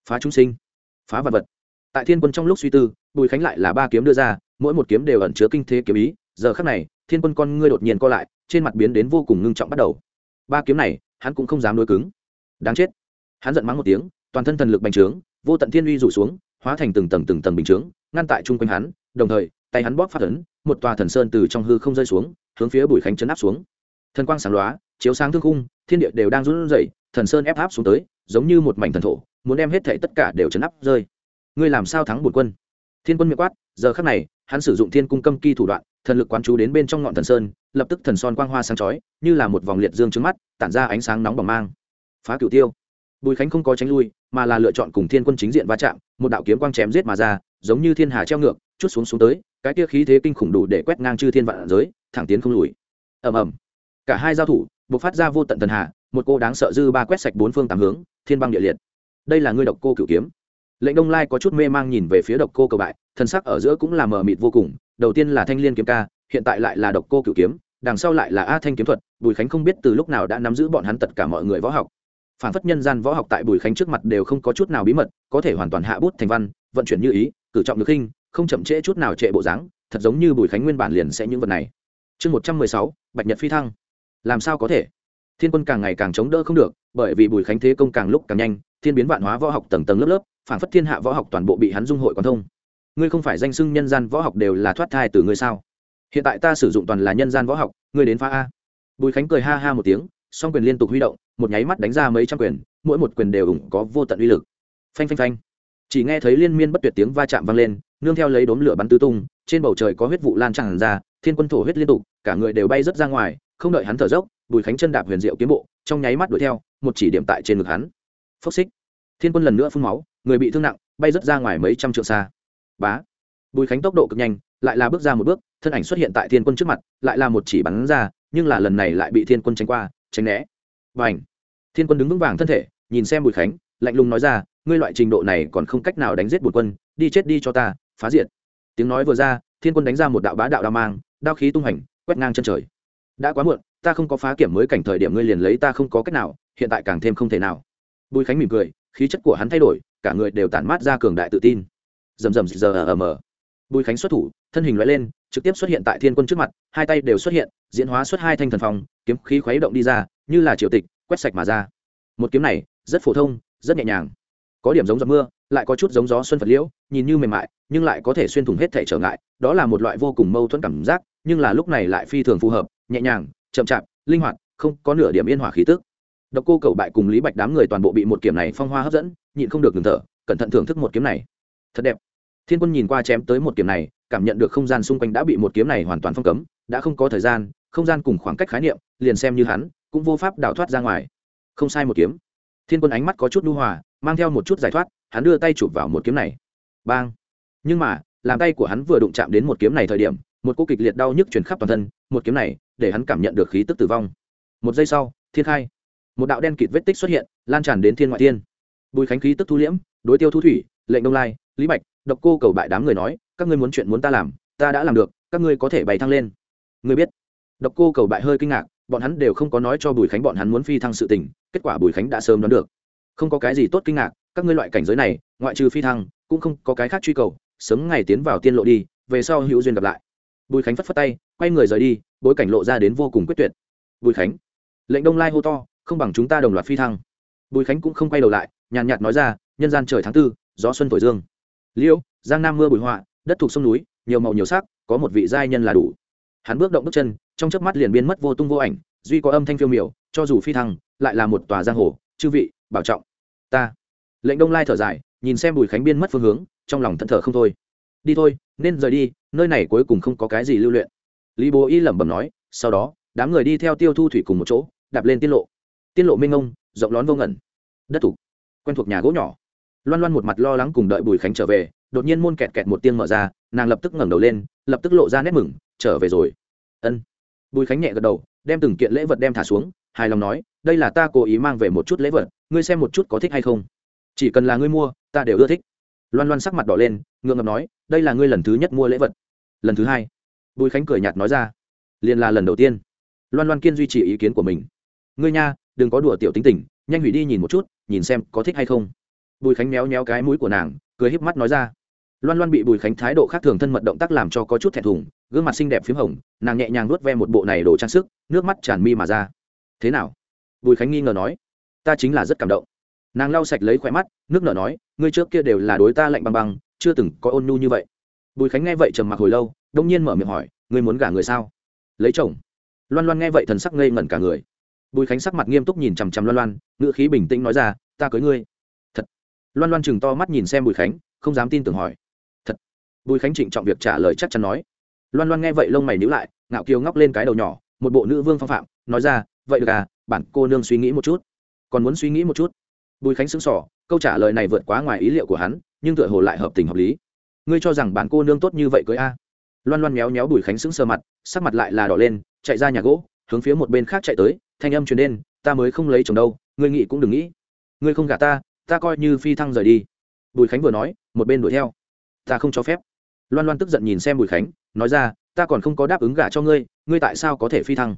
phá chúng sinh, phá vật vật. Tại thiên quân trong lúc suy tư, bùi khánh lại là ba kiếm đưa ra, mỗi một kiếm đều ẩn chứa kinh thế kiếm ý. Giờ khắc này, thiên quân con ngươi đột nhiên co lại, trên mặt biến đến vô cùng ngưng trọng bắt đầu ba kiếm này, hắn cũng không dám đối cứng. Đáng chết. Hắn giận mắng một tiếng, toàn thân thần lực bành trướng, vô tận thiên uy rủ xuống, hóa thành từng tầng từng tầng bình chướng, ngăn tại chung quanh hắn, đồng thời, tay hắn bóp phát ấn, một tòa thần sơn từ trong hư không rơi xuống, hướng phía bùi khánh chấn áp xuống. Thần quang sáng lóa, chiếu sáng thương khung, thiên địa đều đang run rẩy, thần sơn ép áp xuống tới, giống như một mảnh thần thổ, muốn đem hết thảy tất cả đều chấn áp rơi. Ngươi làm sao thắng bổn quân? Thiên quân miệng quát, giờ khắc này, hắn sử dụng thiên cung câm kỳ thủ đoạn thần lực quán chú đến bên trong ngọn thần sơn, lập tức thần son quang hoa sáng chói, như là một vòng liệt dương trước mắt, tản ra ánh sáng nóng bỏng mang. Phá cửu tiêu. Bùi khánh không có tránh lui, mà là lựa chọn cùng thiên quân chính diện va chạm, một đạo kiếm quang chém giết mà ra, giống như thiên hà treo ngược, chút xuống xuống tới, cái kia khí thế kinh khủng đủ để quét ngang chư thiên vạn giới, thẳng tiến không lùi. Ầm ầm. Cả hai giao thủ buộc phát ra vô tận thần hà, một cô đáng sợ dư ba quét sạch bốn phương tám hướng, thiên băng địa liệt. Đây là ngươi độc cô cửu kiếm. Lệnh đông lai có chút mê mang nhìn về phía độc cô cầu bại, thần sắc ở giữa cũng là mờ mịt vô cùng đầu tiên là thanh liên kiếm ca, hiện tại lại là độc cô cửu kiếm, đằng sau lại là a thanh kiếm thuật, bùi khánh không biết từ lúc nào đã nắm giữ bọn hắn tất cả mọi người võ học. Phản phất nhân gian võ học tại bùi khánh trước mặt đều không có chút nào bí mật, có thể hoàn toàn hạ bút thành văn, vận chuyển như ý, cử trọng được khinh không chậm trễ chút nào trệ bộ dáng, thật giống như bùi khánh nguyên bản liền sẽ những vật này. Chương một trăm mười sáu, bạch nhật phi thăng. Làm sao có thể? Thiên quân càng ngày càng chống đỡ không được, bởi vì bùi khánh thế công càng lúc càng nhanh, thiên biến vạn hóa võ học tầng tầng lớp lớp, phản phất thiên hạ võ học toàn bộ bị hắn dung hội quan thông ngươi không phải danh xưng nhân gian võ học đều là thoát thai từ ngươi sao? Hiện tại ta sử dụng toàn là nhân gian võ học, ngươi đến phá a. Bùi khánh cười ha ha một tiếng, song quyền liên tục huy động, một nháy mắt đánh ra mấy trăm quyền, mỗi một quyền đều ủng có vô tận uy lực. Phanh phanh phanh. Chỉ nghe thấy liên miên bất tuyệt tiếng va chạm vang lên, nương theo lấy đốm lửa bắn tứ tung, trên bầu trời có huyết vụ lan tràn ra, thiên quân thổ huyết liên tục, cả người đều bay rớt ra ngoài, không đợi hắn thở dốc, bùi khánh chân đạp huyền diệu kiếm bộ, trong nháy mắt đuổi theo, một chỉ điểm tại trên ngực hắn. Phốc xích. Thiên quân lần nữa phun máu, người bị thương nặng, bay rớt ra ngoài mấy trăm trượng xa bá. Bùi khánh tốc độ cực nhanh, lại là bước ra một bước, thân ảnh xuất hiện tại thiên quân trước mặt, lại là một chỉ bắn ra, nhưng là lần này lại bị thiên quân tránh qua, tránh né. Và ảnh thiên quân đứng vững vàng thân thể, nhìn xem bùi khánh, lạnh lùng nói ra, ngươi loại trình độ này còn không cách nào đánh giết bùi quân, đi chết đi cho ta, phá diệt. Tiếng nói vừa ra, thiên quân đánh ra một đạo bá đạo đao mang, đao khí tung hành, quét ngang chân trời. Đã quá muộn, ta không có phá kiểm mới cảnh thời điểm ngươi liền lấy ta không có cách nào, hiện tại càng thêm không thể nào. Bùi khánh mỉm cười, khí chất của hắn thay đổi, cả người đều tản mát ra cường đại tự tin rầm rầm giờ ở mờ bùi khánh xuất thủ, thân hình loại lên, trực tiếp xuất hiện tại thiên quân trước mặt, hai tay đều xuất hiện, diễn hóa xuất hai thanh thần phong, kiếm khí khuấy động đi ra, như là triều tịch, quét sạch mà ra. Một kiếm này, rất phổ thông, rất nhẹ nhàng. Có điểm giống giọt mưa, lại có chút giống gió xuân phật liễu, nhìn như mềm mại, nhưng lại có thể xuyên thủng hết thể trở ngại, đó là một loại vô cùng mâu thuẫn cảm giác, nhưng là lúc này lại phi thường phù hợp, nhẹ nhàng, chậm chạp, linh hoạt, không có nửa điểm yên hỏa khí tức. Độc cô cầu bại cùng lý bạch đám người toàn bộ bị một kiếm này phong hoa hấp dẫn, nhịn không được ngừng thở, cẩn thận thưởng thức một kiếm này thật đẹp. Thiên quân nhìn qua chém tới một kiếm này, cảm nhận được không gian xung quanh đã bị một kiếm này hoàn toàn phong cấm, đã không có thời gian, không gian cùng khoảng cách khái niệm, liền xem như hắn, cũng vô pháp đào thoát ra ngoài. Không sai một kiếm. Thiên quân ánh mắt có chút nu hòa, mang theo một chút giải thoát, hắn đưa tay chụp vào một kiếm này. Bang. Nhưng mà, làm tay của hắn vừa đụng chạm đến một kiếm này thời điểm, một cô kịch liệt đau nhức truyền khắp toàn thân, một kiếm này, để hắn cảm nhận được khí tức tử vong. Một giây sau, thiên khai. Một đạo đen kịt vết tích xuất hiện, lan tràn đến thiên ngoại thiên. Bùi khánh khí tức thu liễm, đối tiêu thu thủy lệnh đông lai, lý bạch, độc cô cầu bại đám người nói, các ngươi muốn chuyện muốn ta làm, ta đã làm được, các ngươi có thể bày thăng lên. Ngươi biết, độc cô cầu bại hơi kinh ngạc, bọn hắn đều không có nói cho bùi khánh bọn hắn muốn phi thăng sự tình, kết quả bùi khánh đã sớm đoán được. Không có cái gì tốt kinh ngạc, các ngươi loại cảnh giới này, ngoại trừ phi thăng, cũng không có cái khác truy cầu, sớm ngày tiến vào tiên lộ đi, về sau hữu duyên gặp lại. Bùi khánh phất phất tay, quay người rời đi, bối cảnh lộ ra đến vô cùng quyết tuyệt. Bùi khánh, lệnh đông lai hô to, không bằng chúng ta đồng loạt phi thăng. Bùi khánh cũng không quay đầu lại, nhàn nhạt nói ra, nhân gian trời tháng tư gió xuân thổi dương. Liêu, giang nam mưa bùi họa, đất thuộc sông núi, nhiều màu nhiều sắc, có một vị giai nhân là đủ. Hắn bước động bước chân, trong chớp mắt liền biến mất vô tung vô ảnh, duy có âm thanh phiêu miểu, cho dù phi thăng, lại là một tòa giang hồ, chư vị, bảo trọng. Ta. Lệnh đông lai thở dài, nhìn xem bùi khánh biên mất phương hướng, trong lòng thẫn thờ không thôi. Đi thôi, nên rời đi, nơi này cuối cùng không có cái gì lưu luyện. Lý bố y lẩm bẩm nói, sau đó, đám người đi theo tiêu thu thủy cùng một chỗ, đạp lên tiết lộ. Tiết lộ minh ông rộng lón vô ngẩn đất thủ quen thuộc nhà gỗ nhỏ loan loan một mặt lo lắng cùng đợi bùi khánh trở về, đột nhiên môn kẹt kẹt một tiếng mở ra, nàng lập tức ngẩng đầu lên, lập tức lộ ra nét mừng, trở về rồi. Ân. Bùi khánh nhẹ gật đầu, đem từng kiện lễ vật đem thả xuống, hài lòng nói, đây là ta cố ý mang về một chút lễ vật, ngươi xem một chút có thích hay không. Chỉ cần là ngươi mua, ta đều ưa thích. Loan loan sắc mặt đỏ lên, ngượng ngập nói, đây là ngươi lần thứ nhất mua lễ vật. Lần thứ hai? Bùi khánh cười nhạt nói ra. Liền là lần đầu tiên. Loan loan kiên duy trì ý kiến của mình. Ngươi nha, đừng có đùa tiểu tính tình, nhanh hủy đi nhìn một chút, nhìn xem có thích hay không bùi khánh méo méo cái mũi của nàng, cười híp mắt nói ra. Loan loan bị bùi khánh thái độ khác thường thân mật động tác làm cho có chút thẹn thùng, gương mặt xinh đẹp p h í m hồng, nàng nhẹ nhàng nuốt ve một bộ này đồ trang sức, nước mắt tràn mi mà ra. Thế nào? Bùi khánh nghi ngờ nói. Ta chính là rất cảm động. Nàng lau sạch lấy khỏe mắt, nước nở nói, ngươi trước kia đều là đối ta lạnh băng băng, chưa từng có ôn nhu như vậy. Bùi khánh nghe vậy trầm mặc hồi lâu, đông nhiên mở miệng hỏi, ngươi muốn gả người sao? Lấy chồng. Loan loan nghe vậy thần sắc ngây ngẩn cả người. Bùi khánh sắc mặt nghiêm túc nhìn chằm chằm loan loan, ngữ khí bình tĩnh nói ra, ta cưới ngươi loan loan chừng to mắt nhìn xem bùi khánh, không dám tin tưởng hỏi. Thật? Bùi khánh trịnh trọng việc trả lời chắc chắn nói. Loan loan nghe vậy lông mày níu lại, ngạo kiều ngóc lên cái đầu nhỏ, một bộ nữ vương phong phạm, nói ra, vậy được à bản cô nương suy nghĩ một chút. Còn muốn suy nghĩ một chút? Bùi khánh xứng sỏ câu trả lời này vượt quá ngoài ý liệu của hắn, nhưng tựa hồ lại hợp tình hợp lý. Ngươi cho rằng bản cô nương tốt như vậy cưới a? Loan loan méo méo bùi khánh sững sờ mặt, sắc mặt lại là đỏ lên, chạy ra nhà gỗ, hướng phía một bên khác chạy tới, thanh âm truyền đến, ta mới không lấy chồng đâu, ngươi nghĩ cũng đừng nghĩ. Ngươi không gả ta ta coi như phi thăng rời đi. Bùi khánh vừa nói, một bên đuổi theo. Ta không cho phép. Loan loan tức giận nhìn xem bùi khánh, nói ra, ta còn không có đáp ứng gả cho ngươi ngươi tại sao có thể phi thăng?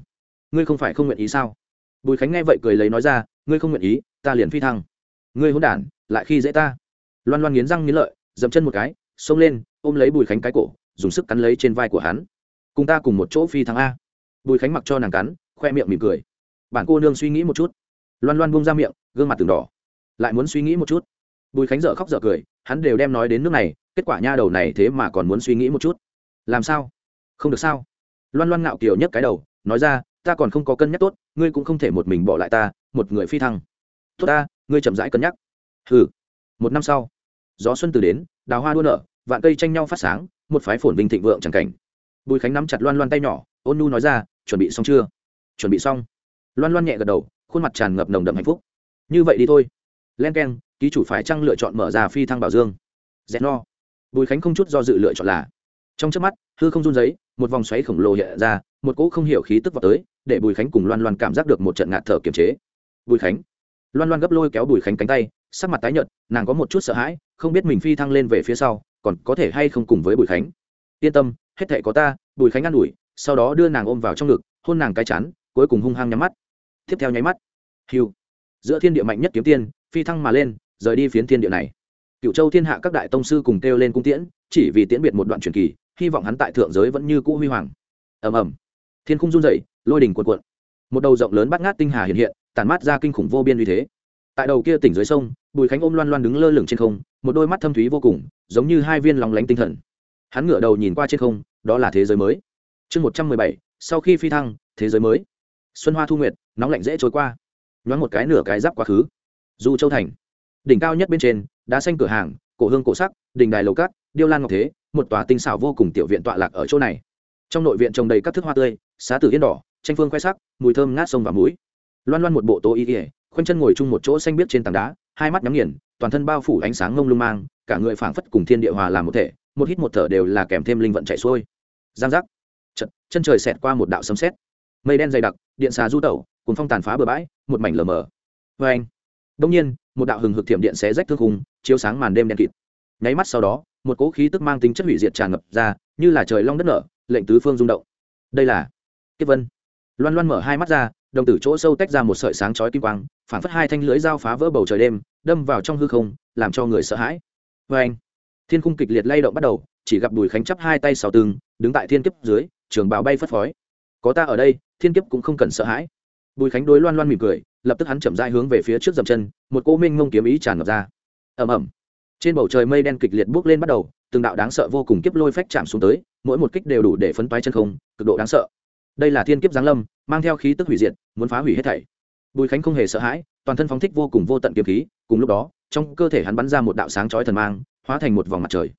Ngươi không phải không nguyện ý sao? Bùi khánh nghe vậy cười lấy nói ra, ngươi không nguyện ý, ta liền phi thăng. Ngươi hôn đản, lại khi dễ ta. Loan loan nghiến răng nghiến lợi, dậm chân một cái, xông lên, ôm lấy bùi khánh cái cổ, dùng sức cắn lấy trên vai của hắn. Cùng ta cùng một chỗ phi thăng a. Bùi khánh mặc cho nàng cắn, khoe miệng mỉm cười. Bản cô nương suy nghĩ một chút. Loan loan bung ra miệng, gương mặt từng đỏ lại muốn suy nghĩ một chút. Bùi khánh dở khóc dở cười, hắn đều đem nói đến nước này, kết quả nha đầu này thế mà còn muốn suy nghĩ một chút. Làm sao? Không được sao? Loan loan ngạo kiều nhấc cái đầu, nói ra, ta còn không có cân nhắc tốt, ngươi cũng không thể một mình bỏ lại ta, một người phi thăng. Tốt ta, ngươi chậm rãi cân nhắc. Hừ. Một năm sau, gió xuân từ đến, đào hoa đua nở, vạn cây tranh nhau phát sáng, một phái phồn vinh thịnh vượng chẳng cảnh. Bùi khánh nắm chặt loan loan tay nhỏ, ôn nu nói ra, chuẩn bị xong chưa? Chuẩn bị xong. Loan loan nhẹ gật đầu, khuôn mặt tràn ngập nồng đậm hạnh phúc. Như vậy đi thôi len k e n ký chủ phải chăng lựa chọn mở ra phi thăng bảo dương? Rẽ no bùi khánh không chút do dự lựa chọn là. Trong trước mắt, hư không run giấy một vòng xoáy khổng lồ hiện ra, một cỗ không hiểu khí tức vào tới, để bùi khánh cùng loan loan cảm giác được một trận ngạt thở kiềm chế. Bùi khánh. Loan loan gấp lôi kéo bùi khánh cánh tay, sắc mặt tái nhợt, nàng có một chút sợ hãi, không biết mình phi thăng lên về phía sau, còn có thể hay không cùng với bùi khánh. Yên tâm, hết thệ có ta, bùi khánh ă n ủi, sau đó đưa nàng ôm vào trong ngực, hôn nàng cái chán, cuối cùng hung hăng nhắm mắt. Tiếp theo nháy mắt. Hiu. Giữa thiên địa mạnh nhất kiếm tiên phi thăng mà lên, rời đi phiến thiên địa này. Cựu châu thiên hạ các đại tông sư cùng kêu lên cung tiễn, chỉ vì tiễn biệt một đoạn truyền kỳ, hy vọng hắn tại thượng giới vẫn như cũ huy hoàng. Ầm ầm. Thiên khung run dậy lôi đỉnh cuộn cuộn. Một đầu rộng lớn bắt ngát tinh hà hiện hiện tàn mát ra kinh khủng vô biên uy thế. Tại đầu kia tỉnh dưới sông, bùi khánh ôm loan loan đứng lơ lửng trên không, một đôi mắt thâm thúy vô cùng, giống như hai viên lòng lánh tinh thần. Hắn ngửa đầu nhìn qua trên không, đó là thế giới mới. Chương một trăm mười bảy, sau khi phi thăng, thế giới mới. Xuân hoa thu nguyệt, nóng lạnh dễ trôi qua. Nhoáng một cái nửa cái giáp quá khứ du châu thành. Đỉnh cao nhất bên trên đá xanh cửa hàng cổ hương cổ sắc đình đài lầu cát điêu lan ngọc thế một tòa tinh xảo vô cùng tiểu viện tọa lạc ở chỗ này. Trong nội viện trồng đầy các thức hoa tươi xá tử yên đỏ tranh phương khoe sắc mùi thơm ngát sông và mũi loan loan một bộ tô y ỉa khoanh chân ngồi chung một chỗ xanh biếc trên tảng đá hai mắt nhắm nghiền toàn thân bao phủ ánh sáng ngông lung mang cả người phảng phất cùng thiên địa hòa làm một thể một hít một thở đều là kèm thêm linh vận chạy xuôi. Giang giác. Chật, chân trời xẹt qua một đạo sấm sét. Mây đen dày đặc điện xà du tẩu cùng phong tàn phá bờ bãi một mảnh lờ mờ. Vê anh đông nhiên, một đạo hừng hực thiểm điện xé rách thương khung, chiếu sáng màn đêm đen kịt. Nháy mắt sau đó, một cỗ khí tức mang tính chất hủy diệt tràn ngập ra, như là trời long đất nở, lệnh tứ phương rung động. Đây là kiếp vân. Loan loan mở hai mắt ra, đồng tử chỗ sâu tách ra một sợi sáng chói kim quang, phản phất hai thanh lưới dao phá vỡ bầu trời đêm, đâm vào trong hư không, làm cho người sợ hãi. Vê anh, thiên khung kịch liệt lay động bắt đầu, chỉ gặp bùi khánh chắp hai tay sáu tường, đứng tại thiên kiếp dưới, trường bào bay phất phới. có ta ở đây, thiên kiếp cũng không cần sợ hãi bùi khánh đối loan loan mỉm cười lập tức hắn chậm dai hướng về phía trước dầm chân một cô minh ngông kiếm ý tràn ngập ra. Ầm ầm, trên bầu trời mây đen kịch liệt bước lên bắt đầu từng đạo đáng sợ vô cùng kiếp lôi phách chạm xuống tới mỗi một kích đều đủ để phấn toái chân không cực độ đáng sợ. Đây là thiên kiếp giáng lâm mang theo khí tức hủy diệt muốn phá hủy hết thảy. Bùi khánh không hề sợ hãi toàn thân phóng thích vô cùng vô tận kiếm khí cùng lúc đó trong cơ thể hắn bắn ra một đạo sáng chói thần mang hóa thành một vòng mặt trời.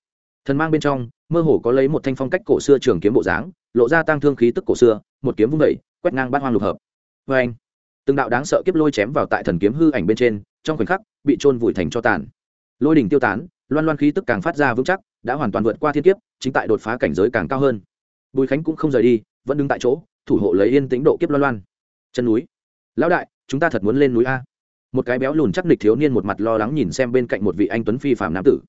Thần mang bên trong mơ hồ có lấy một thanh phong cách cổ xưa trường kiếm bộ dáng lộ ra tang thương khí tức cổ xưa một kiếm vung vẩy quét ngang bát hoang lục hợp vê anh. Từng đạo đáng sợ kiếp lôi chém vào tại thần kiếm hư ảnh bên trên, trong khoảnh khắc, bị trôn vùi thành cho tàn. Lôi đỉnh tiêu tán, loan loan khí tức càng phát ra vững chắc, đã hoàn toàn vượt qua thiên kiếp, chính tại đột phá cảnh giới càng cao hơn. Bùi khánh cũng không rời đi, vẫn đứng tại chỗ, thủ hộ lấy yên tĩnh độ kiếp loan loan. Chân núi. Lão đại, chúng ta thật muốn lên núi a. Một cái béo lùn chắc nịch thiếu niên một mặt lo lắng nhìn xem bên cạnh một vị anh tuấn phi phạm nam tử.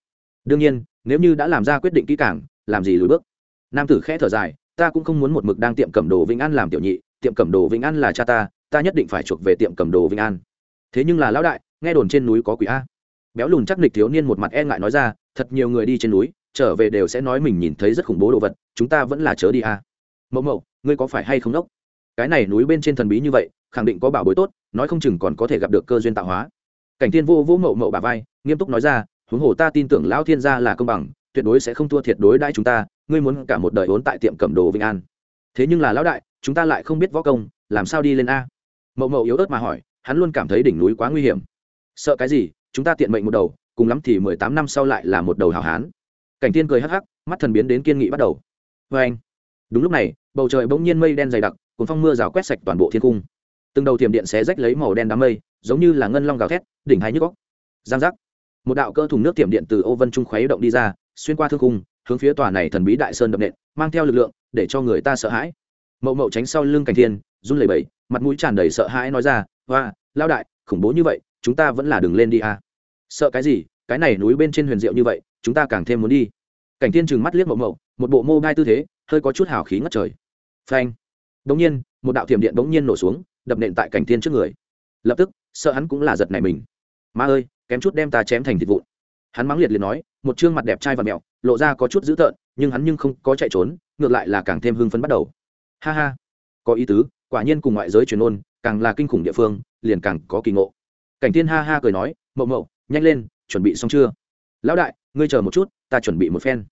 Đương nhiên, nếu như đã làm ra quyết định kỹ càng, làm gì lùi bước? Nam tử khẽ thở dài, ta cũng không muốn một mực đang tiệm cầm đồ vĩnh an làm tiểu nhị tiệm cầm đồ vĩnh an là cha ta ta nhất định phải chuộc về tiệm cầm đồ vĩnh an. Thế nhưng là lão đại, nghe đồn trên núi có quỷ a. Béo lùn chắc nịch thiếu niên một mặt e ngại nói ra, thật nhiều người đi trên núi, trở về đều sẽ nói mình nhìn thấy rất khủng bố đồ vật, chúng ta vẫn là chớ đi a. Mẫu mẫu ngươi có phải hay không đốc? Cái này núi bên trên thần bí như vậy, khẳng định có bảo bối tốt, nói không chừng còn có thể gặp được cơ duyên tạo hóa. Cảnh thiên vô vô mậu mậu bà vai, nghiêm túc nói ra, huống hồ ta tin tưởng lão thiên gia là công bằng, tuyệt đối sẽ không thua thiệt đối đãi chúng ta, ngươi muốn cả một đời vốn tại tiệm cầm đồ vĩnh an thế nhưng là lão đại, chúng ta lại không biết võ công, làm sao đi lên a? Mậu mậu yếu ớt mà hỏi, hắn luôn cảm thấy đỉnh núi quá nguy hiểm. Sợ cái gì, chúng ta tiện mệnh một đầu, cùng lắm thì mười tám năm sau lại là một đầu hảo hán. Cảnh tiên cười hắc hắc, mắt thần biến đến kiên nghị bắt đầu. Vê anh, đúng lúc này, bầu trời bỗng nhiên mây đen dày đặc, cuốn phong mưa rào quét sạch toàn bộ thiên cung. Từng đầu tiềm điện xé rách lấy màu đen đám mây, giống như là ngân long gào thét, đỉnh hai nhức góc giang giác. Một đạo cơ thùng nước tiềm điện từ ô vân trung khuấy động đi ra, xuyên qua thương cung, hướng phía tòa này thần bí đại sơn đậm nện, mang theo lực lượng để cho người ta sợ hãi. Mậu mậu tránh sau lưng cảnh thiên, run lẩy bẩy, mặt mũi tràn đầy sợ hãi nói ra, hoa lao đại, khủng bố như vậy, chúng ta vẫn là đừng lên đi à. sợ cái gì? Cái này núi bên trên huyền diệu như vậy, chúng ta càng thêm muốn đi. Cảnh thiên trừng mắt liếc mậu mậu, một bộ mô gai tư thế, hơi có chút hào khí ngất trời. Phanh. Đ nhiên, một đạo thiểm điện bỗng nhiên nổ xuống, đập nện tại cảnh thiên trước người. Lập tức, sợ hắn cũng là giật này mình. Ma ơi, kém chút đem ta chém thành thịt vụn. Hắn mắng liệt liệt nói, một chương mặt đẹp trai và mẹo, lộ ra có chút dữ tợn, nhưng hắn nhưng không có chạy trốn ngược lại là càng thêm hưng phấn bắt đầu. Ha ha, có ý tứ, quả nhiên cùng ngoại giới truyền ôn, càng là kinh khủng địa phương, liền càng có kỳ ngộ. Cảnh thiên ha ha cười nói, mậu mậu, nhanh lên, chuẩn bị xong chưa? Lão đại, ngươi chờ một chút, ta chuẩn bị một phen.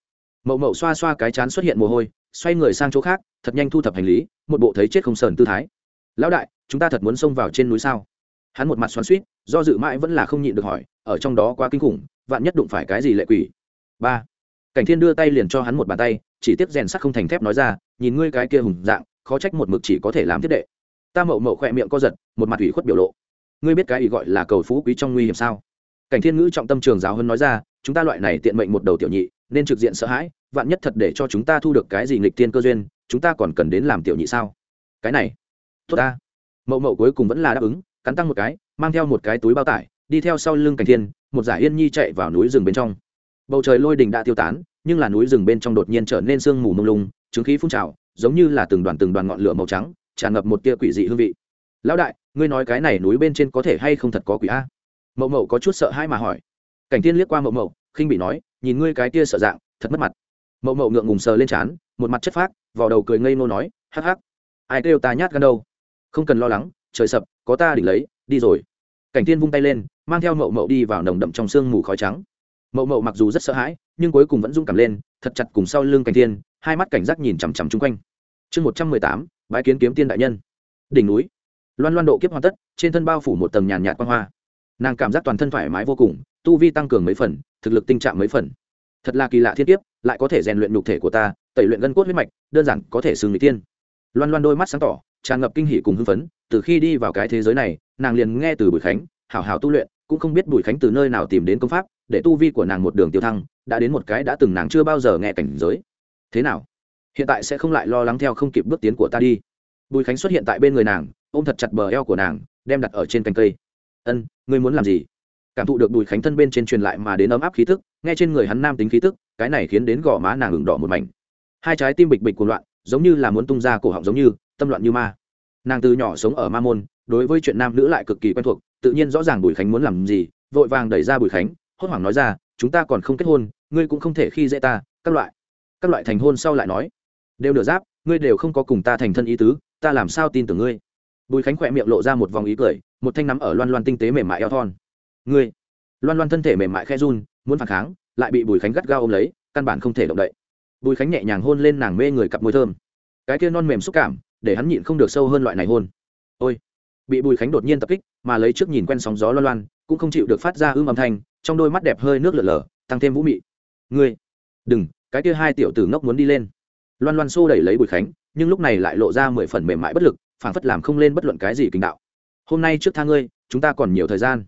Mậu mậu xoa xoa cái chán xuất hiện mồ hôi, xoay người sang chỗ khác, thật nhanh thu thập hành lý, một bộ thấy chết không sờn tư thái. Lão đại, chúng ta thật muốn xông vào trên núi sao? Hắn một mặt xoắn suýt do dự mãi vẫn là không nhịn được hỏi, ở trong đó quá kinh khủng, vạn nhất đụng phải cái gì lệ quỷ? Ba. Cảnh thiên đưa tay liền cho hắn một bàn tay chỉ tiếp rèn sắt không thành thép nói ra, nhìn ngươi cái kia hùng dạng, khó trách một mực chỉ có thể làm thiết đệ. Ta mậu mậu khỏe miệng co giật, một mặt ủy khuất biểu lộ. Ngươi biết cái ý gọi là cầu phú quý trong nguy hiểm sao? Cảnh thiên ngữ trọng tâm trường giáo hơn nói ra, chúng ta loại này tiện mệnh một đầu tiểu nhị, nên trực diện sợ hãi, vạn nhất thật để cho chúng ta thu được cái gì nghịch tiên cơ duyên, chúng ta còn cần đến làm tiểu nhị sao? Cái này, tốt ta. Mậu mậu cuối cùng vẫn là đáp ứng, cắn tăng một cái, mang theo một cái túi bao tải, đi theo sau lưng cảnh thiên, một giải yên nhi chạy vào núi rừng bên trong. Bầu trời lôi đình đã tiêu tán nhưng là núi rừng bên trong đột nhiên trở nên sương mù mông lung chứng khí phun trào, giống như là từng đoàn từng đoàn ngọn lửa màu trắng, tràn ngập một tia quỷ dị hương vị. Lão đại, ngươi nói cái này núi bên trên có thể hay không thật có quỷ a? Mậu mậu có chút sợ hãi mà hỏi. Cảnh tiên liếc qua mậu mậu, khinh bị nói, nhìn ngươi cái tia sợ dạng, thật mất mặt. Mậu mậu ngượng ngùng sờ lên trán, một mặt chất phác vào đầu cười ngây nô nói, hắc hắc, ai kêu ta nhát gan đâu? Không cần lo lắng, trời sập, có ta đỉnh lấy, đi rồi. Cảnh tiên vung tay lên, mang theo mậu mậu đi vào nồng đậm trong sương mù khói trắng mậu mậu mặc dù rất sợ hãi, nhưng cuối cùng vẫn rung cảm lên, thật chặt cùng sau lưng cảnh thiên, hai mắt cảnh giác nhìn chằm chằm chung quanh. Chương một trăm mười tám, bãi kiến kiếm tiên đại nhân. Đỉnh núi. Loan loan độ kiếp hoàn tất, trên thân bao phủ một tầng nhàn nhạt quan hoa. Nàng cảm giác toàn thân thoải mái vô cùng, tu vi tăng cường mấy phần, thực lực tinh trạng mấy phần. Thật là kỳ lạ thiên kiếp, lại có thể rèn luyện nhục thể của ta, tẩy luyện gân cốt huyết mạch, đơn giản có thể xưng người tiên. Loan loan đôi mắt sáng tỏ, tràn ngập kinh hỉ cùng hưng phấn, từ khi đi vào cái thế giới này, nàng liền nghe từ bùi khánh, hảo hảo tu luyện cũng không biết bùi khánh từ nơi nào tìm đến công pháp, để tu vi của nàng một đường tiêu thăng, đã đến một cái đã từng nàng chưa bao giờ nghe cảnh giới. Thế nào? Hiện tại sẽ không lại lo lắng theo không kịp bước tiến của ta đi. Bùi khánh xuất hiện tại bên người nàng, ôm thật chặt bờ eo của nàng, đem đặt ở trên cành cây. Ân, ngươi muốn làm gì? Cảm thụ được bùi khánh thân bên trên truyền lại mà đến ấm áp khí tức, nghe trên người hắn nam tính khí tức, cái này khiến đến gò má nàng ửng đỏ một mảnh. Hai trái tim bịch bịch cuồng loạn, giống như là muốn tung ra cổ họng giống như, tâm loạn như ma. Nàng từ nhỏ sống ở ma môn, đối với chuyện nam nữ lại cực kỳ quen thuộc tự nhiên rõ ràng bùi khánh muốn làm gì, vội vàng đẩy ra bùi khánh, hốt hoảng nói ra, chúng ta còn không kết hôn, ngươi cũng không thể khi dễ ta, các loại. Các loại thành hôn sau lại nói, đều nửa giáp, ngươi đều không có cùng ta thành thân ý tứ, ta làm sao tin tưởng ngươi? Bùi khánh khỏe miệng lộ ra một vòng ý cười, một thanh nắm ở loan loan tinh tế mềm mại eo thon. Ngươi. Loan loan thân thể mềm mại khe run, muốn phản kháng, lại bị bùi khánh gắt gao ôm lấy, căn bản không thể động đậy. Bùi khánh nhẹ nhàng hôn lên nàng mê người cặp môi thơm. Cái kia non mềm xúc cảm, để hắn nhịn không được sâu hơn loại này hôn. Ôi bị bùi khánh đột nhiên tập kích, mà lấy trước nhìn quen sóng gió loan loan, cũng không chịu được phát ra ưm âm thanh, trong đôi mắt đẹp hơi nước lở lở, tăng thêm vũ mị. Ngươi, đừng, cái kia hai tiểu tử ngốc muốn đi lên. Loan loan xô đẩy lấy bùi khánh, nhưng lúc này lại lộ ra mười phần mềm mại bất lực, phảng phất làm không lên bất luận cái gì kinh đạo. Hôm nay trước tha ngươi, chúng ta còn nhiều thời gian.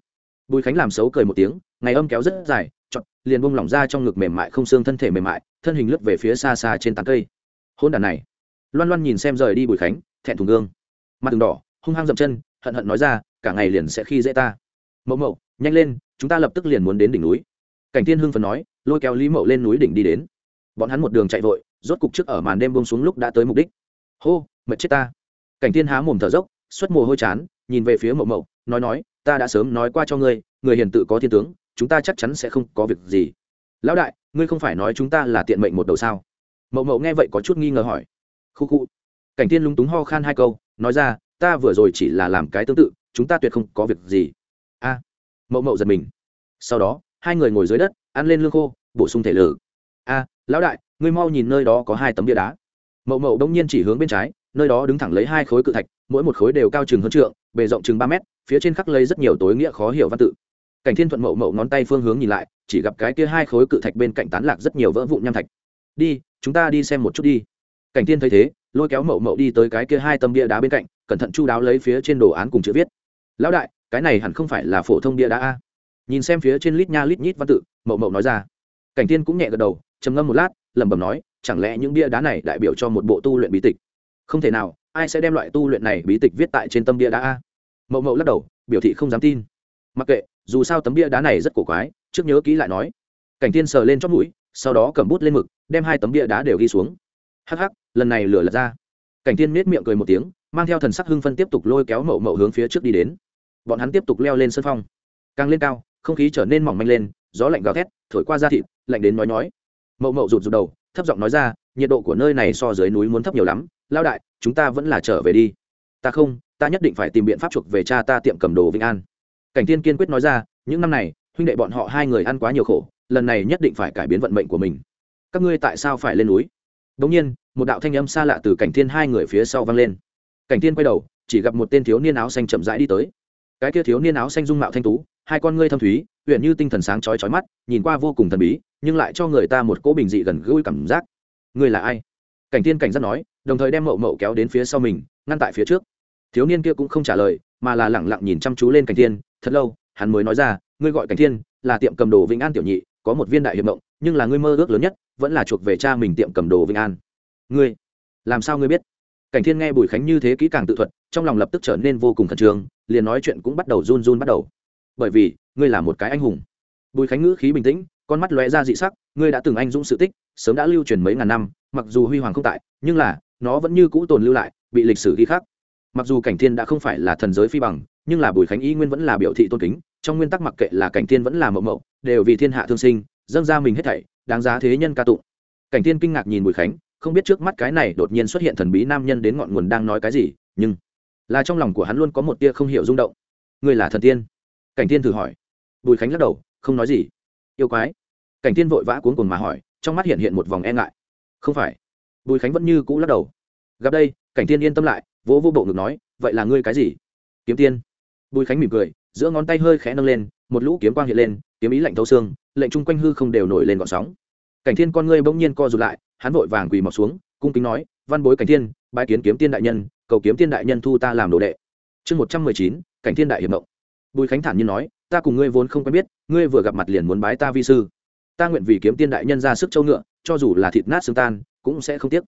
Bùi khánh làm xấu cười một tiếng, ngày âm kéo rất dài, chọn, liền bông lỏng ra trong ngực mềm mại không xương thân thể mềm mại, thân hình lướt về phía xa xa trên tán cây. Hôn đàn này. Loan loan nhìn xem rời đi bùi khánh, thẹn thùng gương. Mặt đường đỏ, hung hăng dậm chân hận hận nói ra, cả ngày liền sẽ khi dễ ta. Mậu mậu, nhanh lên, chúng ta lập tức liền muốn đến đỉnh núi. Cảnh tiên hưng phần nói, lôi kéo lý mậu lên núi đỉnh đi đến. Bọn hắn một đường chạy vội, rốt cục trước ở màn đêm bông xuống lúc đã tới mục đích. Hô, mệt chết ta. Cảnh tiên há mồm thở dốc, xuất mồ hôi chán, nhìn về phía mậu mậu, nói nói, ta đã sớm nói qua cho ngươi, người hiền tự có thiên tướng, chúng ta chắc chắn sẽ không có việc gì. Lão đại, ngươi không phải nói chúng ta là tiện mệnh một đầu sao? Mậu mậu nghe vậy có chút nghi ngờ hỏi. Khu khu. Cảnh tiên lúng túng ho khan hai câu, nói ra ta vừa rồi chỉ là làm cái tương tự, chúng ta tuyệt không có việc gì. A, mậu mậu giật mình. Sau đó, hai người ngồi dưới đất, ăn lên lương khô, bổ sung thể lử a, lão đại, ngươi mau nhìn nơi đó có hai tấm bia đá. Mậu mậu đông nhiên chỉ hướng bên trái, nơi đó đứng thẳng lấy hai khối cự thạch, mỗi một khối đều cao chừng hơn trượng, bề rộng chừng ba mét, phía trên khắc lấy rất nhiều tối nghĩa khó hiểu văn tự. Cảnh thiên thuận mậu mậu ngón tay phương hướng nhìn lại, chỉ gặp cái kia hai khối cự thạch bên cạnh tán lạc rất nhiều vỡ vụn nham thạch. Đi, chúng ta đi xem một chút đi. Cảnh thiên thấy thế, lôi kéo mậu mậu đi tới cái kia hai tấm bia đá bên cạnh cẩn thận chu đáo lấy phía trên đồ án cùng chữ viết. Lão đại, cái này hẳn không phải là phổ thông bia đá a? Nhìn xem phía trên lít nha lít nhít văn tự, mậu mậu nói ra. Cảnh tiên cũng nhẹ gật đầu, trầm ngâm một lát, lẩm bẩm nói, chẳng lẽ những bia đá này đại biểu cho một bộ tu luyện bí tịch? Không thể nào, ai sẽ đem loại tu luyện này bí tịch viết tại trên tâm bia đá a? Mậu mậu lắc đầu, biểu thị không dám tin. Mặc kệ, dù sao tấm bia đá này rất cổ quái, trước nhớ kỹ lại nói. Cảnh tiên sờ lên chót mũi, sau đó cầm bút lên mực, đem hai tấm bia đá đều ghi xuống. Hắc hắc, lần này lửa lật ra. Cảnh tiên miết miệng cười một tiếng mang theo thần sắc hưng phân tiếp tục lôi kéo mậu mậu hướng phía trước đi đến. Bọn hắn tiếp tục leo lên sân phong. Càng lên cao, không khí trở nên mỏng manh lên, gió lạnh gào thét, thổi qua da thịt, lạnh đến nói nói. Mậu mậu rụt rụt đầu, thấp giọng nói ra, nhiệt độ của nơi này so dưới núi muốn thấp nhiều lắm lao đại, chúng ta vẫn là trở về đi. Ta không, ta nhất định phải tìm biện pháp chuộc về cha ta tiệm cầm đồ vĩnh an. Cảnh tiên kiên quyết nói ra, những năm này, huynh đệ bọn họ hai người ăn quá nhiều khổ, lần này nhất định phải cải biến vận mệnh của mình. Các ngươi tại sao phải lên núi? Đống nhiên, một đạo thanh âm xa lạ từ cảnh thiên hai người phía sau vang lên cảnh thiên quay đầu, chỉ gặp một tên thiếu niên áo xanh chậm rãi đi tới. Cái kia thiếu niên áo xanh dung mạo thanh tú, hai con ngươi thâm thúy huyện như tinh thần sáng chói chói mắt, nhìn qua vô cùng thần bí, nhưng lại cho người ta một cỗ bình dị gần gũi cảm giác. Ngươi là ai? Cảnh tiên cảnh giác nói, đồng thời đem mậu mậu kéo đến phía sau mình, ngăn tại phía trước. Thiếu niên kia cũng không trả lời, mà là lẳng lặng nhìn chăm chú lên cảnh tiên thật lâu, hắn mới nói ra, ngươi gọi cảnh tiên là tiệm cầm đồ vĩnh an tiểu nhị, có một viên đại hiệp mộng, nhưng là ngươi mơ ước lớn nhất, vẫn là chuộc về cha mình tiệm cầm đồ vĩnh an. Ngươi, làm sao ngươi biết? Cảnh thiên nghe bùi khánh như thế kỹ càng tự thuật, trong lòng lập tức trở nên vô cùng khẩn trương, liền nói chuyện cũng bắt đầu run run bắt đầu. Bởi vì, ngươi là một cái anh hùng. Bùi khánh ngữ khí bình tĩnh, con mắt lóe ra dị sắc, ngươi đã từng anh dũng sự tích, sớm đã lưu truyền mấy ngàn năm, mặc dù huy hoàng không tại, nhưng là, nó vẫn như cũ tồn lưu lại, bị lịch sử ghi khắc. Mặc dù cảnh thiên đã không phải là thần giới phi bằng, nhưng là bùi khánh y nguyên vẫn là biểu thị tôn kính, trong nguyên tắc mặc kệ là cảnh thiên vẫn là mậu mậu, đều vì thiên hạ thương sinh, dâng ra mình hết thảy, đáng giá thế nhân ca tụng. Cảnh thiên kinh ngạc nhìn bùi khánh không biết trước mắt cái này đột nhiên xuất hiện thần bí nam nhân đến ngọn nguồn đang nói cái gì, nhưng là trong lòng của hắn luôn có một tia không hiểu rung động. Người là thần tiên? Cảnh tiên thử hỏi. Bùi khánh lắc đầu, không nói gì. Yêu quái. Cảnh tiên vội vã cuốn cùng mà hỏi, trong mắt hiện hiện một vòng e ngại. Không phải. Bùi khánh vẫn như cũ lắc đầu. Gặp đây, cảnh tiên yên tâm lại, vỗ vô bộ ngực nói, vậy là ngươi cái gì? Kiếm tiên. Bùi khánh mỉm cười, giữa ngón tay hơi khẽ nâng lên, một lũ kiếm quang hiện lên, kiếm ý lạnh thấu xương, lệnh chung quanh hư không đều nổi lên gọn sóng. Cảnh thiên con ngươi bỗng nhiên co rụt lại hắn vội vàng quỳ mọc xuống, cung kính nói, văn bối cảnh thiên, bái kiến kiếm tiên đại nhân, cầu kiếm tiên đại nhân thu ta làm đồ đệ. Chương một trăm mười chín, cảnh thiên đại hiệp mộng. Bùi khánh thản nhiên nói, ta cùng ngươi vốn không quen biết, ngươi vừa gặp mặt liền muốn bái ta vi sư. Ta nguyện vì kiếm tiên đại nhân ra sức châu ngựa, cho dù là thịt nát xương tan, cũng sẽ không tiếc.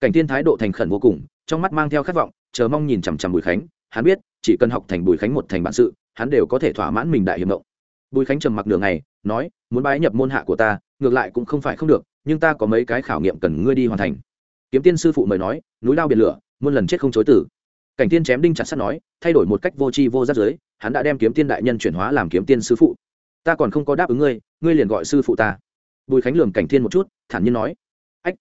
Cảnh tiên thái độ thành khẩn vô cùng, trong mắt mang theo khát vọng, chờ mong nhìn chằm chằm bùi khánh. Hắn biết, chỉ cần học thành bùi khánh một thành bản sự, hắn đều có thể thỏa mãn mình đại hiệp mộng. Bùi khánh trầm mặc nửa ngày, nói, muốn bái nhập môn hạ của ta ngược lại cũng không phải không được, nhưng ta có mấy cái khảo nghiệm cần ngươi đi hoàn thành. Kiếm tiên sư phụ mời nói, núi lao biển lửa, muôn lần chết không chối tử cảnh tiên chém đinh chặt sắt nói, thay đổi một cách vô tri vô giác giới, hắn đã đem kiếm tiên đại nhân chuyển hóa làm kiếm tiên sư phụ. Ta còn không có đáp ứng ngươi ngươi liền gọi sư phụ ta. Bùi khánh lường cảnh tiên một chút, thản nhiên nói. Ách.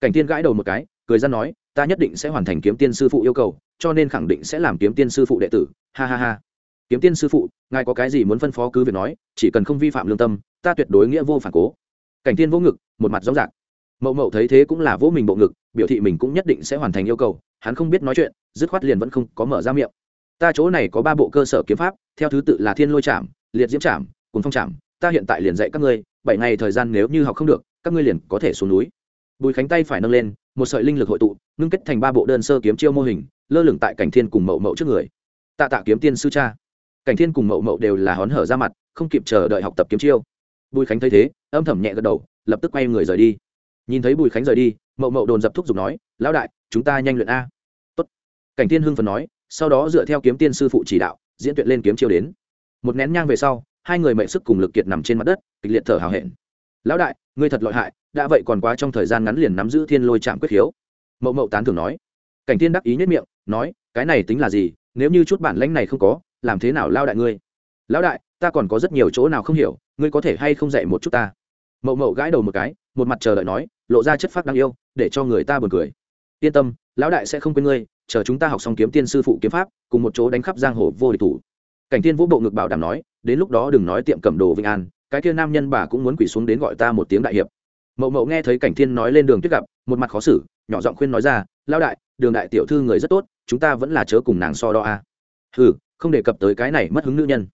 Cảnh tiên gãi đầu một cái, cười ra nói, ta nhất định sẽ hoàn thành kiếm tiên sư phụ yêu cầu, cho nên khẳng định sẽ làm kiếm tiên sư phụ đệ tử. Ha ha ha. Kiếm tiên sư phụ, ngài có cái gì muốn phân phó cứ việc nói, chỉ cần không vi phạm lương tâm, ta tuyệt đối nghĩa vô phản cố cảnh Thiên vô ngực, một mặt rõ rạc mậu mậu thấy thế cũng là vỗ mình bộ ngực, biểu thị mình cũng nhất định sẽ hoàn thành yêu cầu, hắn không biết nói chuyện, dứt khoát liền vẫn không có mở ra miệng. Ta chỗ này có ba bộ cơ sở kiếm pháp, theo thứ tự là thiên lôi trảm, liệt diễm trảm cùng phong trảm. Ta hiện tại liền dạy các ngươi, bảy ngày thời gian nếu như học không được, các ngươi liền có thể xuống núi. Bùi khánh tay phải nâng lên, một sợi linh lực hội tụ, ngưng kết thành ba bộ đơn sơ kiếm chiêu mô hình, lơ lửng tại cảnh thiên cùng mậu mậu trước người. Tạ tạ kiếm tiên sư cha. Cảnh thiên cùng mậu mậu đều là hón hở ra mặt, không kịp chờ đợi học tập kiếm chiêu bùi khánh thấy thế, âm thầm nhẹ gật đầu, lập tức quay người rời đi. Nhìn thấy bùi khánh rời đi, mậu mậu đồn dập thúc giục nói, lão đại, chúng ta nhanh luyện a. Tốt. cảnh thiên hưng phần nói, sau đó dựa theo kiếm tiên sư phụ chỉ đạo, diễn tuyệt lên kiếm chiêu đến. Một nén nhang về sau, hai người mệnh sức cùng lực kiệt nằm trên mặt đất, kịch liệt thở hào hẹn. Lão đại, ngươi thật lợi hại, đã vậy còn quá trong thời gian ngắn liền nắm giữ thiên lôi chạm quyết khiếu mậu mậu tán thường nói. Cảnh thiên đắc ý nhất miệng, nói, cái này tính là gì, nếu như chút bản lãnh này không có, làm thế nào lao đại ngươi? Lão đại ta còn có rất nhiều chỗ nào không hiểu, ngươi có thể hay không dạy một chút ta? Mậu mậu gãi đầu một cái, một mặt chờ đợi nói, lộ ra chất phác đáng yêu, để cho người ta buồn cười. Yên tâm, lão đại sẽ không quên ngươi, chờ chúng ta học xong kiếm tiên sư phụ kiếm pháp, cùng một chỗ đánh khắp giang hồ vô địch thủ. Cảnh tiên vũ bộ ngực bảo đảm nói, đến lúc đó đừng nói tiệm cầm đồ vinh an, cái kia nam nhân bà cũng muốn quỷ xuống đến gọi ta một tiếng đại hiệp. Mậu mậu nghe thấy cảnh thiên nói lên đường tuyết gặp, một mặt khó xử, nhỏ giọng khuyên nói ra lao đại, đường đại tiểu thư người rất tốt, chúng ta vẫn là chớ cùng nàng so đo a. À. ừ không đề cập tới cái này mất hứng nữ nhân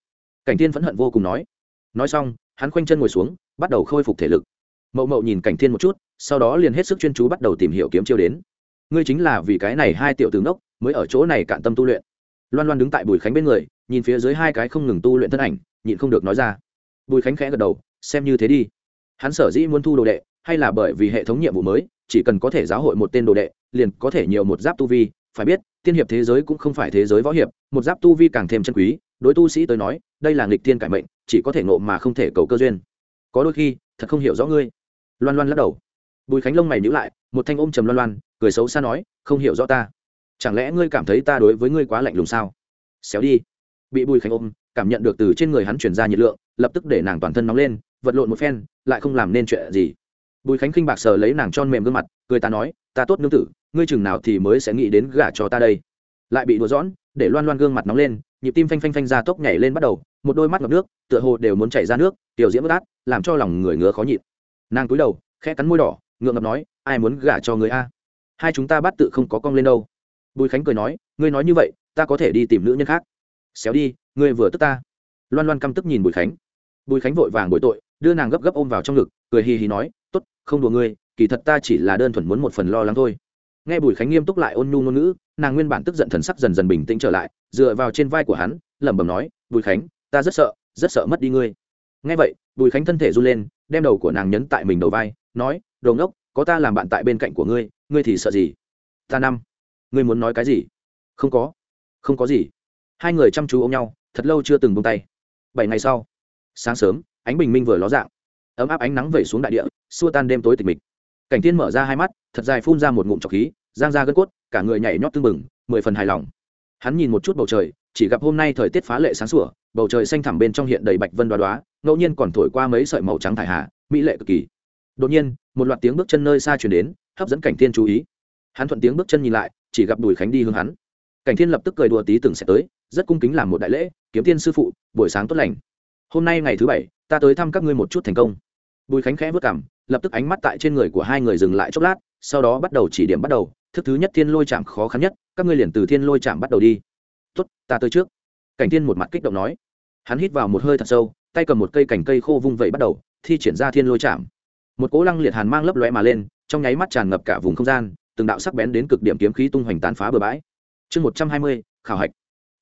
cảnh thiên phẫn hận vô cùng nói. Nói xong, hắn khoanh chân ngồi xuống, bắt đầu khôi phục thể lực. Mậu mậu nhìn cảnh thiên một chút, sau đó liền hết sức chuyên chú bắt đầu tìm hiểu kiếm chiêu đến. Ngươi chính là vì cái này hai tiểu tướng đốc mới ở chỗ này cạn tâm tu luyện. Loan loan đứng tại bùi khánh bên người, nhìn phía dưới hai cái không ngừng tu luyện thân ảnh, nhịn không được nói ra. Bùi khánh khẽ gật đầu, xem như thế đi. Hắn sở dĩ muốn thu đồ đệ, hay là bởi vì hệ thống nhiệm vụ mới, chỉ cần có thể giáo hội một tên đồ đệ, liền có thể nhiều một giáp tu vi phải biết, tiên hiệp thế giới cũng không phải thế giới võ hiệp, một giáp tu vi càng thêm chân quý, đối tu sĩ tới nói, đây là nghịch tiên cải mệnh, chỉ có thể ngộ mà không thể cầu cơ duyên. Có đôi khi, thật không hiểu rõ ngươi. Loan loan lắc đầu. Bùi khánh lông mày nhữ lại, một thanh ôm trầm loan loan, cười xấu xa nói, không hiểu rõ ta. Chẳng lẽ ngươi cảm thấy ta đối với ngươi quá lạnh lùng sao? Xéo đi. Bị bùi khánh ôm, cảm nhận được từ trên người hắn chuyển ra nhiệt lượng, lập tức để nàng toàn thân nóng lên, vật lộn một phen, lại không làm nên chuyện gì. Bùi khánh khinh bạc sờ lấy nàng tròn mềm gương mặt, cười ta nói, ta tốt nương tử ngươi chừng nào thì mới sẽ nghĩ đến gả cho ta đây? Lại bị đùa dõn để loan loan gương mặt nóng lên, nhịp tim phanh phanh phanh ra tốc nhảy lên bắt đầu, một đôi mắt ngập nước, tựa hồ đều muốn chảy ra nước, tiểu diễn bất át, làm cho lòng người ngứa khó nhịn. Nàng cúi đầu, khẽ cắn môi đỏ, ngượng ngập nói, ai muốn gả cho người a? Hai chúng ta bắt tự không có cong lên đâu. Bùi khánh cười nói, ngươi nói như vậy, ta có thể đi tìm nữ nhân khác. Xéo đi, ngươi vừa tức ta. Loan loan căm tức nhìn bùi khánh. Bùi khánh vội vàng bội tội, đưa nàng gấp gấp ôm vào trong ngực, cười hì hì nói t ố t không đùa ngươi, kỳ thật ta chỉ là đơn thuần muốn một phần lo lắng thôi nghe bùi khánh nghiêm túc lại ôn nhu ngôn ngữ, nàng nguyên bản tức giận thần sắc dần dần bình tĩnh trở lại, dựa vào trên vai của hắn, lẩm bẩm nói, bùi khánh, ta rất sợ rất sợ mất đi ngươi. Nghe vậy, bùi khánh thân thể run lên, đem đầu của nàng nhấn tại mình đầu vai, nói, đồ ngốc, có ta làm bạn tại bên cạnh của ngươi ngươi thì sợ gì? Ta năm. Ngươi muốn nói cái gì? Không có. Không có gì. Hai người chăm chú ôm nhau, thật lâu chưa từng buông tay. Bảy ngày sau, sáng sớm, ánh bình minh vừa ló dạng. Ấm áp ánh nắng vẩy xuống đại địa, xua tan đêm tối tịch mịch cảnh Thiên mở ra hai mắt, thật dài phun ra một ngụm trọc khí, giang ra gân cốt, cả người nhảy nhót tưng bừng, mười phần hài lòng. Hắn nhìn một chút bầu trời, chỉ gặp hôm nay thời tiết phá lệ sáng sủa, bầu trời xanh thẳm bên trong hiện đầy bạch vân đoá đoá, ngẫu nhiên còn thổi qua mấy sợi màu trắng thải hà, mỹ lệ cực kỳ. Đột nhiên, một loạt tiếng bước chân nơi xa chuyển đến, hấp dẫn cảnh Thiên chú ý. Hắn thuận tiếng bước chân nhìn lại, chỉ gặp bùi khánh đi hướng hắn. Cảnh thiên lập tức cười đùa tí từng sẽ tới, rất cung kính làm một đại lễ, kiếm tiên sư phụ, buổi sáng tốt lành. Hôm nay ngày thứ bảy, ta tới thăm các ngươi một chút thành công. Bùi khánh khẽ vất cảm lập tức ánh mắt tại trên người của hai người dừng lại chốc lát, sau đó bắt đầu chỉ điểm bắt đầu, thức thứ nhất thiên lôi chạm khó khăn nhất, các ngươi liền từ thiên lôi chạm bắt đầu đi. Tốt, ta tới trước. Cảnh thiên một mặt kích động nói. Hắn hít vào một hơi thật sâu, tay cầm một cây cành cây khô vung vẩy bắt đầu, thi triển ra thiên lôi chạm. Một cỗ lăng liệt hàn mang lấp lóe mà lên, trong nháy mắt tràn ngập cả vùng không gian, từng đạo sắc bén đến cực điểm kiếm khí tung hoành tán phá bừa bãi. Chương một trăm hai mươi, khảo hạch.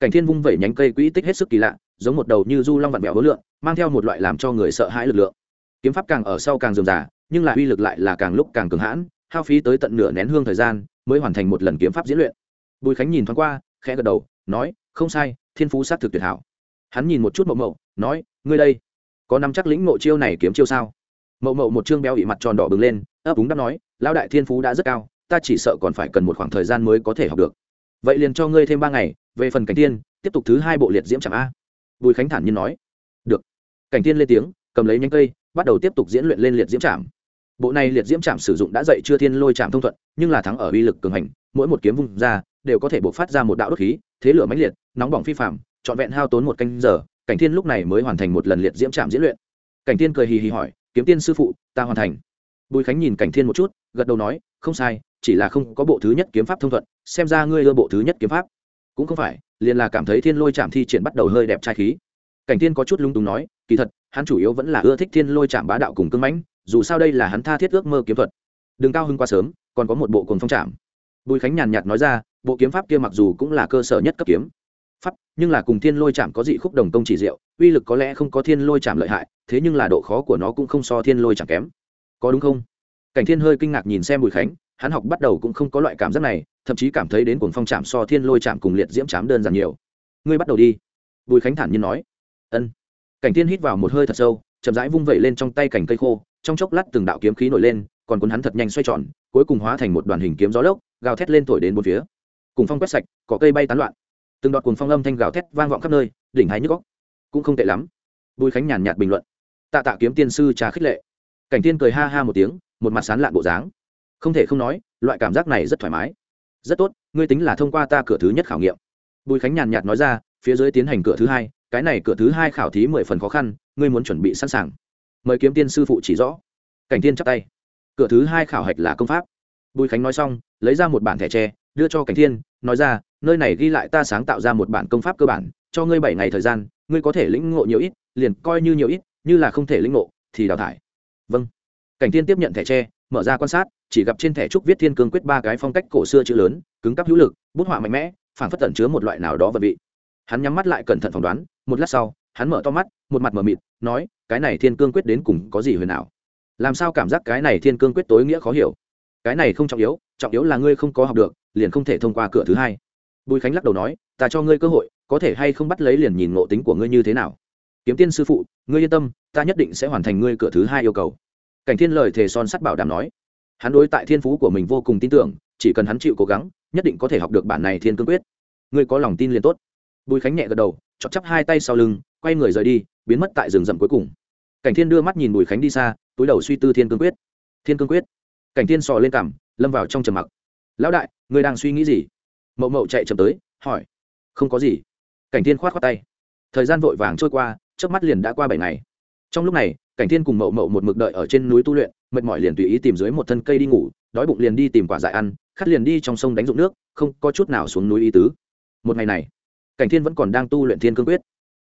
Cảnh thiên vung vẩy nhánh cây quỹ tích hết sức kỳ lạ, giống một đầu như du long vặn vẹo hối lượng mang theo một loại làm cho người sợ hãi lực lượng. Kiếm pháp càng ở sau càng dườm già nhưng lại uy lực lại là càng lúc càng cường hãn, hao phí tới tận nửa nén hương thời gian mới hoàn thành một lần kiếm pháp diễn luyện. Bùi khánh nhìn thoáng qua, khẽ gật đầu, nói, không sai, thiên phú sát thực tuyệt hảo. Hắn nhìn một chút mậu mậu, nói, ngươi đây, có nắm chắc lĩnh ngộ chiêu này kiếm chiêu sao? Mậu mậu một chương béo ị mặt tròn đỏ bừng lên, ấp úng đáp nói, lão đại thiên phú đã rất cao, ta chỉ sợ còn phải cần một khoảng thời gian mới có thể học được. Vậy liền cho ngươi thêm ba ngày, về phần cảnh tiên, tiếp tục thứ hai bộ liệt diễm chẳng a. Bùi khánh thản nhiên nói, được. Cảnh tiên lên tiếng, cầm lấy nhánh cây bắt đầu tiếp tục diễn luyện lên liệt diễm trạm bộ này liệt diễm trạm sử dụng đã dạy chưa thiên lôi trạm thông thuận, nhưng là thắng ở uy lực cường hành, mỗi một kiếm vung ra, đều có thể buộc phát ra một đạo đốt khí, thế lửa mãnh liệt, nóng bỏng phi phạm trọn vẹn hao tốn một canh giờ, cảnh thiên lúc này mới hoàn thành một lần liệt diễm trạm diễn luyện. Cảnh tiên cười hì hì hỏi, kiếm tiên sư phụ, ta hoàn thành. Bùi khánh nhìn cảnh thiên một chút, gật đầu nói, không sai, chỉ là không có bộ thứ nhất kiếm pháp thông thuận, xem ra ngươi ưa bộ thứ nhất kiếm pháp. Cũng không phải, liền là cảm thấy thiên lôi chạm thi triển bắt đầu hơi đẹp trai khí. Cảnh thiên có chút lung túng nói, kỳ thật hắn chủ yếu vẫn là ưa thích thiên lôi chạm bá đạo cùng cưng mãnh, dù sao đây là hắn tha thiết ước mơ kiếm thuật. Đừng cao hưng quá sớm, còn có một bộ cồn phong trạm bùi khánh nhàn nhạt nói ra, bộ kiếm pháp kia mặc dù cũng là cơ sở nhất cấp kiếm. Pháp, nhưng là cùng thiên lôi chạm có dị khúc đồng công chỉ diệu, uy lực có lẽ không có thiên lôi chạm lợi hại, thế nhưng là độ khó của nó cũng không so thiên lôi chạm kém. Có đúng không? Cảnh thiên hơi kinh ngạc nhìn xem bùi khánh, hắn học bắt đầu cũng không có loại cảm giác này, thậm chí cảm thấy đến cuồng phong chạm so thiên lôi chạm cùng liệt diễm chám đơn giản nhiều. Ngươi bắt đầu đi. Bùi khánh thản nhiên nói. Ân cảnh thiên hít vào một hơi thật sâu, chậm rãi vung vẩy lên trong tay cành cây khô, trong chốc lát từng đạo kiếm khí nổi lên, còn cuốn hắn thật nhanh xoay tròn, cuối cùng hóa thành một đoàn hình kiếm gió lốc, gào thét lên thổi đến bốn phía. Cùng phong quét sạch có cây bay tán loạn. Từng đoạn cuồng phong âm thanh gào thét vang vọng khắp nơi, đỉnh hai nhức góc cũng không tệ lắm. Bùi khánh nhàn nhạt bình luận. Tạ tạ kiếm tiên sư trà khích lệ. Cảnh tiên cười ha ha một tiếng, một mặt sán lạn bộ dáng. Không thể không nói, loại cảm giác này rất thoải mái. Rất tốt, ngươi tính là thông qua ta cửa thứ nhất khảo nghiệm. Bùi khánh nhàn nhạt nói ra, phía dưới tiến hành cửa thứ hai cái này cửa thứ hai khảo thí mười phần khó khăn, ngươi muốn chuẩn bị sẵn sàng. Mời kiếm tiên sư phụ chỉ rõ. Cảnh tiên chắp tay. Cửa thứ hai khảo hạch là công pháp. Bùi khánh nói xong, lấy ra một bản thẻ tre, đưa cho cảnh thiên nói ra, nơi này ghi lại ta sáng tạo ra một bản công pháp cơ bản, cho ngươi bảy ngày thời gian, ngươi có thể lĩnh ngộ nhiều ít, liền coi như nhiều ít, như là không thể lĩnh ngộ, thì đào thải. Vâng. Cảnh thiên tiếp nhận thẻ tre, mở ra quan sát, chỉ gặp trên thẻ trúc viết thiên cương quyết ba cái phong cách cổ xưa chữ lớn, cứng cắp hữu lực, bút họa mạnh mẽ phản phất tẩn chứa một loại nào đó vật vị hắn nhắm mắt lại cẩn thận phỏng đoán, một lát sau, hắn mở to mắt, một mặt mờ mịt, nói, cái này thiên cương quyết đến cùng có gì huyền ảo? làm sao cảm giác cái này thiên cương quyết tối nghĩa khó hiểu? Cái này không trọng yếu trọng yếu là ngươi không có học được, liền không thể thông qua cửa thứ hai. Bùi khánh lắc đầu nói, ta cho ngươi cơ hội, có thể hay không bắt lấy liền nhìn ngộ tính của ngươi như thế nào? Kiếm tiên sư phụ, ngươi yên tâm, ta nhất định sẽ hoàn thành ngươi cửa thứ hai yêu cầu. Cảnh thiên lời thề son sắt bảo đảm nói. Hắn đối tại thiên phú của mình vô cùng tin tưởng, chỉ cần hắn chịu cố gắng, nhất định có thể học được bản này thiên cương quyết. Ngươi có lòng tin liền tốt bùi khánh nhẹ gật đầu chọc chắp hai tay sau lưng, quay người rời đi, biến mất tại rừng rậm cuối cùng. Cảnh thiên đưa mắt nhìn bùi khánh đi xa, túi đầu suy tư thiên cương quyết. Thiên cương quyết. Cảnh thiên sò lên cằm, lâm vào trong trầm mặc. Lão đại người đang suy nghĩ gì? Mậu mậu chạy chậm tới, hỏi. Không có gì. Cảnh thiên khoát khoát tay. Thời gian vội vàng trôi qua trước mắt liền đã qua bảy ngày. Trong lúc này, cảnh thiên cùng mậu mậu một mực đợi ở trên núi tu luyện, mệt mỏi liền tùy ý tìm dưới một thân cây đi ngủ, đói bụng liền đi tìm quả dại ăn, khát liền đi trong sông đánh dụng nước, không có chút nào xuống núi ý tứ. Một ngày này cảnh thiên vẫn còn đang tu luyện thiên cương quyết.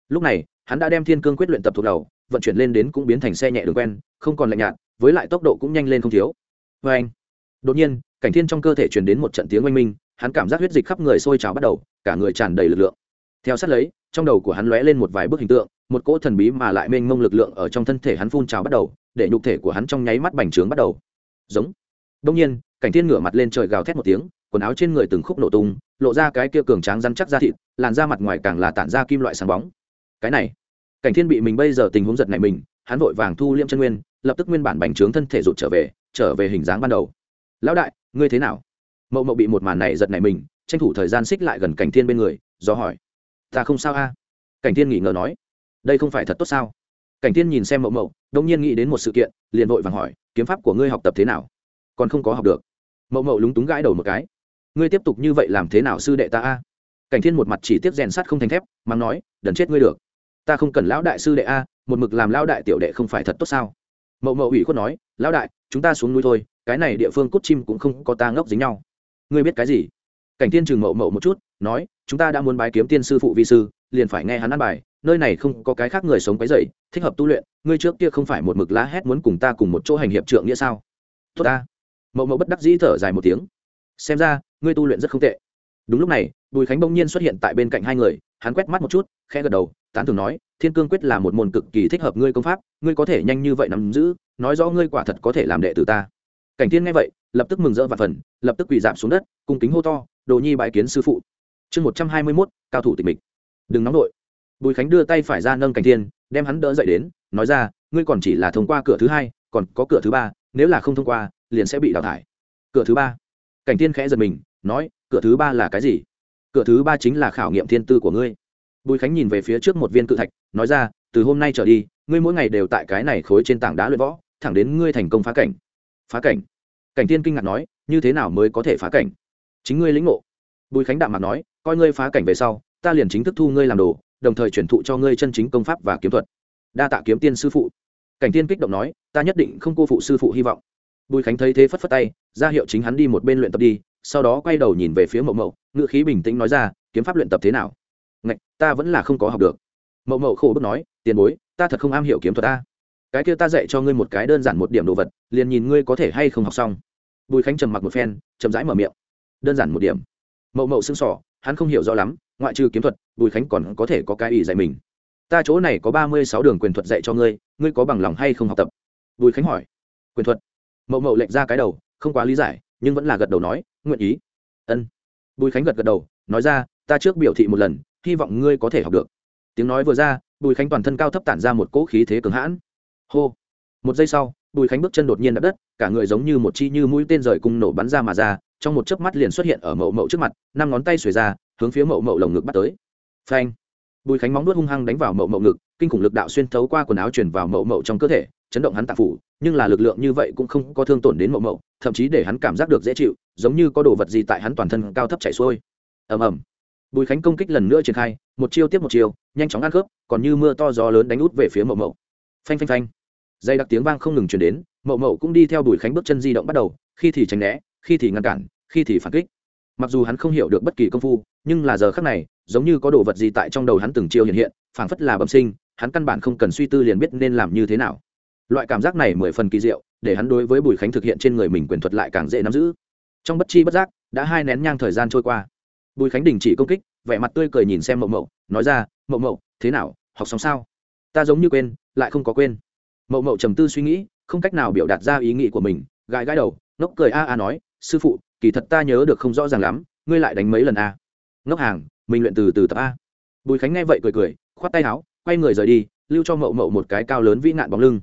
Lúc này, hắn đã đem thiên cương quyết luyện tập thuộc đầu, vận chuyển lên đến cũng biến thành xe nhẹ đường quen, không còn lạnh nhạt, với lại tốc độ cũng nhanh lên không thiếu. Vê anh, đột nhiên, cảnh thiên trong cơ thể truyền đến một trận tiếng oanh minh, hắn cảm giác huyết dịch khắp người sôi trào bắt đầu, cả người tràn đầy lực lượng. Theo sát lấy, trong đầu của hắn lóe lên một vài bức hình tượng, một cỗ thần bí mà lại mênh mông lực lượng ở trong thân thể hắn phun trào bắt đầu, để nhục thể của hắn trong nháy mắt bành trướng bắt đầu. Giống. Đông nhiên, cảnh thiên ngửa mặt lên trời gào thét một tiếng quần áo trên người từng khúc nổ tung, lộ ra cái kia cường tráng rắn chắc da thịt, làn da mặt ngoài càng là tản ra kim loại sáng bóng. Cái này, cảnh thiên bị mình bây giờ tình huống giật này mình, hắn vội vàng thu liêm chân nguyên, lập tức nguyên bản bành trướng thân thể rụt trở về trở về hình dáng ban đầu. Lão đại, ngươi thế nào? Mậu mậu bị một màn này giật này mình, tranh thủ thời gian xích lại gần cảnh thiên bên người, do hỏi. Ta không sao a. Cảnh thiên nghỉ ngờ nói. Đây không phải thật tốt sao? Cảnh thiên nhìn xem mậu mậu đông nhiên nghĩ đến một sự kiện, liền vội vàng hỏi, kiếm pháp của ngươi học tập thế nào? Còn không có học được. Mậu mậu lúng túng gãi đầu một cái ngươi tiếp tục như vậy làm thế nào sư đệ ta a? Cảnh thiên một mặt chỉ tiếp rèn sắt không thành thép, mắng nói, đần chết ngươi được. Ta không cần lão đại sư đệ a, một mực làm lão đại tiểu đệ không phải thật tốt sao? Mậu mậu ủy khuất nói, lão đại, chúng ta xuống núi thôi, cái này địa phương cút chim cũng không có ta ngốc dính nhau. Ngươi biết cái gì? Cảnh tiên chừng mậu mậu một chút, nói, chúng ta đã muốn bái kiếm tiên sư phụ vi sư, liền phải nghe hắn ăn bài, nơi này không có cái khác người sống quấy dậy thích hợp tu luyện, ngươi trước kia không phải một mực lá hét muốn cùng ta cùng một chỗ hành hiệp trượng nghĩa sao? Tốt ta. Mậu mậu bất đắc dĩ thở dài một tiếng. Xem ra ngươi tu luyện rất không tệ. Đúng lúc này, bùi khánh bỗng nhiên xuất hiện tại bên cạnh hai người, hắn quét mắt một chút, khẽ gật đầu, tán thường nói, thiên cương quyết là một môn cực kỳ thích hợp ngươi công pháp, ngươi có thể nhanh như vậy nắm giữ, nói rõ ngươi quả thật có thể làm đệ tử ta. Cảnh thiên nghe vậy, lập tức mừng rỡ và phần lập tức quỳ giảm xuống đất, cung kính hô to, đồ nhi bãi kiến sư phụ. Chương một trăm hai mươi mốt, cao thủ tịch mịch. Đừng nóng đội. Bùi khánh đưa tay phải ra nâng cảnh thiên, đem hắn đỡ dậy đến, nói ra, ngươi còn chỉ là thông qua cửa thứ hai, còn có cửa thứ ba, nếu là không thông qua, liền sẽ bị đào thải. Cửa thứ ba? Cảnh thiên khẽ giật mình nói, cửa thứ ba là cái gì? Cửa thứ ba chính là khảo nghiệm thiên tư của ngươi. Bùi khánh nhìn về phía trước một viên cự thạch, nói ra, từ hôm nay trở đi, ngươi mỗi ngày đều tại cái này khối trên tảng đá luyện võ, thẳng đến ngươi thành công phá cảnh. Phá cảnh? Cảnh tiên kinh ngạc nói, như thế nào mới có thể phá cảnh? Chính ngươi lĩnh ngộ. Bùi khánh đạm mặt nói, coi ngươi phá cảnh về sau, ta liền chính thức thu ngươi làm đồ, đồng thời truyền thụ cho ngươi chân chính công pháp và kiếm thuật. Đa tạ kiếm tiên sư phụ. Cảnh tiên kích động nói, ta nhất định không cô phụ sư phụ hy vọng. Bùi khánh thấy thế phất phất tay, ra hiệu chính hắn đi một bên luyện tập đi sau đó quay đầu nhìn về phía mậu mậu ngự khí bình tĩnh nói ra, kiếm pháp luyện tập thế nào? Ngạch, ta vẫn là không có học được. Mậu mậu khổ bức nói, tiền bối, ta thật không am hiểu kiếm thuật ta. Cái kia ta dạy cho ngươi một cái đơn giản một điểm đồ vật, liền nhìn ngươi có thể hay không học xong. Bùi khánh trầm mặc một phen, chậm rãi mở miệng. Đơn giản một điểm. Mậu mậu xương sỏ hắn không hiểu rõ lắm, ngoại trừ kiếm thuật, bùi khánh còn có thể có cái ý dạy mình. Ta chỗ này có ba mươi sáu đường quyền thuật dạy cho ngươi ngươi có bằng lòng hay không học tập? Bùi khánh hỏi. Quyền thuật. Mậu mậu lệnh ra cái đầu, không quá lý giải nhưng vẫn là gật đầu nói, nguyện ý. Ân. Bùi khánh gật gật đầu, nói ra, ta trước biểu thị một lần, hy vọng ngươi có thể học được. Tiếng nói vừa ra, bùi khánh toàn thân cao thấp tản ra một cỗ khí thế cường hãn. Hô. Một giây sau, bùi khánh bước chân đột nhiên đập đất, cả người giống như một chi như mũi tên rời cung nổ bắn ra mà ra, trong một chớp mắt liền xuất hiện ở mậu mậu trước mặt, năm ngón tay xuề ra, hướng phía mậu mậu lồng ngực bắt tới. Phanh bùi khánh móng nuốt hung hăng đánh vào mậu mậu ngực, kinh khủng lực đạo xuyên thấu qua quần áo chuyển vào mậu mậu trong cơ thể, chấn động hắn tạp phủ, nhưng là lực lượng như vậy cũng không có thương tổn đến mậu mậu, thậm chí để hắn cảm giác được dễ chịu, giống như có đồ vật gì tại hắn toàn thân cao thấp chảy xuôi. Ầm ầm. Bùi khánh công kích lần nữa triển khai, một chiêu tiếp một chiêu, nhanh chóng ăn khớp, còn như mưa to gió lớn đánh út về phía mậu mậu. Phanh phanh phanh. Dây đặc tiếng vang không ngừng chuyển đến, mậu mậu cũng đi theo bùi khánh bước chân di động bắt đầu, khi thì tránh né, khi thì ngăn cản, khi thì phản kích. Mặc dù hắn không hiểu được bất kỳ công phu, nhưng là giờ khác này giống như có đồ vật gì tại trong đầu hắn từng chiêu hiện hiện, phảng phất là bẩm sinh, hắn căn bản không cần suy tư liền biết nên làm như thế nào. Loại cảm giác này mười phần kỳ diệu, để hắn đối với bùi khánh thực hiện trên người mình quyền thuật lại càng dễ nắm giữ. Trong bất chi bất giác, đã hai nén nhang thời gian trôi qua. Bùi khánh đình chỉ công kích, vẻ mặt tươi cười nhìn xem mậu mậu, nói ra, mậu mậu, thế nào, học xong sao? Ta giống như quên, lại không có quên. Mậu mậu trầm tư suy nghĩ, không cách nào biểu đạt ra ý nghĩ của mình, gãi gãi đầu, ngốc cười a a nói, sư phụ, kỳ thật ta nhớ được không rõ ràng lắm, ngươi lại đánh mấy lần a? Ngốc hàng mình luyện từ từ tập a. Bùi khánh nghe vậy cười cười, khoát tay áo, quay người rời đi, lưu cho mậu mậu một cái cao lớn vĩ nạn bóng lưng.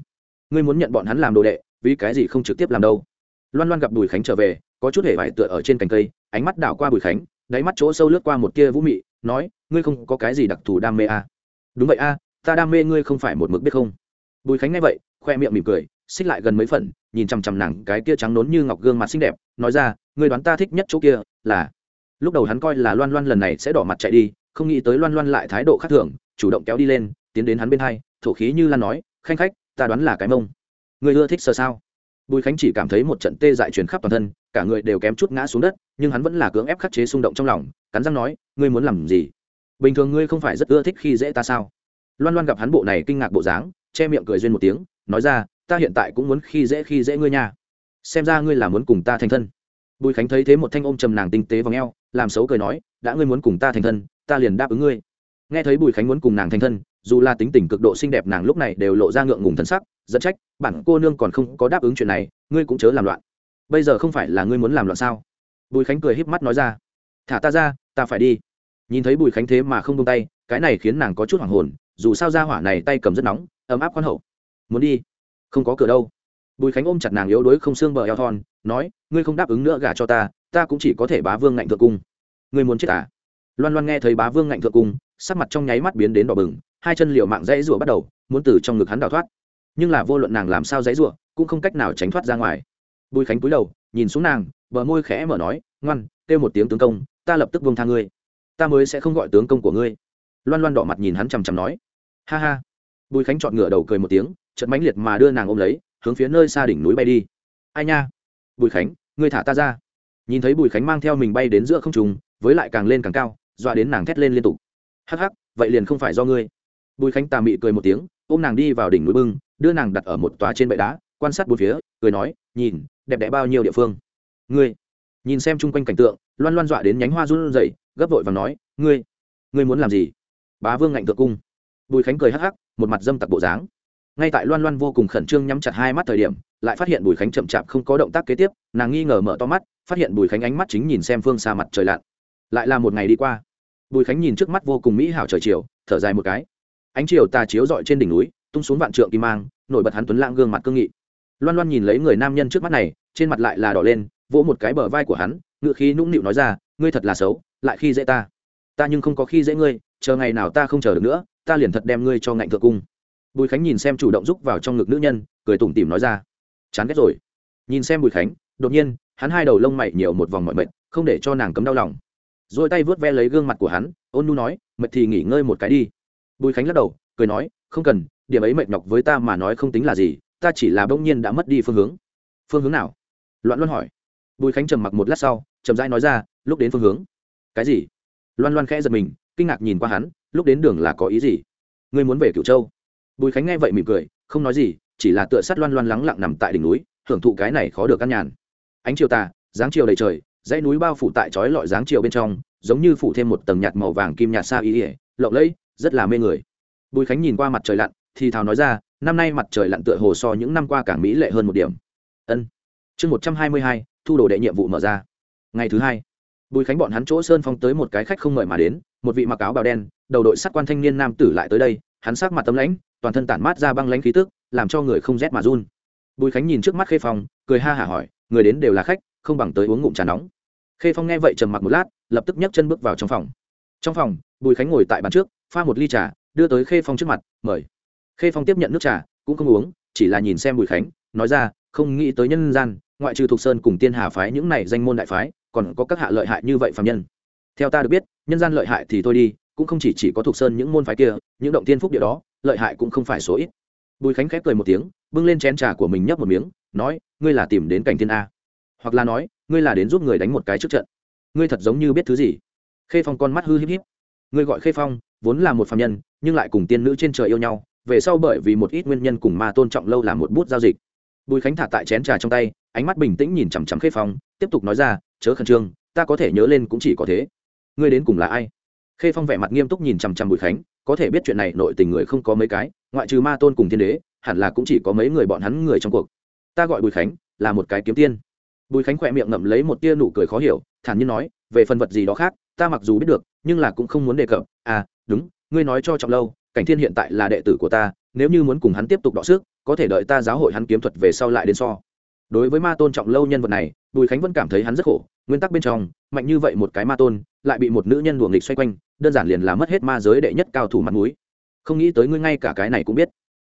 Ngươi muốn nhận bọn hắn làm đồ đệ, vì cái gì không trực tiếp làm đâu? Loan loan gặp bùi khánh trở về, có chút hề vải tựa ở trên cành cây, ánh mắt đảo qua bùi khánh, đáy mắt chỗ sâu lướt qua một tia vũ mị, nói, ngươi không có cái gì đặc thù đam mê a đúng vậy a ta đam mê ngươi không phải một mực biết không? Bùi khánh nghe vậy, khoe miệng mỉm cười, xích lại gần mấy phần, nhìn chằm chằm nàng cái kia trắng nốn như ngọc gương mặt xinh đẹp, nói ra, ngươi đoán ta thích nhất chỗ kia là lúc đầu hắn coi là loan loan lần này sẽ đỏ mặt chạy đi, không nghĩ tới loan loan lại thái độ khác thường, chủ động kéo đi lên, tiến đến hắn bên hai, thổ khí như lan nói, khanh khách, ta đoán là cái mông. Người ưa thích sờ sao? Bùi khánh chỉ cảm thấy một trận tê dại truyền khắp toàn thân, cả người đều kém chút ngã xuống đất, nhưng hắn vẫn là cưỡng ép khắc chế xung động trong lòng, cắn răng nói, ngươi muốn làm gì? Bình thường ngươi không phải rất ưa thích khi dễ ta sao? Loan loan gặp hắn bộ này kinh ngạc bộ dáng, che miệng cười duyên một tiếng, nói ra, ta hiện tại cũng muốn khi dễ khi dễ ngươi nha. Xem ra ngươi là muốn cùng ta thành thân bùi khánh thấy thế một thanh ôm trầm nàng tinh tế v ò làm xấu cười nói, đã ngươi muốn cùng ta thành thân, ta liền đáp ứng ngươi. Nghe thấy bùi khánh muốn cùng nàng thành thân, dù là tính tình cực độ xinh đẹp nàng lúc này đều lộ ra ngượng ngùng thân sắc dẫn trách, bản cô nương còn không có đáp ứng chuyện này, ngươi cũng chớ làm loạn. Bây giờ không phải là ngươi muốn làm loạn sao? Bùi khánh cười híp mắt nói ra, thả ta ra, ta phải đi. Nhìn thấy bùi khánh thế mà không tung tay, cái này khiến nàng có chút hoảng hồn, dù sao ra hỏa này tay cầm rất nóng, ấm áp khoan hậu. Muốn đi, không có cửa đâu. Bùi khánh ôm chặt nàng yếu đuối không xương bờ eo thon nói, ngươi không đáp ứng nữa gả cho ta ta cũng chỉ có thể bá vương ngạnh thượng cung. Ngươi muốn chết à? Loan loan nghe thấy bá vương ngạnh thượng cung, sắc mặt trong nháy mắt biến đến đỏ bừng, hai chân liều mạng dãy rủa bắt đầu, muốn từ trong ngực hắn đào thoát. Nhưng là vô luận nàng làm sao dãy rủa, cũng không cách nào tránh thoát ra ngoài. Bùi khánh cúi đầu, nhìn xuống nàng, bờ môi khẽ mở nói, ngoan, kêu một tiếng tướng công, ta lập tức buông tha ngươi. Ta mới sẽ không gọi tướng công của ngươi. Loan loan đỏ mặt nhìn hắn chằm chằm nói, ha ha. Bùi khánh chọn ngựa đầu cười một tiếng chật mãnh liệt mà đưa nàng ôm lấy, hướng phía nơi xa đỉnh núi bay đi. Ai nha bùi khánh, ngươi thả ta ra. Nhìn thấy bùi khánh mang theo mình bay đến giữa không trùng với lại càng lên càng cao, dọa đến nàng thét lên liên tục. Hắc hắc, vậy liền không phải do ngươi. Bùi khánh tà mị cười một tiếng, ôm nàng đi vào đỉnh núi bưng, đưa nàng đặt ở một tòa trên bệ đá, quan sát bốn phía, cười nói, nhìn, đẹp đẽ bao nhiêu địa phương. Ngươi, nhìn xem chung quanh cảnh tượng, loan loan dọa đến nhánh hoa run rẩy, gấp vội và nói, ngươi ngươi muốn làm gì? Bá vương ngạnh thượng cung. Bùi khánh cười hắc hắc, một mặt dâm tặc bộ dáng ngay tại loan loan vô cùng khẩn trương nhắm chặt hai mắt thời điểm, lại phát hiện bùi khánh chậm chạp không có động tác kế tiếp, nàng nghi ngờ mở to mắt, phát hiện bùi khánh ánh mắt chính nhìn xem phương xa mặt trời lặn. Lại là một ngày đi qua. Bùi khánh nhìn trước mắt vô cùng mỹ hảo trời chiều, thở dài một cái. Ánh chiều tà chiếu dọi trên đỉnh núi, tung xuống vạn trượng kim mang, nổi bật hắn tuấn lãng gương mặt cương nghị. Loan loan nhìn lấy người nam nhân trước mắt này, trên mặt lại là đỏ lên, vỗ một cái bờ vai của hắn, ngựa khí nũng nịu nói ra, ngươi thật là xấu, lại khi dễ ta. Ta nhưng không có khi dễ ngươi, chờ ngày nào ta không chờ được nữa, ta liền thật đem ngươi cho ngạnh thượng cung bùi khánh nhìn xem chủ động rúc vào trong ngực nữ nhân, cười tủm tỉm nói ra. Chán ghét rồi. Nhìn xem bùi khánh, đột nhiên, hắn hai đầu lông mày nhiều một vòng mọi mệt, không để cho nàng cấm đau lòng. Rồi tay vớt ve lấy gương mặt của hắn, ôn nu nói, mệt thì nghỉ ngơi một cái đi. Bùi khánh lắc đầu, cười nói, không cần, điểm ấy mệt nhọc với ta mà nói không tính là gì, ta chỉ là bỗng nhiên đã mất đi phương hướng. Phương hướng nào? Loạn loan hỏi. Bùi khánh trầm mặc một lát sau, chậm rãi nói ra, lúc đến phương hướng. Cái gì? Loan loan khẽ giật mình, kinh ngạc nhìn qua hắn, lúc đến đường là có ý gì? Ngươi muốn về cửu châu bùi khánh nghe vậy mỉm cười, không nói gì, chỉ là tựa sắt loan loan lắng lặng nằm tại đỉnh núi, hưởng thụ cái này khó được căn nhàn. Ánh chiều tà, dáng chiều đầy trời, dãy núi bao phủ tại trói lọi dáng chiều bên trong, giống như phủ thêm một tầng nhạt màu vàng kim nhạt xa ý ỉa lộng lẫy, rất là mê người. Bùi khánh nhìn qua mặt trời lặn, thì thào nói ra, năm nay mặt trời lặn tựa hồ so những năm qua càng mỹ lệ hơn một điểm. Ân. Chương một trăm hai mươi hai, thu đồ đệ nhiệm vụ mở ra. Ngày thứ hai, bùi khánh bọn hắn chỗ sơn phong tới một cái khách không mời mà đến, một vị mặc áo bào đen, đầu đội sắt quan thanh niên nam tử lại tới đây, hắn sắc mặt tấm lãnh toàn thân tản mát ra băng lãnh khí tức, làm cho người không rét mà run. Bùi khánh nhìn trước mắt khê phong, cười ha hả hỏi, người đến đều là khách, không bằng tới uống ngụm trà nóng. Khê phong nghe vậy trầm mặc một lát, lập tức nhấc chân bước vào trong phòng. Trong phòng, bùi khánh ngồi tại bàn trước, pha một ly trà, đưa tới khê phong trước mặt, mời. Khê phong tiếp nhận nước trà, cũng không uống, chỉ là nhìn xem bùi khánh, nói ra, không nghĩ tới nhân gian, ngoại trừ thục sơn cùng tiên hà phái những này danh môn đại phái, còn có các hạ lợi hại như vậy phạm nhân. Theo ta được biết, nhân gian lợi hại thì thôi đi, cũng không chỉ chỉ có thục sơn những môn phái kia, những động tiên phúc địa đó lợi hại cũng không phải số ít. Bùi khánh khép cười một tiếng, bưng lên chén trà của mình nhấp một miếng, nói, ngươi là tìm đến cảnh thiên a. Hoặc là nói, ngươi là đến giúp người đánh một cái trước trận. Ngươi thật giống như biết thứ gì. Khê phong con mắt hư híp híp. Ngươi gọi khê phong, vốn là một phạm nhân, nhưng lại cùng tiên nữ trên trời yêu nhau, về sau bởi vì một ít nguyên nhân cùng ma tôn trọng lâu làm một bút giao dịch. Bùi khánh thả tại chén trà trong tay, ánh mắt bình tĩnh nhìn chằm chằm khê phong, tiếp tục nói ra, chớ khẩn trương, ta có thể nhớ lên cũng chỉ có thế. Ngươi đến cùng là ai? Khê phong vẻ mặt nghiêm túc nhìn chằm chằm bùi khánh, có thể biết chuyện này nội tình người không có mấy cái, ngoại trừ ma tôn cùng thiên đế, hẳn là cũng chỉ có mấy người bọn hắn người trong cuộc. Ta gọi bùi khánh, là một cái kiếm tiên. Bùi khánh khỏe miệng ngậm lấy một tia nụ cười khó hiểu, thản nhiên nói, về phần vật gì đó khác, ta mặc dù biết được, nhưng là cũng không muốn đề cập. À đúng, ngươi nói cho trọng lâu, cảnh thiên hiện tại là đệ tử của ta, nếu như muốn cùng hắn tiếp tục đọ sức, có thể đợi ta giáo hội hắn kiếm thuật về sau lại đến so. Đối với ma tôn trọng lâu nhân vật này, bùi khánh vẫn cảm thấy hắn rất khổ nguyên tắc bên trong, mạnh như vậy một cái ma tôn, lại bị một nữ nhân luồng nghịch xoay quanh, đơn giản liền là mất hết ma giới đệ nhất cao thủ mặt mũi. không nghĩ tới ngươi ngay cả cái này cũng biết.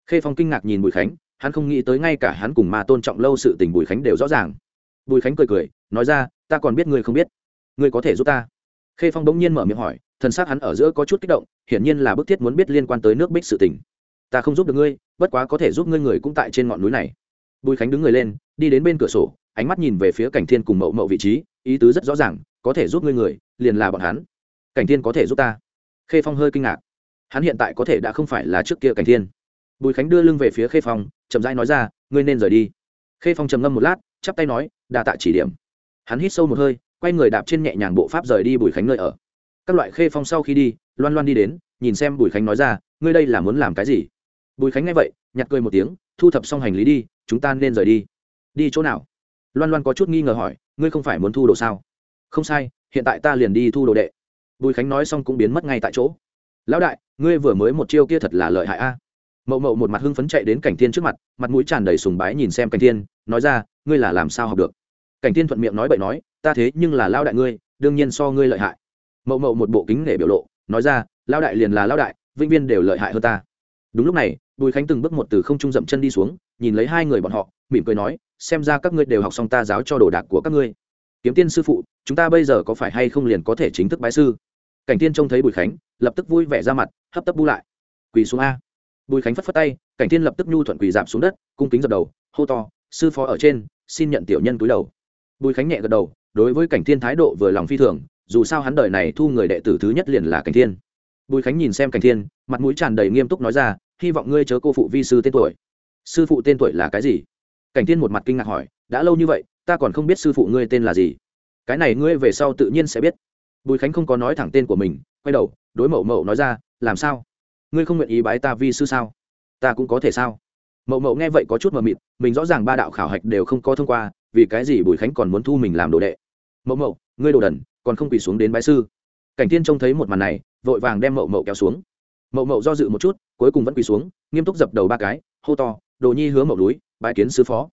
Khê phong kinh ngạc nhìn bùi khánh, hắn không nghĩ tới ngay cả hắn cùng ma tôn trọng lâu sự tình bùi khánh đều rõ ràng. Bùi khánh cười cười, nói ra, ta còn biết ngươi không biết. Ngươi có thể giúp ta. Khê phong bỗng nhiên mở miệng hỏi, thần s á c hắn ở giữa có chút kích động, hiển nhiên là bức thiết muốn biết liên quan tới nước bích sự tình. Ta không giúp được ngươi, bất quá có thể giúp ngươi người cũng tại trên ngọn núi này. Bùi khánh đứng người lên, đi đến bên cửa sổ ánh mắt nhìn về phía cảnh thiên cùng mậu mậu vị trí, ý tứ rất rõ ràng, có thể giúp ngươi người, liền là bọn hắn. Cảnh thiên có thể giúp ta? Khê phong hơi kinh ngạc. Hắn hiện tại có thể đã không phải là trước kia cảnh thiên. Bùi khánh đưa lưng về phía khê phong, chậm rãi nói ra, ngươi nên rời đi. Khê phong trầm ngâm một lát, chắp tay nói, đa tạ chỉ điểm. Hắn hít sâu một hơi, quay người đạp trên nhẹ nhàng bộ pháp rời đi bùi khánh nơi ở. Các loại khê phong sau khi đi, loan loan đi đến, nhìn xem bùi khánh nói ra, ngươi đây là muốn làm cái gì? Bùi khánh nghe vậy, nhặt cười một tiếng, thu thập xong hành lý đi, chúng ta nên rời đi. Đi chỗ nào? Loan loan có chút nghi ngờ hỏi, ngươi không phải muốn thu đồ sao? Không sai, hiện tại ta liền đi thu đồ đệ. Bùi khánh nói xong cũng biến mất ngay tại chỗ. Lão đại, ngươi vừa mới một chiêu kia thật là lợi hại a. Mậu mậu một mặt hưng phấn chạy đến cảnh thiên trước mặt mặt mũi tràn đầy sùng bái nhìn xem cảnh thiên, nói ra, ngươi là làm sao học được? Cảnh thiên thuận miệng nói bậy nói, ta thế nhưng là lao đại ngươi, đương nhiên so ngươi lợi hại. Mậu mậu một bộ kính nể biểu lộ, nói ra lao đại liền là lao đại, vĩnh viên đều lợi hại hơn ta. Đúng lúc này bùi khánh từng bước một từ không trung dậm chân đi xuống, nhìn lấy hai người bọn họ, mỉm cười nói, xem ra các ngươi đều học xong ta giáo cho đồ đạc của các ngươi. Kiếm tiên sư phụ, chúng ta bây giờ có phải hay không liền có thể chính thức bái sư? Cảnh tiên trông thấy bùi khánh, lập tức vui vẻ ra mặt, hấp tấp bu lại. Quỳ xuống a. Bùi khánh phất phất tay, cảnh tiên lập tức nhu thuận quỳ dạp xuống đất, cung kính dập đầu, hô to, sư phó ở trên, xin nhận tiểu nhân cúi đầu. Bùi khánh nhẹ gật đầu, đối với cảnh thiên thái độ vừa lòng phi thường, dù sao hắn đời này thu người đệ tử thứ nhất liền là cảnh thiên. Bùi khánh nhìn xem cảnh thiên, mặt mũi tràn đầy nghiêm túc nói ra hy vọng ngươi chớ cô phụ vi sư tên tuổi. Sư phụ tên tuổi là cái gì? Cảnh thiên một mặt kinh ngạc hỏi, đã lâu như vậy, ta còn không biết sư phụ ngươi tên là gì. Cái này ngươi về sau tự nhiên sẽ biết. Bùi khánh không có nói thẳng tên của mình, quay đầu, đối mậu mậu nói ra, làm sao? Ngươi không nguyện ý bái ta vi sư sao? Ta cũng có thể sao? Mậu mậu nghe vậy có chút mờ mịt, mình rõ ràng ba đạo khảo hạch đều không có thông qua, vì cái gì bùi khánh còn muốn thu mình làm đồ đệ? Mậu mậu, ngươi đồ đần, còn không quỳ xuống đến bái sư. Cảnh tiên trông thấy một màn này, vội vàng đem mậu mậu kéo xuống mậu mậu do dự một chút, cuối cùng vẫn quỳ xuống, nghiêm túc dập đầu ba cái, hô to, đồ nhi hứa mậu núi bãi kiến sứ phó.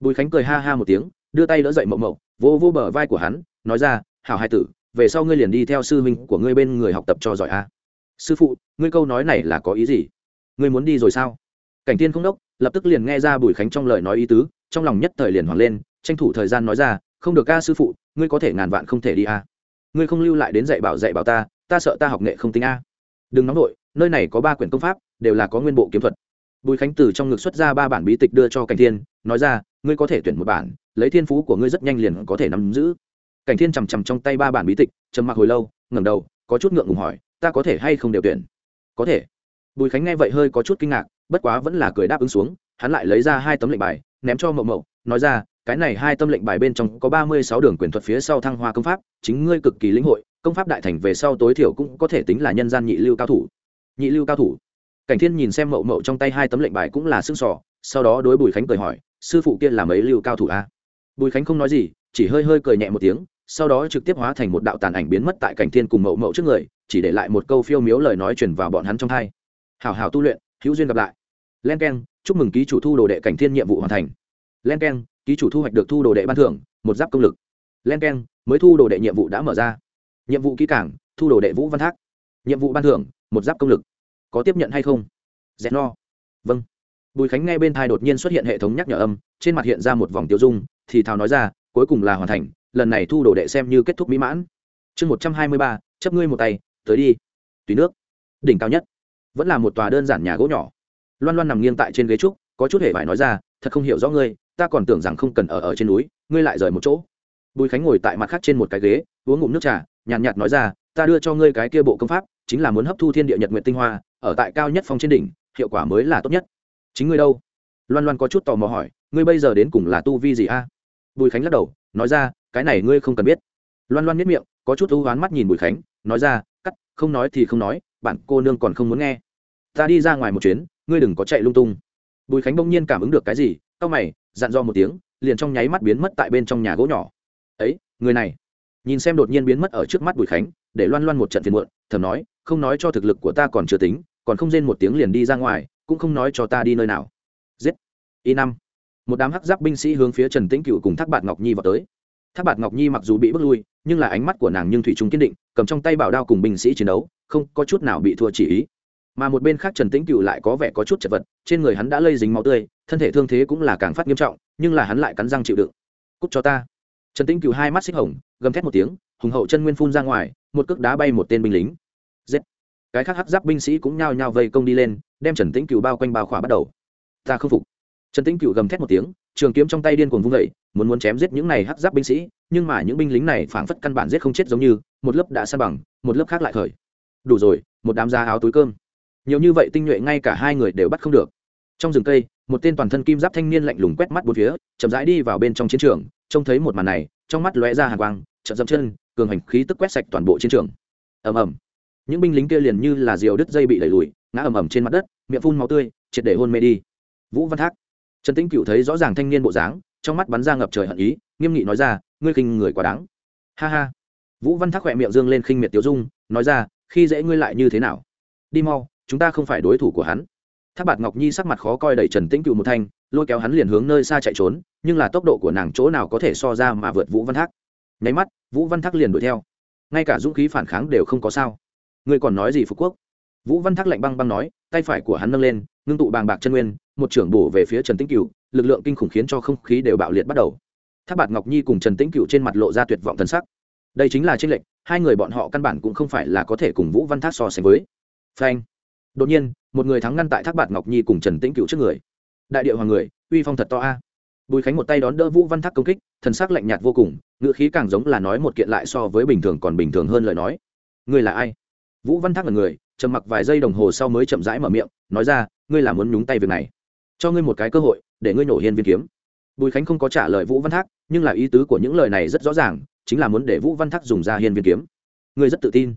Bùi khánh cười ha ha một tiếng, đưa tay đỡ dậy mậu mậu vô vô bờ vai của hắn, nói ra, hảo hai tử, về sau ngươi liền đi theo sư huynh của ngươi bên người học tập cho giỏi a. Sư phụ, ngươi câu nói này là có ý gì? Ngươi muốn đi rồi sao? Cảnh tiên không đốc, lập tức liền nghe ra bùi khánh trong lời nói ý tứ, trong lòng nhất thời liền hoảng lên, tranh thủ thời gian nói ra, không được ca sư phụ, ngươi có thể ngàn vạn không thể đi a. Ngươi không lưu lại đến dạy bảo dạy bảo ta ta sợ ta học nghệ không tính a đừng nóng nổi nơi này có ba quyển công pháp, đều là có nguyên bộ kiếm thuật. Bùi khánh từ trong ngực xuất ra ba bản bí tịch đưa cho cảnh thiên, nói ra, ngươi có thể tuyển một bản, lấy thiên phú của ngươi rất nhanh liền có thể nắm giữ. Cảnh thiên chằm chằm trong tay ba bản bí tịch, trầm mặc hồi lâu, ngẩng đầu, có chút ngượng ngùng hỏi, ta có thể hay không đều tuyển? Có thể. Bùi khánh nghe vậy hơi có chút kinh ngạc, bất quá vẫn là cười đáp ứng xuống, hắn lại lấy ra hai tấm lệnh bài, ném cho mậu mậu, nói ra, cái này hai tâm lệnh bài bên trong có ba mươi sáu đường quyền thuật phía sau thăng hoa công pháp, chính ngươi cực kỳ lĩnh hội công pháp đại thành về sau tối thiểu cũng có thể tính là nhân gian nhị lưu cao thủ. Nhị lưu cao thủ. Cảnh thiên nhìn xem mậu mậu trong tay hai tấm lệnh bài cũng là xương sỏ, sau đó đối bùi khánh cười hỏi, sư phụ kia là mấy lưu cao thủ a? À? bùi khánh không nói gì, chỉ hơi hơi cười nhẹ một tiếng, sau đó trực tiếp hóa thành một đạo tàn ảnh biến mất tại cảnh thiên cùng mậu mậu trước người, chỉ để lại một câu phiêu miếu lời nói truyền vào bọn hắn trong hai. Hào hào tu luyện, hữu duyên gặp lại. Len k e n chúc mừng ký chủ thu đồ đệ cảnh thiên nhiệm vụ hoàn thành. Len k e n ký chủ thu hoạch được thu đồ đệ ban thưởng, một giáp công lực. Len k e n mới thu đồ đệ nhiệm vụ đã mở ra nhiệm vụ kỹ cảng thu đồ đệ vũ văn thác. Nhiệm vụ ban thưởng, một giáp công lực. Có tiếp nhận hay không? Dẹn no. Vâng. Bùi khánh nghe bên thai đột nhiên xuất hiện hệ thống nhắc nhở âm, trên mặt hiện ra một vòng tiêu dung, thì thào nói ra, cuối cùng là hoàn thành, lần này thu đồ đệ xem như kết thúc mỹ mãn. Chương một trăm hai mươi ba, chấp ngươi một tay, tới đi. Tùy nước. Đỉnh cao nhất. Vẫn là một tòa đơn giản nhà gỗ nhỏ. Loan loan nằm nghiêng tại trên ghế trúc, có chút hề phải nói ra, thật không hiểu rõ ngươi, ta còn tưởng rằng không cần ở ở trên núi, ngươi lại rời một chỗ bùi khánh ngồi tại mặt khác trên một cái ghế uống ngụm nước trà nhàn nhạt, nhạt nói ra ta đưa cho ngươi cái kia bộ công pháp chính là muốn hấp thu thiên địa nhật nguyện tinh hoa ở tại cao nhất phong trên đỉnh hiệu quả mới là tốt nhất. Chính ngươi đâu? Loan loan có chút tò mò hỏi ngươi bây giờ đến cùng là tu vi gì a? Bùi khánh lắc đầu nói ra cái này ngươi không cần biết. Loan loan miết miệng có chút ưu oán mắt nhìn bùi khánh nói ra cắt không nói thì không nói bạn cô nương còn không muốn nghe. Ta đi ra ngoài một chuyến ngươi đừng có chạy lung tung. Bùi khánh bỗng nhiên cảm ứng được cái gì cau mày dặn dò một tiếng liền trong nháy mắt biến mất tại bên trong nhà gỗ nhỏ ấy, người này. Nhìn xem đột nhiên biến mất ở trước mắt bùi khánh, để loan loan một trận phiền muộn, thầm nói, không nói cho thực lực của ta còn chưa tính, còn không rên một tiếng liền đi ra ngoài, cũng không nói cho ta đi nơi nào. Giết. Y năm. Một đám hắc giáp binh sĩ hướng phía trần tĩnh cựu cùng thác bạt ngọc nhi vào tới. Thác bạt ngọc nhi mặc dù bị bước lui, nhưng là ánh mắt của nàng nhưng thủy trung kiên định, cầm trong tay bảo đao cùng binh sĩ chiến đấu, không có chút nào bị thua chỉ ý. Mà một bên khác trần tĩnh cựu lại có vẻ có chút chật vật, trên người hắn đã lây dính máu tươi, thân thể thương thế cũng là càng phát nghiêm trọng, nhưng là hắn lại cắn răng chịu đựng. Cút cho ta trần tĩnh cựu hai mắt xích hồng gầm thét một tiếng hùng hậu chân nguyên phun ra ngoài một cước đá bay một tên binh lính. Giết! Cái khác hắc giáp binh sĩ cũng nhao nhao vây công đi lên đem trần tĩnh cựu bao quanh bao khỏa bắt đầu. Ta không phục. Trần tĩnh cựu gầm thét một tiếng trường kiếm trong tay điên cuồng vung dậy, muốn muốn chém giết những này hắc giáp binh sĩ nhưng mà những binh lính này phảng phất căn bản giết không chết giống như một lớp đã san bằng một lớp khác lại khởi. Đủ rồi một đám da áo túi cơm. Nhiều như vậy tinh nhuệ ngay cả hai người đều bắt không được. Trong rừng cây một tên toàn thân kim giáp thanh niên lạnh lùng quét mắt bốn phía chậm rãi đi vào bên trong chiến trường trông thấy một màn này, trong mắt lóe ra hàng quang chậm dậm chân, cường hành khí tức quét sạch toàn bộ chiến trường. Ầm ầm. Những binh lính kia liền như là diều đứt dây bị đẩy lùi, ngã ầm ầm trên mặt đất, miệng phun máu tươi, triệt để hôn mê đi. Vũ văn thác. Trần tĩnh cựu thấy rõ ràng thanh niên bộ dáng, trong mắt bắn ra ngập trời hận ý, nghiêm nghị nói ra, ngươi khinh người quá đáng. Ha ha. Vũ văn thác khỏe miệng dương lên khinh miệt tiêu dung, nói ra, khi dễ ngươi lại như thế nào? Đi mau, chúng ta không phải đối thủ của hắn. Thác bạt ngọc nhi sắc mặt khó coi đẩy trần tĩnh cựu một thanh lôi kéo hắn liền hướng nơi xa chạy trốn, nhưng là tốc độ của nàng chỗ nào có thể so ra mà vượt vũ văn thác. Nháy mắt, vũ văn thác liền đuổi theo. Ngay cả dũng khí phản kháng đều không có sao. Ngươi còn nói gì phú quốc? Vũ văn thác lạnh băng băng nói, tay phải của hắn nâng lên, ngưng tụ bàng bạc chân nguyên, một trưởng bổ về phía trần tĩnh cựu lực lượng kinh khủng khiến cho không khí đều bạo liệt bắt đầu. Thác bạt ngọc nhi cùng trần tĩnh cựu trên mặt lộ ra tuyệt vọng thân sắc. Đây chính là tranh lệch, hai người bọn họ căn bản cũng không phải là có thể cùng vũ văn thác so sánh với. Phanh. Đột nhiên, một người thắng ngăn tại thác bạt ngọc nhi cùng trần tĩnh cựu trước người đại địa hoàng người, uy phong thật to a. Bùi khánh một tay đón đỡ vũ văn thác công kích, thần sắc lạnh nhạt vô cùng ngựa khí càng giống là nói một kiện lại so với bình thường còn bình thường hơn lời nói. Ngươi là ai? Vũ văn thác là người, trầm mặc vài giây đồng hồ sau mới chậm rãi mở miệng, nói ra, ngươi là muốn nhúng tay việc này. Cho ngươi một cái cơ hội, để ngươi nổ hiên viên kiếm. Bùi khánh không có trả lời vũ văn thác, nhưng là ý tứ của những lời này rất rõ ràng, chính là muốn để vũ văn thác dùng ra hiên viên kiếm. Ngươi rất tự tin.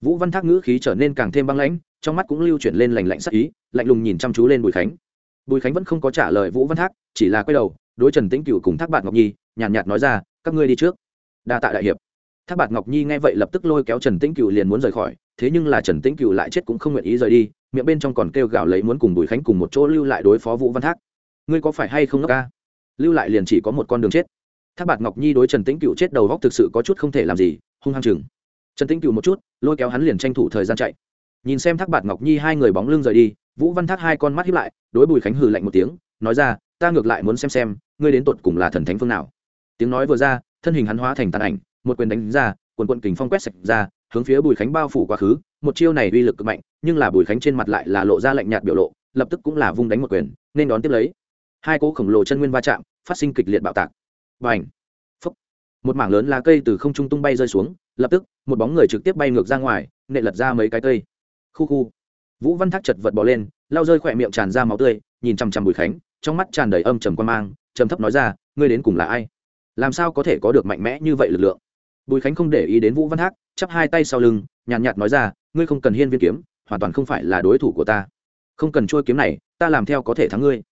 Vũ văn thác ngữ khí trở nên càng thêm băng lãnh, trong mắt cũng lưu chuyển lên lành lạnh sắc ý, lạnh lùng nhìn chăm chú lên bùi khánh bùi khánh vẫn không có trả lời vũ văn thác chỉ là quay đầu đối trần tĩnh cựu cùng thác bạn ngọc nhi nhàn nhạt, nhạt nói ra các ngươi đi trước. Đa tạ đại hiệp. Thác bạt ngọc nhi nghe vậy lập tức lôi kéo trần tĩnh cựu liền muốn rời khỏi thế nhưng là trần tĩnh cựu lại chết cũng không nguyện ý rời đi miệng bên trong còn kêu gào lấy muốn cùng bùi khánh cùng một chỗ lưu lại đối phó vũ văn thác. Ngươi có phải hay không ngốc ca? Lưu lại liền chỉ có một con đường chết. Thác bạt ngọc nhi đối trần tĩnh cựu chết đầu góc thực sự có chút không thể làm gì hung hăng chừng. Trần tĩnh cựu một chút lôi kéo hắn liền tranh thủ thời gian chạy. Nhìn xem thác bạt ngọc nhi hai người bóng lưng rời đi vũ văn thác hai con mắt hiếp lại, đối bùi khánh hừ lạnh một tiếng, nói ra, ta ngược lại muốn xem xem, ngươi đến tột cùng là thần thánh phương nào. Tiếng nói vừa ra, thân hình hắn hóa thành tàn ảnh, một quyền đánh ra, quần quận kình phong quét sạch ra, hướng phía bùi khánh bao phủ quá khứ, một chiêu này uy lực cực mạnh, nhưng là bùi khánh trên mặt lại là lộ ra lạnh nhạt biểu lộ, lập tức cũng là vung đánh một quyền, nên đón tiếp lấy. Hai cỗ khổng lồ chân nguyên va chạm, phát sinh kịch liệt bạo tạc. Và ảnh phúc! Một mảng lớn lá cây từ không trung tung bay rơi xuống, lập tức, một bóng người trực tiếp bay ngược ra ngoài nệ lật ra mấy cái cây. Khu khu! Vũ văn thác chật vật bỏ lên lao rơi khỏe miệng tràn ra máu tươi nhìn chằm chằm bùi khánh trong mắt tràn đầy âm trầm quan mang trầm thấp nói ra ngươi đến cùng là ai? Làm sao có thể có được mạnh mẽ như vậy lực lượng? Bùi khánh không để ý đến vũ văn thác chắp hai tay sau lưng nhàn nhạt, nhạt nói ra ngươi không cần hiên viên kiếm hoàn toàn không phải là đối thủ của ta. Không cần trôi kiếm này ta làm theo có thể thắng ngươi.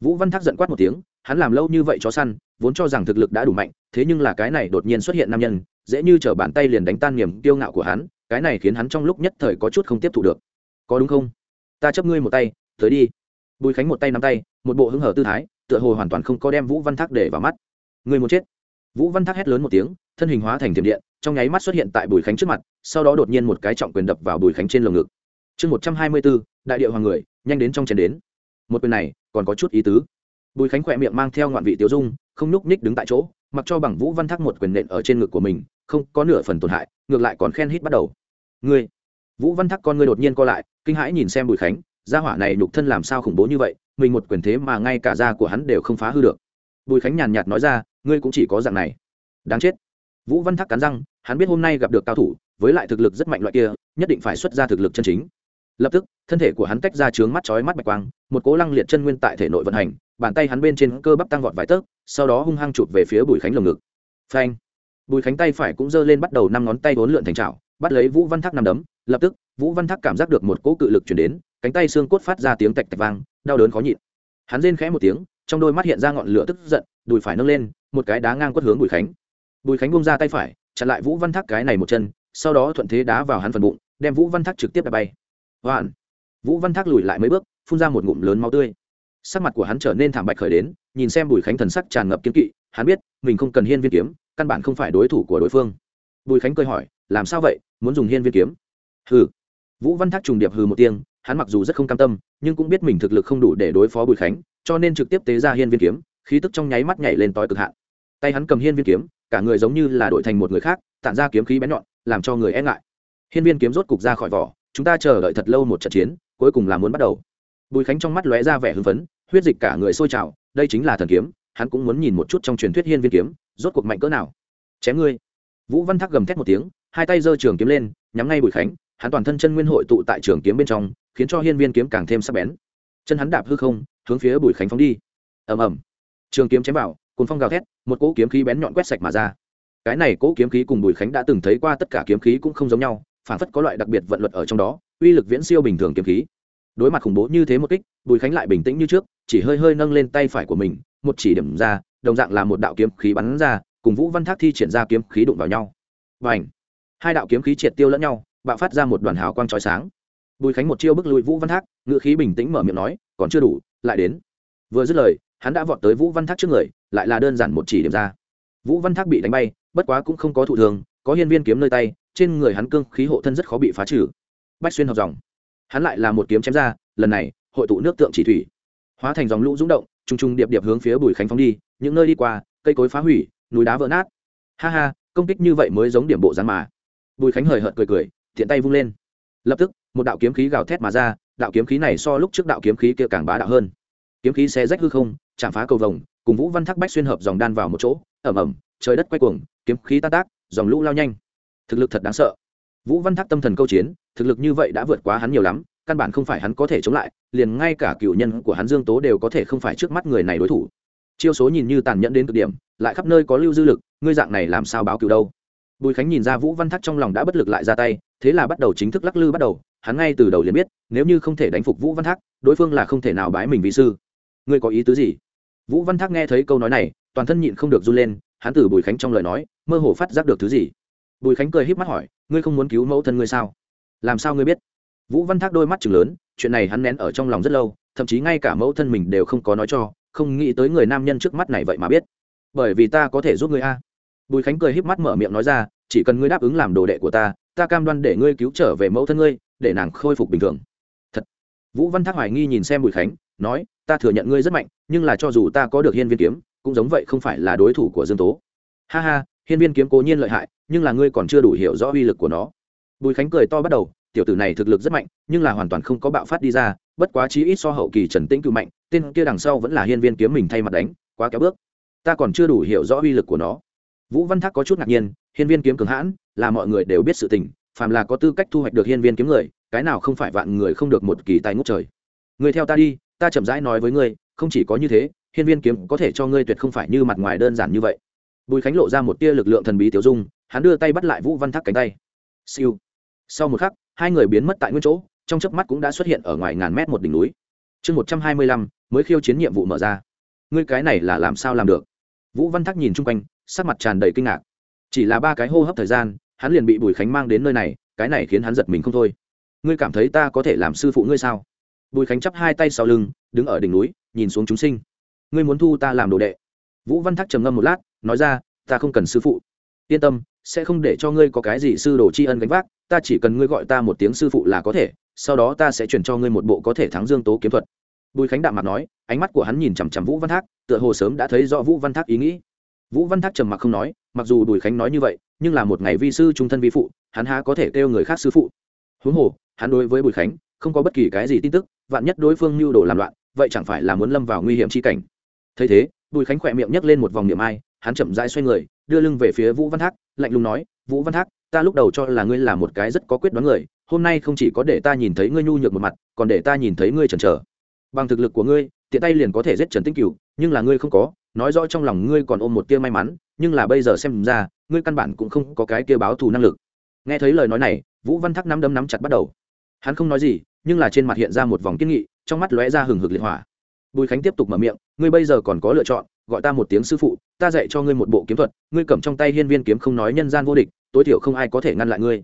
Vũ văn thác giận quát một tiếng hắn làm lâu như vậy chó săn vốn cho rằng thực lực đã đủ mạnh thế nhưng là cái này đột nhiên xuất hiện nam nhân dễ như t bàn tay liền đánh tan niềm kiêu ngạo của hắn cái này khiến hắn trong lúc nhất thời có chút không tiếp thu được có đúng không? Ta chấp ngươi một tay, tới đi. Bùi khánh một tay nắm tay, một bộ hứng hở tư thái, tựa hồ hoàn toàn không có đem vũ văn thác để vào mắt. Người muốn chết? Vũ văn thác hét lớn một tiếng, thân hình hóa thành tiềm điện, trong nháy mắt xuất hiện tại bùi khánh trước mặt, sau đó đột nhiên một cái trọng quyền đập vào bùi khánh trên lồng ngực. Chương một trăm hai mươi bốn, đại điệu hoàng người, nhanh đến trong chén đến. Một quyền này, còn có chút ý tứ. Bùi khánh khỏe miệng mang theo ngoạn vị tiêu dung, không nhúc nhích đứng tại chỗ, mặc cho bằng vũ văn thác một quyền nện ở trên ngực của mình, không có nửa phần tổn hại, ngược lại còn khen hít bắt đầu. Ngươi vũ văn thác con ngươi đột nhiên co lại, kinh hãi nhìn xem bùi khánh, gia hỏa này nhục thân làm sao khủng bố như vậy, mình một quyền thế mà ngay cả da của hắn đều không phá hư được. Bùi khánh nhàn nhạt nói ra, ngươi cũng chỉ có dạng này. Đáng chết. Vũ văn thác cắn răng, hắn biết hôm nay gặp được cao thủ, với lại thực lực rất mạnh loại kia, nhất định phải xuất ra thực lực chân chính. Lập tức, thân thể của hắn tách ra trướng mắt chói mắt bạch quang, một cố lăng liệt chân nguyên tại thể nội vận hành, bàn tay hắn bên trên cơ bắp tăng vọt vài tấc, sau đó hung hăng chụp về phía bùi khánh lồng ngực. Phanh. Bùi khánh tay phải cũng giơ lên bắt đầu năm ngón tay vốn lượn thành trào bắt lấy vũ văn thác nằm đấm lập tức, vũ văn thác cảm giác được một cỗ cự lực chuyển đến, cánh tay xương cốt phát ra tiếng tạch tạch vang, đau đớn khó nhịn. Hắn rên khẽ một tiếng, trong đôi mắt hiện ra ngọn lửa tức giận, đùi phải nâng lên, một cái đá ngang quất hướng bùi khánh. Bùi khánh bung ra tay phải, chặn lại vũ văn thác cái này một chân, sau đó thuận thế đá vào hắn phần bụng, đem vũ văn thác trực tiếp đè bay. Hoạn! Vũ văn thác lùi lại mấy bước, phun ra một ngụm lớn máu tươi. Sắc mặt của hắn trở nên thảm bạch khởi đến, nhìn xem bùi khánh thần sắc tràn ngập kiếm kỵ, hắn biết, mình không cần hiên viên kiếm, căn bản không phải đối thủ của đối phương. Bùi khánh cười hỏi, làm sao vậy? Muốn dùng hiên viên kiếm? Hừ. Vũ văn thác trùng điệp hừ một tiếng, hắn mặc dù rất không cam tâm, nhưng cũng biết mình thực lực không đủ để đối phó bùi khánh, cho nên trực tiếp tế ra hiên viên kiếm, khí tức trong nháy mắt nhảy lên tối cực hạn. Tay hắn cầm hiên viên kiếm, cả người giống như là đổi thành một người khác, tản ra kiếm khí bén nhọn, làm cho người e ngại. Hiên viên kiếm rốt cục ra khỏi vỏ, chúng ta chờ đợi thật lâu một trận chiến, cuối cùng là muốn bắt đầu. Bùi khánh trong mắt lóe ra vẻ hưng phấn, huyết dịch cả người sôi trào, đây chính là thần kiếm, hắn cũng muốn nhìn một chút trong truyền thuyết hiên viên kiếm, rốt cuộc mạnh cỡ nào. Chém ngươi. Vũ văn thác gầm thét một tiếng, hai tay giơ trường kiếm lên, nhắm ngay bùi khánh hắn toàn thân chân nguyên hội tụ tại trường kiếm bên trong, khiến cho hiên viên kiếm càng thêm sắc bén. Chân hắn đạp hư không, hướng phía bùi khánh phóng đi. Ầm ầm. Trường kiếm chém vào cồn phong gào thét, một cỗ kiếm khí bén nhọn quét sạch mà ra. Cái này cỗ kiếm khí cùng bùi khánh đã từng thấy qua tất cả kiếm khí cũng không giống nhau, phản phất có loại đặc biệt vận luật ở trong đó, uy lực viễn siêu bình thường kiếm khí. Đối mặt khủng bố như thế một kích, bùi khánh lại bình tĩnh như trước, chỉ hơi hơi nâng lên tay phải của mình, một chỉ điểm ra, đồng dạng là một đạo kiếm khí bắn ra, cùng vũ văn thác thi triển ra kiếm khí đụng vào nhau. Và ảnh hai đạo kiếm khí triệt tiêu lẫn nhau bạo phát ra một đoàn hào quang trói sáng. Bùi khánh một chiêu bức lùi vũ văn thác ngự khí bình tĩnh mở miệng nói, còn chưa đủ, lại đến. Vừa dứt lời, hắn đã vọt tới vũ văn thác trước người, lại là đơn giản một chỉ điểm ra. Vũ văn thác bị đánh bay, bất quá cũng không có thụ thường có hiên viên kiếm nơi tay, trên người hắn cương khí hộ thân rất khó bị phá trừ. Bách xuyên học dòng. Hắn lại là một kiếm chém ra, lần này, hội tụ nước tượng chỉ thủy. Hóa thành dòng lũ rúng động t r u n g t r u n g điệp điệp hướng phía bùi khánh phóng đi, những nơi đi qua, cây cối phá hủy, núi đá vỡ nát. Ha ha, công kích như vậy mới giống điểm bộ rắn mà. Bùi khánh hời hợt cười cười thiện tay vung lên. Lập tức, một đạo kiếm khí gào thét mà ra, đạo kiếm khí này so lúc trước đạo kiếm khí kia càng bá đạo hơn. Kiếm khí xé rách hư không, chạm phá cầu vồng, cùng vũ văn thác bách xuyên hợp dòng đan vào một chỗ ẩm ẩm trời đất quay cuồng, kiếm khí tan tác, dòng lũ lao nhanh. Thực lực thật đáng sợ. Vũ văn thác tâm thần câu chiến, thực lực như vậy đã vượt quá hắn nhiều lắm, căn bản không phải hắn có thể chống lại, liền ngay cả cựu nhân của hắn dương tố đều có thể không phải trước mắt người này đối thủ. Chiêu số nhìn như tàn nhẫn đến cực điểm, lại khắp nơi có lưu dư lực, ngươi dạng này làm sao báo cựu đâu? Bùi khánh nhìn ra vũ văn thác trong lòng đã bất lực lại ra tay, thế là bắt đầu chính thức lắc lư bắt đầu, hắn ngay từ đầu liền biết, nếu như không thể đánh phục vũ văn thác, đối phương là không thể nào bái mình vị sư. Ngươi có ý tứ gì? Vũ văn thác nghe thấy câu nói này, toàn thân nhịn không được run lên, hắn từ bùi khánh trong lời nói, mơ hồ phát giác được thứ gì. Bùi khánh cười h í p mắt hỏi, ngươi không muốn cứu mẫu thân ngươi sao? Làm sao ngươi biết? Vũ văn thác đôi mắt chừng lớn, chuyện này hắn nén ở trong lòng rất lâu, thậm chí ngay cả mẫu thân mình đều không có nói cho, không nghĩ tới người nam nhân trước mắt này vậy mà biết. Bởi vì ta có thể giúp ngươi a bùi khánh cười híp mắt mở miệng nói ra, chỉ cần ngươi đáp ứng làm đồ đệ của ta ta cam đoan để ngươi cứu trở về mẫu thân ngươi, để nàng khôi phục bình thường. Thật. Vũ văn thác hoài nghi nhìn xem bùi khánh, nói, ta thừa nhận ngươi rất mạnh, nhưng là cho dù ta có được hiên viên kiếm, cũng giống vậy không phải là đối thủ của dương tố. Ha ha, hiên viên kiếm cố nhiên lợi hại, nhưng là ngươi còn chưa đủ hiểu rõ uy lực của nó. Bùi khánh cười to bắt đầu, tiểu tử này thực lực rất mạnh, nhưng là hoàn toàn không có bạo phát đi ra, bất quá chí ít so hậu kỳ trần tĩnh cự mạnh, tên kia đằng sau vẫn là hiên viên kiếm mình thay mặt đánh, quá kéo bước. Ta còn chưa đủ hiểu rõ uy lực của nó vũ văn thác có chút ngạc nhiên, hiên viên kiếm cường hãn, là mọi người đều biết sự tình, phàm là có tư cách thu hoạch được hiên viên kiếm người, cái nào không phải vạn người không được một kỳ tài ngút trời. Người theo ta đi, ta chậm rãi nói với ngươi, không chỉ có như thế, hiên viên kiếm có thể cho ngươi tuyệt không phải như mặt ngoài đơn giản như vậy. Bùi khánh lộ ra một tia lực lượng thần bí tiểu dung, hắn đưa tay bắt lại vũ văn thác cánh tay. Siêu. Sau một khắc, hai người biến mất tại nguyên chỗ, trong chớp mắt cũng đã xuất hiện ở ngoài ngàn mét một đỉnh núi. Chương một trăm hai mươi lăm, mới khiêu chiến nhiệm vụ mở ra. Ngươi cái này là làm sao làm được? Vũ văn thác nhìn chung quanh sắc mặt tràn đầy kinh ngạc. Chỉ là ba cái hô hấp thời gian, hắn liền bị bùi khánh mang đến nơi này, cái này khiến hắn giật mình không thôi. Ngươi cảm thấy ta có thể làm sư phụ ngươi sao? Bùi khánh chắp hai tay sau lưng, đứng ở đỉnh núi, nhìn xuống chúng sinh. Ngươi muốn thu ta làm đồ đệ? Vũ văn thác trầm ngâm một lát, nói ra, ta không cần sư phụ. Yên tâm, sẽ không để cho ngươi có cái gì sư đồ tri ân gánh vác, ta chỉ cần ngươi gọi ta một tiếng sư phụ là có thể, sau đó ta sẽ chuyển cho ngươi một bộ có thể thắng dương tố kiếm thuật. Bùi khánh đạm mặt nói, ánh mắt của hắn nhìn chằm chằm vũ văn thác, tựa hồ sớm đã thấy rõ vũ văn thác ý nghĩ vũ văn thác trầm mặc không nói, mặc dù bùi khánh nói như vậy, nhưng là một ngày vi sư trung thân vi phụ, hắn há có thể kêu người khác sư phụ. Huống hồ, hắn đối với bùi khánh, không có bất kỳ cái gì tin tức, vạn nhất đối phương mưu đồ làm loạn, vậy chẳng phải là muốn lâm vào nguy hiểm chi cảnh. Thấy thế, bùi khánh khỏe miệng nhấc lên một vòng niệm ai, hắn chậm rãi xoay người, đưa lưng về phía vũ văn thác, lạnh lùng nói, vũ văn thác, ta lúc đầu cho là ngươi là một cái rất có quyết đoán người, hôm nay không chỉ có để ta nhìn thấy ngươi nhu nhược một mặt, còn để ta nhìn thấy ngươi chần chờ bằng thực lực của ngươi, tiện tay liền có thể giết trần tinh cựu nhưng là ngươi không có. Nói rõ trong lòng ngươi còn ôm một tia may mắn, nhưng là bây giờ xem ra, ngươi căn bản cũng không có cái kia báo thù năng lực. Nghe thấy lời nói này, vũ văn thắc nắm đấm nắm chặt bắt đầu. Hắn không nói gì, nhưng là trên mặt hiện ra một vòng kiên nghị, trong mắt lóe ra hừng hực liệt hỏa. Bùi khánh tiếp tục mở miệng, ngươi bây giờ còn có lựa chọn, gọi ta một tiếng sư phụ, ta dạy cho ngươi một bộ kiếm thuật, ngươi cầm trong tay hiên viên kiếm không nói nhân gian vô địch, tối thiểu không ai có thể ngăn lại ngươi.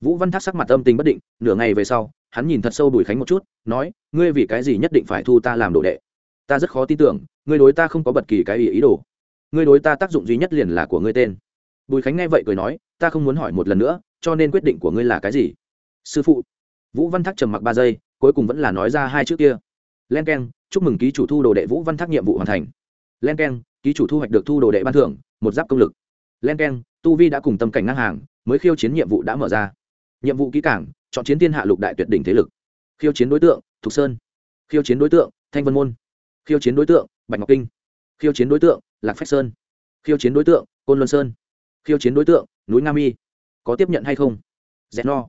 Vũ văn thác sắc mặt âm tình bất định, nửa ngày về sau hắn nhìn thật sâu bùi khánh một chút, nói, ngươi vì cái gì nhất định phải thu ta làm đồ đệ? Ta rất khó tin tưởng, ngươi đối ta không có bất kỳ cái ý ý đồ. Ngươi đối ta tác dụng duy nhất liền là của ngươi tên. Bùi khánh nghe vậy cười nói, ta không muốn hỏi một lần nữa, cho nên quyết định của ngươi là cái gì? Sư phụ. Vũ văn thác trầm mặc ba giây, cuối cùng vẫn là nói ra hai chữ kia. Len k e n chúc mừng ký chủ thu đồ đệ vũ văn thác nhiệm vụ hoàn thành. Len k e n ký chủ thu hoạch được thu đồ đệ ban thưởng, một giáp công lực. Len k e n tu vi đã cùng tâm cảnh ngang hàng, mới khiêu chiến nhiệm vụ đã mở ra nhiệm vụ kỹ cảng chọn chiến thiên hạ lục đại tuyệt đỉnh thế lực. Khiêu chiến đối tượng, thục sơn. Khiêu chiến đối tượng, thanh vân môn. Khiêu chiến đối tượng, bạch ngọc kinh. Khiêu chiến đối tượng, lạc phách sơn. Khiêu chiến đối tượng, côn luân sơn. Khiêu chiến đối tượng, núi nga mi. Có tiếp nhận hay không? Dẹt no.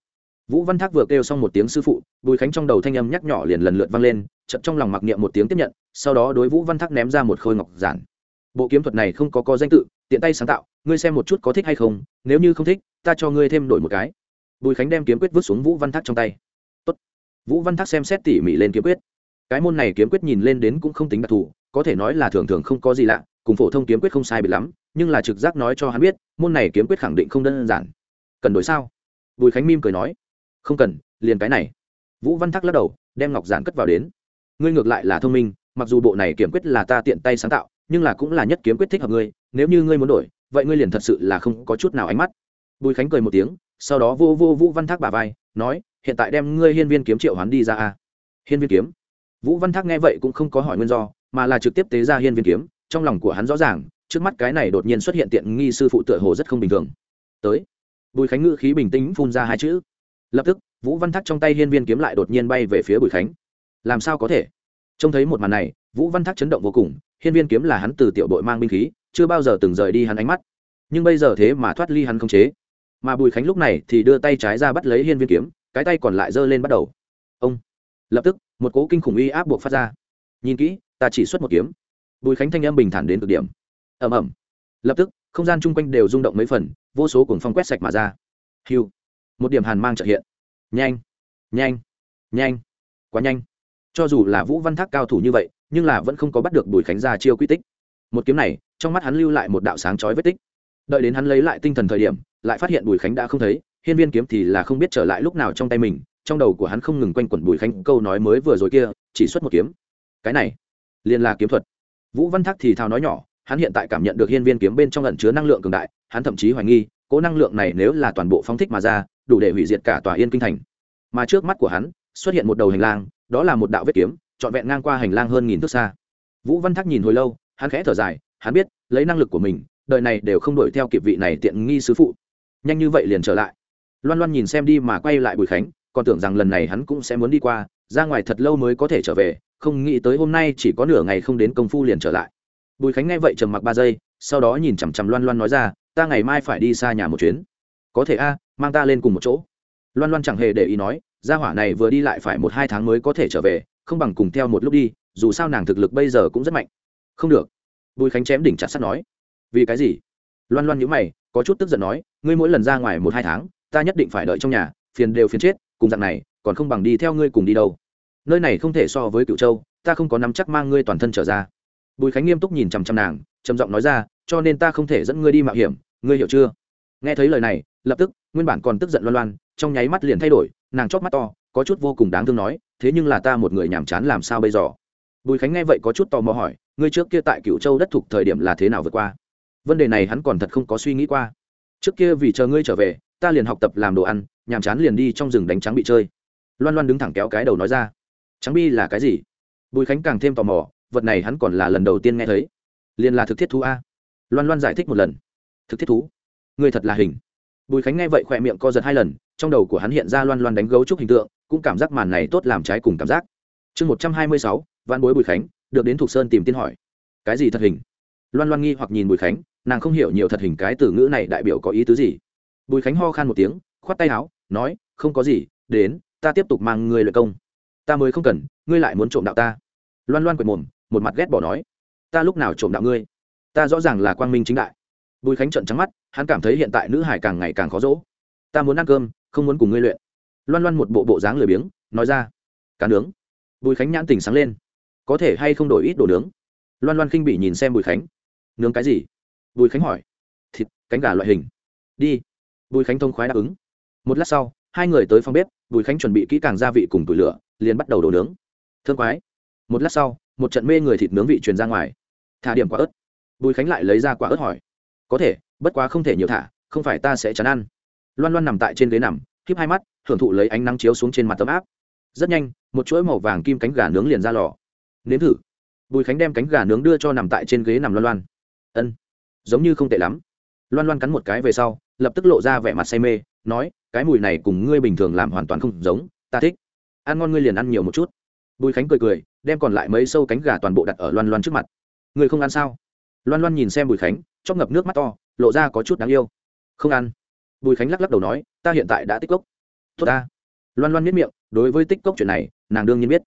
Vũ văn thác vừa kêu xong một tiếng sư phụ, bùi khánh trong đầu thanh âm nhắc nhỏ liền lần lượt vang lên chậm trong lòng mặc niệm một tiếng tiếp nhận, sau đó đối vũ văn thác ném ra một khôi ngọc giản. Bộ kiếm thuật này không có có danh tự, tiện tay sáng tạo, ngươi xem một chút có thích hay không, nếu như không thích, ta cho ngươi thêm đổi một cái bùi khánh đem kiếm quyết vứt xuống vũ văn thác trong tay. Tốt. vũ văn thác xem xét tỉ mỉ lên kiếm quyết. Cái môn này kiếm quyết nhìn lên đến cũng không tính đặc thù, có thể nói là thường thường không có gì lạ, cùng phổ thông kiếm quyết không sai biệt lắm, nhưng là trực giác nói cho hắn biết, môn này kiếm quyết khẳng định không đơn giản. Cần đổi sao? Bùi khánh mim cười nói. Không cần, liền cái này. Vũ văn thác lắc đầu, đem ngọc giản cất vào đến. Ngươi ngược lại là thông minh, mặc dù bộ này kiếm quyết là ta tiện tay sáng tạo, nhưng là cũng là nhất kiếm quyết thích hợp ngươi, nếu như ngươi muốn đổi, vậy ngươi liền thật sự là không có chút nào ánh mắt. Bùi khánh cười một tiếng sau đó vô vô vũ văn thác bà vai, nói, hiện tại đem ngươi hiên viên kiếm triệu hoán đi ra a hiên viên kiếm? Vũ văn thác nghe vậy cũng không có hỏi nguyên do, mà là trực tiếp tế ra hiên viên kiếm, trong lòng của hắn rõ ràng, trước mắt cái này đột nhiên xuất hiện tiện nghi sư phụ tựa hồ rất không bình thường. Tới. Bùi khánh ngữ khí bình tĩnh phun ra hai chữ. Lập tức, vũ văn thác trong tay hiên viên kiếm lại đột nhiên bay về phía bùi khánh. Làm sao có thể? Trông thấy một màn này, vũ văn thác chấn động vô cùng, hiên viên kiếm là hắn từ tiểu đội mang binh khí, chưa bao giờ từng rời đi hắn ánh mắt. Nhưng bây giờ thế mà thoát ly hắn không chế mà bùi khánh lúc này thì đưa tay trái ra bắt lấy hiên viên kiếm, cái tay còn lại giơ lên bắt đầu. Ông! Lập tức, một cố kinh khủng uy áp buộc phát ra. Nhìn kỹ, ta chỉ xuất một kiếm. Bùi khánh thanh âm bình thản đến cực điểm. Ẩm ẩm lập tức, không gian chung quanh đều rung động mấy phần, vô số cuồng phong quét sạch mà ra. Hiu! Một điểm hàn mang trợ hiện. Nhanh! Nhanh! Nhanh! Quá nhanh! Cho dù là vũ văn thác cao thủ như vậy, nhưng là vẫn không có bắt được bùi khánh ra chiêu quy tích. Một kiếm này, trong mắt hắn lưu lại một đạo sáng chói vết tích. Đợi đến hắn lấy lại tinh thần thời điểm lại phát hiện bùi khánh đã không thấy, hiên viên kiếm thì là không biết trở lại lúc nào trong tay mình, trong đầu của hắn không ngừng quanh quẩn bùi khánh, câu nói mới vừa rồi kia, chỉ xuất một kiếm. Cái này, liền là kiếm thuật. Vũ văn thác thì thào nói nhỏ, hắn hiện tại cảm nhận được hiên viên kiếm bên trong lẩn chứa năng lượng cường đại, hắn thậm chí hoài nghi, cố năng lượng này nếu là toàn bộ phóng thích mà ra, đủ để hủy diệt cả tòa yên kinh thành. Mà trước mắt của hắn, xuất hiện một đầu hành lang, đó là một đạo vết kiếm, trọn vẹn ngang qua hành lang hơn nghìn thước xa. Vũ văn thác nhìn hồi lâu, hắn khẽ thở dài, hắn biết, lấy năng lực của mình, đời này đều không đuổi theo kịp vị này tiện nghi sứ phụ nhanh như vậy liền trở lại. Loan loan nhìn xem đi mà quay lại bùi khánh, còn tưởng rằng lần này hắn cũng sẽ muốn đi qua, ra ngoài thật lâu mới có thể trở về, không nghĩ tới hôm nay chỉ có nửa ngày không đến công phu liền trở lại. Bùi khánh nghe vậy trầm mặc ba giây, sau đó nhìn chằm chằm loan loan nói ra, ta ngày mai phải đi xa nhà một chuyến. Có thể a, mang ta lên cùng một chỗ. Loan loan chẳng hề để ý nói, gia hỏa này vừa đi lại phải một hai tháng mới có thể trở về, không bằng cùng theo một lúc đi, dù sao nàng thực lực bây giờ cũng rất mạnh. Không được. Bùi khánh chém đỉnh chặt sắt nói. Vì cái gì? Loan loan nhữ mày có chút tức giận nói, ngươi mỗi lần ra ngoài một hai tháng, ta nhất định phải đợi trong nhà, phiền đều phiền chết, cùng dạng này, còn không bằng đi theo ngươi cùng đi đâu. Nơi này không thể so với cựu châu, ta không có nắm chắc mang ngươi toàn thân trở ra. Bùi khánh nghiêm túc nhìn chằm chằm nàng, trầm giọng nói ra, cho nên ta không thể dẫn ngươi đi mạo hiểm, ngươi hiểu chưa? Nghe thấy lời này, lập tức, nguyên bản còn tức giận loan loan, trong nháy mắt liền thay đổi, nàng chót mắt to, có chút vô cùng đáng thương nói, thế nhưng là ta một người nhàm chán làm sao bây giờ? Bùi khánh nghe vậy có chút tò mò hỏi, ngươi trước kia tại cựu châu đất thuộc thời điểm là thế nào vượt qua? Vấn đề này hắn còn thật không có suy nghĩ qua. Trước kia vì chờ ngươi trở về, ta liền học tập làm đồ ăn, nhàm chán liền đi trong rừng đánh trắng bị chơi. Loan loan đứng thẳng kéo cái đầu nói ra. Trắng bi là cái gì? Bùi khánh càng thêm tò mò, vật này hắn còn là lần đầu tiên nghe thấy. Liền là thực thiết thú a. Loan loan giải thích một lần. Thực thiết thú? Người thật là hình. Bùi khánh nghe vậy khỏe miệng co giật hai lần, trong đầu của hắn hiện ra loan loan đánh gấu trúc hình tượng, cũng cảm giác màn này tốt làm trái cùng cảm giác. Chương một trăm hai mươi sáu văn bối bùi khánh, được đến thục sơn tìm tiên hỏi. Cái gì thật hình? Loan loan nghi hoặc nhìn bùi khánh nàng không hiểu nhiều thật hình cái từ ngữ này đại biểu có ý tứ gì. Bùi khánh ho khan một tiếng, khoát tay áo, nói, không có gì, đến, ta tiếp tục mang người luyện công. Ta mới không cần, ngươi lại muốn trộm đạo ta. Loan loan quệt mồm, một mặt ghét bỏ nói, ta lúc nào trộm đạo ngươi? Ta rõ ràng là quang minh chính đại. Bùi khánh trận trắng mắt, hắn cảm thấy hiện tại nữ hải càng ngày càng khó dỗ. Ta muốn ăn cơm, không muốn cùng ngươi luyện. Loan loan một bộ bộ dáng lười biếng, nói ra, cá nướng. Bùi khánh nhãn tình sáng lên, có thể hay không đổi ít đồ nướng? Loan loan khinh bị nhìn xem bùi khánh, nướng cái gì? Bùi khánh hỏi. Thịt, cánh gà loại hình. Đi. Bùi khánh thông khoái đáp ứng. Một lát sau, hai người tới phòng bếp, bùi khánh chuẩn bị kỹ càng gia vị cùng tủi lửa, liền bắt đầu đổ nướng. Thương quái. Một lát sau, một trận mê người thịt nướng vị truyền ra ngoài. Thả điểm quả ớt. Bùi khánh lại lấy ra quả ớt hỏi. Có thể, bất quá không thể nhiều thả, không phải ta sẽ chán ăn. Loan loan nằm tại trên ghế nằm, híp hai mắt, hưởng thụ lấy ánh nắng chiếu xuống trên mặt tấm áp. Rất nhanh, một chuỗi màu vàng kim cánh gà nướng liền ra lò. Nếm thử. Bùi khánh đem cánh gà nướng đưa cho nằm tại trên ghế nằm loan loan. Ân giống như không tệ lắm. Loan loan cắn một cái về sau, lập tức lộ ra vẻ mặt say mê, nói, cái mùi này cùng ngươi bình thường làm hoàn toàn không giống, ta thích. Ăn ngon ngươi liền ăn nhiều một chút. Bùi khánh cười cười, đem còn lại mấy sâu cánh gà toàn bộ đặt ở loan loan trước mặt. Ngươi không ăn sao? Loan loan nhìn xem bùi khánh chóc ngập nước mắt to, lộ ra có chút đáng yêu. Không ăn. Bùi khánh lắc lắc đầu nói, ta hiện tại đã tích cốc. Tốt ta. Loan loan miết miệng, đối với tích cốc chuyện này, nàng đương nhiên biết.